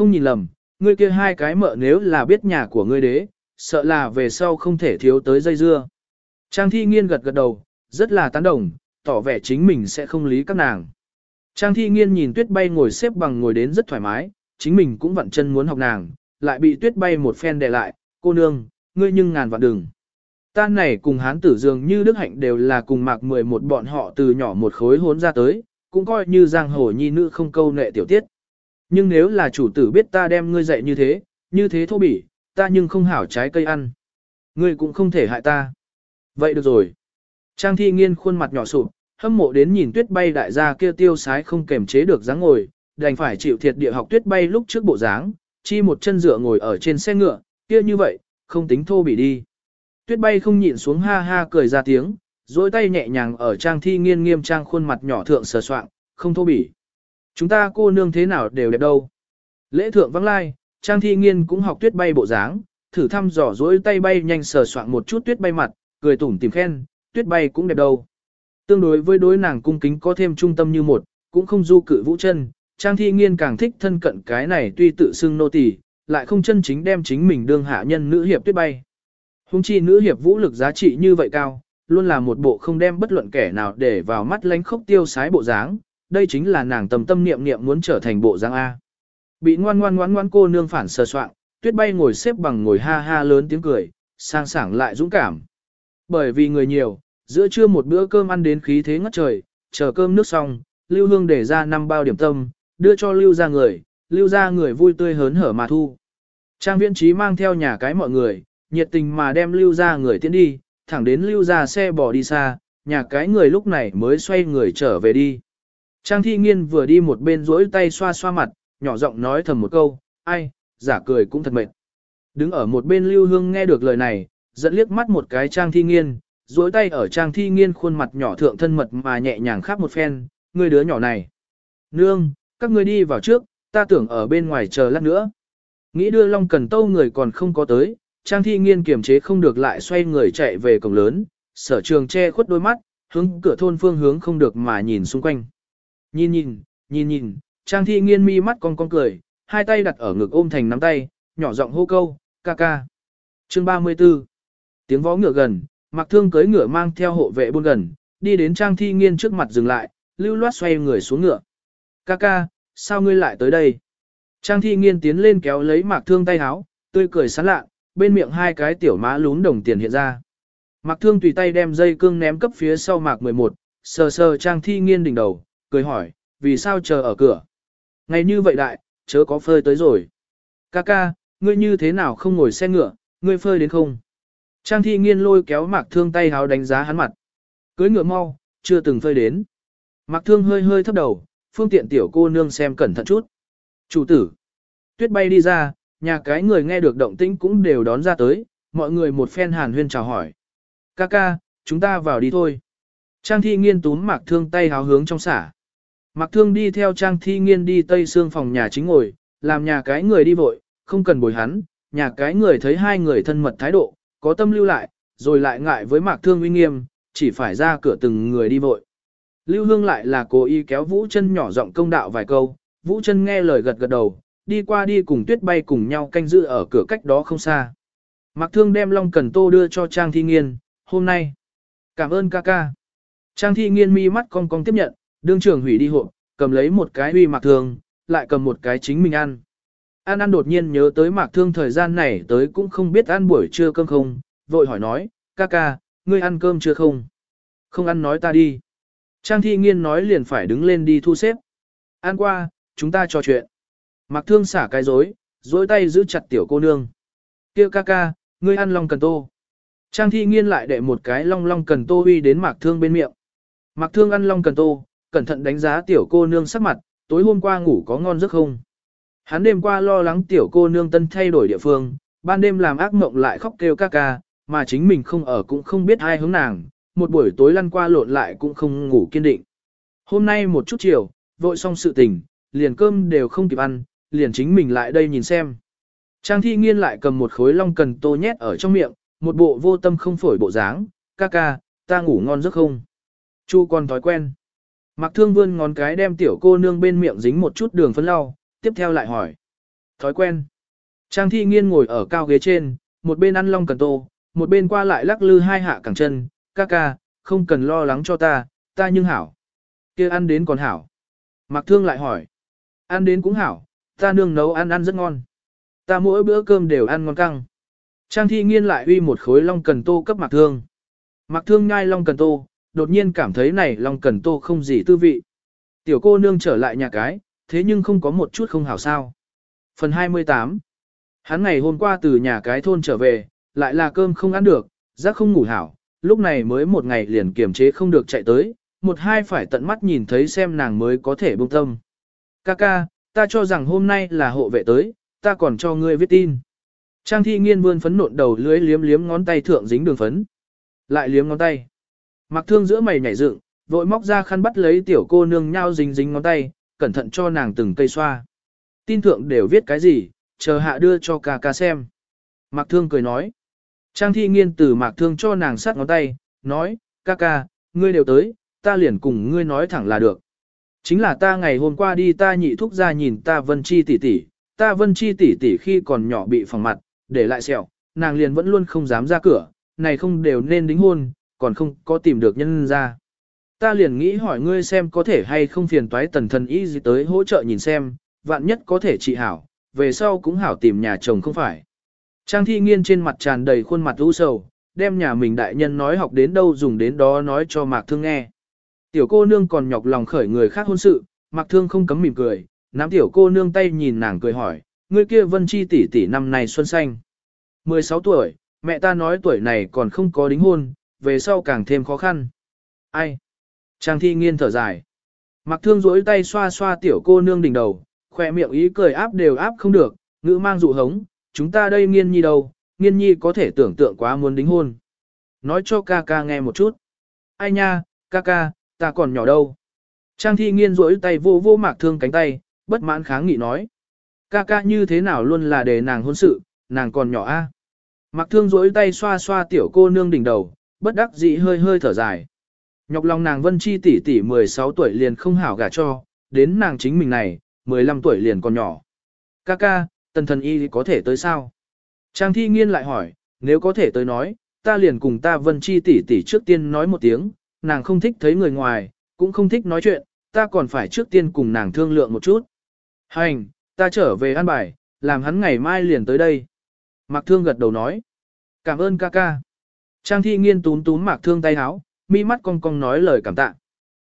không nhìn lầm, ngươi kia hai cái mợ nếu là biết nhà của ngươi đế, sợ là về sau không thể thiếu tới dây dưa. Trang thi nghiên gật gật đầu, rất là tán đồng, tỏ vẻ chính mình sẽ không lý các nàng. Trang thi nghiên nhìn tuyết bay ngồi xếp bằng ngồi đến rất thoải mái, chính mình cũng vặn chân muốn học nàng, lại bị tuyết bay một phen đè lại, cô nương, ngươi nhưng ngàn vạn đừng. Ta này cùng hán tử dường như Đức Hạnh đều là cùng mạc 11 bọn họ từ nhỏ một khối hốn ra tới, cũng coi như giang hồ nhi nữ không câu nệ tiểu tiết. Nhưng nếu là chủ tử biết ta đem ngươi dạy như thế, như thế thô bỉ, ta nhưng không hảo trái cây ăn. Ngươi cũng không thể hại ta. Vậy được rồi. Trang thi nghiên khuôn mặt nhỏ sụp, hâm mộ đến nhìn tuyết bay đại gia kia tiêu sái không kềm chế được dáng ngồi, đành phải chịu thiệt địa học tuyết bay lúc trước bộ dáng, chi một chân dựa ngồi ở trên xe ngựa, kia như vậy, không tính thô bỉ đi. Tuyết bay không nhịn xuống ha ha cười ra tiếng, dối tay nhẹ nhàng ở trang thi nghiên nghiêm trang khuôn mặt nhỏ thượng sờ soạng, không thô bỉ. Chúng ta cô nương thế nào đều đẹp đâu. Lễ thượng vắng lai, trang thi nghiên cũng học tuyết bay bộ dáng, thử thăm dò dối tay bay nhanh sờ soạn một chút tuyết bay mặt, cười tủm tìm khen, tuyết bay cũng đẹp đâu. Tương đối với đối nàng cung kính có thêm trung tâm như một, cũng không du cự vũ chân, trang thi nghiên càng thích thân cận cái này tuy tự xưng nô tỳ, lại không chân chính đem chính mình đương hạ nhân nữ hiệp tuyết bay. Hùng chi nữ hiệp vũ lực giá trị như vậy cao, luôn là một bộ không đem bất luận kẻ nào để vào mắt lánh khốc tiêu sái bộ dáng, đây chính là nàng tầm tâm niệm niệm muốn trở thành bộ giang A. Bị ngoan ngoan ngoan ngoan cô nương phản sờ soạn, tuyết bay ngồi xếp bằng ngồi ha ha lớn tiếng cười, sang sảng lại dũng cảm. Bởi vì người nhiều, giữa trưa một bữa cơm ăn đến khí thế ngất trời, chờ cơm nước xong, Lưu Hương để ra năm bao điểm tâm, đưa cho Lưu ra người, Lưu ra người vui tươi hớn hở mà thu. Trang viễn trí mang theo nhà cái mọi người, nhiệt tình mà đem Lưu ra người tiến đi, thẳng đến Lưu ra xe bỏ đi xa, nhà cái người lúc này mới xoay người trở về đi. Trang thi nghiên vừa đi một bên rỗi tay xoa xoa mặt, nhỏ giọng nói thầm một câu, ai, giả cười cũng thật mệt. Đứng ở một bên Lưu Hương nghe được lời này, dẫn liếc mắt một cái Trang thi nghiên, rỗi tay ở Trang thi nghiên khuôn mặt nhỏ thượng thân mật mà nhẹ nhàng khắp một phen, người đứa nhỏ này. Nương, các ngươi đi vào trước, ta tưởng ở bên ngoài chờ lát nữa. Nghĩ đưa Long Cần Tâu người còn không có tới, Trang thi nghiên kiềm chế không được lại xoay người chạy về cổng lớn, sở trường che khuất đôi mắt, hướng cửa thôn phương hướng không được mà nhìn xung quanh. Nhìn nhìn, nhìn nhìn, Trang thi nghiên mi mắt con con cười, hai tay đặt ở ngực ôm thành nắm tay, nhỏ giọng hô câu, ca ca. Chương 34 Tiếng vó ngựa gần, mặc thương cưới ngựa mang theo hộ vệ buôn gần, đi đến Trang thi nghiên trước mặt dừng lại, lưu loát xoay người xuống ngựa. Ca ca, sao ngươi lại tới đây? Trang thi nghiên tiến lên kéo lấy mạc thương tay háo, tươi cười sán lạ, bên miệng hai cái tiểu má lún đồng tiền hiện ra. Mạc thương tùy tay đem dây cương ném cấp phía sau mạc 11, sờ sờ trang thi nghiên đỉnh đầu, cười hỏi, vì sao chờ ở cửa? Ngày như vậy đại, chớ có phơi tới rồi. Ca ca, ngươi như thế nào không ngồi xe ngựa, ngươi phơi đến không? Trang thi nghiên lôi kéo mạc thương tay háo đánh giá hắn mặt. Cưới ngựa mau, chưa từng phơi đến. Mạc thương hơi hơi thấp đầu, phương tiện tiểu cô nương xem cẩn thận chút. Chủ tử. Tuyết bay đi ra, nhà cái người nghe được động tĩnh cũng đều đón ra tới, mọi người một phen hàn huyên chào hỏi. Ca ca, chúng ta vào đi thôi. Trang thi nghiên túm mạc thương tay háo hướng trong xả. Mạc thương đi theo trang thi nghiên đi tây xương phòng nhà chính ngồi, làm nhà cái người đi vội, không cần bồi hắn, nhà cái người thấy hai người thân mật thái độ, có tâm lưu lại, rồi lại ngại với mạc thương uy nghiêm, chỉ phải ra cửa từng người đi vội. Lưu Hương lại là cố ý kéo Vũ chân nhỏ giọng công đạo vài câu, Vũ chân nghe lời gật gật đầu, đi qua đi cùng tuyết bay cùng nhau canh giữ ở cửa cách đó không xa. Mạc Thương đem Long Cần Tô đưa cho Trang Thi Nghiên, hôm nay. Cảm ơn ca ca. Trang Thi Nghiên mi mắt cong cong tiếp nhận, đương trưởng hủy đi hộp, cầm lấy một cái huy Mạc Thương, lại cầm một cái chính mình ăn. An An đột nhiên nhớ tới Mạc Thương thời gian này tới cũng không biết ăn buổi trưa cơm không, vội hỏi nói, ca ca, ngươi ăn cơm chưa không? Không ăn nói ta đi. Trang Thi Nghiên nói liền phải đứng lên đi thu xếp. Ăn qua, chúng ta trò chuyện. Mạc thương xả cái rối, rối tay giữ chặt tiểu cô nương. Kêu ca ca, ngươi ăn long cần tô. Trang thi nghiên lại để một cái long long cần tô uy đến mạc thương bên miệng. Mạc thương ăn long cần tô, cẩn thận đánh giá tiểu cô nương sắc mặt, tối hôm qua ngủ có ngon giấc không. Hắn đêm qua lo lắng tiểu cô nương tân thay đổi địa phương, ban đêm làm ác mộng lại khóc kêu ca ca, mà chính mình không ở cũng không biết ai hướng nàng, một buổi tối lăn qua lộn lại cũng không ngủ kiên định. Hôm nay một chút chiều, vội xong sự tình, liền cơm đều không kịp ăn, liền chính mình lại đây nhìn xem. Trang thi nghiên lại cầm một khối long cần tô nhét ở trong miệng, một bộ vô tâm không phổi bộ dáng, ca ca, ta ngủ ngon giấc không? Chu còn thói quen. Mạc thương vươn ngón cái đem tiểu cô nương bên miệng dính một chút đường phấn lau, tiếp theo lại hỏi. Thói quen. Trang thi nghiên ngồi ở cao ghế trên, một bên ăn long cần tô, một bên qua lại lắc lư hai hạ cẳng chân, ca ca, không cần lo lắng cho ta, ta nhưng hảo. kia ăn đến còn hảo. Mạc Thương lại hỏi. Ăn đến cũng hảo, ta nương nấu ăn ăn rất ngon. Ta mỗi bữa cơm đều ăn ngon căng. Trang thi nghiên lại uy một khối long cần tô cấp Mạc Thương. Mạc Thương nhai long cần tô, đột nhiên cảm thấy này long cần tô không gì tư vị. Tiểu cô nương trở lại nhà cái, thế nhưng không có một chút không hảo sao. Phần 28 Hắn ngày hôm qua từ nhà cái thôn trở về, lại là cơm không ăn được, giấc không ngủ hảo, lúc này mới một ngày liền kiềm chế không được chạy tới, một hai phải tận mắt nhìn thấy xem nàng mới có thể buông tâm. Kaka, ta cho rằng hôm nay là hộ vệ tới, ta còn cho ngươi viết tin. Trang thi nghiên vươn phấn nộn đầu lưới liếm liếm ngón tay thượng dính đường phấn. Lại liếm ngón tay. Mặc thương giữa mày nhảy dựng, vội móc ra khăn bắt lấy tiểu cô nương nhau dính dính ngón tay, cẩn thận cho nàng từng cây xoa. Tin thượng đều viết cái gì, chờ hạ đưa cho ca ca xem. Mạc Thương cười nói. Trang thi nghiên từ Mạc Thương cho nàng sát ngón tay, nói, ca ca, ngươi đều tới, ta liền cùng ngươi nói thẳng là được. Chính là ta ngày hôm qua đi ta nhị thúc ra nhìn ta vân chi tỷ tỷ, ta vân chi tỷ tỷ khi còn nhỏ bị phòng mặt, để lại sẹo, nàng liền vẫn luôn không dám ra cửa, này không đều nên đính hôn, còn không có tìm được nhân ra. Ta liền nghĩ hỏi ngươi xem có thể hay không phiền toái tần thần y gì tới hỗ trợ nhìn xem, vạn nhất có thể trị hảo, về sau cũng hảo tìm nhà chồng không phải. Trang thi nghiên trên mặt tràn đầy khuôn mặt u sầu, đem nhà mình đại nhân nói học đến đâu dùng đến đó nói cho Mạc Thương nghe. Tiểu cô nương còn nhọc lòng khởi người khác hôn sự, Mạc Thương không cấm mỉm cười, nắm tiểu cô nương tay nhìn nàng cười hỏi, ngươi kia vân chi tỷ tỷ năm nay xuân xanh. 16 tuổi, mẹ ta nói tuổi này còn không có đính hôn, về sau càng thêm khó khăn. Ai? Trang thi nghiên thở dài. mặc Thương rỗi tay xoa xoa tiểu cô nương đỉnh đầu, khoe miệng ý cười áp đều áp không được, ngữ mang dụ hống, chúng ta đây nghiên nhi đâu, nghiên nhi có thể tưởng tượng quá muốn đính hôn. Nói cho ca ca nghe một chút. Ai nha, ca ca, ta còn nhỏ đâu. Trang thi nghiên rỗi tay vô vô mạc thương cánh tay, bất mãn kháng nghị nói. Ca ca như thế nào luôn là để nàng hôn sự, nàng còn nhỏ a. Mạc thương rỗi tay xoa xoa tiểu cô nương đỉnh đầu, bất đắc dĩ hơi hơi thở dài. Nhọc lòng nàng vân chi tỷ tỷ 16 tuổi liền không hảo gả cho, đến nàng chính mình này, 15 tuổi liền còn nhỏ. Ca ca, tần thần y có thể tới sao? Trang thi nghiên lại hỏi, nếu có thể tới nói, ta liền cùng ta vân chi tỷ tỷ trước tiên nói một tiếng, nàng không thích thấy người ngoài, cũng không thích nói chuyện, ta còn phải trước tiên cùng nàng thương lượng một chút. Hành, ta trở về ăn bài, làm hắn ngày mai liền tới đây. Mạc Thương gật đầu nói. Cảm ơn ca ca. Trang thi nghiên tún tún Mạc Thương tay háo, mi mắt cong cong nói lời cảm tạ.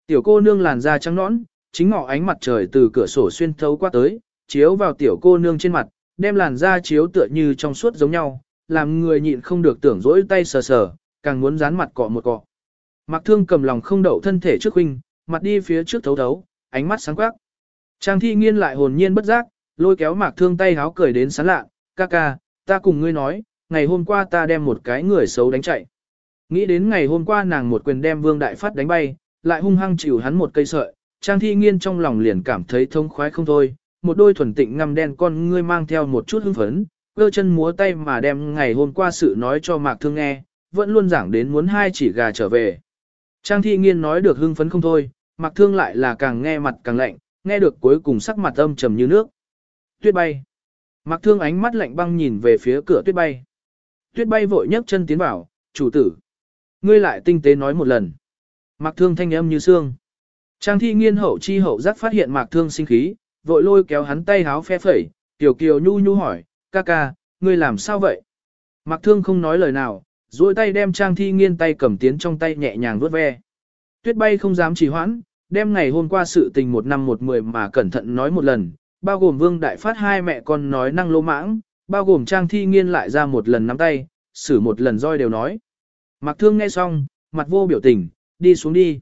Tiểu cô nương làn da trắng nõn, chính ngọ ánh mặt trời từ cửa sổ xuyên thấu qua tới, chiếu vào tiểu cô nương trên mặt, đem làn da chiếu tựa như trong suốt giống nhau, làm người nhịn không được tưởng dỗi tay sờ sờ, càng muốn dán mặt cọ một cọ. Mạc Thương cầm lòng không đậu thân thể trước huynh, mặt đi phía trước thấu thấu, ánh mắt sáng quắc. Trang thi nghiên lại hồn nhiên bất giác, lôi kéo Mạc Thương tay háo cười đến sán lạ, ca ca, ta cùng ngươi nói, ngày hôm qua ta đem một cái người xấu đánh chạy. Nghĩ đến ngày hôm qua nàng một quyền đem Vương Đại Phát đánh bay, lại hung hăng chịu hắn một cây sợi, Trang Thi Nghiên trong lòng liền cảm thấy thông khoái không thôi, một đôi thuần tịnh ngăm đen con ngươi mang theo một chút hưng phấn, cơ chân múa tay mà đem ngày hôm qua sự nói cho Mạc Thương nghe, vẫn luôn giảng đến muốn hai chỉ gà trở về. Trang Thi Nghiên nói được hưng phấn không thôi, Mạc Thương lại là càng nghe mặt càng lạnh, nghe được cuối cùng sắc mặt âm trầm như nước. Tuyết bay. Mạc Thương ánh mắt lạnh băng nhìn về phía cửa Tuyết bay. Tuyết bay vội nhấc chân tiến vào, chủ tử. Ngươi lại tinh tế nói một lần. Mạc Thương thanh âm như xương. Trang thi nghiên hậu chi hậu giác phát hiện Mạc Thương sinh khí, vội lôi kéo hắn tay háo phe phẩy, tiểu kiều nhu nhu hỏi, ca ca, ngươi làm sao vậy? Mạc Thương không nói lời nào, duỗi tay đem Trang thi nghiên tay cầm tiến trong tay nhẹ nhàng vuốt ve. Tuyết bay không dám trì hoãn, đem ngày hôm qua sự tình một năm một mười mà cẩn thận nói một lần, bao gồm Vương Đại Phát hai mẹ con nói năng lô mãng, bao gồm Trang thi nghiên lại ra một lần nắm tay, xử một lần roi đều nói. Mạc Thương nghe xong, mặt vô biểu tình, đi xuống đi.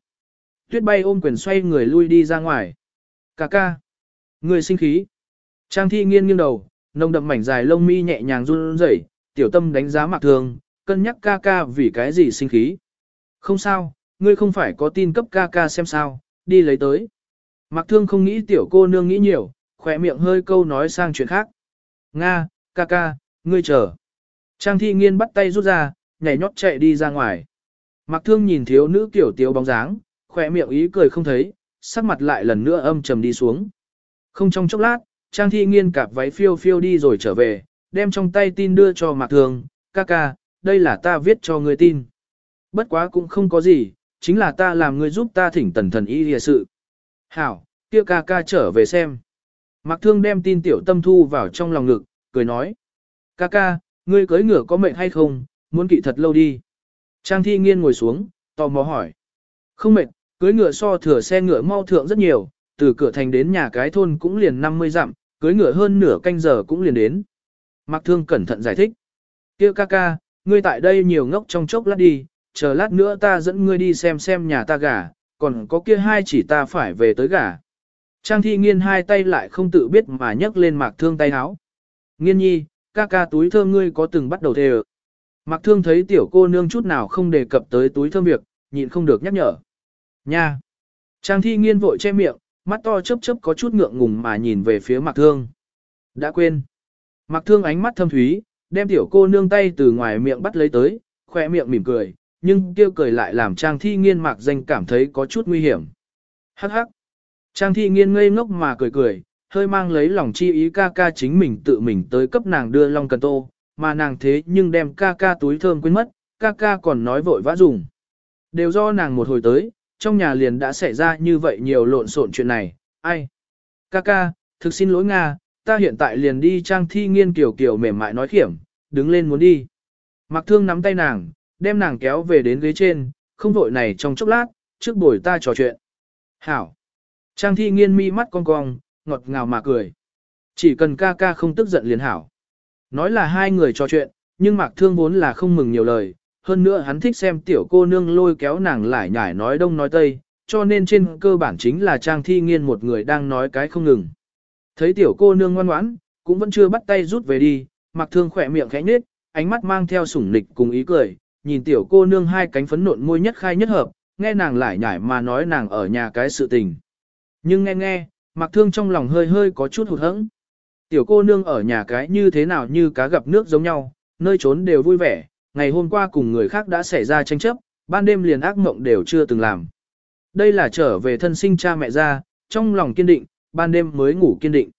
Tuyết bay ôm quyền xoay người lui đi ra ngoài. Cà ca. Người sinh khí. Trang thi nghiên nghiêng đầu, nông đậm mảnh dài lông mi nhẹ nhàng run rẩy, tiểu tâm đánh giá Mạc Thương, cân nhắc ca ca vì cái gì sinh khí. Không sao, ngươi không phải có tin cấp ca ca xem sao, đi lấy tới. Mạc Thương không nghĩ tiểu cô nương nghĩ nhiều, khỏe miệng hơi câu nói sang chuyện khác. Nga, ca ca, ngươi chờ. Trang thi nghiên bắt tay rút ra, nhảy nhót chạy đi ra ngoài. Mặc Thương nhìn thiếu nữ kiểu tiếu bóng dáng, khỏe miệng ý cười không thấy, sắc mặt lại lần nữa âm trầm đi xuống. Không trong chốc lát, Trang Thi Nghiên cạp váy phiêu phiêu đi rồi trở về, đem trong tay tin đưa cho Mạc Thương, ca ca, đây là ta viết cho ngươi tin. Bất quá cũng không có gì, chính là ta làm ngươi giúp ta thỉnh tần thần y lìa sự. Hảo, kia ca ca trở về xem. Mạc Thương đem tin tiểu tâm thu vào trong lòng ngực, cười nói. Ca ca, ngươi cưới ngựa có mệnh hay không, muốn kỵ thật lâu đi. Trang thi nghiên ngồi xuống, tò mò hỏi. Không mệt, cưới ngựa so thừa xe ngựa mau thượng rất nhiều, từ cửa thành đến nhà cái thôn cũng liền 50 dặm, cưới ngựa hơn nửa canh giờ cũng liền đến. Mạc Thương cẩn thận giải thích. Kia ca ca, ngươi tại đây nhiều ngốc trong chốc lát đi, chờ lát nữa ta dẫn ngươi đi xem xem nhà ta gà, còn có kia hai chỉ ta phải về tới gà. Trang thi nghiên hai tay lại không tự biết mà nhấc lên Mạc Thương tay áo. Nghiên nhi, ca ca túi thơm ngươi có từng bắt đầu thề ợ. Mặc Thương thấy tiểu cô nương chút nào không đề cập tới túi thơm việc, nhịn không được nhắc nhở. Nha! Trang thi nghiên vội che miệng, mắt to chớp chớp có chút ngượng ngùng mà nhìn về phía Mặc Thương. Đã quên. Mặc Thương ánh mắt thâm thúy, đem tiểu cô nương tay từ ngoài miệng bắt lấy tới, khoe miệng mỉm cười, nhưng kêu cười lại làm Trang thi nghiên Mạc danh cảm thấy có chút nguy hiểm. Hắc hắc. Trang thi nghiên ngây ngốc mà cười cười, hơi mang lấy lòng chi ý ca ca chính mình tự mình tới cấp nàng đưa long cần tô, mà nàng thế nhưng đem ca ca túi thơm quên mất, ca ca còn nói vội vã dùng. Đều do nàng một hồi tới, trong nhà liền đã xảy ra như vậy nhiều lộn xộn chuyện này, ai? Ca ca, thực xin lỗi Nga, ta hiện tại liền đi trang thi nghiên kiểu kiểu mềm mại nói khiểm, đứng lên muốn đi. Mặc thương nắm tay nàng, đem nàng kéo về đến ghế trên, không vội này trong chốc lát, trước buổi ta trò chuyện. Hảo. Trang thi nghiên mi mắt cong cong, ngọt ngào mà cười. Chỉ cần ca ca không tức giận liền hảo. Nói là hai người trò chuyện, nhưng Mạc Thương vốn là không mừng nhiều lời, hơn nữa hắn thích xem tiểu cô nương lôi kéo nàng lại nhải nói đông nói tây, cho nên trên cơ bản chính là Trang Thi Nghiên một người đang nói cái không ngừng. Thấy tiểu cô nương ngoan ngoãn, cũng vẫn chưa bắt tay rút về đi, Mạc Thương khỏe miệng khẽ nhếch, ánh mắt mang theo sủng nịch cùng ý cười, nhìn tiểu cô nương hai cánh phấn nộn môi nhất khai nhất hợp, nghe nàng lại nhải mà nói nàng ở nhà cái sự tình. Nhưng nghe nghe, Mạc Thương trong lòng hơi hơi có chút hụt hẫng. Tiểu cô nương ở nhà cái như thế nào như cá gặp nước giống nhau, nơi trốn đều vui vẻ, ngày hôm qua cùng người khác đã xảy ra tranh chấp, ban đêm liền ác mộng đều chưa từng làm. Đây là trở về thân sinh cha mẹ ra, trong lòng kiên định, ban đêm mới ngủ kiên định.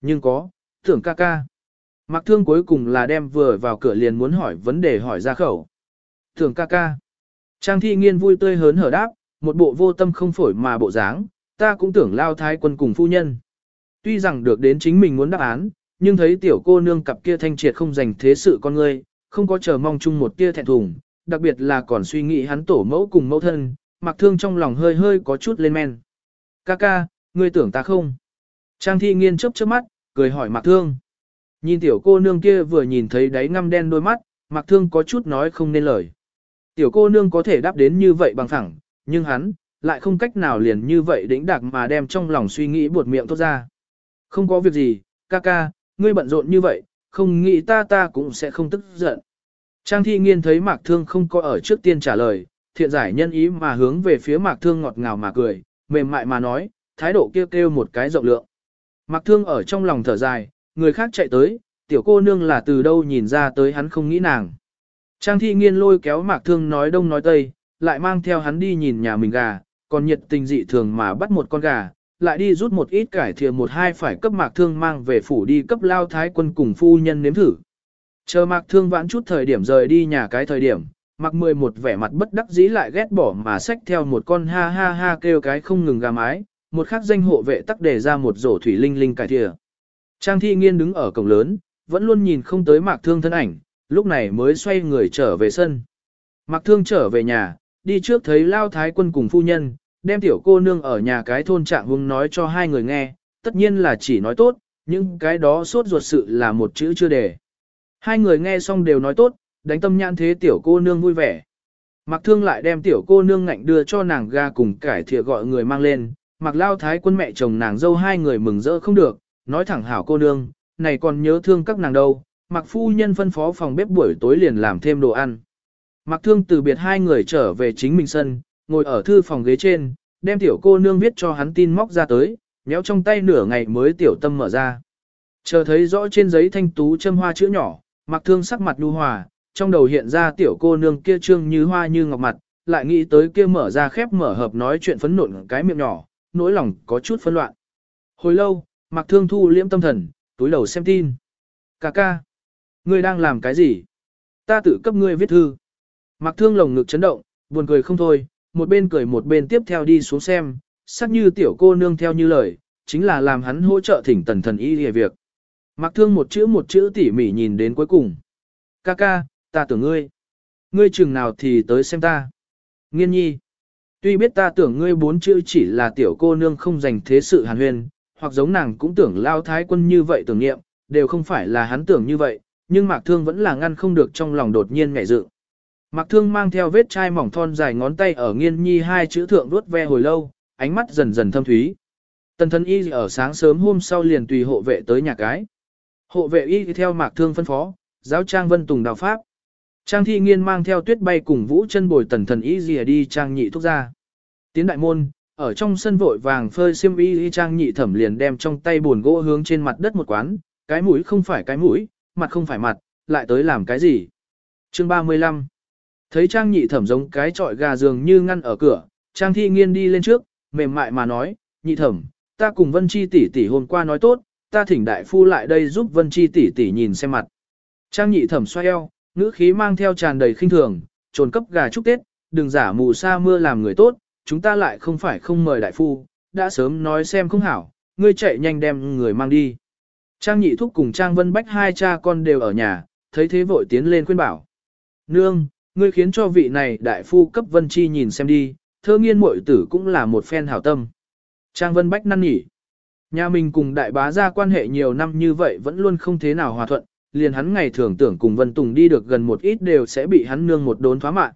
Nhưng có, thưởng ca ca. Mạc Thương cuối cùng là đem vừa vào cửa liền muốn hỏi vấn đề hỏi ra khẩu. Thưởng ca ca. Trang thi nghiên vui tươi hớn hở đáp, một bộ vô tâm không phổi mà bộ dáng, ta cũng tưởng lao thái quân cùng phu nhân. Tuy rằng được đến chính mình muốn đáp án, nhưng thấy tiểu cô nương cặp kia thanh triệt không dành thế sự con ngươi, không có chờ mong chung một tia thẹn thùng, đặc biệt là còn suy nghĩ hắn tổ mẫu cùng mẫu thân, mặc thương trong lòng hơi hơi có chút lên men. Ca ca, ngươi tưởng ta không? Trang thi nghiên chớp chớp mắt, cười hỏi mặc thương. Nhìn tiểu cô nương kia vừa nhìn thấy đáy ngăm đen đôi mắt, mặc thương có chút nói không nên lời. Tiểu cô nương có thể đáp đến như vậy bằng thẳng, nhưng hắn, lại không cách nào liền như vậy đĩnh đạc mà đem trong lòng suy nghĩ buột miệng thốt ra. Không có việc gì, ca ca, ngươi bận rộn như vậy, không nghĩ ta ta cũng sẽ không tức giận. Trang thi nghiên thấy mạc thương không có ở trước tiên trả lời, thiện giải nhân ý mà hướng về phía mạc thương ngọt ngào mà cười, mềm mại mà nói, thái độ kêu kêu một cái rộng lượng. Mạc thương ở trong lòng thở dài, người khác chạy tới, tiểu cô nương là từ đâu nhìn ra tới hắn không nghĩ nàng. Trang thi nghiên lôi kéo mạc thương nói đông nói tây, lại mang theo hắn đi nhìn nhà mình gà, còn nhiệt tình dị thường mà bắt một con gà, lại đi rút một ít cải thìa một hai phải cấp mạc thương mang về phủ đi cấp lao thái quân cùng phu nhân nếm thử. Chờ mạc thương vãn chút thời điểm rời đi nhà cái thời điểm, mặc mười một vẻ mặt bất đắc dĩ lại ghét bỏ mà xách theo một con ha ha ha kêu cái không ngừng gà mái, một khắc danh hộ vệ tắc đề ra một rổ thủy linh linh cải thìa. Trang thi nghiên đứng ở cổng lớn, vẫn luôn nhìn không tới mạc thương thân ảnh, lúc này mới xoay người trở về sân. Mạc thương trở về nhà, đi trước thấy lao thái quân cùng phu nhân, đem tiểu cô nương ở nhà cái thôn trạng hung nói cho hai người nghe, tất nhiên là chỉ nói tốt, nhưng cái đó sốt ruột sự là một chữ chưa để. Hai người nghe xong đều nói tốt, đánh tâm nhãn thế tiểu cô nương vui vẻ. Mặc thương lại đem tiểu cô nương ngạnh đưa cho nàng ga cùng cải thìa gọi người mang lên, mặc lao thái quân mẹ chồng nàng dâu hai người mừng rỡ không được, nói thẳng hảo cô nương, này còn nhớ thương các nàng đâu, mặc phu nhân phân phó phòng bếp buổi tối liền làm thêm đồ ăn. Mặc thương từ biệt hai người trở về chính mình sân, ngồi ở thư phòng ghế trên, đem tiểu cô nương viết cho hắn tin móc ra tới, nhéo trong tay nửa ngày mới tiểu tâm mở ra. Chờ thấy rõ trên giấy thanh tú châm hoa chữ nhỏ, mặc thương sắc mặt nhu hòa, trong đầu hiện ra tiểu cô nương kia trương như hoa như ngọc mặt, lại nghĩ tới kia mở ra khép mở hợp nói chuyện phấn nộn cái miệng nhỏ, nỗi lòng có chút phân loạn. Hồi lâu, Mặc Thương thu liễm tâm thần, túi đầu xem tin. Cà ca. Ngươi đang làm cái gì? Ta tự cấp ngươi viết thư. Mặc Thương lồng ngực chấn động, buồn cười không thôi, một bên cười một bên tiếp theo đi xuống xem, sắc như tiểu cô nương theo như lời, chính là làm hắn hỗ trợ thỉnh tần thần y hề việc. Mặc Thương một chữ một chữ tỉ mỉ nhìn đến cuối cùng. Ca ca, ta tưởng ngươi. Ngươi chừng nào thì tới xem ta. Nghiên nhi. Tuy biết ta tưởng ngươi bốn chữ chỉ là tiểu cô nương không dành thế sự hàn huyền, hoặc giống nàng cũng tưởng lao thái quân như vậy tưởng nghiệm, đều không phải là hắn tưởng như vậy, nhưng Mạc Thương vẫn là ngăn không được trong lòng đột nhiên ngại dự. Mạc Thương mang theo vết chai mỏng thon dài ngón tay ở nghiên nhi hai chữ thượng vuốt ve hồi lâu, ánh mắt dần dần thâm thúy. Tần thân y ở sáng sớm hôm sau liền tùy hộ vệ tới nhà cái. Hộ vệ y theo Mạc Thương phân phó, giáo trang vân tùng đào pháp. Trang thi nghiên mang theo tuyết bay cùng vũ chân bồi tần thần y dìa à đi trang nhị thúc ra. Tiến đại môn, ở trong sân vội vàng phơi xiêm y y trang nhị thẩm liền đem trong tay buồn gỗ hướng trên mặt đất một quán, cái mũi không phải cái mũi, mặt không phải mặt, lại tới làm cái gì. Chương 35 Thấy trang nhị thẩm giống cái trọi gà dường như ngăn ở cửa, trang thi nghiên đi lên trước, mềm mại mà nói, nhị thẩm, ta cùng Vân Chi tỷ tỷ hôm qua nói tốt, ta thỉnh đại phu lại đây giúp Vân Chi tỷ tỷ nhìn xem mặt. Trang nhị thẩm xoay eo, ngữ khí mang theo tràn đầy khinh thường, trồn cấp gà chúc Tết, đừng giả mù sa mưa làm người tốt, chúng ta lại không phải không mời đại phu, đã sớm nói xem không hảo, ngươi chạy nhanh đem người mang đi. Trang nhị thúc cùng Trang Vân Bách hai cha con đều ở nhà, thấy thế vội tiến lên khuyên bảo. Nương, ngươi khiến cho vị này đại phu cấp Vân Chi nhìn xem đi, thơ nghiên muội tử cũng là một phen hảo tâm. Trang Vân Bách năn nỉ. Nhà mình cùng đại bá ra quan hệ nhiều năm như vậy vẫn luôn không thế nào hòa thuận, liền hắn ngày thường tưởng cùng Vân Tùng đi được gần một ít đều sẽ bị hắn nương một đốn thoá mạn.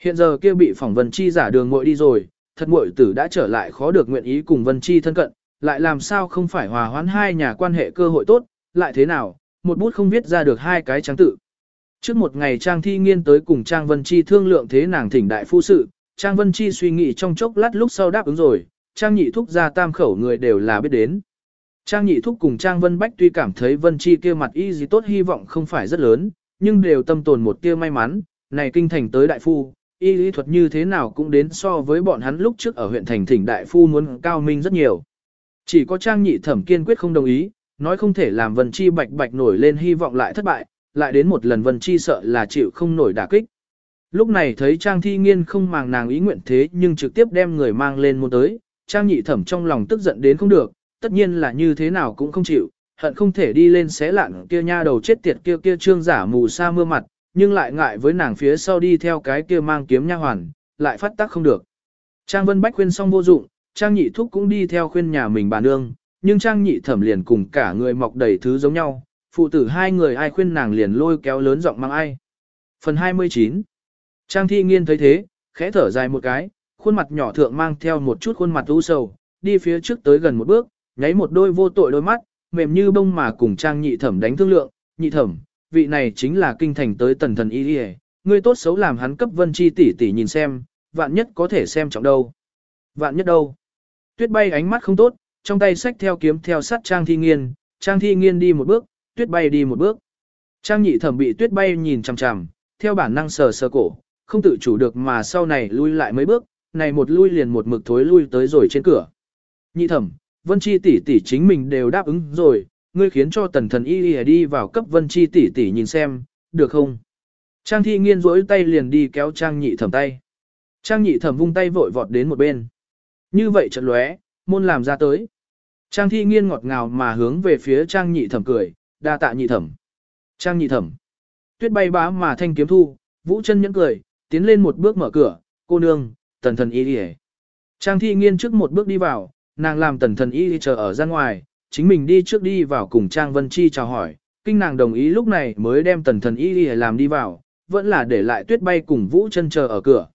Hiện giờ kia bị phỏng Vân Chi giả đường muội đi rồi, thật muội tử đã trở lại khó được nguyện ý cùng Vân Chi thân cận, lại làm sao không phải hòa hoãn hai nhà quan hệ cơ hội tốt, lại thế nào, một bút không viết ra được hai cái trắng tự. Trước một ngày Trang Thi Nghiên tới cùng Trang Vân Chi thương lượng thế nàng thỉnh đại phu sự, Trang Vân Chi suy nghĩ trong chốc lát lúc sau đáp ứng rồi, Trang Nhị Thúc ra tam khẩu người đều là biết đến. Trang Nhị Thúc cùng Trang Vân Bách tuy cảm thấy Vân Chi kia mặt y gì tốt hy vọng không phải rất lớn, nhưng đều tâm tồn một tia may mắn, này kinh thành tới đại phu, y lý thuật như thế nào cũng đến so với bọn hắn lúc trước ở huyện thành thỉnh đại phu muốn cao minh rất nhiều. Chỉ có Trang Nhị Thẩm kiên quyết không đồng ý, nói không thể làm Vân Chi bạch bạch nổi lên hy vọng lại thất bại, lại đến một lần Vân Chi sợ là chịu không nổi đả kích. Lúc này thấy Trang Thi Nghiên không màng nàng ý nguyện thế nhưng trực tiếp đem người mang lên môn tới, Trang Nhị Thẩm trong lòng tức giận đến không được, tất nhiên là như thế nào cũng không chịu, hận không thể đi lên xé lạn kia nha đầu chết tiệt kia kia trương giả mù sa mưa mặt, nhưng lại ngại với nàng phía sau đi theo cái kia mang kiếm nha hoàn, lại phát tác không được. Trang Vân Bách khuyên xong vô dụng, Trang Nhị Thúc cũng đi theo khuyên nhà mình bà nương, nhưng Trang Nhị Thẩm liền cùng cả người mọc đầy thứ giống nhau, phụ tử hai người ai khuyên nàng liền lôi kéo lớn giọng mang ai. Phần 29 Trang Thi Nghiên thấy thế, khẽ thở dài một cái, khuôn mặt nhỏ thượng mang theo một chút khuôn mặt u sầu, đi phía trước tới gần một bước, nháy một đôi vô tội đôi mắt, mềm như bông mà cùng Trang Nhị Thẩm đánh thương lượng, Nhị Thẩm, vị này chính là kinh thành tới tần thần y đi ngươi tốt xấu làm hắn cấp vân chi tỷ tỷ nhìn xem, vạn nhất có thể xem trọng đâu. Vạn nhất đâu. Tuyết bay ánh mắt không tốt, trong tay sách theo kiếm theo sát Trang Thi Nghiên, Trang Thi Nghiên đi một bước, Tuyết bay đi một bước. Trang nhị thẩm bị Tuyết bay nhìn chằm chằm, theo bản năng sờ sờ cổ, không tự chủ được mà sau này lui lại mấy bước, này một lui liền một mực thối lui tới rồi trên cửa. Nhị thẩm, Vân Chi tỷ tỷ chính mình đều đáp ứng rồi, ngươi khiến cho tần thần y đi, đi vào cấp Vân Chi tỷ tỷ nhìn xem, được không? Trang thi nghiên rỗi tay liền đi kéo Trang nhị thẩm tay. Trang nhị thẩm vung tay vội vọt đến một bên. Như vậy trận lóe, môn làm ra tới. Trang thi nghiên ngọt ngào mà hướng về phía Trang nhị thẩm cười, đa tạ nhị thẩm. Trang nhị thẩm. Tuyết bay bá mà thanh kiếm thu, vũ chân nhẫn cười, tiến lên một bước mở cửa, cô nương, tần thần y đi Trang thi nghiên trước một bước đi vào, nàng làm tần thần y chờ ở ra ngoài, chính mình đi trước đi vào cùng Trang Vân Chi chào hỏi, kinh nàng đồng ý lúc này mới đem tần thần y làm đi vào, vẫn là để lại tuyết bay cùng vũ chân chờ ở cửa.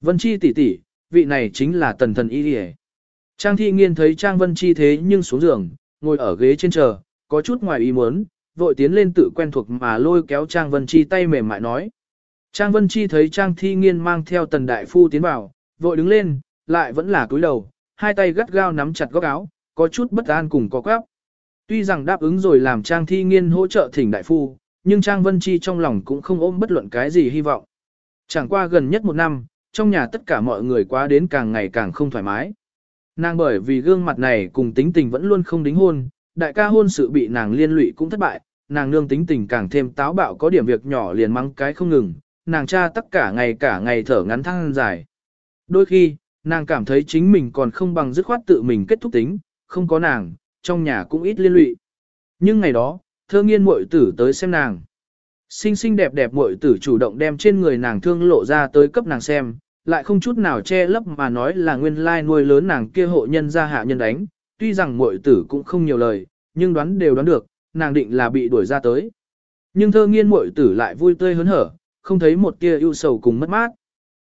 Vân Chi tỷ tỷ, vị này chính là tần thần y đi Trang thi nghiên thấy Trang Vân Chi thế nhưng xuống giường, ngồi ở ghế trên chờ, có chút ngoài ý muốn, vội tiến lên tự quen thuộc mà lôi kéo Trang Vân Chi tay mềm mại nói. Trang Vân Chi thấy Trang thi nghiên mang theo tần đại phu tiến vào, vội đứng lên, lại vẫn là cúi đầu, hai tay gắt gao nắm chặt góc áo, có chút bất an cùng có quáp. Tuy rằng đáp ứng rồi làm Trang thi nghiên hỗ trợ thỉnh đại phu, nhưng Trang Vân Chi trong lòng cũng không ôm bất luận cái gì hy vọng. Chẳng qua gần nhất một năm, trong nhà tất cả mọi người quá đến càng ngày càng không thoải mái. Nàng bởi vì gương mặt này cùng tính tình vẫn luôn không đính hôn, đại ca hôn sự bị nàng liên lụy cũng thất bại, nàng nương tính tình càng thêm táo bạo có điểm việc nhỏ liền mắng cái không ngừng, nàng cha tất cả ngày cả ngày thở ngắn thăng dài. Đôi khi, nàng cảm thấy chính mình còn không bằng dứt khoát tự mình kết thúc tính, không có nàng, trong nhà cũng ít liên lụy. Nhưng ngày đó, thơ nghiên muội tử tới xem nàng. Xinh xinh đẹp đẹp muội tử chủ động đem trên người nàng thương lộ ra tới cấp nàng xem, lại không chút nào che lấp mà nói là nguyên lai nuôi lớn nàng kia hộ nhân ra hạ nhân đánh, tuy rằng muội tử cũng không nhiều lời, nhưng đoán đều đoán được, nàng định là bị đuổi ra tới. Nhưng thơ nghiên muội tử lại vui tươi hớn hở, không thấy một tia ưu sầu cùng mất mát.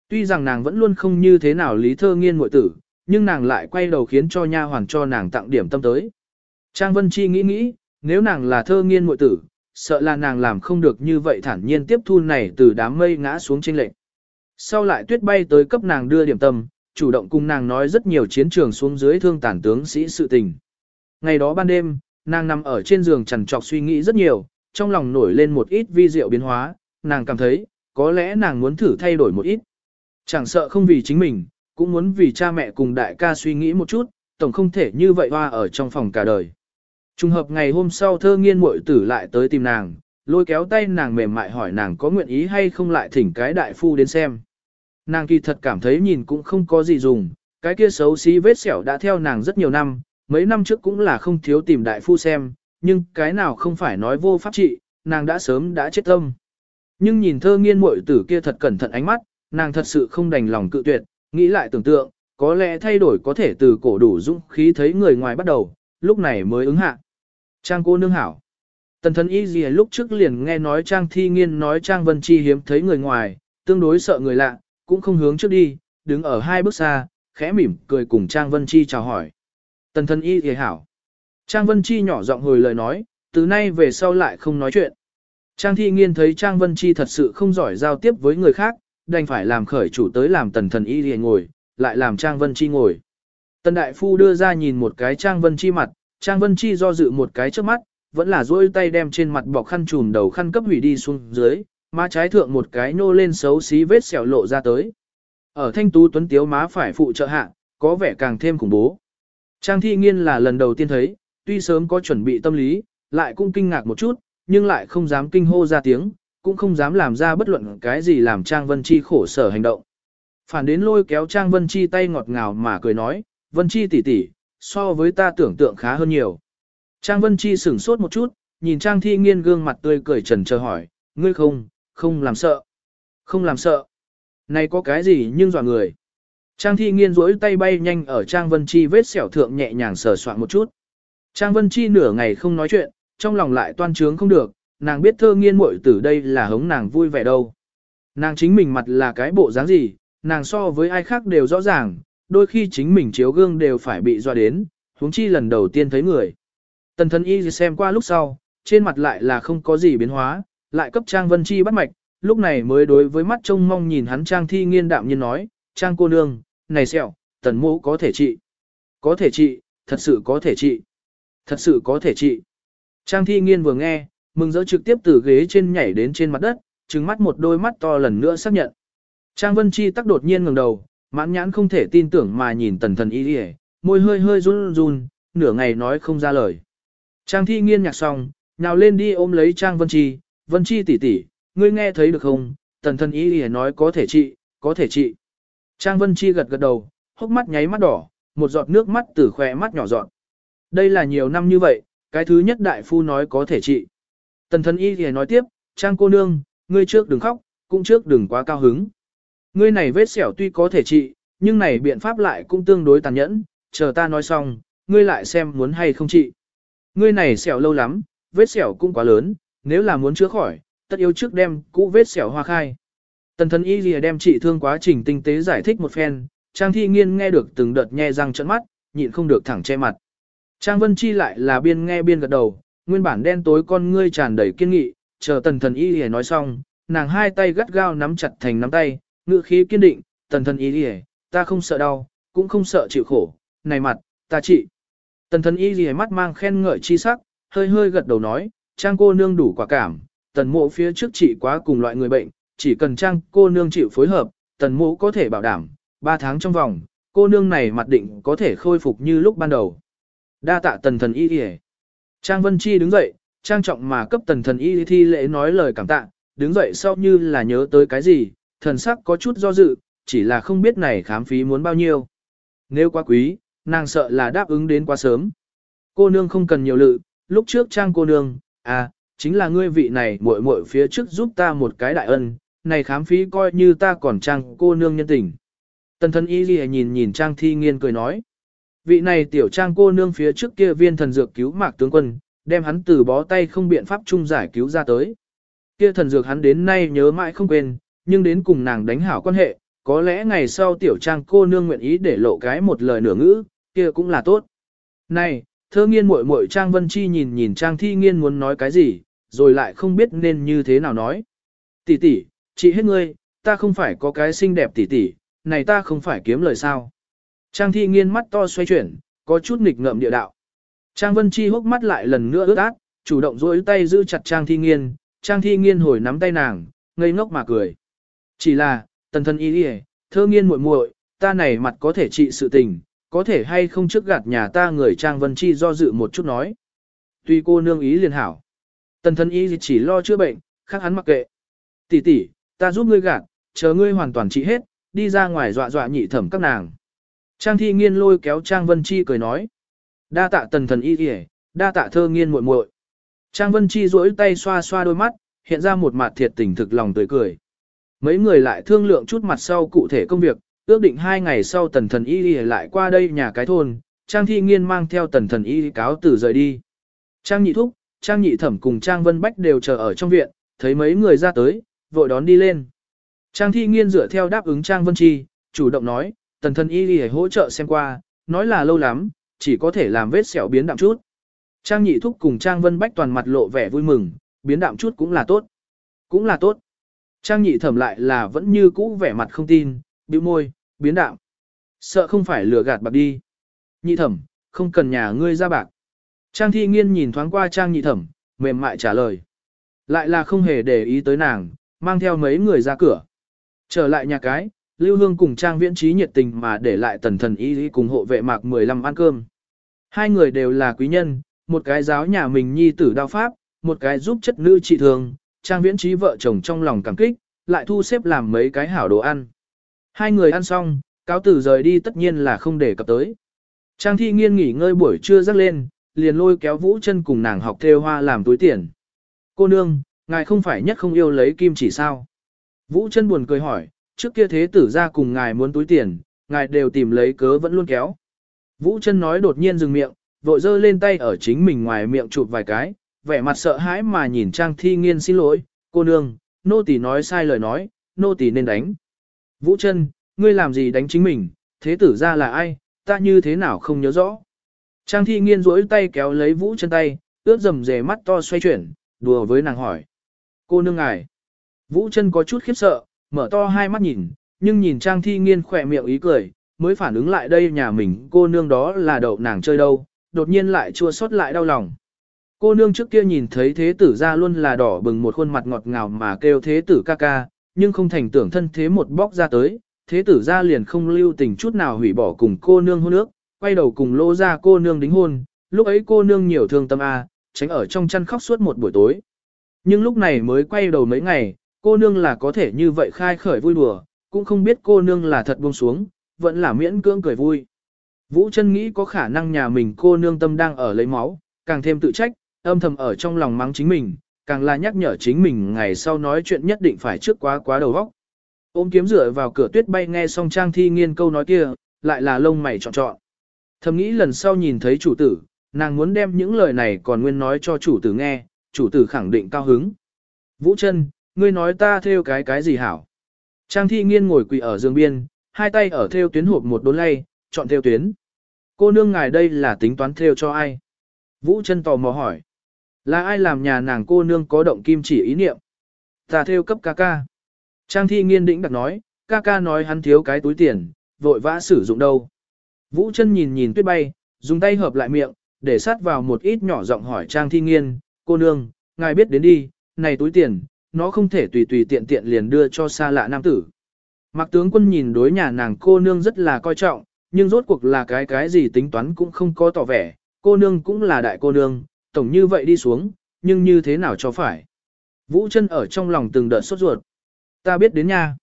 Tuy rằng nàng vẫn luôn không như thế nào lý thơ nghiên muội tử, nhưng nàng lại quay đầu khiến cho nha hoàn cho nàng tặng điểm tâm tới. Trang Vân Chi nghĩ nghĩ, nếu nàng là thơ nghiên muội tử, sợ là nàng làm không được như vậy thản nhiên tiếp thu này từ đám mây ngã xuống trên lệnh. Sau lại tuyết bay tới cấp nàng đưa điểm tâm, chủ động cùng nàng nói rất nhiều chiến trường xuống dưới thương tàn tướng sĩ sự tình. Ngày đó ban đêm, nàng nằm ở trên giường chằn trọc suy nghĩ rất nhiều, trong lòng nổi lên một ít vi diệu biến hóa, nàng cảm thấy, có lẽ nàng muốn thử thay đổi một ít. Chẳng sợ không vì chính mình, cũng muốn vì cha mẹ cùng đại ca suy nghĩ một chút, tổng không thể như vậy hoa ở trong phòng cả đời. Trùng hợp ngày hôm sau thơ nghiên muội tử lại tới tìm nàng, lôi kéo tay nàng mềm mại hỏi nàng có nguyện ý hay không lại thỉnh cái đại phu đến xem. Nàng kỳ thật cảm thấy nhìn cũng không có gì dùng, cái kia xấu xí vết sẹo đã theo nàng rất nhiều năm, mấy năm trước cũng là không thiếu tìm đại phu xem, nhưng cái nào không phải nói vô pháp trị, nàng đã sớm đã chết tâm. Nhưng nhìn thơ nghiên muội tử kia thật cẩn thận ánh mắt, nàng thật sự không đành lòng cự tuyệt, nghĩ lại tưởng tượng, có lẽ thay đổi có thể từ cổ đủ dũng khí thấy người ngoài bắt đầu, lúc này mới ứng hạ. Trang cô nương hảo. Tần thân y gì lúc trước liền nghe nói Trang thi nghiên nói Trang Vân Chi hiếm thấy người ngoài, tương đối sợ người lạ, cũng không hướng trước đi, đứng ở hai bước xa, khẽ mỉm cười cùng Trang Vân Chi chào hỏi. Tần thân y thì hảo. Trang Vân Chi nhỏ giọng hồi lời nói, từ nay về sau lại không nói chuyện. Trang thi nghiên thấy Trang Vân Chi thật sự không giỏi giao tiếp với người khác, đành phải làm khởi chủ tới làm tần thần y thì ngồi, lại làm Trang Vân Chi ngồi. Tần Đại Phu đưa ra nhìn một cái Trang Vân Chi mặt, Trang Vân Chi do dự một cái trước mắt, vẫn là duỗi tay đem trên mặt bọc khăn trùm đầu khăn cấp hủy đi xuống dưới, má trái thượng một cái nô lên xấu xí vết sẹo lộ ra tới. Ở thanh tú tuấn tiếu má phải phụ trợ hạ, có vẻ càng thêm khủng bố. Trang thi nghiên là lần đầu tiên thấy, tuy sớm có chuẩn bị tâm lý, lại cũng kinh ngạc một chút, nhưng lại không dám kinh hô ra tiếng, cũng không dám làm ra bất luận cái gì làm Trang Vân Chi khổ sở hành động. Phản đến lôi kéo Trang Vân Chi tay ngọt ngào mà cười nói, Vân Chi tỷ tỷ, so với ta tưởng tượng khá hơn nhiều. Trang Vân Chi sửng sốt một chút, nhìn Trang Thi Nghiên gương mặt tươi cười trần chờ hỏi, ngươi không, không làm sợ. Không làm sợ. Này có cái gì nhưng dọa người. Trang Thi Nghiên rỗi tay bay nhanh ở Trang Vân Chi vết sẹo thượng nhẹ nhàng sờ soạn một chút. Trang Vân Chi nửa ngày không nói chuyện, trong lòng lại toan trướng không được, nàng biết thơ nghiên muội tử đây là hống nàng vui vẻ đâu. Nàng chính mình mặt là cái bộ dáng gì, nàng so với ai khác đều rõ ràng, đôi khi chính mình chiếu gương đều phải bị dọa đến, huống chi lần đầu tiên thấy người. Tần thân y xem qua lúc sau, trên mặt lại là không có gì biến hóa, lại cấp Trang Vân Chi bắt mạch, lúc này mới đối với mắt trông mong nhìn hắn Trang Thi nghiên đạm nhiên nói, Trang cô nương, này sẹo, tần mũ có thể trị. Có thể trị, thật sự có thể trị. Thật sự có thể trị. Trang Thi nghiên vừa nghe, mừng rỡ trực tiếp từ ghế trên nhảy đến trên mặt đất, trừng mắt một đôi mắt to lần nữa xác nhận. Trang Vân Chi tắc đột nhiên ngẩng đầu, mãn nhãn không thể tin tưởng mà nhìn tần thần y đi môi hơi hơi run run, nửa ngày nói không ra lời. Trang thi nghiên nhạc xong, nào lên đi ôm lấy Trang Vân Chi, Vân Chi tỷ tỷ, ngươi nghe thấy được không, tần thần y đi nói có thể trị, có thể trị. Trang Vân Chi gật gật đầu, hốc mắt nháy mắt đỏ, một giọt nước mắt từ khỏe mắt nhỏ giọt. Đây là nhiều năm như vậy, cái thứ nhất đại phu nói có thể trị. Tần thần y thì nói tiếp, Trang cô nương, ngươi trước đừng khóc, cũng trước đừng quá cao hứng. Ngươi này vết sẹo tuy có thể trị, nhưng này biện pháp lại cũng tương đối tàn nhẫn, chờ ta nói xong, ngươi lại xem muốn hay không trị. Ngươi này sẹo lâu lắm, vết sẹo cũng quá lớn, nếu là muốn chữa khỏi, tất yếu trước đem cũ vết sẹo hoa khai. Tần thần y lìa đem trị thương quá trình tinh tế giải thích một phen, Trang Thi Nghiên nghe được từng đợt nhe răng trận mắt, nhịn không được thẳng che mặt. Trang Vân Chi lại là biên nghe biên gật đầu, nguyên bản đen tối con ngươi tràn đầy kiên nghị, chờ tần thần y lìa nói xong, nàng hai tay gắt gao nắm chặt thành nắm tay, ngữ khí kiên định, tần thần y lìa, ta không sợ đau, cũng không sợ chịu khổ, này mặt, ta trị. Tần thần y lìa mắt mang khen ngợi chi sắc, hơi hơi gật đầu nói, trang cô nương đủ quả cảm, tần mộ phía trước trị quá cùng loại người bệnh, chỉ cần trang cô nương chịu phối hợp, tần mũ có thể bảo đảm, 3 tháng trong vòng, cô nương này mặt định có thể khôi phục như lúc ban đầu. Đa tạ tần thần y lìa. Trang Vân Chi đứng dậy, trang trọng mà cấp tần thần y thi lễ nói lời cảm tạ, đứng dậy sau như là nhớ tới cái gì, thần sắc có chút do dự, chỉ là không biết này khám phí muốn bao nhiêu. Nếu quá quý, nàng sợ là đáp ứng đến quá sớm. Cô nương không cần nhiều lự, lúc trước trang cô nương, à, chính là ngươi vị này muội muội phía trước giúp ta một cái đại ân, này khám phí coi như ta còn trang cô nương nhân tình. Tần thân y ghi nhìn nhìn trang thi nghiên cười nói. Vị này tiểu trang cô nương phía trước kia viên thần dược cứu mạc tướng quân, đem hắn từ bó tay không biện pháp chung giải cứu ra tới. Kia thần dược hắn đến nay nhớ mãi không quên, nhưng đến cùng nàng đánh hảo quan hệ, có lẽ ngày sau tiểu trang cô nương nguyện ý để lộ cái một lời nửa ngữ, kia cũng là tốt. Này, thơ nghiên muội muội trang vân chi nhìn nhìn trang thi nghiên muốn nói cái gì, rồi lại không biết nên như thế nào nói. Tỷ tỷ, chị hết ngươi, ta không phải có cái xinh đẹp tỷ tỷ, này ta không phải kiếm lời sao. Trang thi nghiên mắt to xoay chuyển, có chút nghịch ngợm địa đạo. Trang Vân Chi hốc mắt lại lần nữa ướt át, chủ động duỗi tay giữ chặt Trang Thi Nghiên, Trang Thi Nghiên hồi nắm tay nàng, ngây ngốc mà cười. Chỉ là, tần thân y đi thơ nghiên muội muội, ta này mặt có thể trị sự tình, có thể hay không trước gạt nhà ta người Trang Vân Chi do dự một chút nói. Tuy cô nương ý liền hảo. Tần thân y chỉ lo chữa bệnh, khác hắn mặc kệ. Tỷ tỷ, ta giúp ngươi gạt, chờ ngươi hoàn toàn trị hết, đi ra ngoài dọa dọa nhị thẩm các nàng. Trang thi nghiên lôi kéo Trang Vân Chi cười nói. Đa tạ tần thần y kìa, đa tạ thơ nghiên muội muội. Trang Vân Chi duỗi tay xoa xoa đôi mắt, hiện ra một mặt thiệt tình thực lòng tươi cười. Mấy người lại thương lượng chút mặt sau cụ thể công việc, ước định hai ngày sau tần thần y lại qua đây nhà cái thôn, Trang Thi Nghiên mang theo tần thần y cáo từ rời đi. Trang Nhị Thúc, Trang Nhị Thẩm cùng Trang Vân Bách đều chờ ở trong viện, thấy mấy người ra tới, vội đón đi lên. Trang Thi Nghiên dựa theo đáp ứng Trang Vân Chi, chủ động nói, tần thân y đi hỗ trợ xem qua, nói là lâu lắm, chỉ có thể làm vết sẹo biến đạm chút. Trang nhị thúc cùng Trang vân bách toàn mặt lộ vẻ vui mừng, biến đạm chút cũng là tốt. Cũng là tốt. Trang nhị thẩm lại là vẫn như cũ vẻ mặt không tin, bĩu môi, biến đạm. Sợ không phải lừa gạt bạc đi. Nhị thẩm, không cần nhà ngươi ra bạc. Trang thi nghiên nhìn thoáng qua Trang nhị thẩm, mềm mại trả lời. Lại là không hề để ý tới nàng, mang theo mấy người ra cửa. Trở lại nhà cái, Lưu Hương cùng Trang Viễn Trí nhiệt tình mà để lại tần thần y y cùng hộ vệ mạc 15 ăn cơm. Hai người đều là quý nhân, một cái giáo nhà mình nhi tử đao pháp, một cái giúp chất nữ trị thường, Trang Viễn Trí vợ chồng trong lòng cảm kích, lại thu xếp làm mấy cái hảo đồ ăn. Hai người ăn xong, cáo tử rời đi tất nhiên là không để cập tới. Trang Thi Nghiên nghỉ ngơi buổi trưa rắc lên, liền lôi kéo Vũ chân cùng nàng học theo hoa làm túi tiền. Cô nương, ngài không phải nhất không yêu lấy kim chỉ sao? Vũ chân buồn cười hỏi, trước kia thế tử ra cùng ngài muốn túi tiền, ngài đều tìm lấy cớ vẫn luôn kéo. Vũ chân nói đột nhiên dừng miệng, vội giơ lên tay ở chính mình ngoài miệng chụp vài cái, vẻ mặt sợ hãi mà nhìn Trang Thi Nghiên xin lỗi, cô nương, nô tỳ nói sai lời nói, nô tỳ nên đánh. Vũ chân, ngươi làm gì đánh chính mình, thế tử ra là ai, ta như thế nào không nhớ rõ. Trang Thi Nghiên duỗi tay kéo lấy Vũ chân tay, ướt dầm dề mắt to xoay chuyển, đùa với nàng hỏi. Cô nương ngài. Vũ chân có chút khiếp sợ, mở to hai mắt nhìn, nhưng nhìn Trang Thi Nghiên khỏe miệng ý cười, mới phản ứng lại đây nhà mình cô nương đó là đậu nàng chơi đâu, đột nhiên lại chua xót lại đau lòng. Cô nương trước kia nhìn thấy thế tử ra luôn là đỏ bừng một khuôn mặt ngọt ngào mà kêu thế tử ca ca, nhưng không thành tưởng thân thế một bóc ra tới, thế tử ra liền không lưu tình chút nào hủy bỏ cùng cô nương hôn ước, quay đầu cùng lô ra cô nương đính hôn, lúc ấy cô nương nhiều thương tâm a, tránh ở trong chăn khóc suốt một buổi tối. Nhưng lúc này mới quay đầu mấy ngày, cô nương là có thể như vậy khai khởi vui đùa, cũng không biết cô nương là thật buông xuống, vẫn là miễn cưỡng cười vui. Vũ chân nghĩ có khả năng nhà mình cô nương tâm đang ở lấy máu, càng thêm tự trách, âm thầm ở trong lòng mắng chính mình, càng là nhắc nhở chính mình ngày sau nói chuyện nhất định phải trước quá quá đầu vóc. Ôm kiếm rửa vào cửa tuyết bay nghe xong trang thi nghiên câu nói kia, lại là lông mày trọn trọn. Thầm nghĩ lần sau nhìn thấy chủ tử, nàng muốn đem những lời này còn nguyên nói cho chủ tử nghe, chủ tử khẳng định cao hứng. Vũ chân, ngươi nói ta theo cái cái gì hảo? Trang thi nghiên ngồi quỳ ở giường biên, hai tay ở theo tuyến hộp một đốn lay, chọn theo tuyến. Cô nương ngài đây là tính toán theo cho ai? Vũ chân tò mò hỏi. Là ai làm nhà nàng cô nương có động kim chỉ ý niệm? Ta theo cấp ca ca. Trang thi nghiên đĩnh đặc nói, ca ca nói hắn thiếu cái túi tiền, vội vã sử dụng đâu. Vũ chân nhìn nhìn tuyết bay, dùng tay hợp lại miệng, để sát vào một ít nhỏ giọng hỏi Trang thi nghiên, cô nương, ngài biết đến đi, này túi tiền, nó không thể tùy tùy tiện tiện liền đưa cho xa lạ nam tử. Mạc tướng quân nhìn đối nhà nàng cô nương rất là coi trọng, nhưng rốt cuộc là cái cái gì tính toán cũng không có tỏ vẻ, cô nương cũng là đại cô nương, tổng như vậy đi xuống, nhưng như thế nào cho phải. Vũ chân ở trong lòng từng đợt sốt ruột. Ta biết đến nha.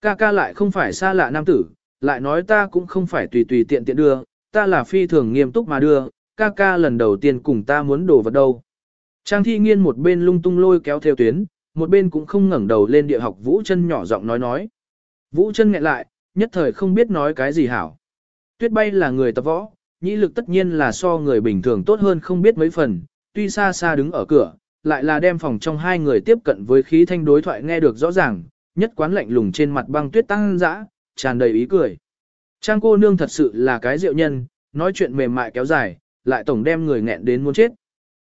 Ca ca lại không phải xa lạ nam tử, lại nói ta cũng không phải tùy tùy tiện tiện đưa, ta là phi thường nghiêm túc mà đưa, ca ca lần đầu tiên cùng ta muốn đổ vật đâu. Trang thi nghiên một bên lung tung lôi kéo theo tuyến, một bên cũng không ngẩng đầu lên địa học Vũ chân nhỏ giọng nói nói. Vũ chân nghẹn lại, nhất thời không biết nói cái gì hảo. Tuyết bay là người tập võ, nhĩ lực tất nhiên là so người bình thường tốt hơn không biết mấy phần, tuy xa xa đứng ở cửa, lại là đem phòng trong hai người tiếp cận với khí thanh đối thoại nghe được rõ ràng, nhất quán lạnh lùng trên mặt băng tuyết tăng dã, tràn đầy ý cười. Trang cô nương thật sự là cái diệu nhân, nói chuyện mềm mại kéo dài, lại tổng đem người nghẹn đến muốn chết.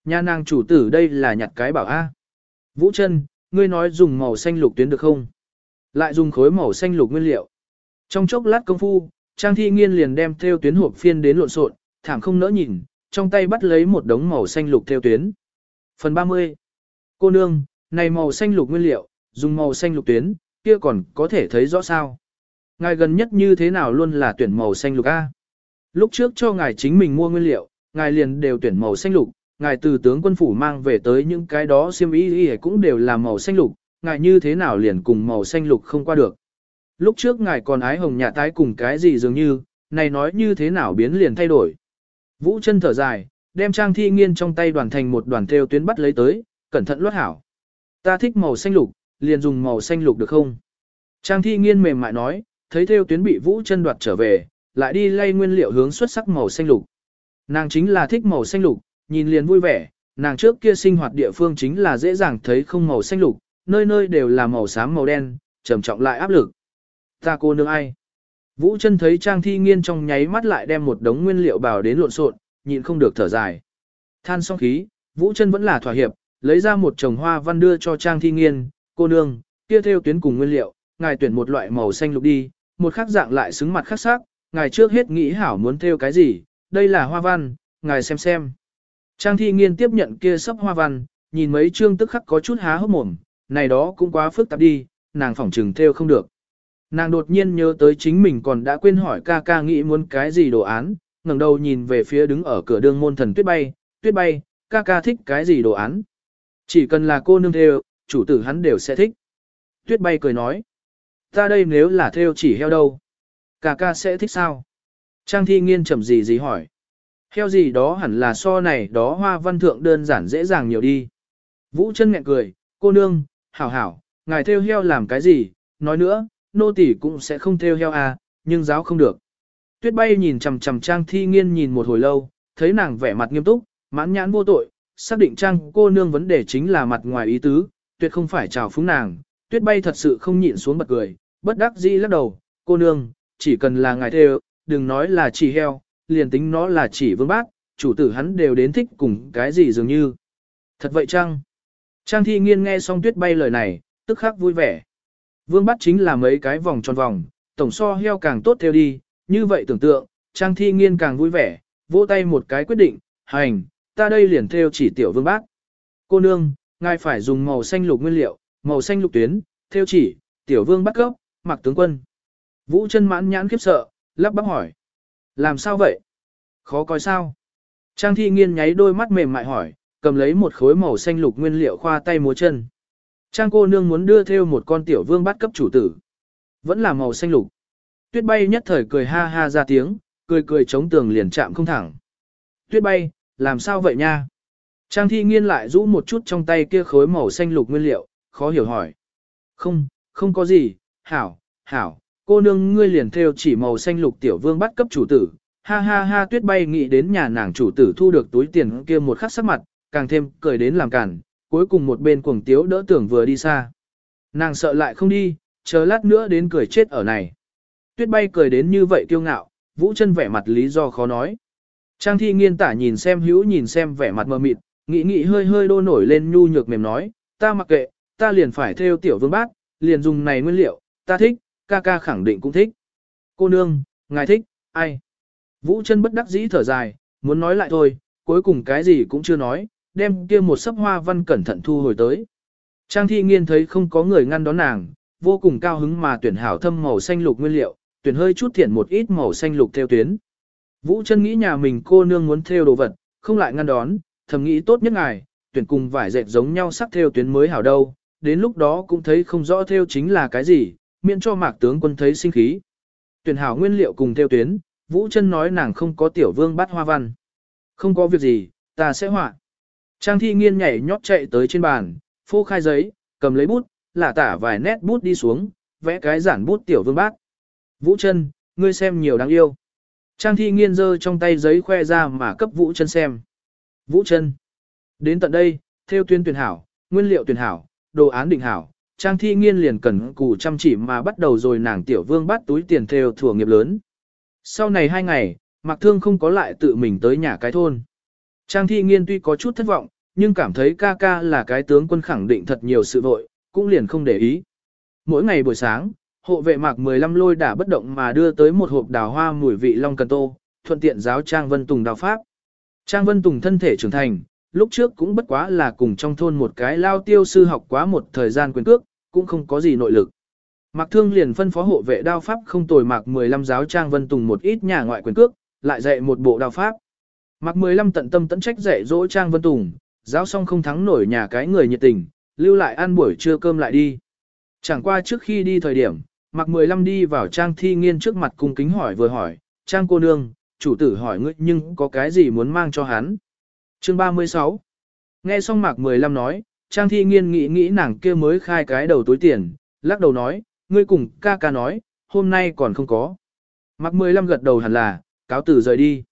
Nhà nàng chủ tử đây là nhặt cái bảo A. Vũ chân, ngươi nói dùng màu xanh lục tuyến được không? Lại dùng khối màu xanh lục nguyên liệu. Trong chốc lát công phu, Trang Thi Nghiên liền đem theo tuyến hộp phiên đến lộn xộn, thảm không nỡ nhìn, trong tay bắt lấy một đống màu xanh lục theo tuyến. Phần 30. Cô nương, này màu xanh lục nguyên liệu, dùng màu xanh lục tuyến, kia còn có thể thấy rõ sao. Ngài gần nhất như thế nào luôn là tuyển màu xanh lục A. Lúc trước cho ngài chính mình mua nguyên liệu, ngài liền đều tuyển màu xanh lục, ngài từ tướng quân phủ mang về tới những cái đó xiêm y y cũng đều là màu xanh lục, ngài như thế nào liền cùng màu xanh lục không qua được. Lúc trước ngài còn ái hồng nhà tái cùng cái gì dường như, này nói như thế nào biến liền thay đổi. Vũ chân thở dài, đem trang thi nghiên trong tay đoàn thành một đoàn theo tuyến bắt lấy tới, cẩn thận luốt hảo. Ta thích màu xanh lục, liền dùng màu xanh lục được không? Trang thi nghiên mềm mại nói, thấy theo tuyến bị vũ chân đoạt trở về, lại đi lay nguyên liệu hướng xuất sắc màu xanh lục. Nàng chính là thích màu xanh lục, nhìn liền vui vẻ, nàng trước kia sinh hoạt địa phương chính là dễ dàng thấy không màu xanh lục, nơi nơi đều là màu xám màu đen, trầm trọng lại áp lực. Ta cô nương ai? Vũ chân thấy Trang Thi Nghiên trong nháy mắt lại đem một đống nguyên liệu bào đến lộn xộn, nhịn không được thở dài. Than xong khí, Vũ chân vẫn là thỏa hiệp, lấy ra một chồng hoa văn đưa cho Trang Thi Nghiên, cô nương, kia theo tuyến cùng nguyên liệu, ngài tuyển một loại màu xanh lục đi, một khác dạng lại xứng mặt khắc sắc, ngài trước hết nghĩ hảo muốn theo cái gì, đây là hoa văn, ngài xem xem. Trang Thi Nghiên tiếp nhận kia sắp hoa văn, nhìn mấy chương tức khắc có chút há hốc mồm, này đó cũng quá phức tạp đi, nàng phỏng trừng theo không được. Nàng đột nhiên nhớ tới chính mình còn đã quên hỏi ca ca nghĩ muốn cái gì đồ án, ngẩng đầu nhìn về phía đứng ở cửa đường môn thần tuyết bay, tuyết bay, ca ca thích cái gì đồ án. Chỉ cần là cô nương theo, chủ tử hắn đều sẽ thích. Tuyết bay cười nói, ta đây nếu là theo chỉ heo đâu, ca ca sẽ thích sao? Trang thi nghiên chậm gì gì hỏi. Heo gì đó hẳn là so này đó hoa văn thượng đơn giản dễ dàng nhiều đi. Vũ chân nghẹn cười, cô nương, hảo hảo, ngài theo heo làm cái gì, nói nữa, nô tỳ cũng sẽ không theo heo à, nhưng giáo không được. Tuyết bay nhìn chằm chằm Trang Thi Nghiên nhìn một hồi lâu, thấy nàng vẻ mặt nghiêm túc, mãn nhãn vô tội, xác định Trang cô nương vấn đề chính là mặt ngoài ý tứ, tuyệt không phải chào phúng nàng. Tuyết bay thật sự không nhịn xuống bật cười, bất đắc dĩ lắc đầu, cô nương, chỉ cần là ngài theo, đừng nói là chỉ heo, liền tính nó là chỉ vương bác, chủ tử hắn đều đến thích cùng cái gì dường như. Thật vậy chăng? Trang thi nghiên nghe xong tuyết bay lời này, tức khắc vui vẻ. Vương bắt chính là mấy cái vòng tròn vòng, tổng so heo càng tốt theo đi, như vậy tưởng tượng, Trang thi nghiên càng vui vẻ, vỗ tay một cái quyết định, hành, ta đây liền theo chỉ tiểu vương bác. Cô nương, ngài phải dùng màu xanh lục nguyên liệu, màu xanh lục tuyến, theo chỉ, tiểu vương bắt gốc, mặc tướng quân. Vũ chân mãn nhãn khiếp sợ, lắp bắp hỏi. Làm sao vậy? Khó coi sao? Trang thi nghiên nháy đôi mắt mềm mại hỏi, cầm lấy một khối màu xanh lục nguyên liệu khoa tay múa chân. Trang cô nương muốn đưa theo một con tiểu vương bắt cấp chủ tử. Vẫn là màu xanh lục. Tuyết bay nhất thời cười ha ha ra tiếng, cười cười chống tường liền chạm không thẳng. Tuyết bay, làm sao vậy nha? Trang thi nghiên lại rũ một chút trong tay kia khối màu xanh lục nguyên liệu, khó hiểu hỏi. Không, không có gì, hảo, hảo, cô nương ngươi liền theo chỉ màu xanh lục tiểu vương bắt cấp chủ tử. Ha ha ha tuyết bay nghĩ đến nhà nàng chủ tử thu được túi tiền kia một khắc sắc mặt, càng thêm cười đến làm cản, cuối cùng một bên cuồng tiếu đỡ tưởng vừa đi xa. Nàng sợ lại không đi, chờ lát nữa đến cười chết ở này. Tuyết bay cười đến như vậy kiêu ngạo, vũ chân vẻ mặt lý do khó nói. Trang thi nghiên tả nhìn xem hữu nhìn xem vẻ mặt mờ mịt, nghĩ nghĩ hơi hơi đô nổi lên nhu nhược mềm nói, ta mặc kệ, ta liền phải theo tiểu vương bác, liền dùng này nguyên liệu, ta thích, ca ca khẳng định cũng thích. Cô nương, ngài thích, ai? Vũ chân bất đắc dĩ thở dài, muốn nói lại thôi, cuối cùng cái gì cũng chưa nói, đem kia một sấp hoa văn cẩn thận thu hồi tới. Trang thi nghiên thấy không có người ngăn đón nàng, vô cùng cao hứng mà tuyển hảo thâm màu xanh lục nguyên liệu, tuyển hơi chút thiện một ít màu xanh lục theo tuyến. Vũ chân nghĩ nhà mình cô nương muốn theo đồ vật, không lại ngăn đón, thầm nghĩ tốt nhất ngài, tuyển cùng vải dệt giống nhau sắc theo tuyến mới hảo đâu, đến lúc đó cũng thấy không rõ theo chính là cái gì, miễn cho mạc tướng quân thấy sinh khí. Tuyển hảo nguyên liệu cùng theo tuyến, Vũ chân nói nàng không có tiểu vương bắt hoa văn. Không có việc gì, ta sẽ họa. Trang thi nghiên nhảy nhót chạy tới trên bàn, phô khai giấy, cầm lấy bút, lả tả vài nét bút đi xuống, vẽ cái giản bút tiểu vương bát. Vũ chân, ngươi xem nhiều đáng yêu. Trang thi nghiên giơ trong tay giấy khoe ra mà cấp Vũ chân xem. Vũ chân. Đến tận đây, theo tuyên tuyển hảo, nguyên liệu tuyển hảo, đồ án định hảo. Trang thi nghiên liền cần cù chăm chỉ mà bắt đầu rồi nàng tiểu vương bắt túi tiền theo thừa nghiệp lớn. Sau này hai ngày, Mạc Thương không có lại tự mình tới nhà cái thôn. Trang thi nghiên tuy có chút thất vọng, nhưng cảm thấy ca ca là cái tướng quân khẳng định thật nhiều sự vội, cũng liền không để ý. Mỗi ngày buổi sáng, hộ vệ mạc 15 lôi đã bất động mà đưa tới một hộp đào hoa mùi vị long cần tô, thuận tiện giáo Trang Vân Tùng đào pháp. Trang Vân Tùng thân thể trưởng thành, lúc trước cũng bất quá là cùng trong thôn một cái lao tiêu sư học quá một thời gian quyền cước, cũng không có gì nội lực. Mạc Thương liền phân phó hộ vệ đao pháp không tồi mạc 15 giáo Trang Vân Tùng một ít nhà ngoại quyền cước, lại dạy một bộ đao pháp. Mạc 15 tận tâm tận trách dạy dỗ Trang Vân Tùng, giáo xong không thắng nổi nhà cái người nhiệt tình, lưu lại ăn buổi trưa cơm lại đi. Chẳng qua trước khi đi thời điểm, Mạc 15 đi vào Trang Thi Nghiên trước mặt cung kính hỏi vừa hỏi, Trang cô nương, chủ tử hỏi ngươi nhưng có cái gì muốn mang cho hắn. Chương 36 Nghe xong Mạc 15 nói, Trang Thi Nghiên nghĩ nghĩ nàng kia mới khai cái đầu túi tiền, lắc đầu nói, ngươi cùng ca ca nói, hôm nay còn không có. Mạc 15 gật đầu hẳn là, cáo tử rời đi.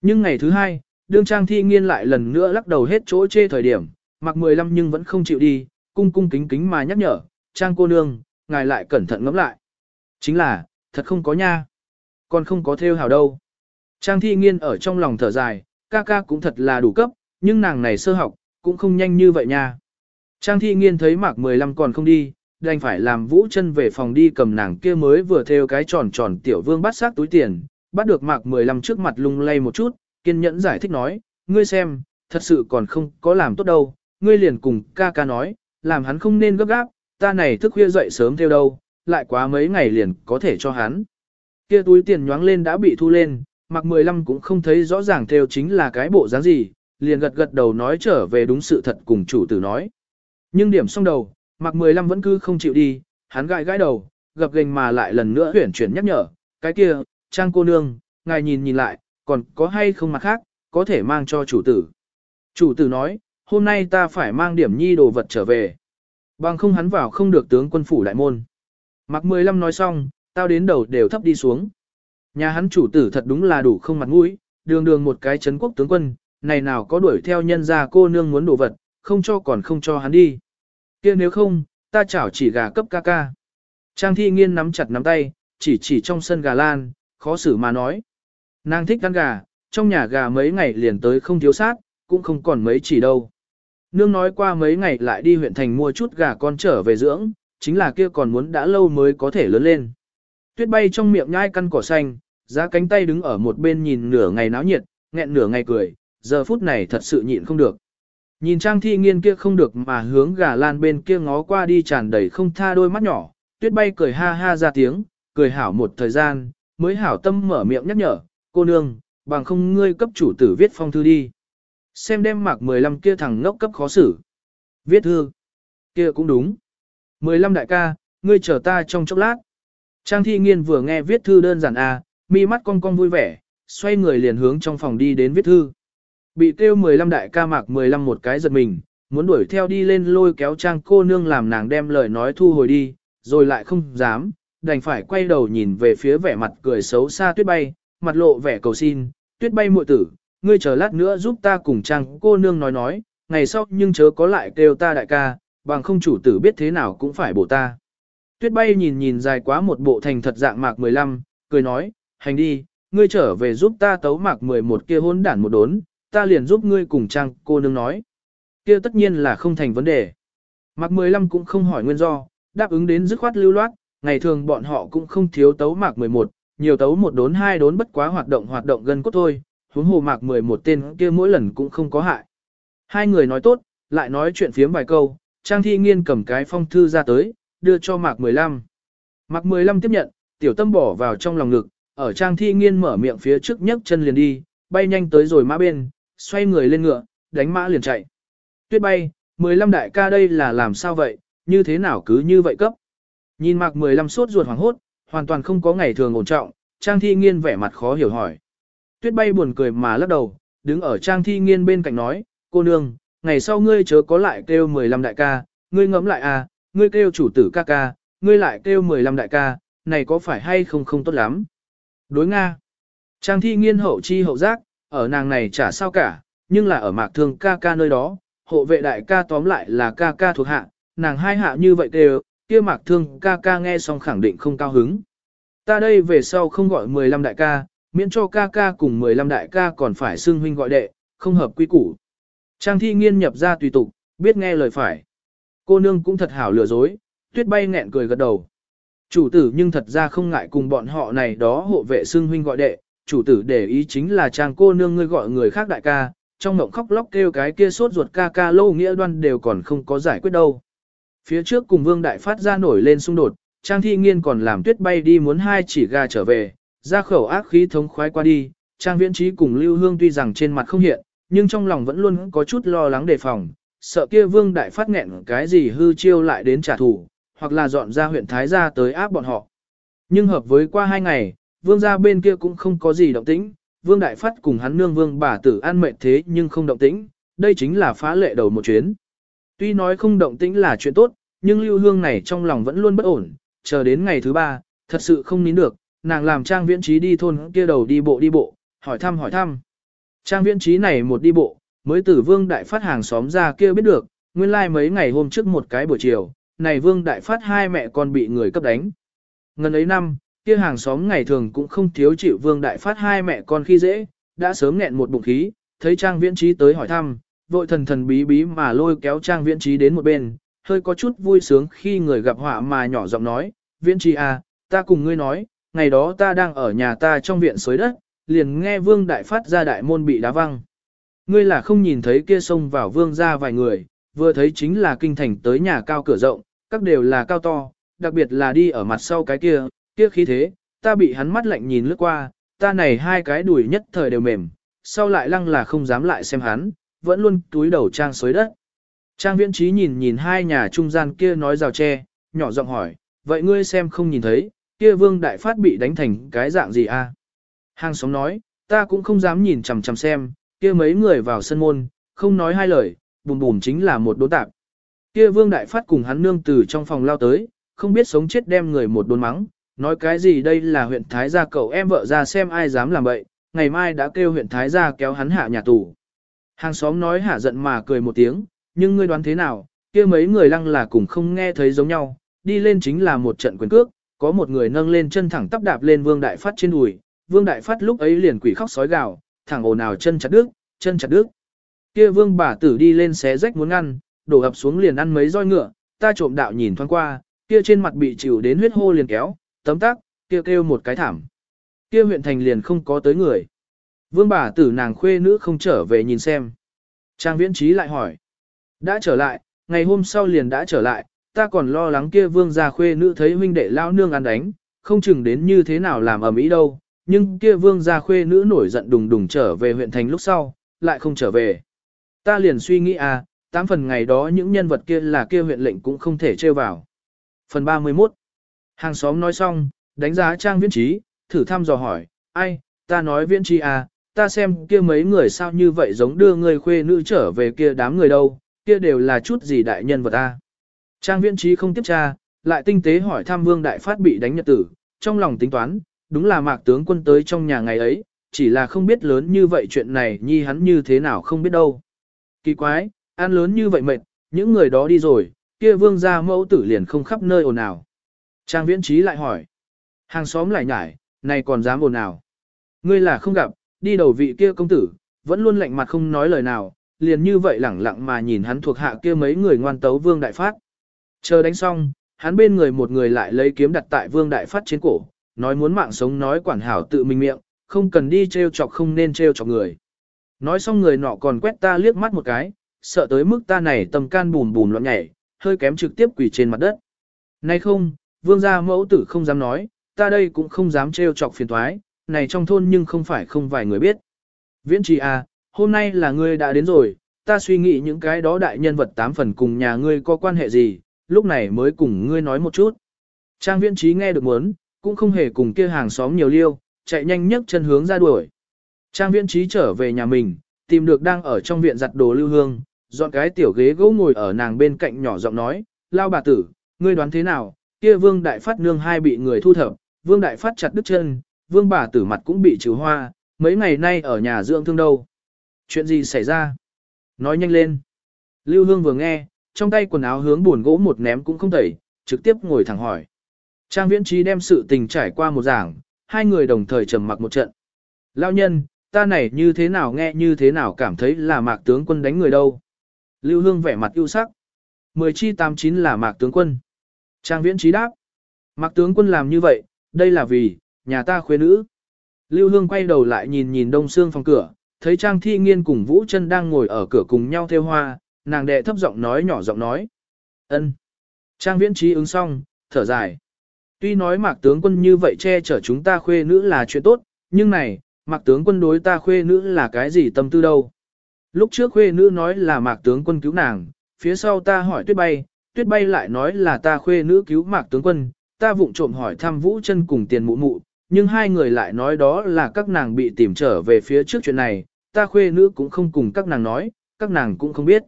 Nhưng ngày thứ hai, đương Trang Thi Nghiên lại lần nữa lắc đầu hết chỗ chê thời điểm, Mạc 15 nhưng vẫn không chịu đi, cung cung kính kính mà nhắc nhở, Trang cô nương, ngài lại cẩn thận ngẫm lại. Chính là, thật không có nha. Còn không có theo hào đâu. Trang thi nghiên ở trong lòng thở dài, ca ca cũng thật là đủ cấp, nhưng nàng này sơ học, cũng không nhanh như vậy nha. Trang thi nghiên thấy mạc 15 còn không đi, đành phải làm vũ chân về phòng đi cầm nàng kia mới vừa theo cái tròn tròn tiểu vương bắt xác túi tiền, bắt được mạc 15 trước mặt lung lay một chút, kiên nhẫn giải thích nói, ngươi xem, thật sự còn không có làm tốt đâu, ngươi liền cùng ca ca nói, làm hắn không nên gấp gáp, ta này thức khuya dậy sớm theo đâu, lại quá mấy ngày liền có thể cho hắn. Kia túi tiền nhoáng lên đã bị thu lên, mặc 15 cũng không thấy rõ ràng theo chính là cái bộ dáng gì, liền gật gật đầu nói trở về đúng sự thật cùng chủ tử nói. Nhưng điểm xong đầu, mặc 15 vẫn cứ không chịu đi, hắn gãi gãi đầu, gập gành mà lại lần nữa huyển chuyển nhắc nhở, cái kia, trang cô nương, ngài nhìn nhìn lại, còn có hay không mặt khác, có thể mang cho chủ tử. Chủ tử nói, hôm nay ta phải mang điểm nhi đồ vật trở về. Bằng không hắn vào không được tướng quân phủ đại môn. Mặc 15 nói xong, tao đến đầu đều thấp đi xuống. Nhà hắn chủ tử thật đúng là đủ không mặt mũi, đường đường một cái chấn quốc tướng quân, này nào có đuổi theo nhân gia cô nương muốn đồ vật, không cho còn không cho hắn đi kia nếu không, ta chảo chỉ gà cấp ca ca. Trang thi nghiên nắm chặt nắm tay, chỉ chỉ trong sân gà lan, khó xử mà nói. Nàng thích ăn gà, trong nhà gà mấy ngày liền tới không thiếu sát, cũng không còn mấy chỉ đâu. Nương nói qua mấy ngày lại đi huyện thành mua chút gà con trở về dưỡng, chính là kia còn muốn đã lâu mới có thể lớn lên. Tuyết bay trong miệng nhai căn cỏ xanh, giá cánh tay đứng ở một bên nhìn nửa ngày náo nhiệt, nghẹn nửa ngày cười, giờ phút này thật sự nhịn không được. Nhìn trang thi nghiên kia không được mà hướng gà lan bên kia ngó qua đi tràn đầy không tha đôi mắt nhỏ, tuyết bay cười ha ha ra tiếng, cười hảo một thời gian, mới hảo tâm mở miệng nhắc nhở, cô nương, bằng không ngươi cấp chủ tử viết phong thư đi. Xem đem mạc 15 kia thằng ngốc cấp khó xử. Viết thư. Kia cũng đúng. 15 đại ca, ngươi chờ ta trong chốc lát. Trang thi nghiên vừa nghe viết thư đơn giản à, mi mắt cong cong vui vẻ, xoay người liền hướng trong phòng đi đến viết thư. Bị kêu 15 đại ca mạc 15 một cái giật mình, muốn đuổi theo đi lên lôi kéo trang cô nương làm nàng đem lời nói thu hồi đi, rồi lại không dám, đành phải quay đầu nhìn về phía vẻ mặt cười xấu xa tuyết bay, mặt lộ vẻ cầu xin, tuyết bay muội tử, ngươi chờ lát nữa giúp ta cùng trang cô nương nói nói, ngày sau nhưng chớ có lại kêu ta đại ca, bằng không chủ tử biết thế nào cũng phải bổ ta. Tuyết bay nhìn nhìn dài quá một bộ thành thật dạng mạc 15, cười nói, hành đi, ngươi trở về giúp ta tấu mạc 11 kia hôn đản một đốn, ta liền giúp ngươi cùng trang cô nương nói. Kia tất nhiên là không thành vấn đề. Mạc 15 cũng không hỏi nguyên do, đáp ứng đến dứt khoát lưu loát, ngày thường bọn họ cũng không thiếu tấu mạc 11, nhiều tấu một đốn hai đốn bất quá hoạt động hoạt động gần cốt thôi, huống hồ mạc 11 tên kia mỗi lần cũng không có hại. Hai người nói tốt, lại nói chuyện phiếm vài câu, Trang Thi Nghiên cầm cái phong thư ra tới, đưa cho Mạc 15. Mạc 15 tiếp nhận, tiểu tâm bỏ vào trong lòng ngực, ở Trang Thi Nghiên mở miệng phía trước nhấc chân liền đi, bay nhanh tới rồi mã bên, xoay người lên ngựa, đánh mã liền chạy. Tuyết bay, 15 đại ca đây là làm sao vậy, như thế nào cứ như vậy cấp. Nhìn mạc 15 sốt ruột hoảng hốt, hoàn toàn không có ngày thường ổn trọng, Trang Thi Nghiên vẻ mặt khó hiểu hỏi. Tuyết bay buồn cười mà lắc đầu, đứng ở Trang Thi Nghiên bên cạnh nói, cô nương, ngày sau ngươi chớ có lại kêu 15 đại ca, ngươi ngẫm lại à, ngươi kêu chủ tử ca ca, ngươi lại kêu 15 đại ca, này có phải hay không không tốt lắm. Đối Nga. Trang Thi Nghiên hậu chi hậu giác, ở nàng này chả sao cả, nhưng là ở mạc thương ca ca nơi đó, hộ vệ đại ca tóm lại là ca ca thuộc hạ, nàng hai hạ như vậy kêu, kia mạc thương ca ca nghe xong khẳng định không cao hứng. Ta đây về sau không gọi 15 đại ca, miễn cho ca ca cùng 15 đại ca còn phải xưng huynh gọi đệ, không hợp quy củ. Trang thi nghiên nhập ra tùy tục, biết nghe lời phải. Cô nương cũng thật hảo lừa dối, tuyết bay nghẹn cười gật đầu. Chủ tử nhưng thật ra không ngại cùng bọn họ này đó hộ vệ xưng huynh gọi đệ, chủ tử để ý chính là trang cô nương ngươi gọi người khác đại ca, trong mộng khóc lóc kêu cái kia sốt ruột ca ca lâu nghĩa đoan đều còn không có giải quyết đâu. Phía trước cùng vương đại phát ra nổi lên xung đột, trang thi nghiên còn làm tuyết bay đi muốn hai chỉ gà trở về, ra khẩu ác khí thống khoái qua đi, trang viễn trí cùng lưu hương tuy rằng trên mặt không hiện, nhưng trong lòng vẫn luôn có chút lo lắng đề phòng, sợ kia vương đại phát nghẹn cái gì hư chiêu lại đến trả thù, hoặc là dọn ra huyện Thái gia tới áp bọn họ. Nhưng hợp với qua hai ngày, vương gia bên kia cũng không có gì động tĩnh, vương đại phát cùng hắn nương vương bà tử an mệnh thế nhưng không động tĩnh, đây chính là phá lệ đầu một chuyến. Tuy nói không động tĩnh là chuyện tốt, nhưng lưu hương này trong lòng vẫn luôn bất ổn, chờ đến ngày thứ ba, thật sự không nín được, nàng làm trang viễn trí đi thôn kia đầu đi bộ đi bộ, hỏi thăm hỏi thăm. Trang viễn trí này một đi bộ, mới từ vương đại phát hàng xóm ra kia biết được, nguyên lai like mấy ngày hôm trước một cái buổi chiều, này vương đại phát hai mẹ con bị người cấp đánh. Ngần ấy năm, kia hàng xóm ngày thường cũng không thiếu chịu vương đại phát hai mẹ con khi dễ, đã sớm nghẹn một bụng khí, thấy trang viễn trí tới hỏi thăm, vội thần thần bí bí mà lôi kéo trang viễn trí đến một bên, hơi có chút vui sướng khi người gặp họa mà nhỏ giọng nói, viễn trí à, ta cùng ngươi nói, ngày đó ta đang ở nhà ta trong viện xới đất, liền nghe vương đại phát ra đại môn bị đá văng. Ngươi là không nhìn thấy kia xông vào vương ra vài người, vừa thấy chính là kinh thành tới nhà cao cửa rộng, các đều là cao to, đặc biệt là đi ở mặt sau cái kia, kia khí thế, ta bị hắn mắt lạnh nhìn lướt qua, ta này hai cái đùi nhất thời đều mềm, sau lại lăng là không dám lại xem hắn, vẫn luôn túi đầu trang xới đất. Trang viễn trí nhìn nhìn hai nhà trung gian kia nói rào tre, nhỏ giọng hỏi, vậy ngươi xem không nhìn thấy, kia vương đại phát bị đánh thành cái dạng gì a? À? Hàng xóm nói, ta cũng không dám nhìn chằm chằm xem, kia mấy người vào sân môn, không nói hai lời, bùm bùm chính là một đốn tạp. Kia vương đại phát cùng hắn nương từ trong phòng lao tới, không biết sống chết đem người một đốn mắng, nói cái gì đây là huyện Thái gia cậu em vợ ra xem ai dám làm vậy, ngày mai đã kêu huyện Thái gia kéo hắn hạ nhà tù. Hàng xóm nói hạ giận mà cười một tiếng, nhưng ngươi đoán thế nào, kia mấy người lăng là cùng không nghe thấy giống nhau, đi lên chính là một trận quyền cước, có một người nâng lên chân thẳng tắp đạp lên Vương Đại Phát trên đùi, Vương Đại Phát lúc ấy liền quỷ khóc sói gào, thẳng ồn ào chân chặt đứt, chân chặt đứt. Kia Vương bà tử đi lên xé rách muốn ngăn, đổ ập xuống liền ăn mấy roi ngựa, ta trộm đạo nhìn thoáng qua, kia trên mặt bị chịu đến huyết hô liền kéo, tấm tắc, kia kêu một cái thảm. Kia huyện thành liền không có tới người. Vương bà tử nàng khuê nữ không trở về nhìn xem. Trang viễn trí lại hỏi. Đã trở lại, ngày hôm sau liền đã trở lại, ta còn lo lắng kia vương gia khuê nữ thấy huynh đệ lao nương ăn đánh, không chừng đến như thế nào làm ở mỹ đâu, nhưng kia vương gia khuê nữ nổi giận đùng đùng trở về huyện thành lúc sau, lại không trở về. Ta liền suy nghĩ à, tám phần ngày đó những nhân vật kia là kia huyện lệnh cũng không thể trêu vào. Phần 31 Hàng xóm nói xong, đánh giá trang viễn trí, thử thăm dò hỏi, ai, ta nói viễn trí à, ta xem kia mấy người sao như vậy giống đưa người khuê nữ trở về kia đám người đâu, kia đều là chút gì đại nhân vật ta. Trang viễn trí không tiếp tra, lại tinh tế hỏi thăm vương đại phát bị đánh nhật tử, trong lòng tính toán, đúng là mạc tướng quân tới trong nhà ngày ấy, chỉ là không biết lớn như vậy chuyện này nhi hắn như thế nào không biết đâu. Kỳ quái, ăn lớn như vậy mệt, những người đó đi rồi, kia vương gia mẫu tử liền không khắp nơi ồn ào. Trang viễn trí lại hỏi, hàng xóm lại nhải, này còn dám ồn nào? Ngươi là không gặp, đi đầu vị kia công tử, vẫn luôn lạnh mặt không nói lời nào, liền như vậy lẳng lặng mà nhìn hắn thuộc hạ kia mấy người ngoan tấu vương đại phát. Chờ đánh xong, hắn bên người một người lại lấy kiếm đặt tại vương đại phát trên cổ, nói muốn mạng sống nói quản hảo tự mình miệng, không cần đi treo chọc không nên treo chọc người. Nói xong người nọ còn quét ta liếc mắt một cái, sợ tới mức ta này tầm can bùn bùn loạn nhảy, hơi kém trực tiếp quỳ trên mặt đất. Nay không, vương gia mẫu tử không dám nói, ta đây cũng không dám trêu chọc phiền thoái, này trong thôn nhưng không phải không vài người biết. Viễn trì à, hôm nay là ngươi đã đến rồi, ta suy nghĩ những cái đó đại nhân vật tám phần cùng nhà ngươi có quan hệ gì, lúc này mới cùng ngươi nói một chút. Trang viễn trí nghe được muốn, cũng không hề cùng kia hàng xóm nhiều liêu, chạy nhanh nhấc chân hướng ra đuổi. Trang viễn trí trở về nhà mình, tìm được đang ở trong viện giặt đồ lưu hương, dọn cái tiểu ghế gỗ ngồi ở nàng bên cạnh nhỏ giọng nói, lao bà tử, ngươi đoán thế nào, kia vương đại phát nương hai bị người thu thập, vương đại phát chặt đứt chân, vương bà tử mặt cũng bị trừ hoa, mấy ngày nay ở nhà dưỡng thương đâu. Chuyện gì xảy ra? Nói nhanh lên. Lưu Hương vừa nghe, trong tay quần áo hướng buồn gỗ một ném cũng không tẩy, trực tiếp ngồi thẳng hỏi. Trang viễn trí đem sự tình trải qua một giảng, hai người đồng thời trầm mặc một trận. Lao nhân, ta này như thế nào nghe như thế nào cảm thấy là mạc tướng quân đánh người đâu. Lưu Hương vẻ mặt ưu sắc. Mười chi tám chín là mạc tướng quân. Trang viễn trí đáp. Mặc tướng quân làm như vậy, đây là vì, nhà ta khuê nữ. Lưu Hương quay đầu lại nhìn nhìn đông xương phòng cửa, thấy Trang Thi Nghiên cùng Vũ Chân đang ngồi ở cửa cùng nhau theo hoa, nàng đệ thấp giọng nói nhỏ giọng nói. ân. Trang Viễn Trí ứng xong, thở dài. Tuy nói Mạc tướng quân như vậy che chở chúng ta khuê nữ là chuyện tốt, nhưng này, Mạc tướng quân đối ta khuê nữ là cái gì tâm tư đâu. Lúc trước khuê nữ nói là Mạc tướng quân cứu nàng, phía sau ta hỏi Tuyết Bay, Tuyết Bay lại nói là ta khuê nữ cứu Mạc tướng quân, ta vụng trộm hỏi thăm Vũ Chân cùng tiền mụ mụ, nhưng hai người lại nói đó là các nàng bị tìm trở về phía trước chuyện này, ta khuê nữ cũng không cùng các nàng nói, các nàng cũng không biết.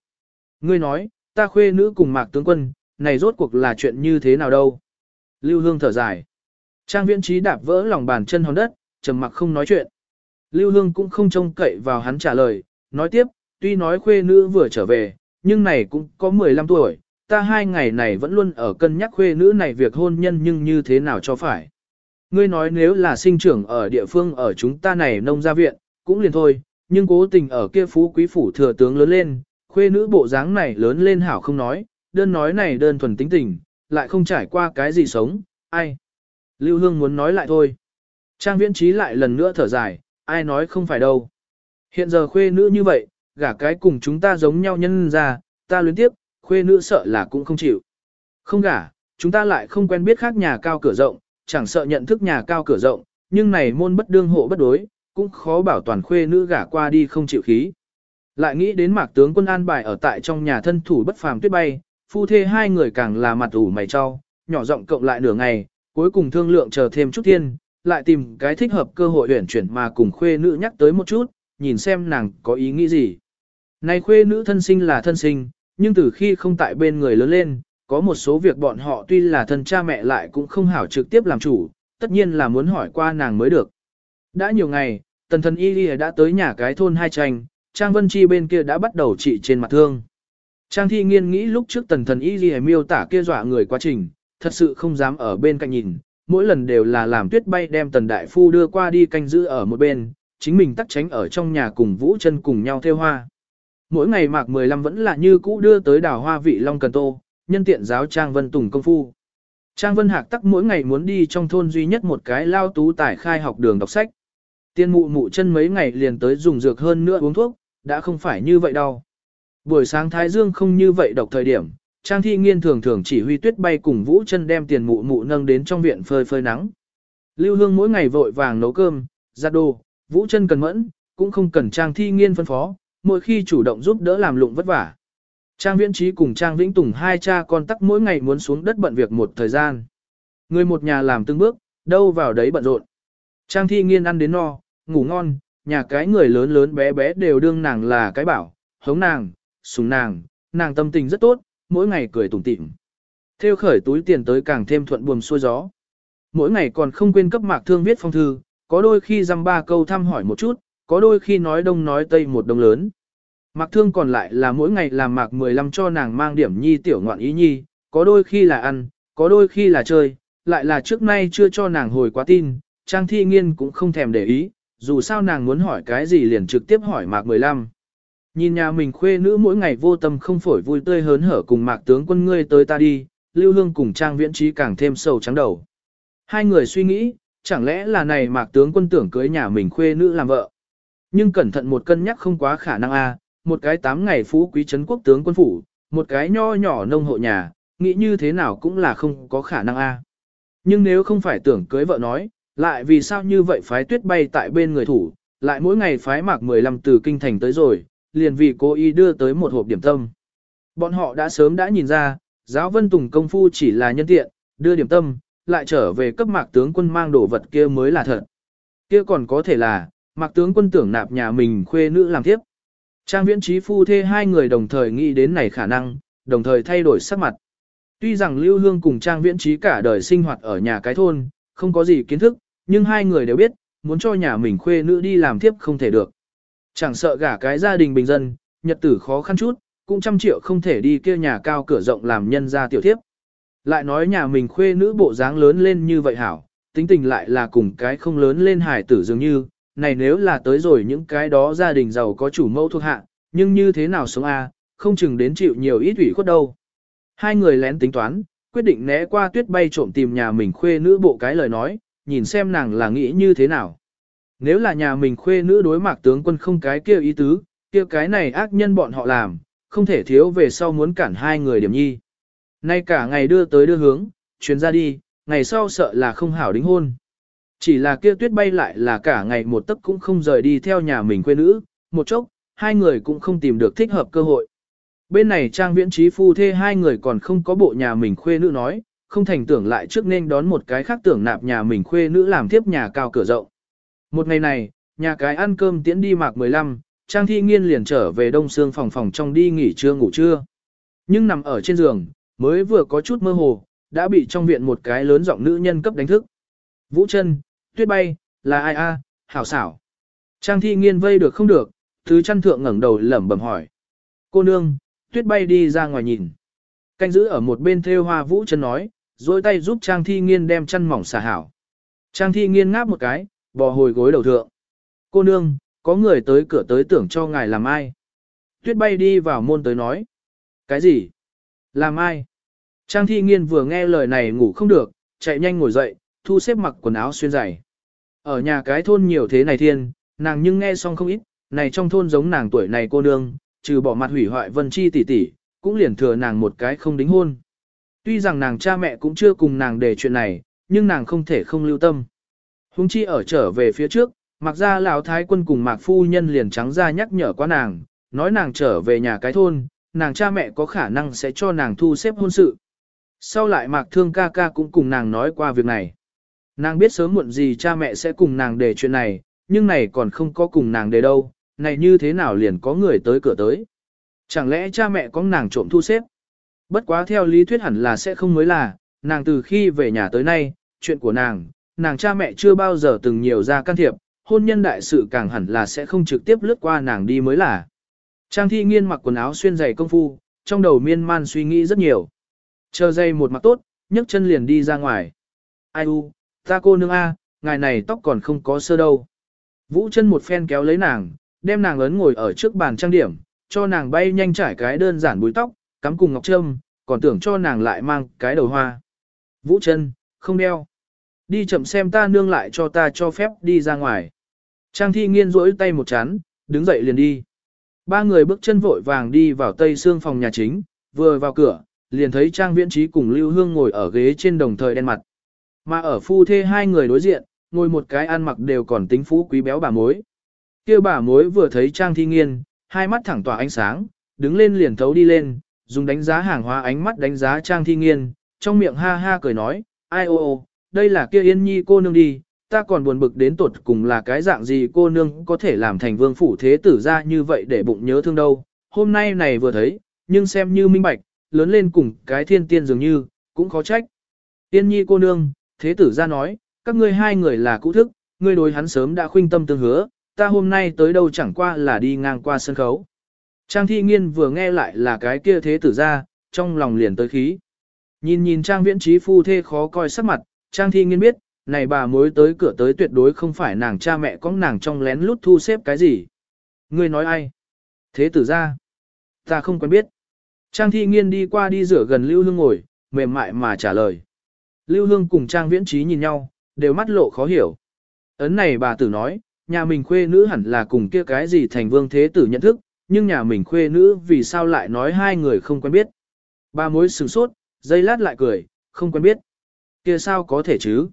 Ngươi nói, ta khuê nữ cùng mạc tướng quân, này rốt cuộc là chuyện như thế nào đâu. Lưu Hương thở dài. Trang viễn trí đạp vỡ lòng bàn chân hòn đất, trầm mặc không nói chuyện. Lưu Hương cũng không trông cậy vào hắn trả lời, nói tiếp, tuy nói khuê nữ vừa trở về, nhưng này cũng có 15 tuổi, ta hai ngày này vẫn luôn ở cân nhắc khuê nữ này việc hôn nhân nhưng như thế nào cho phải. Ngươi nói nếu là sinh trưởng ở địa phương ở chúng ta này nông gia viện, cũng liền thôi, nhưng cố tình ở kia phú quý phủ thừa tướng lớn lên, khuê nữ bộ dáng này lớn lên hảo không nói, đơn nói này đơn thuần tính tình, lại không trải qua cái gì sống, ai. Lưu Hương muốn nói lại thôi. Trang viễn trí lại lần nữa thở dài, ai nói không phải đâu. Hiện giờ khuê nữ như vậy, gả cái cùng chúng ta giống nhau nhân ra, ta luyến tiếp, khuê nữ sợ là cũng không chịu. Không gả, chúng ta lại không quen biết khác nhà cao cửa rộng, chẳng sợ nhận thức nhà cao cửa rộng, nhưng này môn bất đương hộ bất đối, cũng khó bảo toàn khuê nữ gả qua đi không chịu khí. Lại nghĩ đến mạc tướng quân an bài ở tại trong nhà thân thủ bất phàm tuyết bay, phu thê hai người càng là mặt ủ mày cho, nhỏ giọng cộng lại nửa ngày, cuối cùng thương lượng chờ thêm chút thiên, lại tìm cái thích hợp cơ hội huyển chuyển mà cùng khuê nữ nhắc tới một chút, nhìn xem nàng có ý nghĩ gì. Này khuê nữ thân sinh là thân sinh, nhưng từ khi không tại bên người lớn lên, có một số việc bọn họ tuy là thân cha mẹ lại cũng không hảo trực tiếp làm chủ, tất nhiên là muốn hỏi qua nàng mới được. Đã nhiều ngày, tần thần y đã tới nhà cái thôn hai tranh, Trang Vân Chi bên kia đã bắt đầu trị trên mặt thương. Trang thi nghiên nghĩ lúc trước tần thần y đi miêu tả kia dọa người quá trình, thật sự không dám ở bên cạnh nhìn, mỗi lần đều là làm tuyết bay đem tần đại phu đưa qua đi canh giữ ở một bên, chính mình tắt tránh ở trong nhà cùng vũ chân cùng nhau theo hoa. Mỗi ngày mạc 15 vẫn là như cũ đưa tới đào hoa vị long cần tô, nhân tiện giáo Trang Vân Tùng công phu. Trang Vân Hạc tắc mỗi ngày muốn đi trong thôn duy nhất một cái lao tú tải khai học đường đọc sách. Tiên mụ mụ chân mấy ngày liền tới dùng dược hơn nữa uống thuốc, đã không phải như vậy đâu. Buổi sáng Thái Dương không như vậy độc thời điểm, Trang Thi Nghiên thường thường chỉ huy tuyết bay cùng Vũ chân đem tiền mụ mụ nâng đến trong viện phơi phơi nắng. Lưu Hương mỗi ngày vội vàng nấu cơm, giặt đồ, Vũ chân cần mẫn, cũng không cần Trang Thi Nghiên phân phó, mỗi khi chủ động giúp đỡ làm lụng vất vả. Trang Viễn Trí cùng Trang Vĩnh Tùng hai cha con tắc mỗi ngày muốn xuống đất bận việc một thời gian. Người một nhà làm từng bước, đâu vào đấy bận rộn. Trang Thi Nghiên ăn đến no, ngủ ngon, nhà cái người lớn lớn bé bé đều đương nàng là cái bảo, hống nàng, sùng nàng, nàng tâm tình rất tốt, mỗi ngày cười tủm tỉm. Theo khởi túi tiền tới càng thêm thuận buồm xuôi gió. Mỗi ngày còn không quên cấp mạc thương viết phong thư, có đôi khi dăm ba câu thăm hỏi một chút, có đôi khi nói đông nói tây một đông lớn. Mạc thương còn lại là mỗi ngày làm mạc 15 cho nàng mang điểm nhi tiểu ngoạn ý nhi, có đôi khi là ăn, có đôi khi là chơi, lại là trước nay chưa cho nàng hồi quá tin, Trang Thi Nghiên cũng không thèm để ý, dù sao nàng muốn hỏi cái gì liền trực tiếp hỏi mạc 15. Nhìn nhà mình khuê nữ mỗi ngày vô tâm không phổi vui tươi hớn hở cùng mạc tướng quân ngươi tới ta đi, Lưu Hương cùng Trang Viễn Trí càng thêm sầu trắng đầu. Hai người suy nghĩ, chẳng lẽ là này mạc tướng quân tưởng cưới nhà mình khuê nữ làm vợ. Nhưng cẩn thận một cân nhắc không quá khả năng a một cái tám ngày phú quý trấn quốc tướng quân phủ, một cái nho nhỏ nông hộ nhà, nghĩ như thế nào cũng là không có khả năng a. Nhưng nếu không phải tưởng cưới vợ nói, lại vì sao như vậy phái tuyết bay tại bên người thủ, lại mỗi ngày phái mạc 15 từ kinh thành tới rồi, liền vì cô y đưa tới một hộp điểm tâm. Bọn họ đã sớm đã nhìn ra, giáo vân tùng công phu chỉ là nhân tiện, đưa điểm tâm, lại trở về cấp mạc tướng quân mang đồ vật kia mới là thật. Kia còn có thể là, mạc tướng quân tưởng nạp nhà mình khuê nữ làm tiếp. Trang viễn trí phu thê hai người đồng thời nghĩ đến này khả năng, đồng thời thay đổi sắc mặt. Tuy rằng Lưu Hương cùng Trang viễn trí cả đời sinh hoạt ở nhà cái thôn, không có gì kiến thức, nhưng hai người đều biết, muốn cho nhà mình khuê nữ đi làm tiếp không thể được. Chẳng sợ gả cái gia đình bình dân, nhật tử khó khăn chút, cũng trăm triệu không thể đi kia nhà cao cửa rộng làm nhân gia tiểu thiếp. Lại nói nhà mình khuê nữ bộ dáng lớn lên như vậy hảo, tính tình lại là cùng cái không lớn lên hải tử dường như, này nếu là tới rồi những cái đó gia đình giàu có chủ mẫu thuộc hạ, nhưng như thế nào sống a, không chừng đến chịu nhiều ít ủy khuất đâu. Hai người lén tính toán, quyết định né qua tuyết bay trộm tìm nhà mình khuê nữ bộ cái lời nói, nhìn xem nàng là nghĩ như thế nào. Nếu là nhà mình khuê nữ đối mạc tướng quân không cái kia ý tứ, kia cái này ác nhân bọn họ làm, không thể thiếu về sau muốn cản hai người điểm nhi. Nay cả ngày đưa tới đưa hướng, chuyến ra đi, ngày sau sợ là không hảo đính hôn. Chỉ là kia tuyết bay lại là cả ngày một tấc cũng không rời đi theo nhà mình quê nữ, một chốc, hai người cũng không tìm được thích hợp cơ hội. Bên này trang viễn trí phu thê hai người còn không có bộ nhà mình khuê nữ nói, không thành tưởng lại trước nên đón một cái khác tưởng nạp nhà mình khuê nữ làm tiếp nhà cao cửa rộng. Một ngày này, nhà cái ăn cơm tiễn đi mạc 15, Trang Thi Nghiên liền trở về đông xương phòng phòng trong đi nghỉ trưa ngủ trưa. Nhưng nằm ở trên giường, mới vừa có chút mơ hồ, đã bị trong viện một cái lớn giọng nữ nhân cấp đánh thức. Vũ chân, tuyết bay, là ai a? hảo xảo. Trang Thi Nghiên vây được không được, thứ chăn thượng ngẩng đầu lẩm bẩm hỏi. Cô nương, tuyết bay đi ra ngoài nhìn. Canh giữ ở một bên theo hoa Vũ chân nói, dối tay giúp Trang Thi Nghiên đem chăn mỏng xả hảo. Trang Thi Nghiên ngáp một cái, bò hồi gối đầu thượng. Cô nương, có người tới cửa tới tưởng cho ngài làm ai. Tuyết bay đi vào môn tới nói. Cái gì? Làm ai? Trang thi nghiên vừa nghe lời này ngủ không được, chạy nhanh ngồi dậy, thu xếp mặc quần áo xuyên giày. Ở nhà cái thôn nhiều thế này thiên, nàng nhưng nghe xong không ít, này trong thôn giống nàng tuổi này cô nương, trừ bỏ mặt hủy hoại vân chi tỷ tỷ, cũng liền thừa nàng một cái không đính hôn. Tuy rằng nàng cha mẹ cũng chưa cùng nàng để chuyện này, nhưng nàng không thể không lưu tâm. Hùng chi ở trở về phía trước, mặc ra lão thái quân cùng mạc phu nhân liền trắng ra nhắc nhở qua nàng, nói nàng trở về nhà cái thôn, nàng cha mẹ có khả năng sẽ cho nàng thu xếp hôn sự. Sau lại mạc thương ca ca cũng cùng nàng nói qua việc này. Nàng biết sớm muộn gì cha mẹ sẽ cùng nàng để chuyện này, nhưng này còn không có cùng nàng để đâu, này như thế nào liền có người tới cửa tới. Chẳng lẽ cha mẹ có nàng trộm thu xếp? Bất quá theo lý thuyết hẳn là sẽ không mới là, nàng từ khi về nhà tới nay, chuyện của nàng, nàng cha mẹ chưa bao giờ từng nhiều ra can thiệp, hôn nhân đại sự càng hẳn là sẽ không trực tiếp lướt qua nàng đi mới là. Trang thi nghiên mặc quần áo xuyên giày công phu, trong đầu miên man suy nghĩ rất nhiều. Chờ dây một mặt tốt, nhấc chân liền đi ra ngoài. Ai u, ta cô nương A, ngài này tóc còn không có sơ đâu. Vũ chân một phen kéo lấy nàng, đem nàng ấn ngồi ở trước bàn trang điểm, cho nàng bay nhanh trải cái đơn giản búi tóc, cắm cùng ngọc trâm, còn tưởng cho nàng lại mang cái đầu hoa. Vũ chân, không đeo. Đi chậm xem ta nương lại cho ta cho phép đi ra ngoài. Trang thi nghiên rỗi tay một chán, đứng dậy liền đi. Ba người bước chân vội vàng đi vào tây xương phòng nhà chính, vừa vào cửa, liền thấy Trang Viễn Trí cùng Lưu Hương ngồi ở ghế trên đồng thời đen mặt. Mà ở phu thê hai người đối diện, ngồi một cái ăn mặc đều còn tính phú quý béo bà mối. Kia bà mối vừa thấy Trang Thi Nghiên, hai mắt thẳng tỏa ánh sáng, đứng lên liền thấu đi lên, dùng đánh giá hàng hóa ánh mắt đánh giá Trang Thi Nghiên, trong miệng ha ha cười nói, ai ô ô, đây là kia Yên Nhi cô nương đi, ta còn buồn bực đến tột cùng là cái dạng gì cô nương có thể làm thành vương phủ thế tử ra như vậy để bụng nhớ thương đâu. Hôm nay này vừa thấy, nhưng xem như minh bạch, lớn lên cùng cái thiên tiên dường như, cũng khó trách. Tiên nhi cô nương, thế tử ra nói, các ngươi hai người là cũ thức, ngươi đối hắn sớm đã khuynh tâm tương hứa, ta hôm nay tới đâu chẳng qua là đi ngang qua sân khấu. Trang thi nghiên vừa nghe lại là cái kia thế tử ra, trong lòng liền tới khí. Nhìn nhìn Trang viễn trí phu thê khó coi sắc mặt, Trang thi nghiên biết, này bà mối tới cửa tới tuyệt đối không phải nàng cha mẹ có nàng trong lén lút thu xếp cái gì. Ngươi nói ai? Thế tử ra. Ta không quen biết. Trang thi nghiên đi qua đi rửa gần Lưu Hương ngồi, mềm mại mà trả lời. Lưu Hương cùng Trang viễn trí nhìn nhau, đều mắt lộ khó hiểu. Ấn này bà tử nói, nhà mình khuê nữ hẳn là cùng kia cái gì thành vương thế tử nhận thức, nhưng nhà mình khuê nữ vì sao lại nói hai người không quen biết. Ba mối sửng sốt, dây lát lại cười, không quen biết. Kia sao có thể chứ?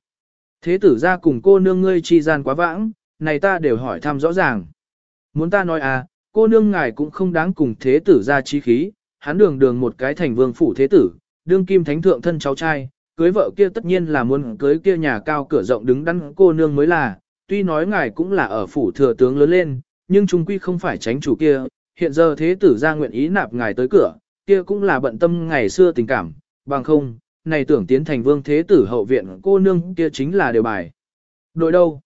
Thế tử ra cùng cô nương ngươi chi gian quá vãng, này ta đều hỏi thăm rõ ràng. Muốn ta nói à, cô nương ngài cũng không đáng cùng thế tử ra trí khí, hắn đường đường một cái thành vương phủ thế tử, đương kim thánh thượng thân cháu trai, cưới vợ kia tất nhiên là muốn cưới kia nhà cao cửa rộng đứng đắn cô nương mới là, tuy nói ngài cũng là ở phủ thừa tướng lớn lên, nhưng trung quy không phải tránh chủ kia, hiện giờ thế tử ra nguyện ý nạp ngài tới cửa, kia cũng là bận tâm ngày xưa tình cảm, bằng không, này tưởng tiến thành vương thế tử hậu viện cô nương kia chính là điều bài. Đội đâu?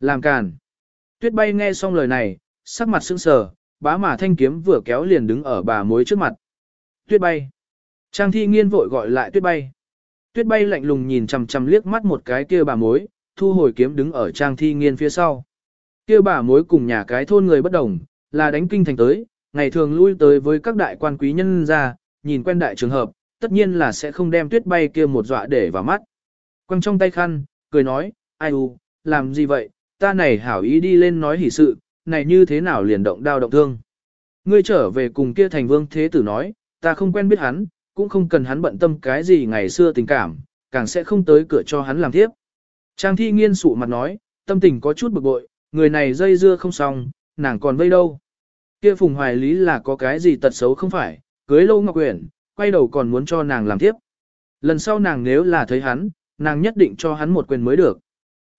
Làm càn. Tuyết bay nghe xong lời này, sắc mặt sững sờ, bá mà thanh kiếm vừa kéo liền đứng ở bà mối trước mặt. Tuyết bay. Trang thi nghiên vội gọi lại tuyết bay. Tuyết bay lạnh lùng nhìn chằm chằm liếc mắt một cái kia bà mối, thu hồi kiếm đứng ở trang thi nghiên phía sau. Kia bà mối cùng nhà cái thôn người bất đồng, là đánh kinh thành tới, ngày thường lui tới với các đại quan quý nhân ra, nhìn quen đại trường hợp, tất nhiên là sẽ không đem tuyết bay kia một dọa để vào mắt. Quăng trong tay khăn, cười nói, ai u, làm gì vậy, ta này hảo ý đi lên nói hỉ sự, này như thế nào liền động đau động thương. Ngươi trở về cùng kia thành vương thế tử nói, ta không quen biết hắn, cũng không cần hắn bận tâm cái gì ngày xưa tình cảm, càng sẽ không tới cửa cho hắn làm tiếp. Trang thi nghiên sụ mặt nói, tâm tình có chút bực bội, người này dây dưa không xong, nàng còn vây đâu. Kia phùng hoài lý là có cái gì tật xấu không phải, cưới lâu ngọc quyển, quay đầu còn muốn cho nàng làm tiếp. Lần sau nàng nếu là thấy hắn, nàng nhất định cho hắn một quyền mới được.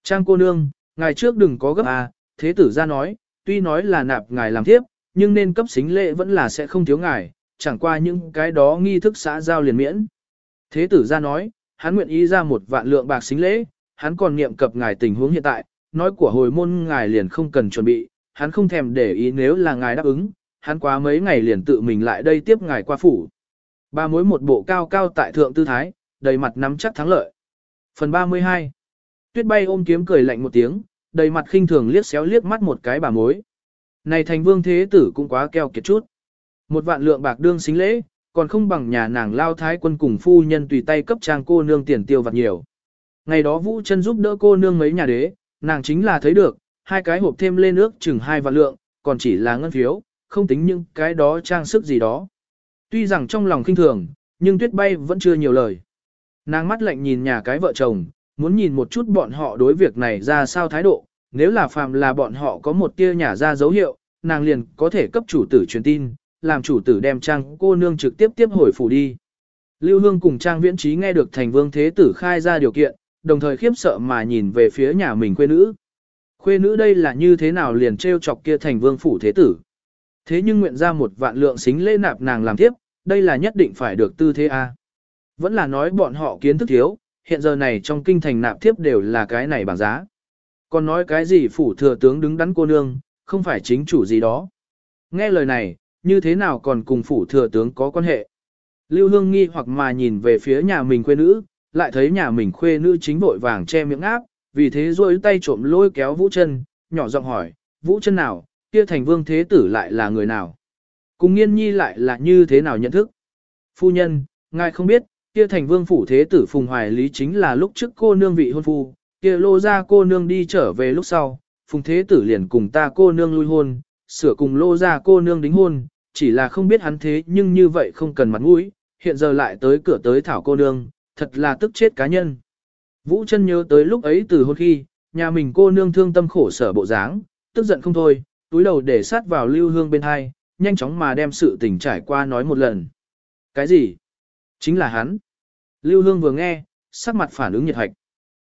Trang cô nương, ngày trước đừng có gấp à, thế tử ra nói, tuy nói là nạp ngài làm tiếp, nhưng nên cấp xính lệ vẫn là sẽ không thiếu ngài, chẳng qua những cái đó nghi thức xã giao liền miễn. Thế tử ra nói, hắn nguyện ý ra một vạn lượng bạc xính lễ, hắn còn niệm cập ngài tình huống hiện tại, nói của hồi môn ngài liền không cần chuẩn bị, hắn không thèm để ý nếu là ngài đáp ứng, hắn quá mấy ngày liền tự mình lại đây tiếp ngài qua phủ. Ba mối một bộ cao cao tại thượng tư thái, đầy mặt nắm chắc thắng lợi. Phần 32 Tuyết bay ôm kiếm cười lạnh một tiếng, đầy mặt khinh thường liếc xéo liếc mắt một cái bà mối. Này thành vương thế tử cũng quá keo kiệt chút. Một vạn lượng bạc đương xính lễ, còn không bằng nhà nàng lao thái quân cùng phu nhân tùy tay cấp trang cô nương tiền tiêu vặt nhiều. Ngày đó Vũ chân giúp đỡ cô nương mấy nhà đế, nàng chính là thấy được, hai cái hộp thêm lên nước chừng hai vạn lượng, còn chỉ là ngân phiếu, không tính những cái đó trang sức gì đó. Tuy rằng trong lòng kinh thường, nhưng tuyết bay vẫn chưa nhiều lời. Nàng mắt lạnh nhìn nhà cái vợ chồng, muốn nhìn một chút bọn họ đối việc này ra sao thái độ, nếu là phàm là bọn họ có một tia nhà ra dấu hiệu, nàng liền có thể cấp chủ tử truyền tin, làm chủ tử đem trang cô nương trực tiếp tiếp hồi phủ đi. Lưu Hương cùng Trang Viễn Trí nghe được thành vương thế tử khai ra điều kiện, đồng thời khiếp sợ mà nhìn về phía nhà mình quê nữ. Khuê nữ đây là như thế nào liền treo chọc kia thành vương phủ thế tử. Thế nhưng nguyện ra một vạn lượng xính lễ nạp nàng làm tiếp, đây là nhất định phải được tư thế A. Vẫn là nói bọn họ kiến thức thiếu, hiện giờ này trong kinh thành nạp tiếp đều là cái này bằng giá. Còn nói cái gì phủ thừa tướng đứng đắn cô nương, không phải chính chủ gì đó. Nghe lời này, như thế nào còn cùng phủ thừa tướng có quan hệ. Lưu Hương nghi hoặc mà nhìn về phía nhà mình khuê nữ, lại thấy nhà mình khuê nữ chính vội vàng che miệng áp, vì thế rôi tay trộm lôi kéo Vũ chân, nhỏ giọng hỏi, Vũ chân nào, kia thành vương thế tử lại là người nào? Cùng nghiên nhi lại là như thế nào nhận thức? Phu nhân, ngài không biết, kia thành vương phủ thế tử Phùng Hoài Lý chính là lúc trước cô nương vị hôn phu, kia lô ra cô nương đi trở về lúc sau, Phùng thế tử liền cùng ta cô nương lui hôn, sửa cùng lô ra cô nương đính hôn, chỉ là không biết hắn thế nhưng như vậy không cần mặt mũi, hiện giờ lại tới cửa tới thảo cô nương, thật là tức chết cá nhân. Vũ chân nhớ tới lúc ấy từ hôn khi, nhà mình cô nương thương tâm khổ sở bộ dáng, tức giận không thôi, túi đầu để sát vào lưu hương bên hai, nhanh chóng mà đem sự tình trải qua nói một lần. Cái gì? Chính là hắn. Lưu hương vừa nghe, sắc mặt phản ứng nhiệt hạch.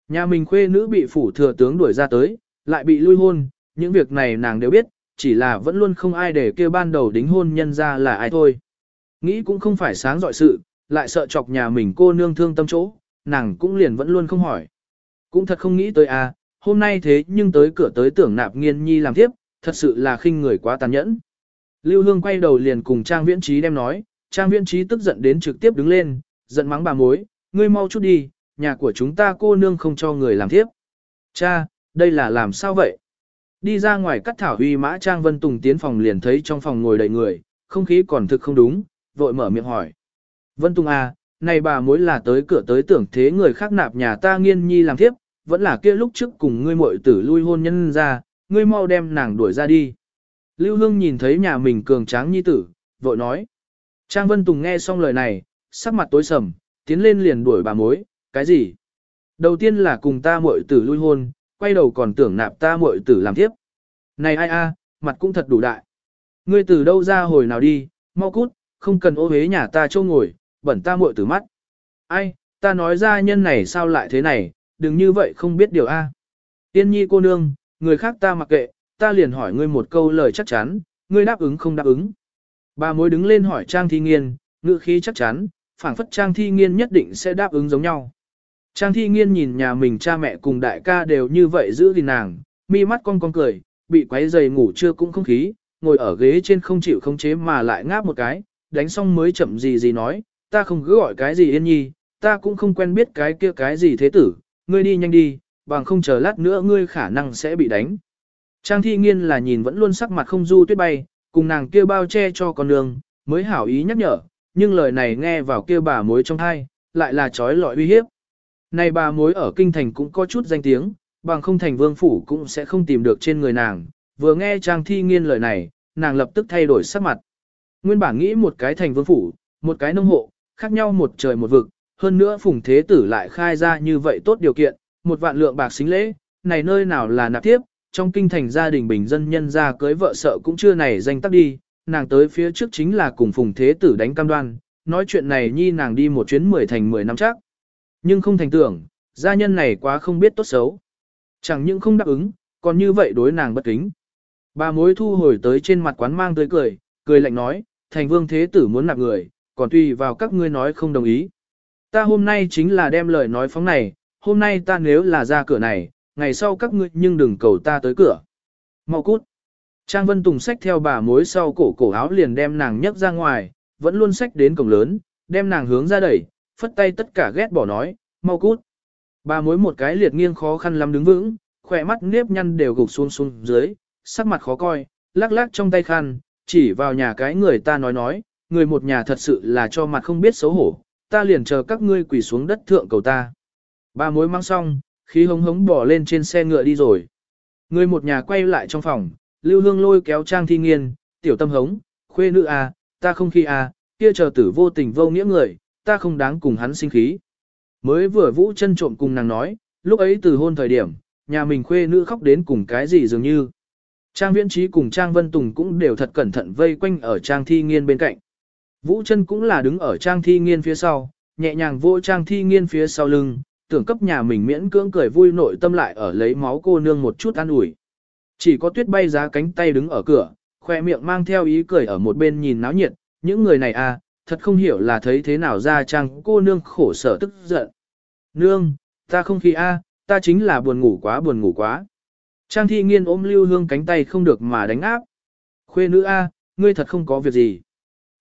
Nhà mình khuê nữ bị phủ thừa tướng đuổi ra tới, lại bị lui hôn, những việc này nàng đều biết, chỉ là vẫn luôn không ai để kêu ban đầu đính hôn nhân ra là ai thôi. Nghĩ cũng không phải sáng dọi sự, lại sợ chọc nhà mình cô nương thương tâm chỗ, nàng cũng liền vẫn luôn không hỏi. Cũng thật không nghĩ tới à, hôm nay thế nhưng tới cửa tới tưởng nạp nghiên nhi làm tiếp, thật sự là khinh người quá tàn nhẫn. Lưu Hương quay đầu liền cùng Trang Viễn Trí đem nói, Trang Viễn Trí tức giận đến trực tiếp đứng lên, giận mắng bà mối, ngươi mau chút đi, nhà của chúng ta cô nương không cho người làm tiếp. Cha, đây là làm sao vậy? Đi ra ngoài cắt thảo huy mã Trang Vân Tùng tiến phòng liền thấy trong phòng ngồi đầy người, không khí còn thực không đúng, vội mở miệng hỏi. Vân Tùng à, này bà mối là tới cửa tới tưởng thế người khác nạp nhà ta nghiên nhi làm tiếp, vẫn là kia lúc trước cùng ngươi muội tử lui hôn nhân ra, ngươi mau đem nàng đuổi ra đi. Lưu Hương nhìn thấy nhà mình cường tráng nhi tử, vội nói. Trang Vân Tùng nghe xong lời này, sắc mặt tối sầm, tiến lên liền đuổi bà mối, cái gì? Đầu tiên là cùng ta muội tử lui hôn, quay đầu còn tưởng nạp ta muội tử làm tiếp. Này ai a, mặt cũng thật đủ đại. ngươi từ đâu ra hồi nào đi, mau cút, không cần ô hế nhà ta châu ngồi, bẩn ta muội tử mắt. Ai, ta nói ra nhân này sao lại thế này, đừng như vậy không biết điều a. Tiên nhi cô nương, người khác ta mặc kệ, ta liền hỏi ngươi một câu lời chắc chắn, ngươi đáp ứng không đáp ứng. Bà mối đứng lên hỏi Trang Thi Nghiên, ngữ khí chắc chắn, phảng phất Trang Thi Nghiên nhất định sẽ đáp ứng giống nhau. Trang Thi Nghiên nhìn nhà mình cha mẹ cùng đại ca đều như vậy giữ gìn nàng, mi mắt con con cười, bị quấy giày ngủ chưa cũng không khí, ngồi ở ghế trên không chịu không chế mà lại ngáp một cái, đánh xong mới chậm gì gì nói, ta không cứ gọi cái gì yên nhi, ta cũng không quen biết cái kia cái gì thế tử, ngươi đi nhanh đi, bằng không chờ lát nữa ngươi khả năng sẽ bị đánh. Trang thi nghiên là nhìn vẫn luôn sắc mặt không du tuyết bay, cùng nàng kia bao che cho con đường, mới hảo ý nhắc nhở, nhưng lời này nghe vào kia bà mối trong thai, lại là trói lọi uy hiếp. Này bà mối ở kinh thành cũng có chút danh tiếng, bằng không thành vương phủ cũng sẽ không tìm được trên người nàng, vừa nghe Trang thi nghiên lời này, nàng lập tức thay đổi sắc mặt. Nguyên bản nghĩ một cái thành vương phủ, một cái nông hộ, khác nhau một trời một vực, hơn nữa phùng thế tử lại khai ra như vậy tốt điều kiện, một vạn lượng bạc xính lễ, này nơi nào là nạp tiếp, trong kinh thành gia đình bình dân nhân ra cưới vợ sợ cũng chưa này danh tắc đi, nàng tới phía trước chính là cùng phùng thế tử đánh cam đoan, nói chuyện này nhi nàng đi một chuyến mười thành mười năm chắc. Nhưng không thành tưởng, gia nhân này quá không biết tốt xấu. Chẳng những không đáp ứng, còn như vậy đối nàng bất kính. Bà mối thu hồi tới trên mặt quán mang tới cười, cười lạnh nói, thành vương thế tử muốn nạp người, còn tùy vào các ngươi nói không đồng ý. Ta hôm nay chính là đem lời nói phóng này, hôm nay ta nếu là ra cửa này, ngày sau các ngươi nhưng đừng cầu ta tới cửa. Mau cút. Trang Vân Tùng xách theo bà mối sau cổ cổ áo liền đem nàng nhấc ra ngoài, vẫn luôn xách đến cổng lớn, đem nàng hướng ra đẩy, phất tay tất cả ghét bỏ nói, mau cút. Bà mối một cái liệt nghiêng khó khăn lắm đứng vững, khỏe mắt nếp nhăn đều gục xuống xuống dưới, sắc mặt khó coi, lắc lắc trong tay khăn, chỉ vào nhà cái người ta nói nói, người một nhà thật sự là cho mặt không biết xấu hổ, ta liền chờ các ngươi quỳ xuống đất thượng cầu ta. Ba mối mang xong, khí hống hống bỏ lên trên xe ngựa đi rồi. Người một nhà quay lại trong phòng, Lưu Hương lôi kéo Trang Thi Nghiên, tiểu tâm hống, khuê nữ à, ta không khi à, kia chờ tử vô tình vô nghĩa người, ta không đáng cùng hắn sinh khí. Mới vừa vũ chân trộm cùng nàng nói, lúc ấy từ hôn thời điểm, nhà mình khuê nữ khóc đến cùng cái gì dường như. Trang Viễn Trí cùng Trang Vân Tùng cũng đều thật cẩn thận vây quanh ở Trang Thi Nghiên bên cạnh. Vũ chân cũng là đứng ở Trang Thi Nghiên phía sau, nhẹ nhàng vô Trang Thi Nghiên phía sau lưng, tưởng cấp nhà mình miễn cưỡng cười vui nội tâm lại ở lấy máu cô nương một chút an ủi. Chỉ có tuyết bay giá cánh tay đứng ở cửa, khoe miệng mang theo ý cười ở một bên nhìn náo nhiệt, những người này à, thật không hiểu là thấy thế nào ra Trang cô nương khổ sở tức giận. Nương, ta không khí a, ta chính là buồn ngủ quá buồn ngủ quá. Trang thi nghiên ôm Lưu Hương cánh tay không được mà đánh áp. Khuê nữ A, ngươi thật không có việc gì.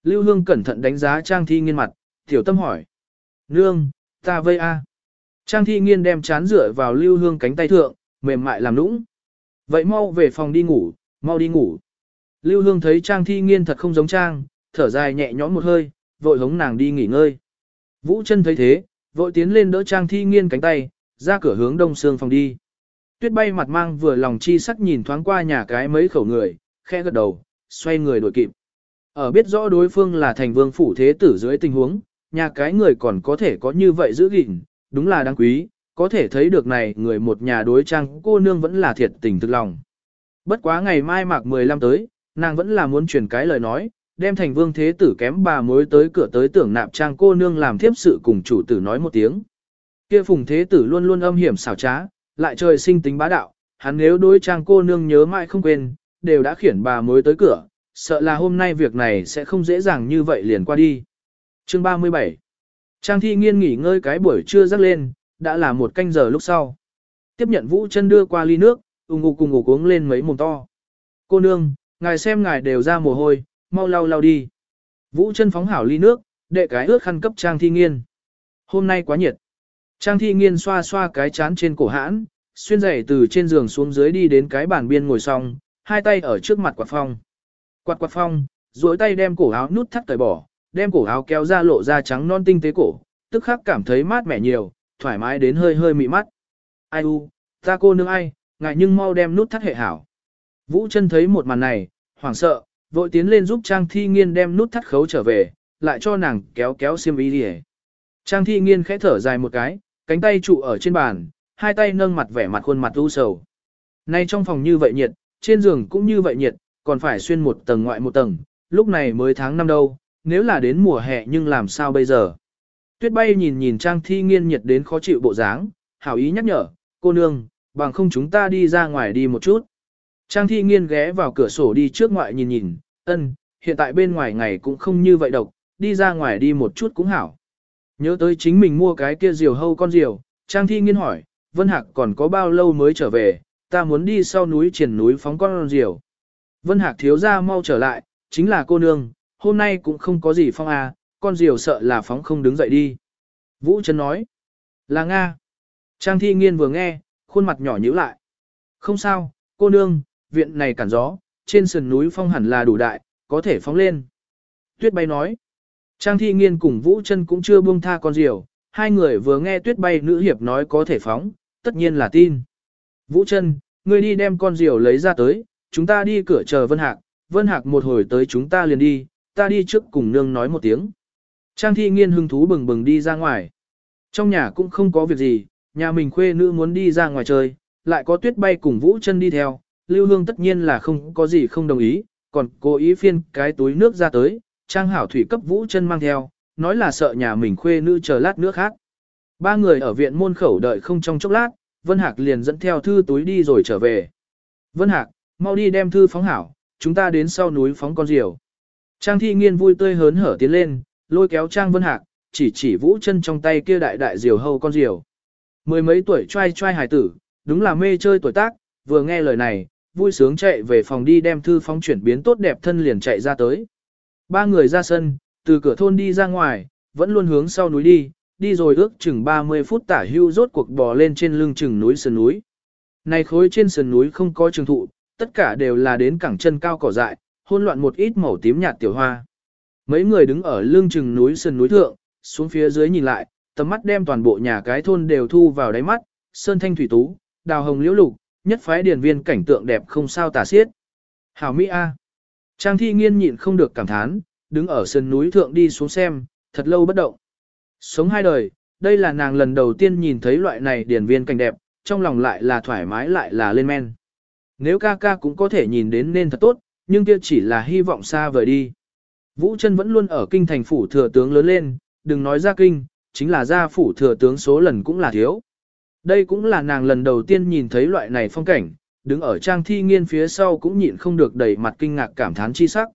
Lưu Hương cẩn thận đánh giá Trang thi nghiên mặt, tiểu tâm hỏi. Nương, ta vây A. Trang thi nghiên đem chán rửa vào Lưu Hương cánh tay thượng, mềm mại làm nũng. Vậy mau về phòng đi ngủ, mau đi ngủ. Lưu Hương thấy Trang thi nghiên thật không giống Trang, thở dài nhẹ nhõm một hơi, vội hống nàng đi nghỉ ngơi. Vũ chân thấy thế, vội tiến lên đỡ Trang thi nghiên cánh tay, ra cửa hướng đông sương phòng đi. Tuyết bay mặt mang vừa lòng chi sắc nhìn thoáng qua nhà cái mấy khẩu người, khẽ gật đầu, xoay người đổi kịp. Ở biết rõ đối phương là thành vương phủ thế tử dưới tình huống, nhà cái người còn có thể có như vậy giữ gìn, đúng là đáng quý, có thể thấy được này người một nhà đối trang cô nương vẫn là thiệt tình thực lòng. Bất quá ngày mai mạc 15 tới, nàng vẫn là muốn truyền cái lời nói, đem thành vương thế tử kém bà mối tới cửa tới tưởng nạp trang cô nương làm thiếp sự cùng chủ tử nói một tiếng. Kia phùng thế tử luôn luôn âm hiểm xảo trá, lại trời sinh tính bá đạo, hắn nếu đối trang cô nương nhớ mãi không quên, đều đã khiển bà mối tới cửa, sợ là hôm nay việc này sẽ không dễ dàng như vậy liền qua đi. Chương 37 Trang thi nghiên nghỉ ngơi cái buổi trưa rắc lên, đã là một canh giờ lúc sau. Tiếp nhận vũ chân đưa qua ly nước, ung ngục cùng ngục uống lên mấy mồm to. Cô nương, ngài xem ngài đều ra mồ hôi, mau lau lau đi. Vũ chân phóng hảo ly nước, đệ cái ướt khăn cấp trang thi nghiên. Hôm nay quá nhiệt. Trang thi nghiên xoa xoa cái chán trên cổ hãn, xuyên giày từ trên giường xuống dưới đi đến cái bàn biên ngồi xong, hai tay ở trước mặt quạt phong. Quạt quạt phong, duỗi tay đem cổ áo nút thắt cởi bỏ, đem cổ áo kéo ra lộ ra trắng non tinh tế cổ, tức khắc cảm thấy mát mẻ nhiều, thoải mái đến hơi hơi mị mắt. Ai u, ta cô nương ai, ngại nhưng mau đem nút thắt hệ hảo. Vũ chân thấy một màn này, hoảng sợ, vội tiến lên giúp Trang Thi Nghiên đem nút thắt khấu trở về, lại cho nàng kéo kéo xiêm y đi Trang Thi Nghiên khẽ thở dài một cái, cánh tay trụ ở trên bàn, hai tay nâng mặt vẻ mặt khuôn mặt u sầu. Nay trong phòng như vậy nhiệt, trên giường cũng như vậy nhiệt, còn phải xuyên một tầng ngoại một tầng, lúc này mới tháng năm đâu, nếu là đến mùa hè nhưng làm sao bây giờ. Tuyết bay nhìn nhìn Trang Thi Nghiên nhiệt đến khó chịu bộ dáng, hảo ý nhắc nhở, cô nương, bằng không chúng ta đi ra ngoài đi một chút. Trang Thi Nghiên ghé vào cửa sổ đi trước ngoại nhìn nhìn, ân, hiện tại bên ngoài ngày cũng không như vậy độc, đi ra ngoài đi một chút cũng hảo. Nhớ tới chính mình mua cái kia diều hâu con diều, Trang Thi Nghiên hỏi, Vân Hạc còn có bao lâu mới trở về, ta muốn đi sau núi triển núi phóng con diều. Vân Hạc thiếu ra mau trở lại, chính là cô nương, hôm nay cũng không có gì phong à, con diều sợ là phóng không đứng dậy đi. Vũ Trấn nói, là Nga. Trang Thi Nghiên vừa nghe, khuôn mặt nhỏ nhíu lại. Không sao, cô nương, viện này cản gió, trên sườn núi phong hẳn là đủ đại, có thể phóng lên. Tuyết bay nói, Trang Thi Nghiên cùng Vũ Trân cũng chưa buông tha con diều, hai người vừa nghe Tuyết bay nữ hiệp nói có thể phóng, tất nhiên là tin. Vũ Trân, ngươi đi đem con diều lấy ra tới, chúng ta đi cửa chờ Vân Hạc, Vân Hạc một hồi tới chúng ta liền đi, ta đi trước cùng nương nói một tiếng. Trang thi nghiên hưng thú bừng bừng đi ra ngoài. Trong nhà cũng không có việc gì, nhà mình khuê nữ muốn đi ra ngoài chơi, lại có tuyết bay cùng Vũ chân đi theo, Lưu Hương tất nhiên là không có gì không đồng ý, còn cố ý phiên cái túi nước ra tới, Trang hảo thủy cấp Vũ chân mang theo, nói là sợ nhà mình khuê nữ chờ lát nữa khác. Ba người ở viện môn khẩu đợi không trong chốc lát, Vân Hạc liền dẫn theo thư túi đi rồi trở về. Vân Hạc, mau đi đem thư phóng hảo, chúng ta đến sau núi phóng con diều. Trang thi nghiên vui tươi hớn hở tiến lên, lôi kéo Trang Vân Hạc, chỉ chỉ vũ chân trong tay kia đại đại diều hâu con diều. Mười mấy tuổi trai trai hải tử, đúng là mê chơi tuổi tác, vừa nghe lời này, vui sướng chạy về phòng đi đem thư phóng chuyển biến tốt đẹp thân liền chạy ra tới. Ba người ra sân, từ cửa thôn đi ra ngoài, vẫn luôn hướng sau núi đi, đi rồi ước chừng 30 phút tả hưu rốt cuộc bò lên trên lưng chừng núi sườn núi. Này khối trên sườn núi không có trường thụ, tất cả đều là đến cẳng chân cao cỏ dại, hôn loạn một ít màu tím nhạt tiểu hoa. Mấy người đứng ở lưng chừng núi sườn núi thượng, xuống phía dưới nhìn lại, tầm mắt đem toàn bộ nhà cái thôn đều thu vào đáy mắt, sơn thanh thủy tú, đào hồng liễu lục, nhất phái điển viên cảnh tượng đẹp không sao tả xiết. Hảo Mỹ A. Trang thi nghiên nhịn không được cảm thán, đứng ở sườn núi thượng đi xuống xem, thật lâu bất động. Sống hai đời, đây là nàng lần đầu tiên nhìn thấy loại này điển viên cảnh đẹp, trong lòng lại là thoải mái lại là lên men. Nếu ca ca cũng có thể nhìn đến nên thật tốt, nhưng kia chỉ là hy vọng xa vời đi. Vũ chân vẫn luôn ở kinh thành phủ thừa tướng lớn lên, đừng nói ra kinh, chính là ra phủ thừa tướng số lần cũng là thiếu. Đây cũng là nàng lần đầu tiên nhìn thấy loại này phong cảnh, đứng ở trang thi nghiên phía sau cũng nhịn không được đẩy mặt kinh ngạc cảm thán chi sắc.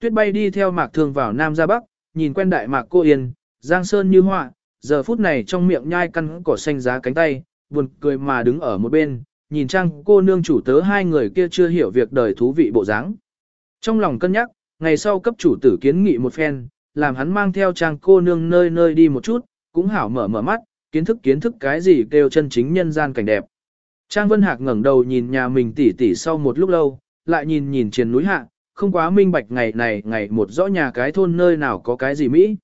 Tuyết bay đi theo mạc thường vào Nam ra Bắc, nhìn quen đại mạc cô yên, giang sơn như họa, giờ phút này trong miệng nhai căn cỏ xanh giá cánh tay, buồn cười mà đứng ở một bên, nhìn trang cô nương chủ tớ hai người kia chưa hiểu việc đời thú vị bộ dáng. Trong lòng cân nhắc, ngày sau cấp chủ tử kiến nghị một phen, làm hắn mang theo trang cô nương nơi nơi đi một chút, cũng hảo mở mở mắt, kiến thức kiến thức cái gì kêu chân chính nhân gian cảnh đẹp. Trang Vân Hạc ngẩng đầu nhìn nhà mình tỉ tỉ sau một lúc lâu, lại nhìn nhìn trên núi hạ, không quá minh bạch ngày này ngày một rõ nhà cái thôn nơi nào có cái gì Mỹ.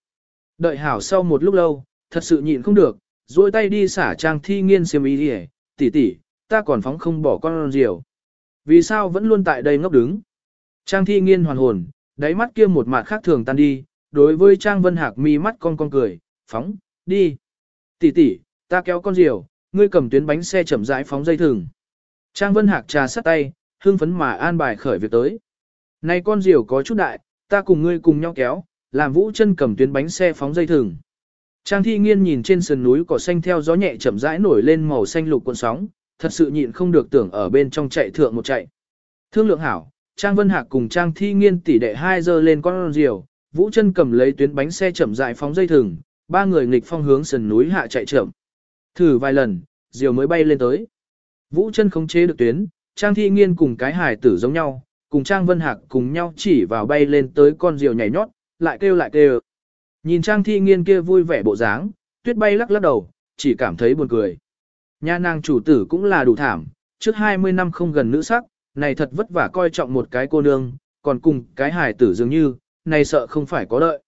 Đợi hảo sau một lúc lâu, thật sự nhịn không được, duỗi tay đi xả Trang thi nghiên xiêm ý đi tỉ tỉ, ta còn phóng không bỏ con diều. Vì sao vẫn luôn tại đây ngốc đứng? Trang thi nghiên hoàn hồn, đáy mắt kia một mặt khác thường tan đi, đối với Trang Vân Hạc mi mắt con con cười, phóng, đi. Tỷ tỷ, ta kéo con diều, ngươi cầm tuyến bánh xe chậm rãi phóng dây thừng. Trang Vân Hạc trà sắt tay, hương phấn mà an bài khởi việc tới. Này con diều có chút đại, ta cùng ngươi cùng nhau kéo, làm vũ chân cầm tuyến bánh xe phóng dây thừng. Trang thi nghiên nhìn trên sườn núi cỏ xanh theo gió nhẹ chậm rãi nổi lên màu xanh lục cuộn sóng, thật sự nhịn không được tưởng ở bên trong chạy thượng một chạy. Thương lượng hảo, Trang Vân Hạc cùng Trang Thi Nghiên tỷ đệ hai giờ lên con diều, Vũ chân cầm lấy tuyến bánh xe chậm rãi phóng dây thừng, ba người nghịch phong hướng sườn núi hạ chạy chậm. Thử vài lần, diều mới bay lên tới. Vũ chân khống chế được tuyến, Trang Thi Nghiên cùng cái hải tử giống nhau, cùng Trang Vân Hạc cùng nhau chỉ vào bay lên tới con diều nhảy nhót, lại kêu lại kêu. Nhìn Trang Thi Nghiên kia vui vẻ bộ dáng, tuyết bay lắc lắc đầu, chỉ cảm thấy buồn cười. Nha nàng chủ tử cũng là đủ thảm, trước 20 năm không gần nữ sắc, này thật vất vả coi trọng một cái cô nương, còn cùng cái hài tử dường như, này sợ không phải có lợi.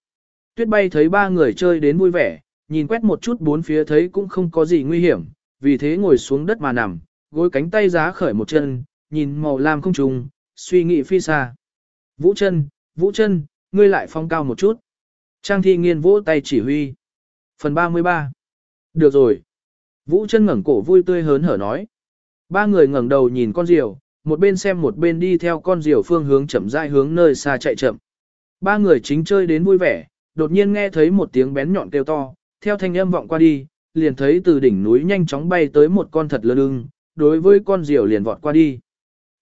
Tuyết bay thấy ba người chơi đến vui vẻ, nhìn quét một chút bốn phía thấy cũng không có gì nguy hiểm, vì thế ngồi xuống đất mà nằm, gối cánh tay giá khởi một chân, nhìn màu lam không trùng, suy nghĩ phi xa. Vũ chân, Vũ chân, ngươi lại phong cao một chút. Trang thi nghiên vỗ tay chỉ huy. Phần 33. Được rồi. Vũ chân ngẩng cổ vui tươi hớn hở nói. Ba người ngẩng đầu nhìn con diều, một bên xem một bên đi theo con diều phương hướng chậm rãi hướng nơi xa chạy chậm. Ba người chính chơi đến vui vẻ, đột nhiên nghe thấy một tiếng bén nhọn kêu to, theo thanh âm vọng qua đi, liền thấy từ đỉnh núi nhanh chóng bay tới một con thật lớn ưng, đối với con diều liền vọt qua đi.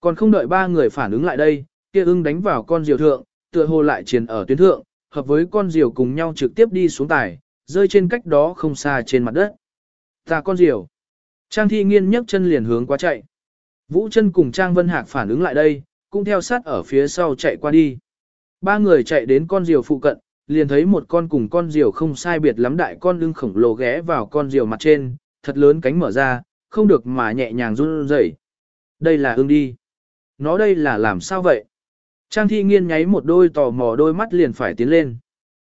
Còn không đợi ba người phản ứng lại đây, kia ưng đánh vào con diều thượng, tựa hồ lại chiến ở tuyến thượng, hợp với con diều cùng nhau trực tiếp đi xuống tải, rơi trên cách đó không xa trên mặt đất. Ta con diều. Trang thi nghiên nhấc chân liền hướng qua chạy. Vũ chân cùng Trang Vân Hạc phản ứng lại đây, cũng theo sát ở phía sau chạy qua đi. Ba người chạy đến con diều phụ cận, liền thấy một con cùng con diều không sai biệt lắm đại con lưng khổng lồ ghé vào con diều mặt trên, thật lớn cánh mở ra, không được mà nhẹ nhàng run rẩy. Đây là ưng đi. Nó đây là làm sao vậy? Trang thi nghiên nháy một đôi tò mò đôi mắt liền phải tiến lên.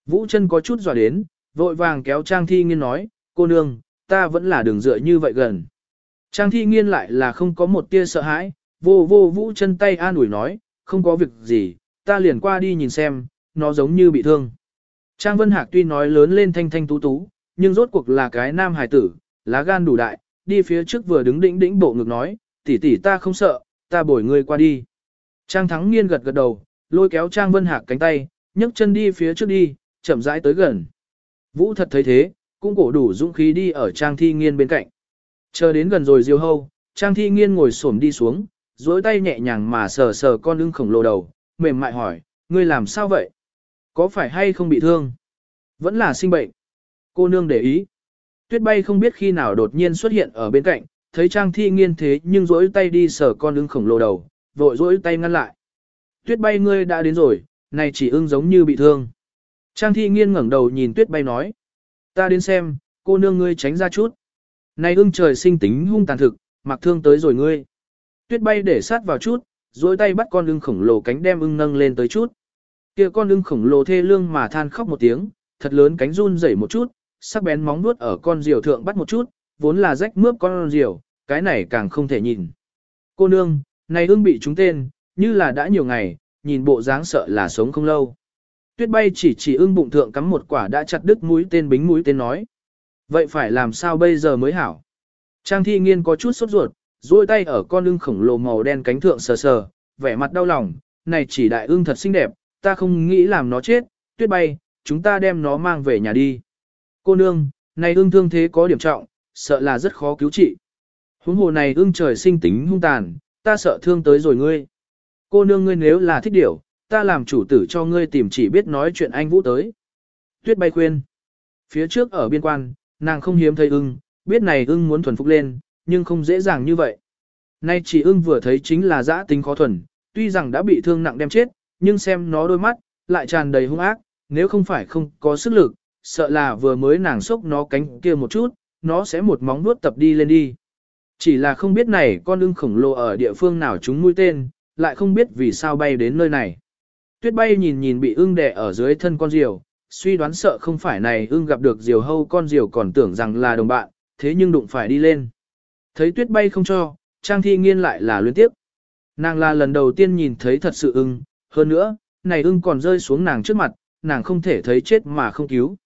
Vũ chân có chút dò đến, vội vàng kéo Trang thi nghiên nói, cô nương, ta vẫn là đường dựa như vậy gần. Trang thi nghiên lại là không có một tia sợ hãi, vô vô vũ chân tay an ủi nói, không có việc gì, ta liền qua đi nhìn xem, nó giống như bị thương. Trang Vân Hạc tuy nói lớn lên thanh thanh tú tú, nhưng rốt cuộc là cái nam hài tử, lá gan đủ đại, đi phía trước vừa đứng đĩnh đĩnh bộ ngực nói, tỷ tỷ ta không sợ, ta bổi ngươi qua đi. Trang Thắng Nghiên gật gật đầu, lôi kéo Trang Vân Hạc cánh tay, nhấc chân đi phía trước đi, chậm rãi tới gần. Vũ thật thấy thế, cũng cổ đủ dũng khí đi ở Trang Thi Nghiên bên cạnh. Chờ đến gần rồi diêu hâu, Trang Thi Nghiên ngồi xổm đi xuống, duỗi tay nhẹ nhàng mà sờ sờ con lưng khổng lồ đầu, mềm mại hỏi, ngươi làm sao vậy? Có phải hay không bị thương? Vẫn là sinh bệnh. Cô nương để ý. Tuyết bay không biết khi nào đột nhiên xuất hiện ở bên cạnh, thấy Trang Thi Nghiên thế nhưng rỗi tay đi sờ con ưng khổng lồ đầu, vội rỗi tay ngăn lại. Tuyết bay ngươi đã đến rồi, này chỉ ưng giống như bị thương. Trang Thi Nghiên ngẩng đầu nhìn Tuyết bay nói. Ta đến xem, cô nương ngươi tránh ra chút. Này ưng trời sinh tính hung tàn thực, mặc thương tới rồi ngươi. Tuyết bay để sát vào chút, rỗi tay bắt con ưng khổng lồ cánh đem ưng nâng lên tới chút. Kia con lưng khổng lồ thê lương mà than khóc một tiếng, thật lớn cánh run rẩy một chút, sắc bén móng vuốt ở con diều thượng bắt một chút, vốn là rách mướp con diều, cái này càng không thể nhìn. Cô nương, này ưng bị chúng tên, như là đã nhiều ngày, nhìn bộ dáng sợ là sống không lâu. Tuyết bay chỉ chỉ ưng bụng thượng cắm một quả đã chặt đứt mũi tên bính mũi tên nói. Vậy phải làm sao bây giờ mới hảo? Trang thi nghiên có chút sốt ruột, duỗi tay ở con ưng khổng lồ màu đen cánh thượng sờ sờ, vẻ mặt đau lòng, này chỉ đại ưng thật xinh đẹp, ta không nghĩ làm nó chết, tuyết bay, chúng ta đem nó mang về nhà đi. Cô nương, này ưng thương thế có điểm trọng, sợ là rất khó cứu trị. Huống hồ này ưng trời sinh tính hung tàn, ta sợ thương tới rồi ngươi. Cô nương ngươi nếu là thích điều, ta làm chủ tử cho ngươi tìm chỉ biết nói chuyện anh Vũ tới. Tuyết bay khuyên. Phía trước ở biên quan, nàng không hiếm thấy ưng, biết này ưng muốn thuần phục lên, nhưng không dễ dàng như vậy. Nay chỉ ưng vừa thấy chính là dã tính khó thuần, tuy rằng đã bị thương nặng đem chết, nhưng xem nó đôi mắt, lại tràn đầy hung ác, nếu không phải không có sức lực, sợ là vừa mới nàng sốc nó cánh kia một chút, nó sẽ một móng vuốt tập đi lên đi. Chỉ là không biết này con ưng khổng lồ ở địa phương nào chúng mũi tên, lại không biết vì sao bay đến nơi này. Tuyết bay nhìn nhìn bị ưng đè ở dưới thân con diều, suy đoán sợ không phải này ưng gặp được diều hâu con diều còn tưởng rằng là đồng bạn, thế nhưng đụng phải đi lên. Thấy tuyết bay không cho, Trang Thi Nghiên lại là luyến tiếp. Nàng là lần đầu tiên nhìn thấy thật sự ưng, hơn nữa, này ưng còn rơi xuống nàng trước mặt, nàng không thể thấy chết mà không cứu.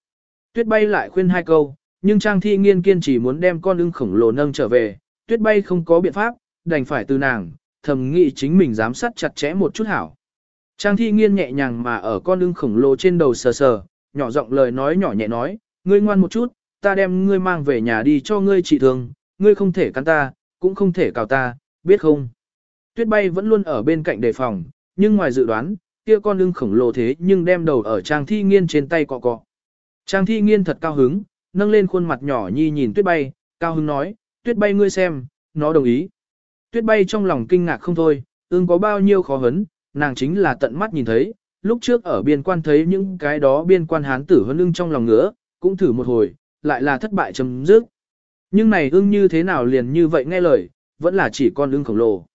Tuyết bay lại khuyên hai câu, nhưng Trang Thi Nghiên kiên trì muốn đem con ưng khổng lồ nâng trở về, tuyết bay không có biện pháp, đành phải từ nàng, thầm nghĩ chính mình giám sát chặt chẽ một chút hảo. Trang Thi Nghiên nhẹ nhàng mà ở con ưng khổng lồ trên đầu sờ sờ, nhỏ giọng lời nói nhỏ nhẹ nói, ngươi ngoan một chút, ta đem ngươi mang về nhà đi cho ngươi trị thương, ngươi không thể cắn ta, cũng không thể cào ta, biết không? Tuyết bay vẫn luôn ở bên cạnh đề phòng, nhưng ngoài dự đoán, kia con lưng khổng lồ thế nhưng đem đầu ở Trang Thi Nghiên trên tay cọ cọ. Trang Thi Nghiên thật cao hứng, nâng lên khuôn mặt nhỏ nhi nhìn Tuyết bay, cao hứng nói, Tuyết bay ngươi xem, nó đồng ý. Tuyết bay trong lòng kinh ngạc không thôi, ương có bao nhiêu khó hấn, nàng chính là tận mắt nhìn thấy, lúc trước ở biên quan thấy những cái đó biên quan hán tử hơn ưng trong lòng ngứa, cũng thử một hồi, lại là thất bại chấm dứt. Nhưng này ưng như thế nào liền như vậy nghe lời, vẫn là chỉ con ưng khổng lồ.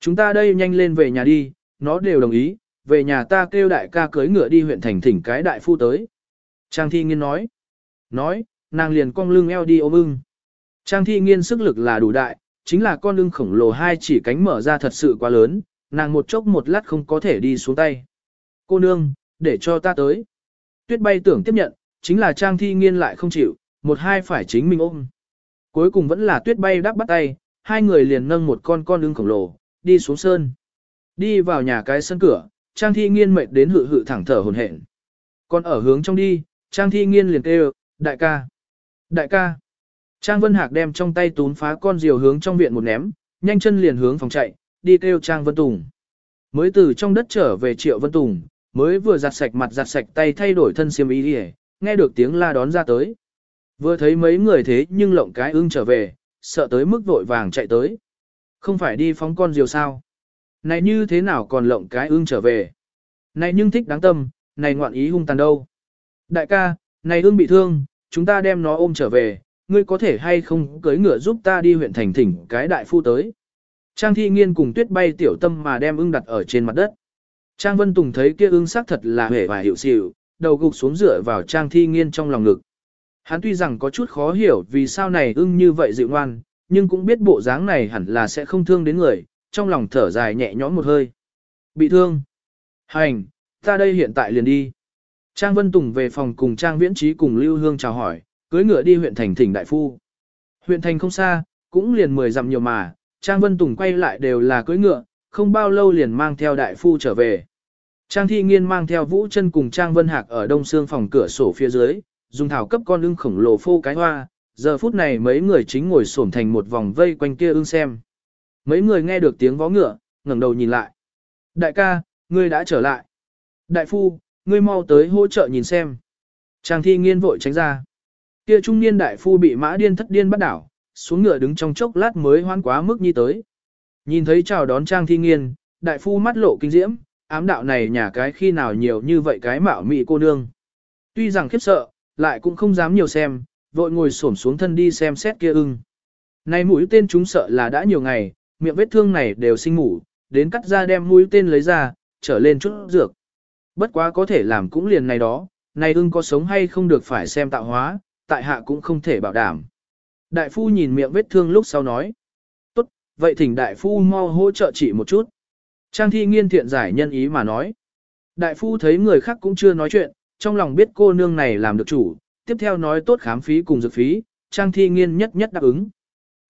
Chúng ta đây nhanh lên về nhà đi, nó đều đồng ý, về nhà ta kêu đại ca cưới ngựa đi huyện thành thỉnh cái đại phu tới. Trang thi nghiên nói. Nói, nàng liền cong lưng eo đi ôm ưng. Trang thi nghiên sức lực là đủ đại, chính là con ưng khổng lồ hai chỉ cánh mở ra thật sự quá lớn, nàng một chốc một lát không có thể đi xuống tay. Cô nương, để cho ta tới. Tuyết bay tưởng tiếp nhận, chính là Trang thi nghiên lại không chịu, một hai phải chính mình ôm. Cuối cùng vẫn là tuyết bay đắp bắt tay, hai người liền nâng một con con ưng khổng lồ, đi xuống sơn. Đi vào nhà cái sân cửa, Trang Thi Nghiên mệt đến hự hự thẳng thở hồn hển. Còn ở hướng trong đi, Trang Thi Nghiên liền kêu, đại ca, đại ca. Trang Vân Hạc đem trong tay tún phá con diều hướng trong viện một ném, nhanh chân liền hướng phòng chạy, đi kêu Trang Vân Tùng. Mới từ trong đất trở về Triệu Vân Tùng, mới vừa giặt sạch mặt giặt sạch tay thay đổi thân xiêm y đi nghe được tiếng la đón ra tới. Vừa thấy mấy người thế nhưng lộng cái ưng trở về, sợ tới mức vội vàng chạy tới. Không phải đi phóng con diều sao? Này như thế nào còn lộng cái ương trở về? Này nhưng thích đáng tâm, này ngoạn ý hung tàn đâu? Đại ca, này ương bị thương, chúng ta đem nó ôm trở về, ngươi có thể hay không cưới ngựa giúp ta đi huyện thành thỉnh cái đại phu tới. Trang thi nghiên cùng tuyết bay tiểu tâm mà đem ưng đặt ở trên mặt đất. Trang Vân Tùng thấy kia ưng xác thật là hề và hiệu xỉu, đầu gục xuống dựa vào Trang thi nghiên trong lòng ngực. Hắn tuy rằng có chút khó hiểu vì sao này ưng như vậy dịu ngoan, nhưng cũng biết bộ dáng này hẳn là sẽ không thương đến người, trong lòng thở dài nhẹ nhõm một hơi. Bị thương. Hành, ta đây hiện tại liền đi. Trang Vân Tùng về phòng cùng Trang Viễn Trí cùng Lưu Hương chào hỏi, cưới ngựa đi huyện thành thỉnh đại phu. Huyện thành không xa, cũng liền 10 dặm nhiều mà, Trang Vân Tùng quay lại đều là cưới ngựa, không bao lâu liền mang theo đại phu trở về. Trang Thi Nghiên mang theo Vũ chân cùng Trang Vân Hạc ở đông xương phòng cửa sổ phía dưới, dùng thảo cấp con ưng khổng lồ phô cái hoa, giờ phút này mấy người chính ngồi xổm thành một vòng vây quanh kia ưng xem. Mấy người nghe được tiếng vó ngựa, ngẩng đầu nhìn lại. Đại ca, ngươi đã trở lại. Đại phu, ngươi mau tới hỗ trợ nhìn xem. Trang thi nghiên vội tránh ra. Kia trung niên đại phu bị mã điên thất điên bắt đảo, xuống ngựa đứng trong chốc lát mới hoan quá mức nhi tới. Nhìn thấy chào đón trang thi nghiên, đại phu mắt lộ kinh diễm, ám đạo này nhà cái khi nào nhiều như vậy cái mạo mị cô nương. Tuy rằng khiếp sợ, lại cũng không dám nhiều xem, vội ngồi xổm xuống thân đi xem xét kia ưng. Này mũi tên chúng sợ là đã nhiều ngày, miệng vết thương này đều sinh ngủ, đến cắt ra đem mũi tên lấy ra, trở lên chút dược. Bất quá có thể làm cũng liền này đó, này ưng có sống hay không được phải xem tạo hóa, tại hạ cũng không thể bảo đảm. Đại phu nhìn miệng vết thương lúc sau nói. Tốt, vậy thỉnh đại phu mau hỗ trợ chị một chút. Trang thi nghiên thiện giải nhân ý mà nói. Đại phu thấy người khác cũng chưa nói chuyện, trong lòng biết cô nương này làm được chủ, tiếp theo nói tốt khám phí cùng dược phí, Trang thi nghiên nhất nhất đáp ứng.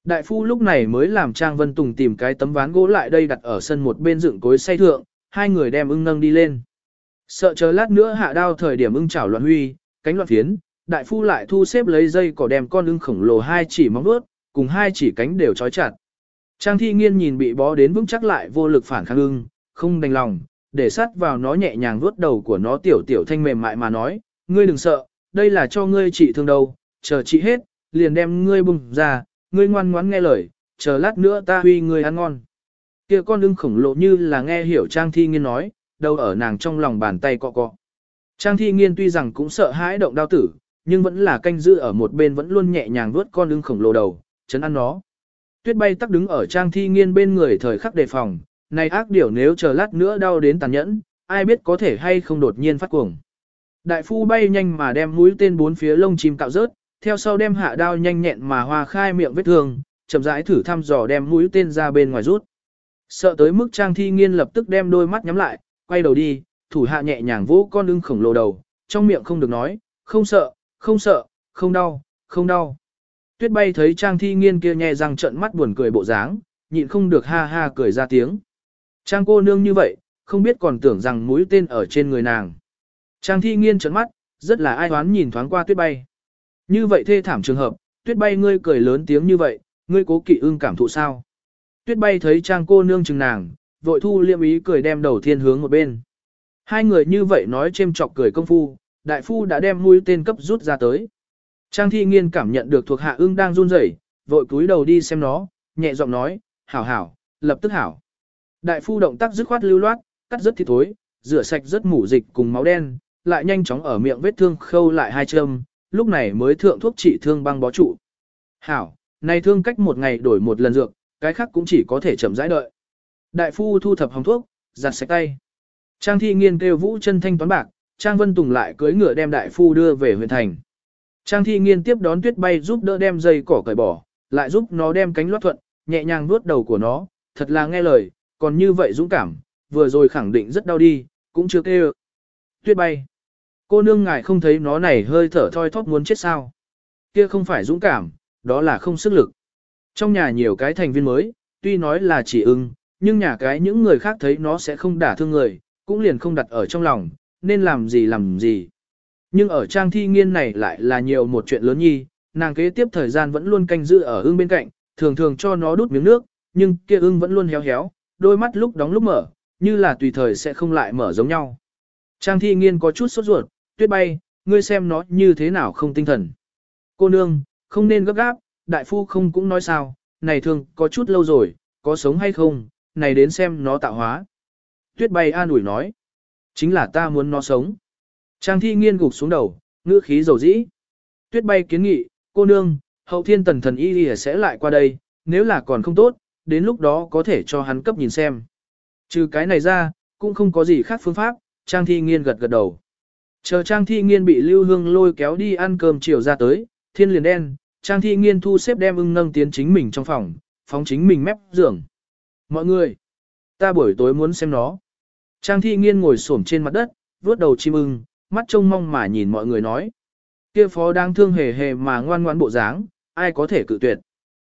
Đại phu lúc này mới làm Trang Vân Tùng tìm cái tấm ván gỗ lại đây đặt ở sân một bên dựng cối say thượng, hai người đem ưng nâng đi lên. Sợ chờ lát nữa hạ đao thời điểm ưng chảo loạn huy, cánh loạn phiến, đại phu lại thu xếp lấy dây cỏ đem con ưng khổng lồ hai chỉ móng vuốt, cùng hai chỉ cánh đều trói chặt. Trang thi nghiên nhìn bị bó đến vững chắc lại vô lực phản kháng ưng, không đành lòng, để sát vào nó nhẹ nhàng vuốt đầu của nó tiểu tiểu thanh mềm mại mà nói, ngươi đừng sợ, đây là cho ngươi trị thương đâu, chờ trị hết, liền đem ngươi bùng ra, ngươi ngoan ngoãn nghe lời, chờ lát nữa ta huy ngươi ăn ngon. Kia con ưng khổng lồ như là nghe hiểu Trang Thi Nghiên nói, đầu ở nàng trong lòng bàn tay cọ cọ. Trang Thi Nghiên tuy rằng cũng sợ hãi động đao tử, nhưng vẫn là canh giữ ở một bên vẫn luôn nhẹ nhàng vuốt con ưng khổng lồ đầu, chấn ăn nó. Tuyết bay tắc đứng ở Trang Thi Nghiên bên người thời khắc đề phòng, này ác điểu nếu chờ lát nữa đau đến tàn nhẫn, ai biết có thể hay không đột nhiên phát cuồng. Đại phu bay nhanh mà đem mũi tên bốn phía lông chim cạo rớt, theo sau đem hạ đao nhanh nhẹn mà hoa khai miệng vết thương, chậm rãi thử thăm dò đem mũi tên ra bên ngoài rút. Sợ tới mức Trang Thi Nghiên lập tức đem đôi mắt nhắm lại, quay đầu đi, thủ hạ nhẹ nhàng vỗ con ưng khổng lồ đầu, trong miệng không được nói, không sợ, không sợ, không đau, không đau. Tuyết bay thấy Trang Thi Nghiên kia nhẹ răng trận mắt buồn cười bộ dáng, nhịn không được ha ha cười ra tiếng. Trang cô nương như vậy, không biết còn tưởng rằng mũi tên ở trên người nàng. Trang Thi Nghiên trận mắt, rất là ai hoán nhìn thoáng qua Tuyết bay. Như vậy thê thảm trường hợp, tuyết bay ngươi cười lớn tiếng như vậy, ngươi cố kỵ ưng cảm thụ sao. Tuyết bay thấy trang cô nương chừng nàng, vội thu liêm ý cười đem đầu thiên hướng một bên. Hai người như vậy nói chêm chọc cười công phu, đại phu đã đem mũi tên cấp rút ra tới. Trang thi nghiên cảm nhận được thuộc hạ ưng đang run rẩy, vội cúi đầu đi xem nó, nhẹ giọng nói, hảo hảo, lập tức hảo. Đại phu động tác dứt khoát lưu loát, cắt rất thịt thối, rửa sạch rất mủ dịch cùng máu đen, lại nhanh chóng ở miệng vết thương khâu lại hai châm, lúc này mới thượng thuốc trị thương băng bó trụ. Hảo, này thương cách một ngày đổi một lần dược, cái khác cũng chỉ có thể chậm rãi đợi. Đại phu thu thập hồng thuốc, giặt sạch tay. Trang thi nghiên kêu vũ chân thanh toán bạc, Trang Vân Tùng lại cưới ngựa đem đại phu đưa về huyện thành. Trang thi nghiên tiếp đón tuyết bay giúp đỡ đem dây cỏ cởi bỏ, lại giúp nó đem cánh loát thuận, nhẹ nhàng vuốt đầu của nó, thật là nghe lời, còn như vậy dũng cảm, vừa rồi khẳng định rất đau đi, cũng chưa kêu. Tuyết bay. Cô nương ngài không thấy nó này hơi thở thoi thóp muốn chết sao. Kia không phải dũng cảm, đó là không sức lực. Trong nhà nhiều cái thành viên mới, tuy nói là chỉ ưng, nhưng nhà cái những người khác thấy nó sẽ không đả thương người, cũng liền không đặt ở trong lòng, nên làm gì làm gì. Nhưng ở trang thi nghiên này lại là nhiều một chuyện lớn nhi, nàng kế tiếp thời gian vẫn luôn canh giữ ở ưng bên cạnh, thường thường cho nó đút miếng nước, nhưng kia ưng vẫn luôn héo héo, đôi mắt lúc đóng lúc mở, như là tùy thời sẽ không lại mở giống nhau. Trang thi nghiên có chút sốt ruột, tuyết bay, ngươi xem nó như thế nào không tinh thần. Cô nương, không nên gấp gáp, đại phu không cũng nói sao, này thường có chút lâu rồi, có sống hay không, này đến xem nó tạo hóa. Tuyết bay an ủi nói, chính là ta muốn nó sống. Trang thi nghiên gục xuống đầu, ngữ khí dầu dĩ. Tuyết bay kiến nghị, cô nương, hậu thiên tần thần y y sẽ lại qua đây, nếu là còn không tốt, đến lúc đó có thể cho hắn cấp nhìn xem. Trừ cái này ra, cũng không có gì khác phương pháp, Trang thi nghiên gật gật đầu. Chờ Trang thi nghiên bị lưu hương lôi kéo đi ăn cơm chiều ra tới, thiên liền đen, Trang thi nghiên thu xếp đem ưng nâng tiến chính mình trong phòng, phóng chính mình mép giường. Mọi người, ta buổi tối muốn xem nó. Trang thi nghiên ngồi xổm trên mặt đất, vuốt đầu chim ưng, mắt trông mong mà nhìn mọi người nói. Kia phó đang thương hề hề mà ngoan ngoãn bộ dáng, ai có thể cự tuyệt.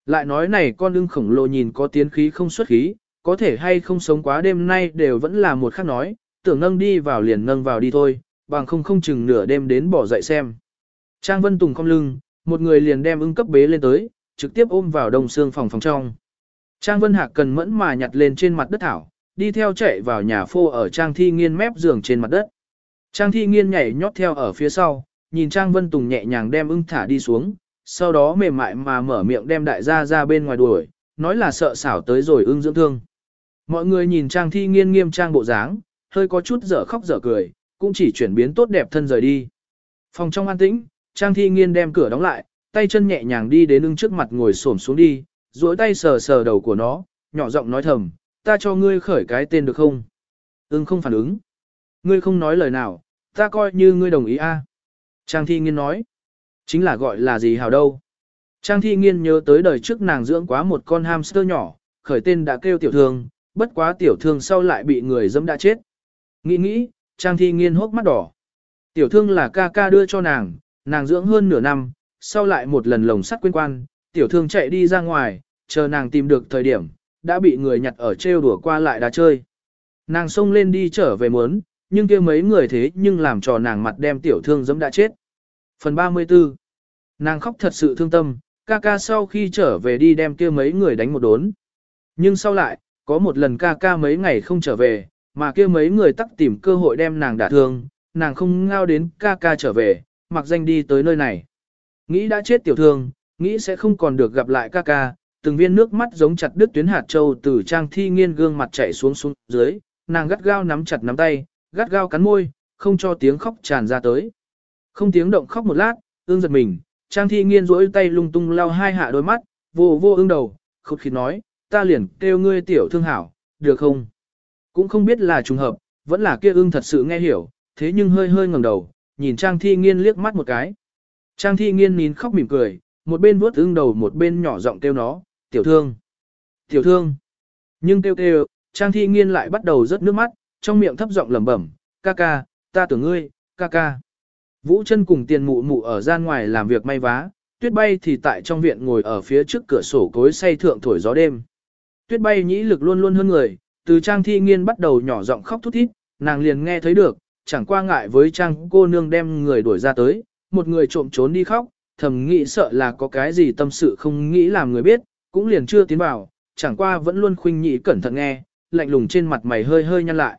Lại nói này con ưng khổng lồ nhìn có tiến khí không xuất khí, có thể hay không sống quá đêm nay đều vẫn là một khác nói, tưởng nâng đi vào liền nâng vào đi thôi, bằng không không chừng nửa đêm đến bỏ dậy xem. Trang Vân Tùng không lưng, một người liền đem ưng cấp bế lên tới, trực tiếp ôm vào đông xương phòng phòng trong. Trang Vân Hạc cần mẫn mà nhặt lên trên mặt đất thảo, đi theo chạy vào nhà phô ở Trang Thi Nghiên mép giường trên mặt đất. Trang Thi Nghiên nhảy nhót theo ở phía sau, nhìn Trang Vân Tùng nhẹ nhàng đem ưng thả đi xuống, sau đó mềm mại mà mở miệng đem đại gia ra bên ngoài đuổi, nói là sợ xảo tới rồi ưng dưỡng thương. Mọi người nhìn Trang Thi Nghiên nghiêm trang bộ dáng, hơi có chút dở khóc dở cười, cũng chỉ chuyển biến tốt đẹp thân rời đi. Phòng trong an tĩnh, Trang Thi Nghiên đem cửa đóng lại, tay chân nhẹ nhàng đi đến ưng trước mặt ngồi xổm xuống đi, duỗi tay sờ sờ đầu của nó, nhỏ giọng nói thầm, ta cho ngươi khởi cái tên được không? Ưng không phản ứng. Ngươi không nói lời nào, ta coi như ngươi đồng ý a. Trang Thi Nghiên nói, chính là gọi là gì hào đâu. Trang Thi Nghiên nhớ tới đời trước nàng dưỡng quá một con hamster nhỏ, khởi tên đã kêu tiểu thương, bất quá tiểu thương sau lại bị người dẫm đã chết. Nghĩ nghĩ, Trang Thi Nghiên hốc mắt đỏ. Tiểu thương là ca ca đưa cho nàng, nàng dưỡng hơn nửa năm, sau lại một lần lồng sắt quên quan, tiểu thương chạy đi ra ngoài, chờ nàng tìm được thời điểm, đã bị người nhặt ở trêu đùa qua lại đá chơi. Nàng xông lên đi trở về muốn, nhưng kia mấy người thế nhưng làm cho nàng mặt đem tiểu thương dẫm đã chết. Phần 34 Nàng khóc thật sự thương tâm, ca ca sau khi trở về đi đem kia mấy người đánh một đốn. Nhưng sau lại, có một lần ca ca mấy ngày không trở về, mà kia mấy người tắc tìm cơ hội đem nàng đả thương, nàng không ngao đến ca ca trở về, mặc danh đi tới nơi này. Nghĩ đã chết tiểu thương, nghĩ sẽ không còn được gặp lại ca ca, từng viên nước mắt giống chặt đứt tuyến hạt châu từ trang thi nghiên gương mặt chảy xuống xuống dưới, nàng gắt gao nắm chặt nắm tay, gắt gao cắn môi, không cho tiếng khóc tràn ra tới. Không tiếng động khóc một lát, ương giật mình, trang thi nghiên rỗi tay lung tung lao hai hạ đôi mắt, vô vô ương đầu, khụt khịt nói, ta liền kêu ngươi tiểu thương hảo, được không? Cũng không biết là trùng hợp, vẫn là kia ương thật sự nghe hiểu, thế nhưng hơi hơi ngẩng đầu, nhìn trang thi nghiên liếc mắt một cái. Trang thi nghiên nín khóc mỉm cười, một bên vuốt ưng đầu một bên nhỏ giọng kêu nó, tiểu thương, tiểu thương. Nhưng kêu kêu, trang thi nghiên lại bắt đầu rớt nước mắt, trong miệng thấp giọng lẩm bẩm, ca ca, ta tưởng ngươi, ca ca. Vũ chân cùng tiền mụ mụ ở gian ngoài làm việc may vá, tuyết bay thì tại trong viện ngồi ở phía trước cửa sổ cối say thượng thổi gió đêm. Tuyết bay nhĩ lực luôn luôn hơn người, từ trang thi nghiên bắt đầu nhỏ giọng khóc thút thít, nàng liền nghe thấy được, chẳng qua ngại với trang cô nương đem người đuổi ra tới, một người trộm trốn đi khóc, thầm nghĩ sợ là có cái gì tâm sự không nghĩ làm người biết, cũng liền chưa tiến vào, chẳng qua vẫn luôn khuynh nhị cẩn thận nghe, lạnh lùng trên mặt mày hơi hơi nhăn lại.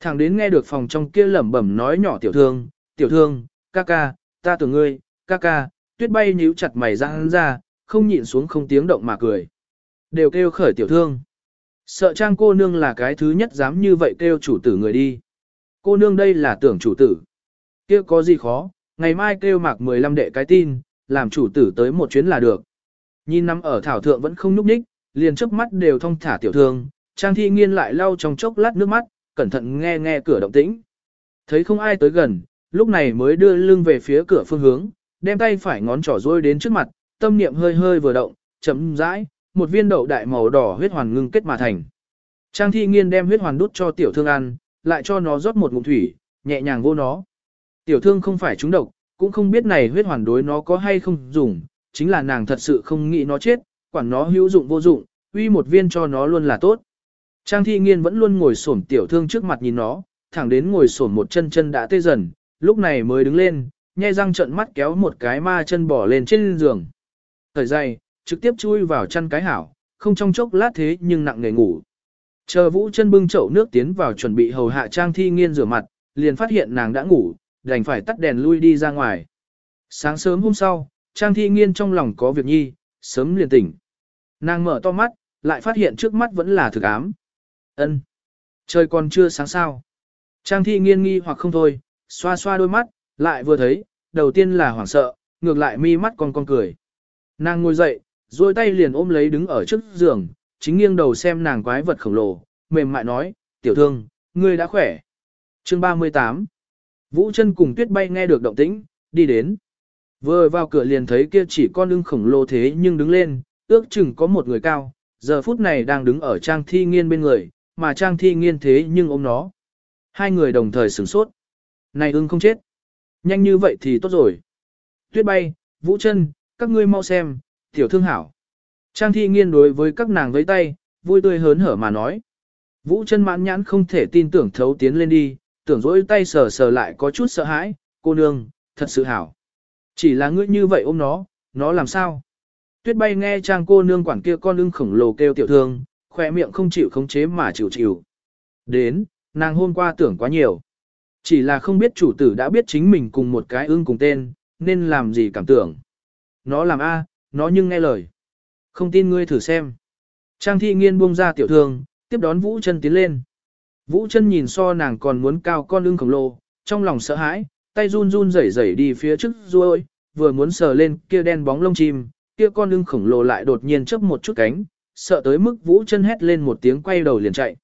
Thẳng đến nghe được phòng trong kia lẩm bẩm nói nhỏ tiểu thương, tiểu thương, ca ca, ta tưởng ngươi, ca ca, tuyết bay nhíu chặt mày răng ra, không nhịn xuống không tiếng động mà cười. Đều kêu khởi tiểu thương. Sợ trang cô nương là cái thứ nhất dám như vậy kêu chủ tử người đi. Cô nương đây là tưởng chủ tử. kia có gì khó, ngày mai kêu mạc 15 đệ cái tin, làm chủ tử tới một chuyến là được. Nhìn nằm ở thảo thượng vẫn không nhúc nhích, liền chớp mắt đều thông thả tiểu thương, trang thi nghiên lại lau trong chốc lát nước mắt, cẩn thận nghe nghe cửa động tĩnh. Thấy không ai tới gần, lúc này mới đưa lưng về phía cửa phương hướng, đem tay phải ngón trỏ rôi đến trước mặt, tâm niệm hơi hơi vừa động, chấm rãi, một viên đậu đại màu đỏ huyết hoàn ngưng kết mà thành. Trang thi nghiên đem huyết hoàn đút cho tiểu thương ăn, lại cho nó rót một ngụm thủy, nhẹ nhàng vô nó. Tiểu thương không phải trúng độc, cũng không biết này huyết hoàn đối nó có hay không dùng, chính là nàng thật sự không nghĩ nó chết, quản nó hữu dụng vô dụng, uy một viên cho nó luôn là tốt. Trang thi nghiên vẫn luôn ngồi xổm tiểu thương trước mặt nhìn nó, thẳng đến ngồi xổm một chân chân đã tê dần, lúc này mới đứng lên, nhai răng trận mắt kéo một cái ma chân bỏ lên trên giường. Thời dày, trực tiếp chui vào chăn cái hảo, không trong chốc lát thế nhưng nặng nề ngủ. Chờ Vũ chân bưng chậu nước tiến vào chuẩn bị hầu hạ Trang Thi Nghiên rửa mặt, liền phát hiện nàng đã ngủ, đành phải tắt đèn lui đi ra ngoài. Sáng sớm hôm sau, Trang Thi Nghiên trong lòng có việc nhi, sớm liền tỉnh. Nàng mở to mắt, lại phát hiện trước mắt vẫn là thực ám. Ân, Trời còn chưa sáng sao. Trang Thi Nghiên nghi hoặc không thôi, xoa xoa đôi mắt, lại vừa thấy, đầu tiên là hoảng sợ, ngược lại mi mắt còn con cười. Nàng ngồi dậy, rồi tay liền ôm lấy đứng ở trước giường, chính nghiêng đầu xem nàng quái vật khổng lồ, mềm mại nói, tiểu thương, ngươi đã khỏe. Chương 38 Vũ chân cùng tuyết bay nghe được động tĩnh, đi đến. Vừa vào cửa liền thấy kia chỉ con lưng khổng lồ thế nhưng đứng lên, ước chừng có một người cao, giờ phút này đang đứng ở trang thi nghiên bên người, mà trang thi nghiên thế nhưng ôm nó. Hai người đồng thời sửng sốt. Này ưng không chết. Nhanh như vậy thì tốt rồi. Tuyết bay, vũ chân, các ngươi mau xem, tiểu thương hảo. Trang thi nghiên đối với các nàng với tay, vui tươi hớn hở mà nói. Vũ chân mãn nhãn không thể tin tưởng thấu tiến lên đi, tưởng dỗi tay sờ sờ lại có chút sợ hãi, cô nương, thật sự hảo. Chỉ là ngươi như vậy ôm nó, nó làm sao? Tuyết bay nghe trang cô nương quản kia con ưng khổng lồ kêu tiểu thương, khỏe miệng không chịu khống chế mà chịu chịu. Đến, nàng hôm qua tưởng quá nhiều. Chỉ là không biết chủ tử đã biết chính mình cùng một cái ưng cùng tên, nên làm gì cảm tưởng. Nó làm A, nó nhưng nghe lời. Không tin ngươi thử xem. Trang thi nghiên buông ra tiểu thương, tiếp đón Vũ chân tiến lên. Vũ chân nhìn so nàng còn muốn cao con lưng khổng lồ, trong lòng sợ hãi, tay run run rẩy rẩy đi phía trước ruôi, vừa muốn sờ lên kia đen bóng lông chim, kia con lưng khổng lồ lại đột nhiên chớp một chút cánh, sợ tới mức Vũ chân hét lên một tiếng quay đầu liền chạy.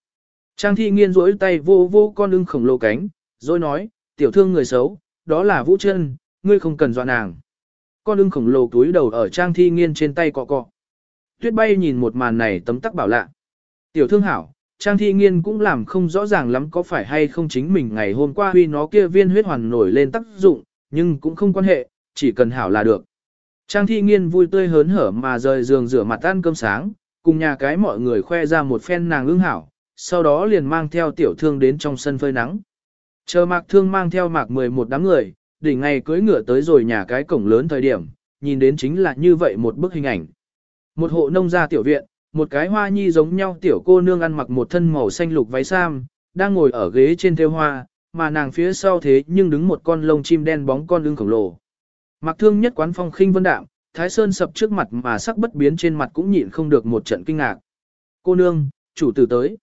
Trang thi nghiên rỗi tay vô vô con lưng khổng lồ cánh, rồi nói, tiểu thương người xấu, đó là Vũ chân, ngươi không cần dọa nàng. Con ưng khổng lồ túi đầu ở trang thi nghiên trên tay cọ cọ. Tuyết bay nhìn một màn này tấm tắc bảo lạ. Tiểu thương hảo, trang thi nghiên cũng làm không rõ ràng lắm có phải hay không chính mình ngày hôm qua huy nó kia viên huyết hoàn nổi lên tác dụng, nhưng cũng không quan hệ, chỉ cần hảo là được. Trang thi nghiên vui tươi hớn hở mà rời giường rửa mặt ăn cơm sáng, cùng nhà cái mọi người khoe ra một phen nàng ưng hảo, sau đó liền mang theo tiểu thương đến trong sân phơi nắng. Chờ mạc thương mang theo mạc 11 đám người, đỉnh ngày cưới ngựa tới rồi nhà cái cổng lớn thời điểm, nhìn đến chính là như vậy một bức hình ảnh. Một hộ nông gia tiểu viện, một cái hoa nhi giống nhau tiểu cô nương ăn mặc một thân màu xanh lục váy sam, đang ngồi ở ghế trên theo hoa, mà nàng phía sau thế nhưng đứng một con lông chim đen bóng con ưng khổng lồ. Mặc thương nhất quán phong khinh vân đạm, Thái Sơn sập trước mặt mà sắc bất biến trên mặt cũng nhịn không được một trận kinh ngạc. Cô nương, chủ tử tới.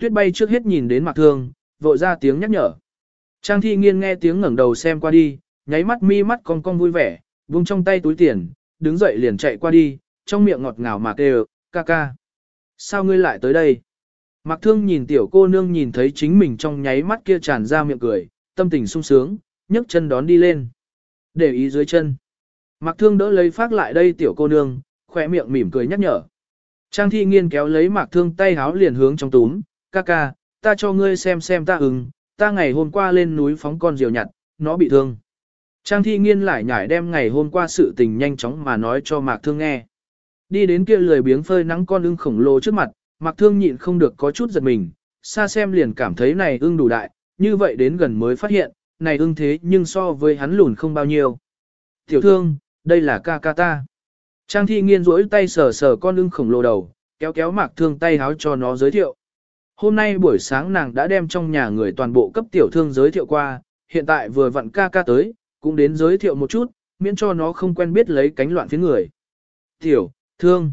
Tuyết bay trước hết nhìn đến mặc thương, vội ra tiếng nhắc nhở. Trang thi nghiên nghe tiếng ngẩng đầu xem qua đi, nháy mắt mi mắt con con vui vẻ, vung trong tay túi tiền, đứng dậy liền chạy qua đi, trong miệng ngọt ngào mà kêu, ca ca. Sao ngươi lại tới đây? Mạc thương nhìn tiểu cô nương nhìn thấy chính mình trong nháy mắt kia tràn ra miệng cười, tâm tình sung sướng, nhấc chân đón đi lên. Để ý dưới chân. Mạc thương đỡ lấy phát lại đây tiểu cô nương, khỏe miệng mỉm cười nhắc nhở. Trang thi nghiên kéo lấy mạc thương tay háo liền hướng trong túm, ca ca, ta cho ngươi xem xem ta ứng, ta ngày hôm qua lên núi phóng con diều nhặt, nó bị thương. Trang thi nghiên lại nhải đem ngày hôm qua sự tình nhanh chóng mà nói cho mạc thương nghe. Đi đến kia lười biếng phơi nắng con ưng khổng lồ trước mặt, mạc thương nhịn không được có chút giật mình, xa xem liền cảm thấy này ưng đủ đại, như vậy đến gần mới phát hiện, này ưng thế nhưng so với hắn lùn không bao nhiêu. Tiểu thương, đây là ca ca ta. Trang thi nghiên rỗi tay sờ sờ con ưng khổng lồ đầu, kéo kéo mạc thương tay háo cho nó giới thiệu. Hôm nay buổi sáng nàng đã đem trong nhà người toàn bộ cấp tiểu thương giới thiệu qua, hiện tại vừa vặn ca ca tới, cũng đến giới thiệu một chút, miễn cho nó không quen biết lấy cánh loạn phía người. Tiểu, thương.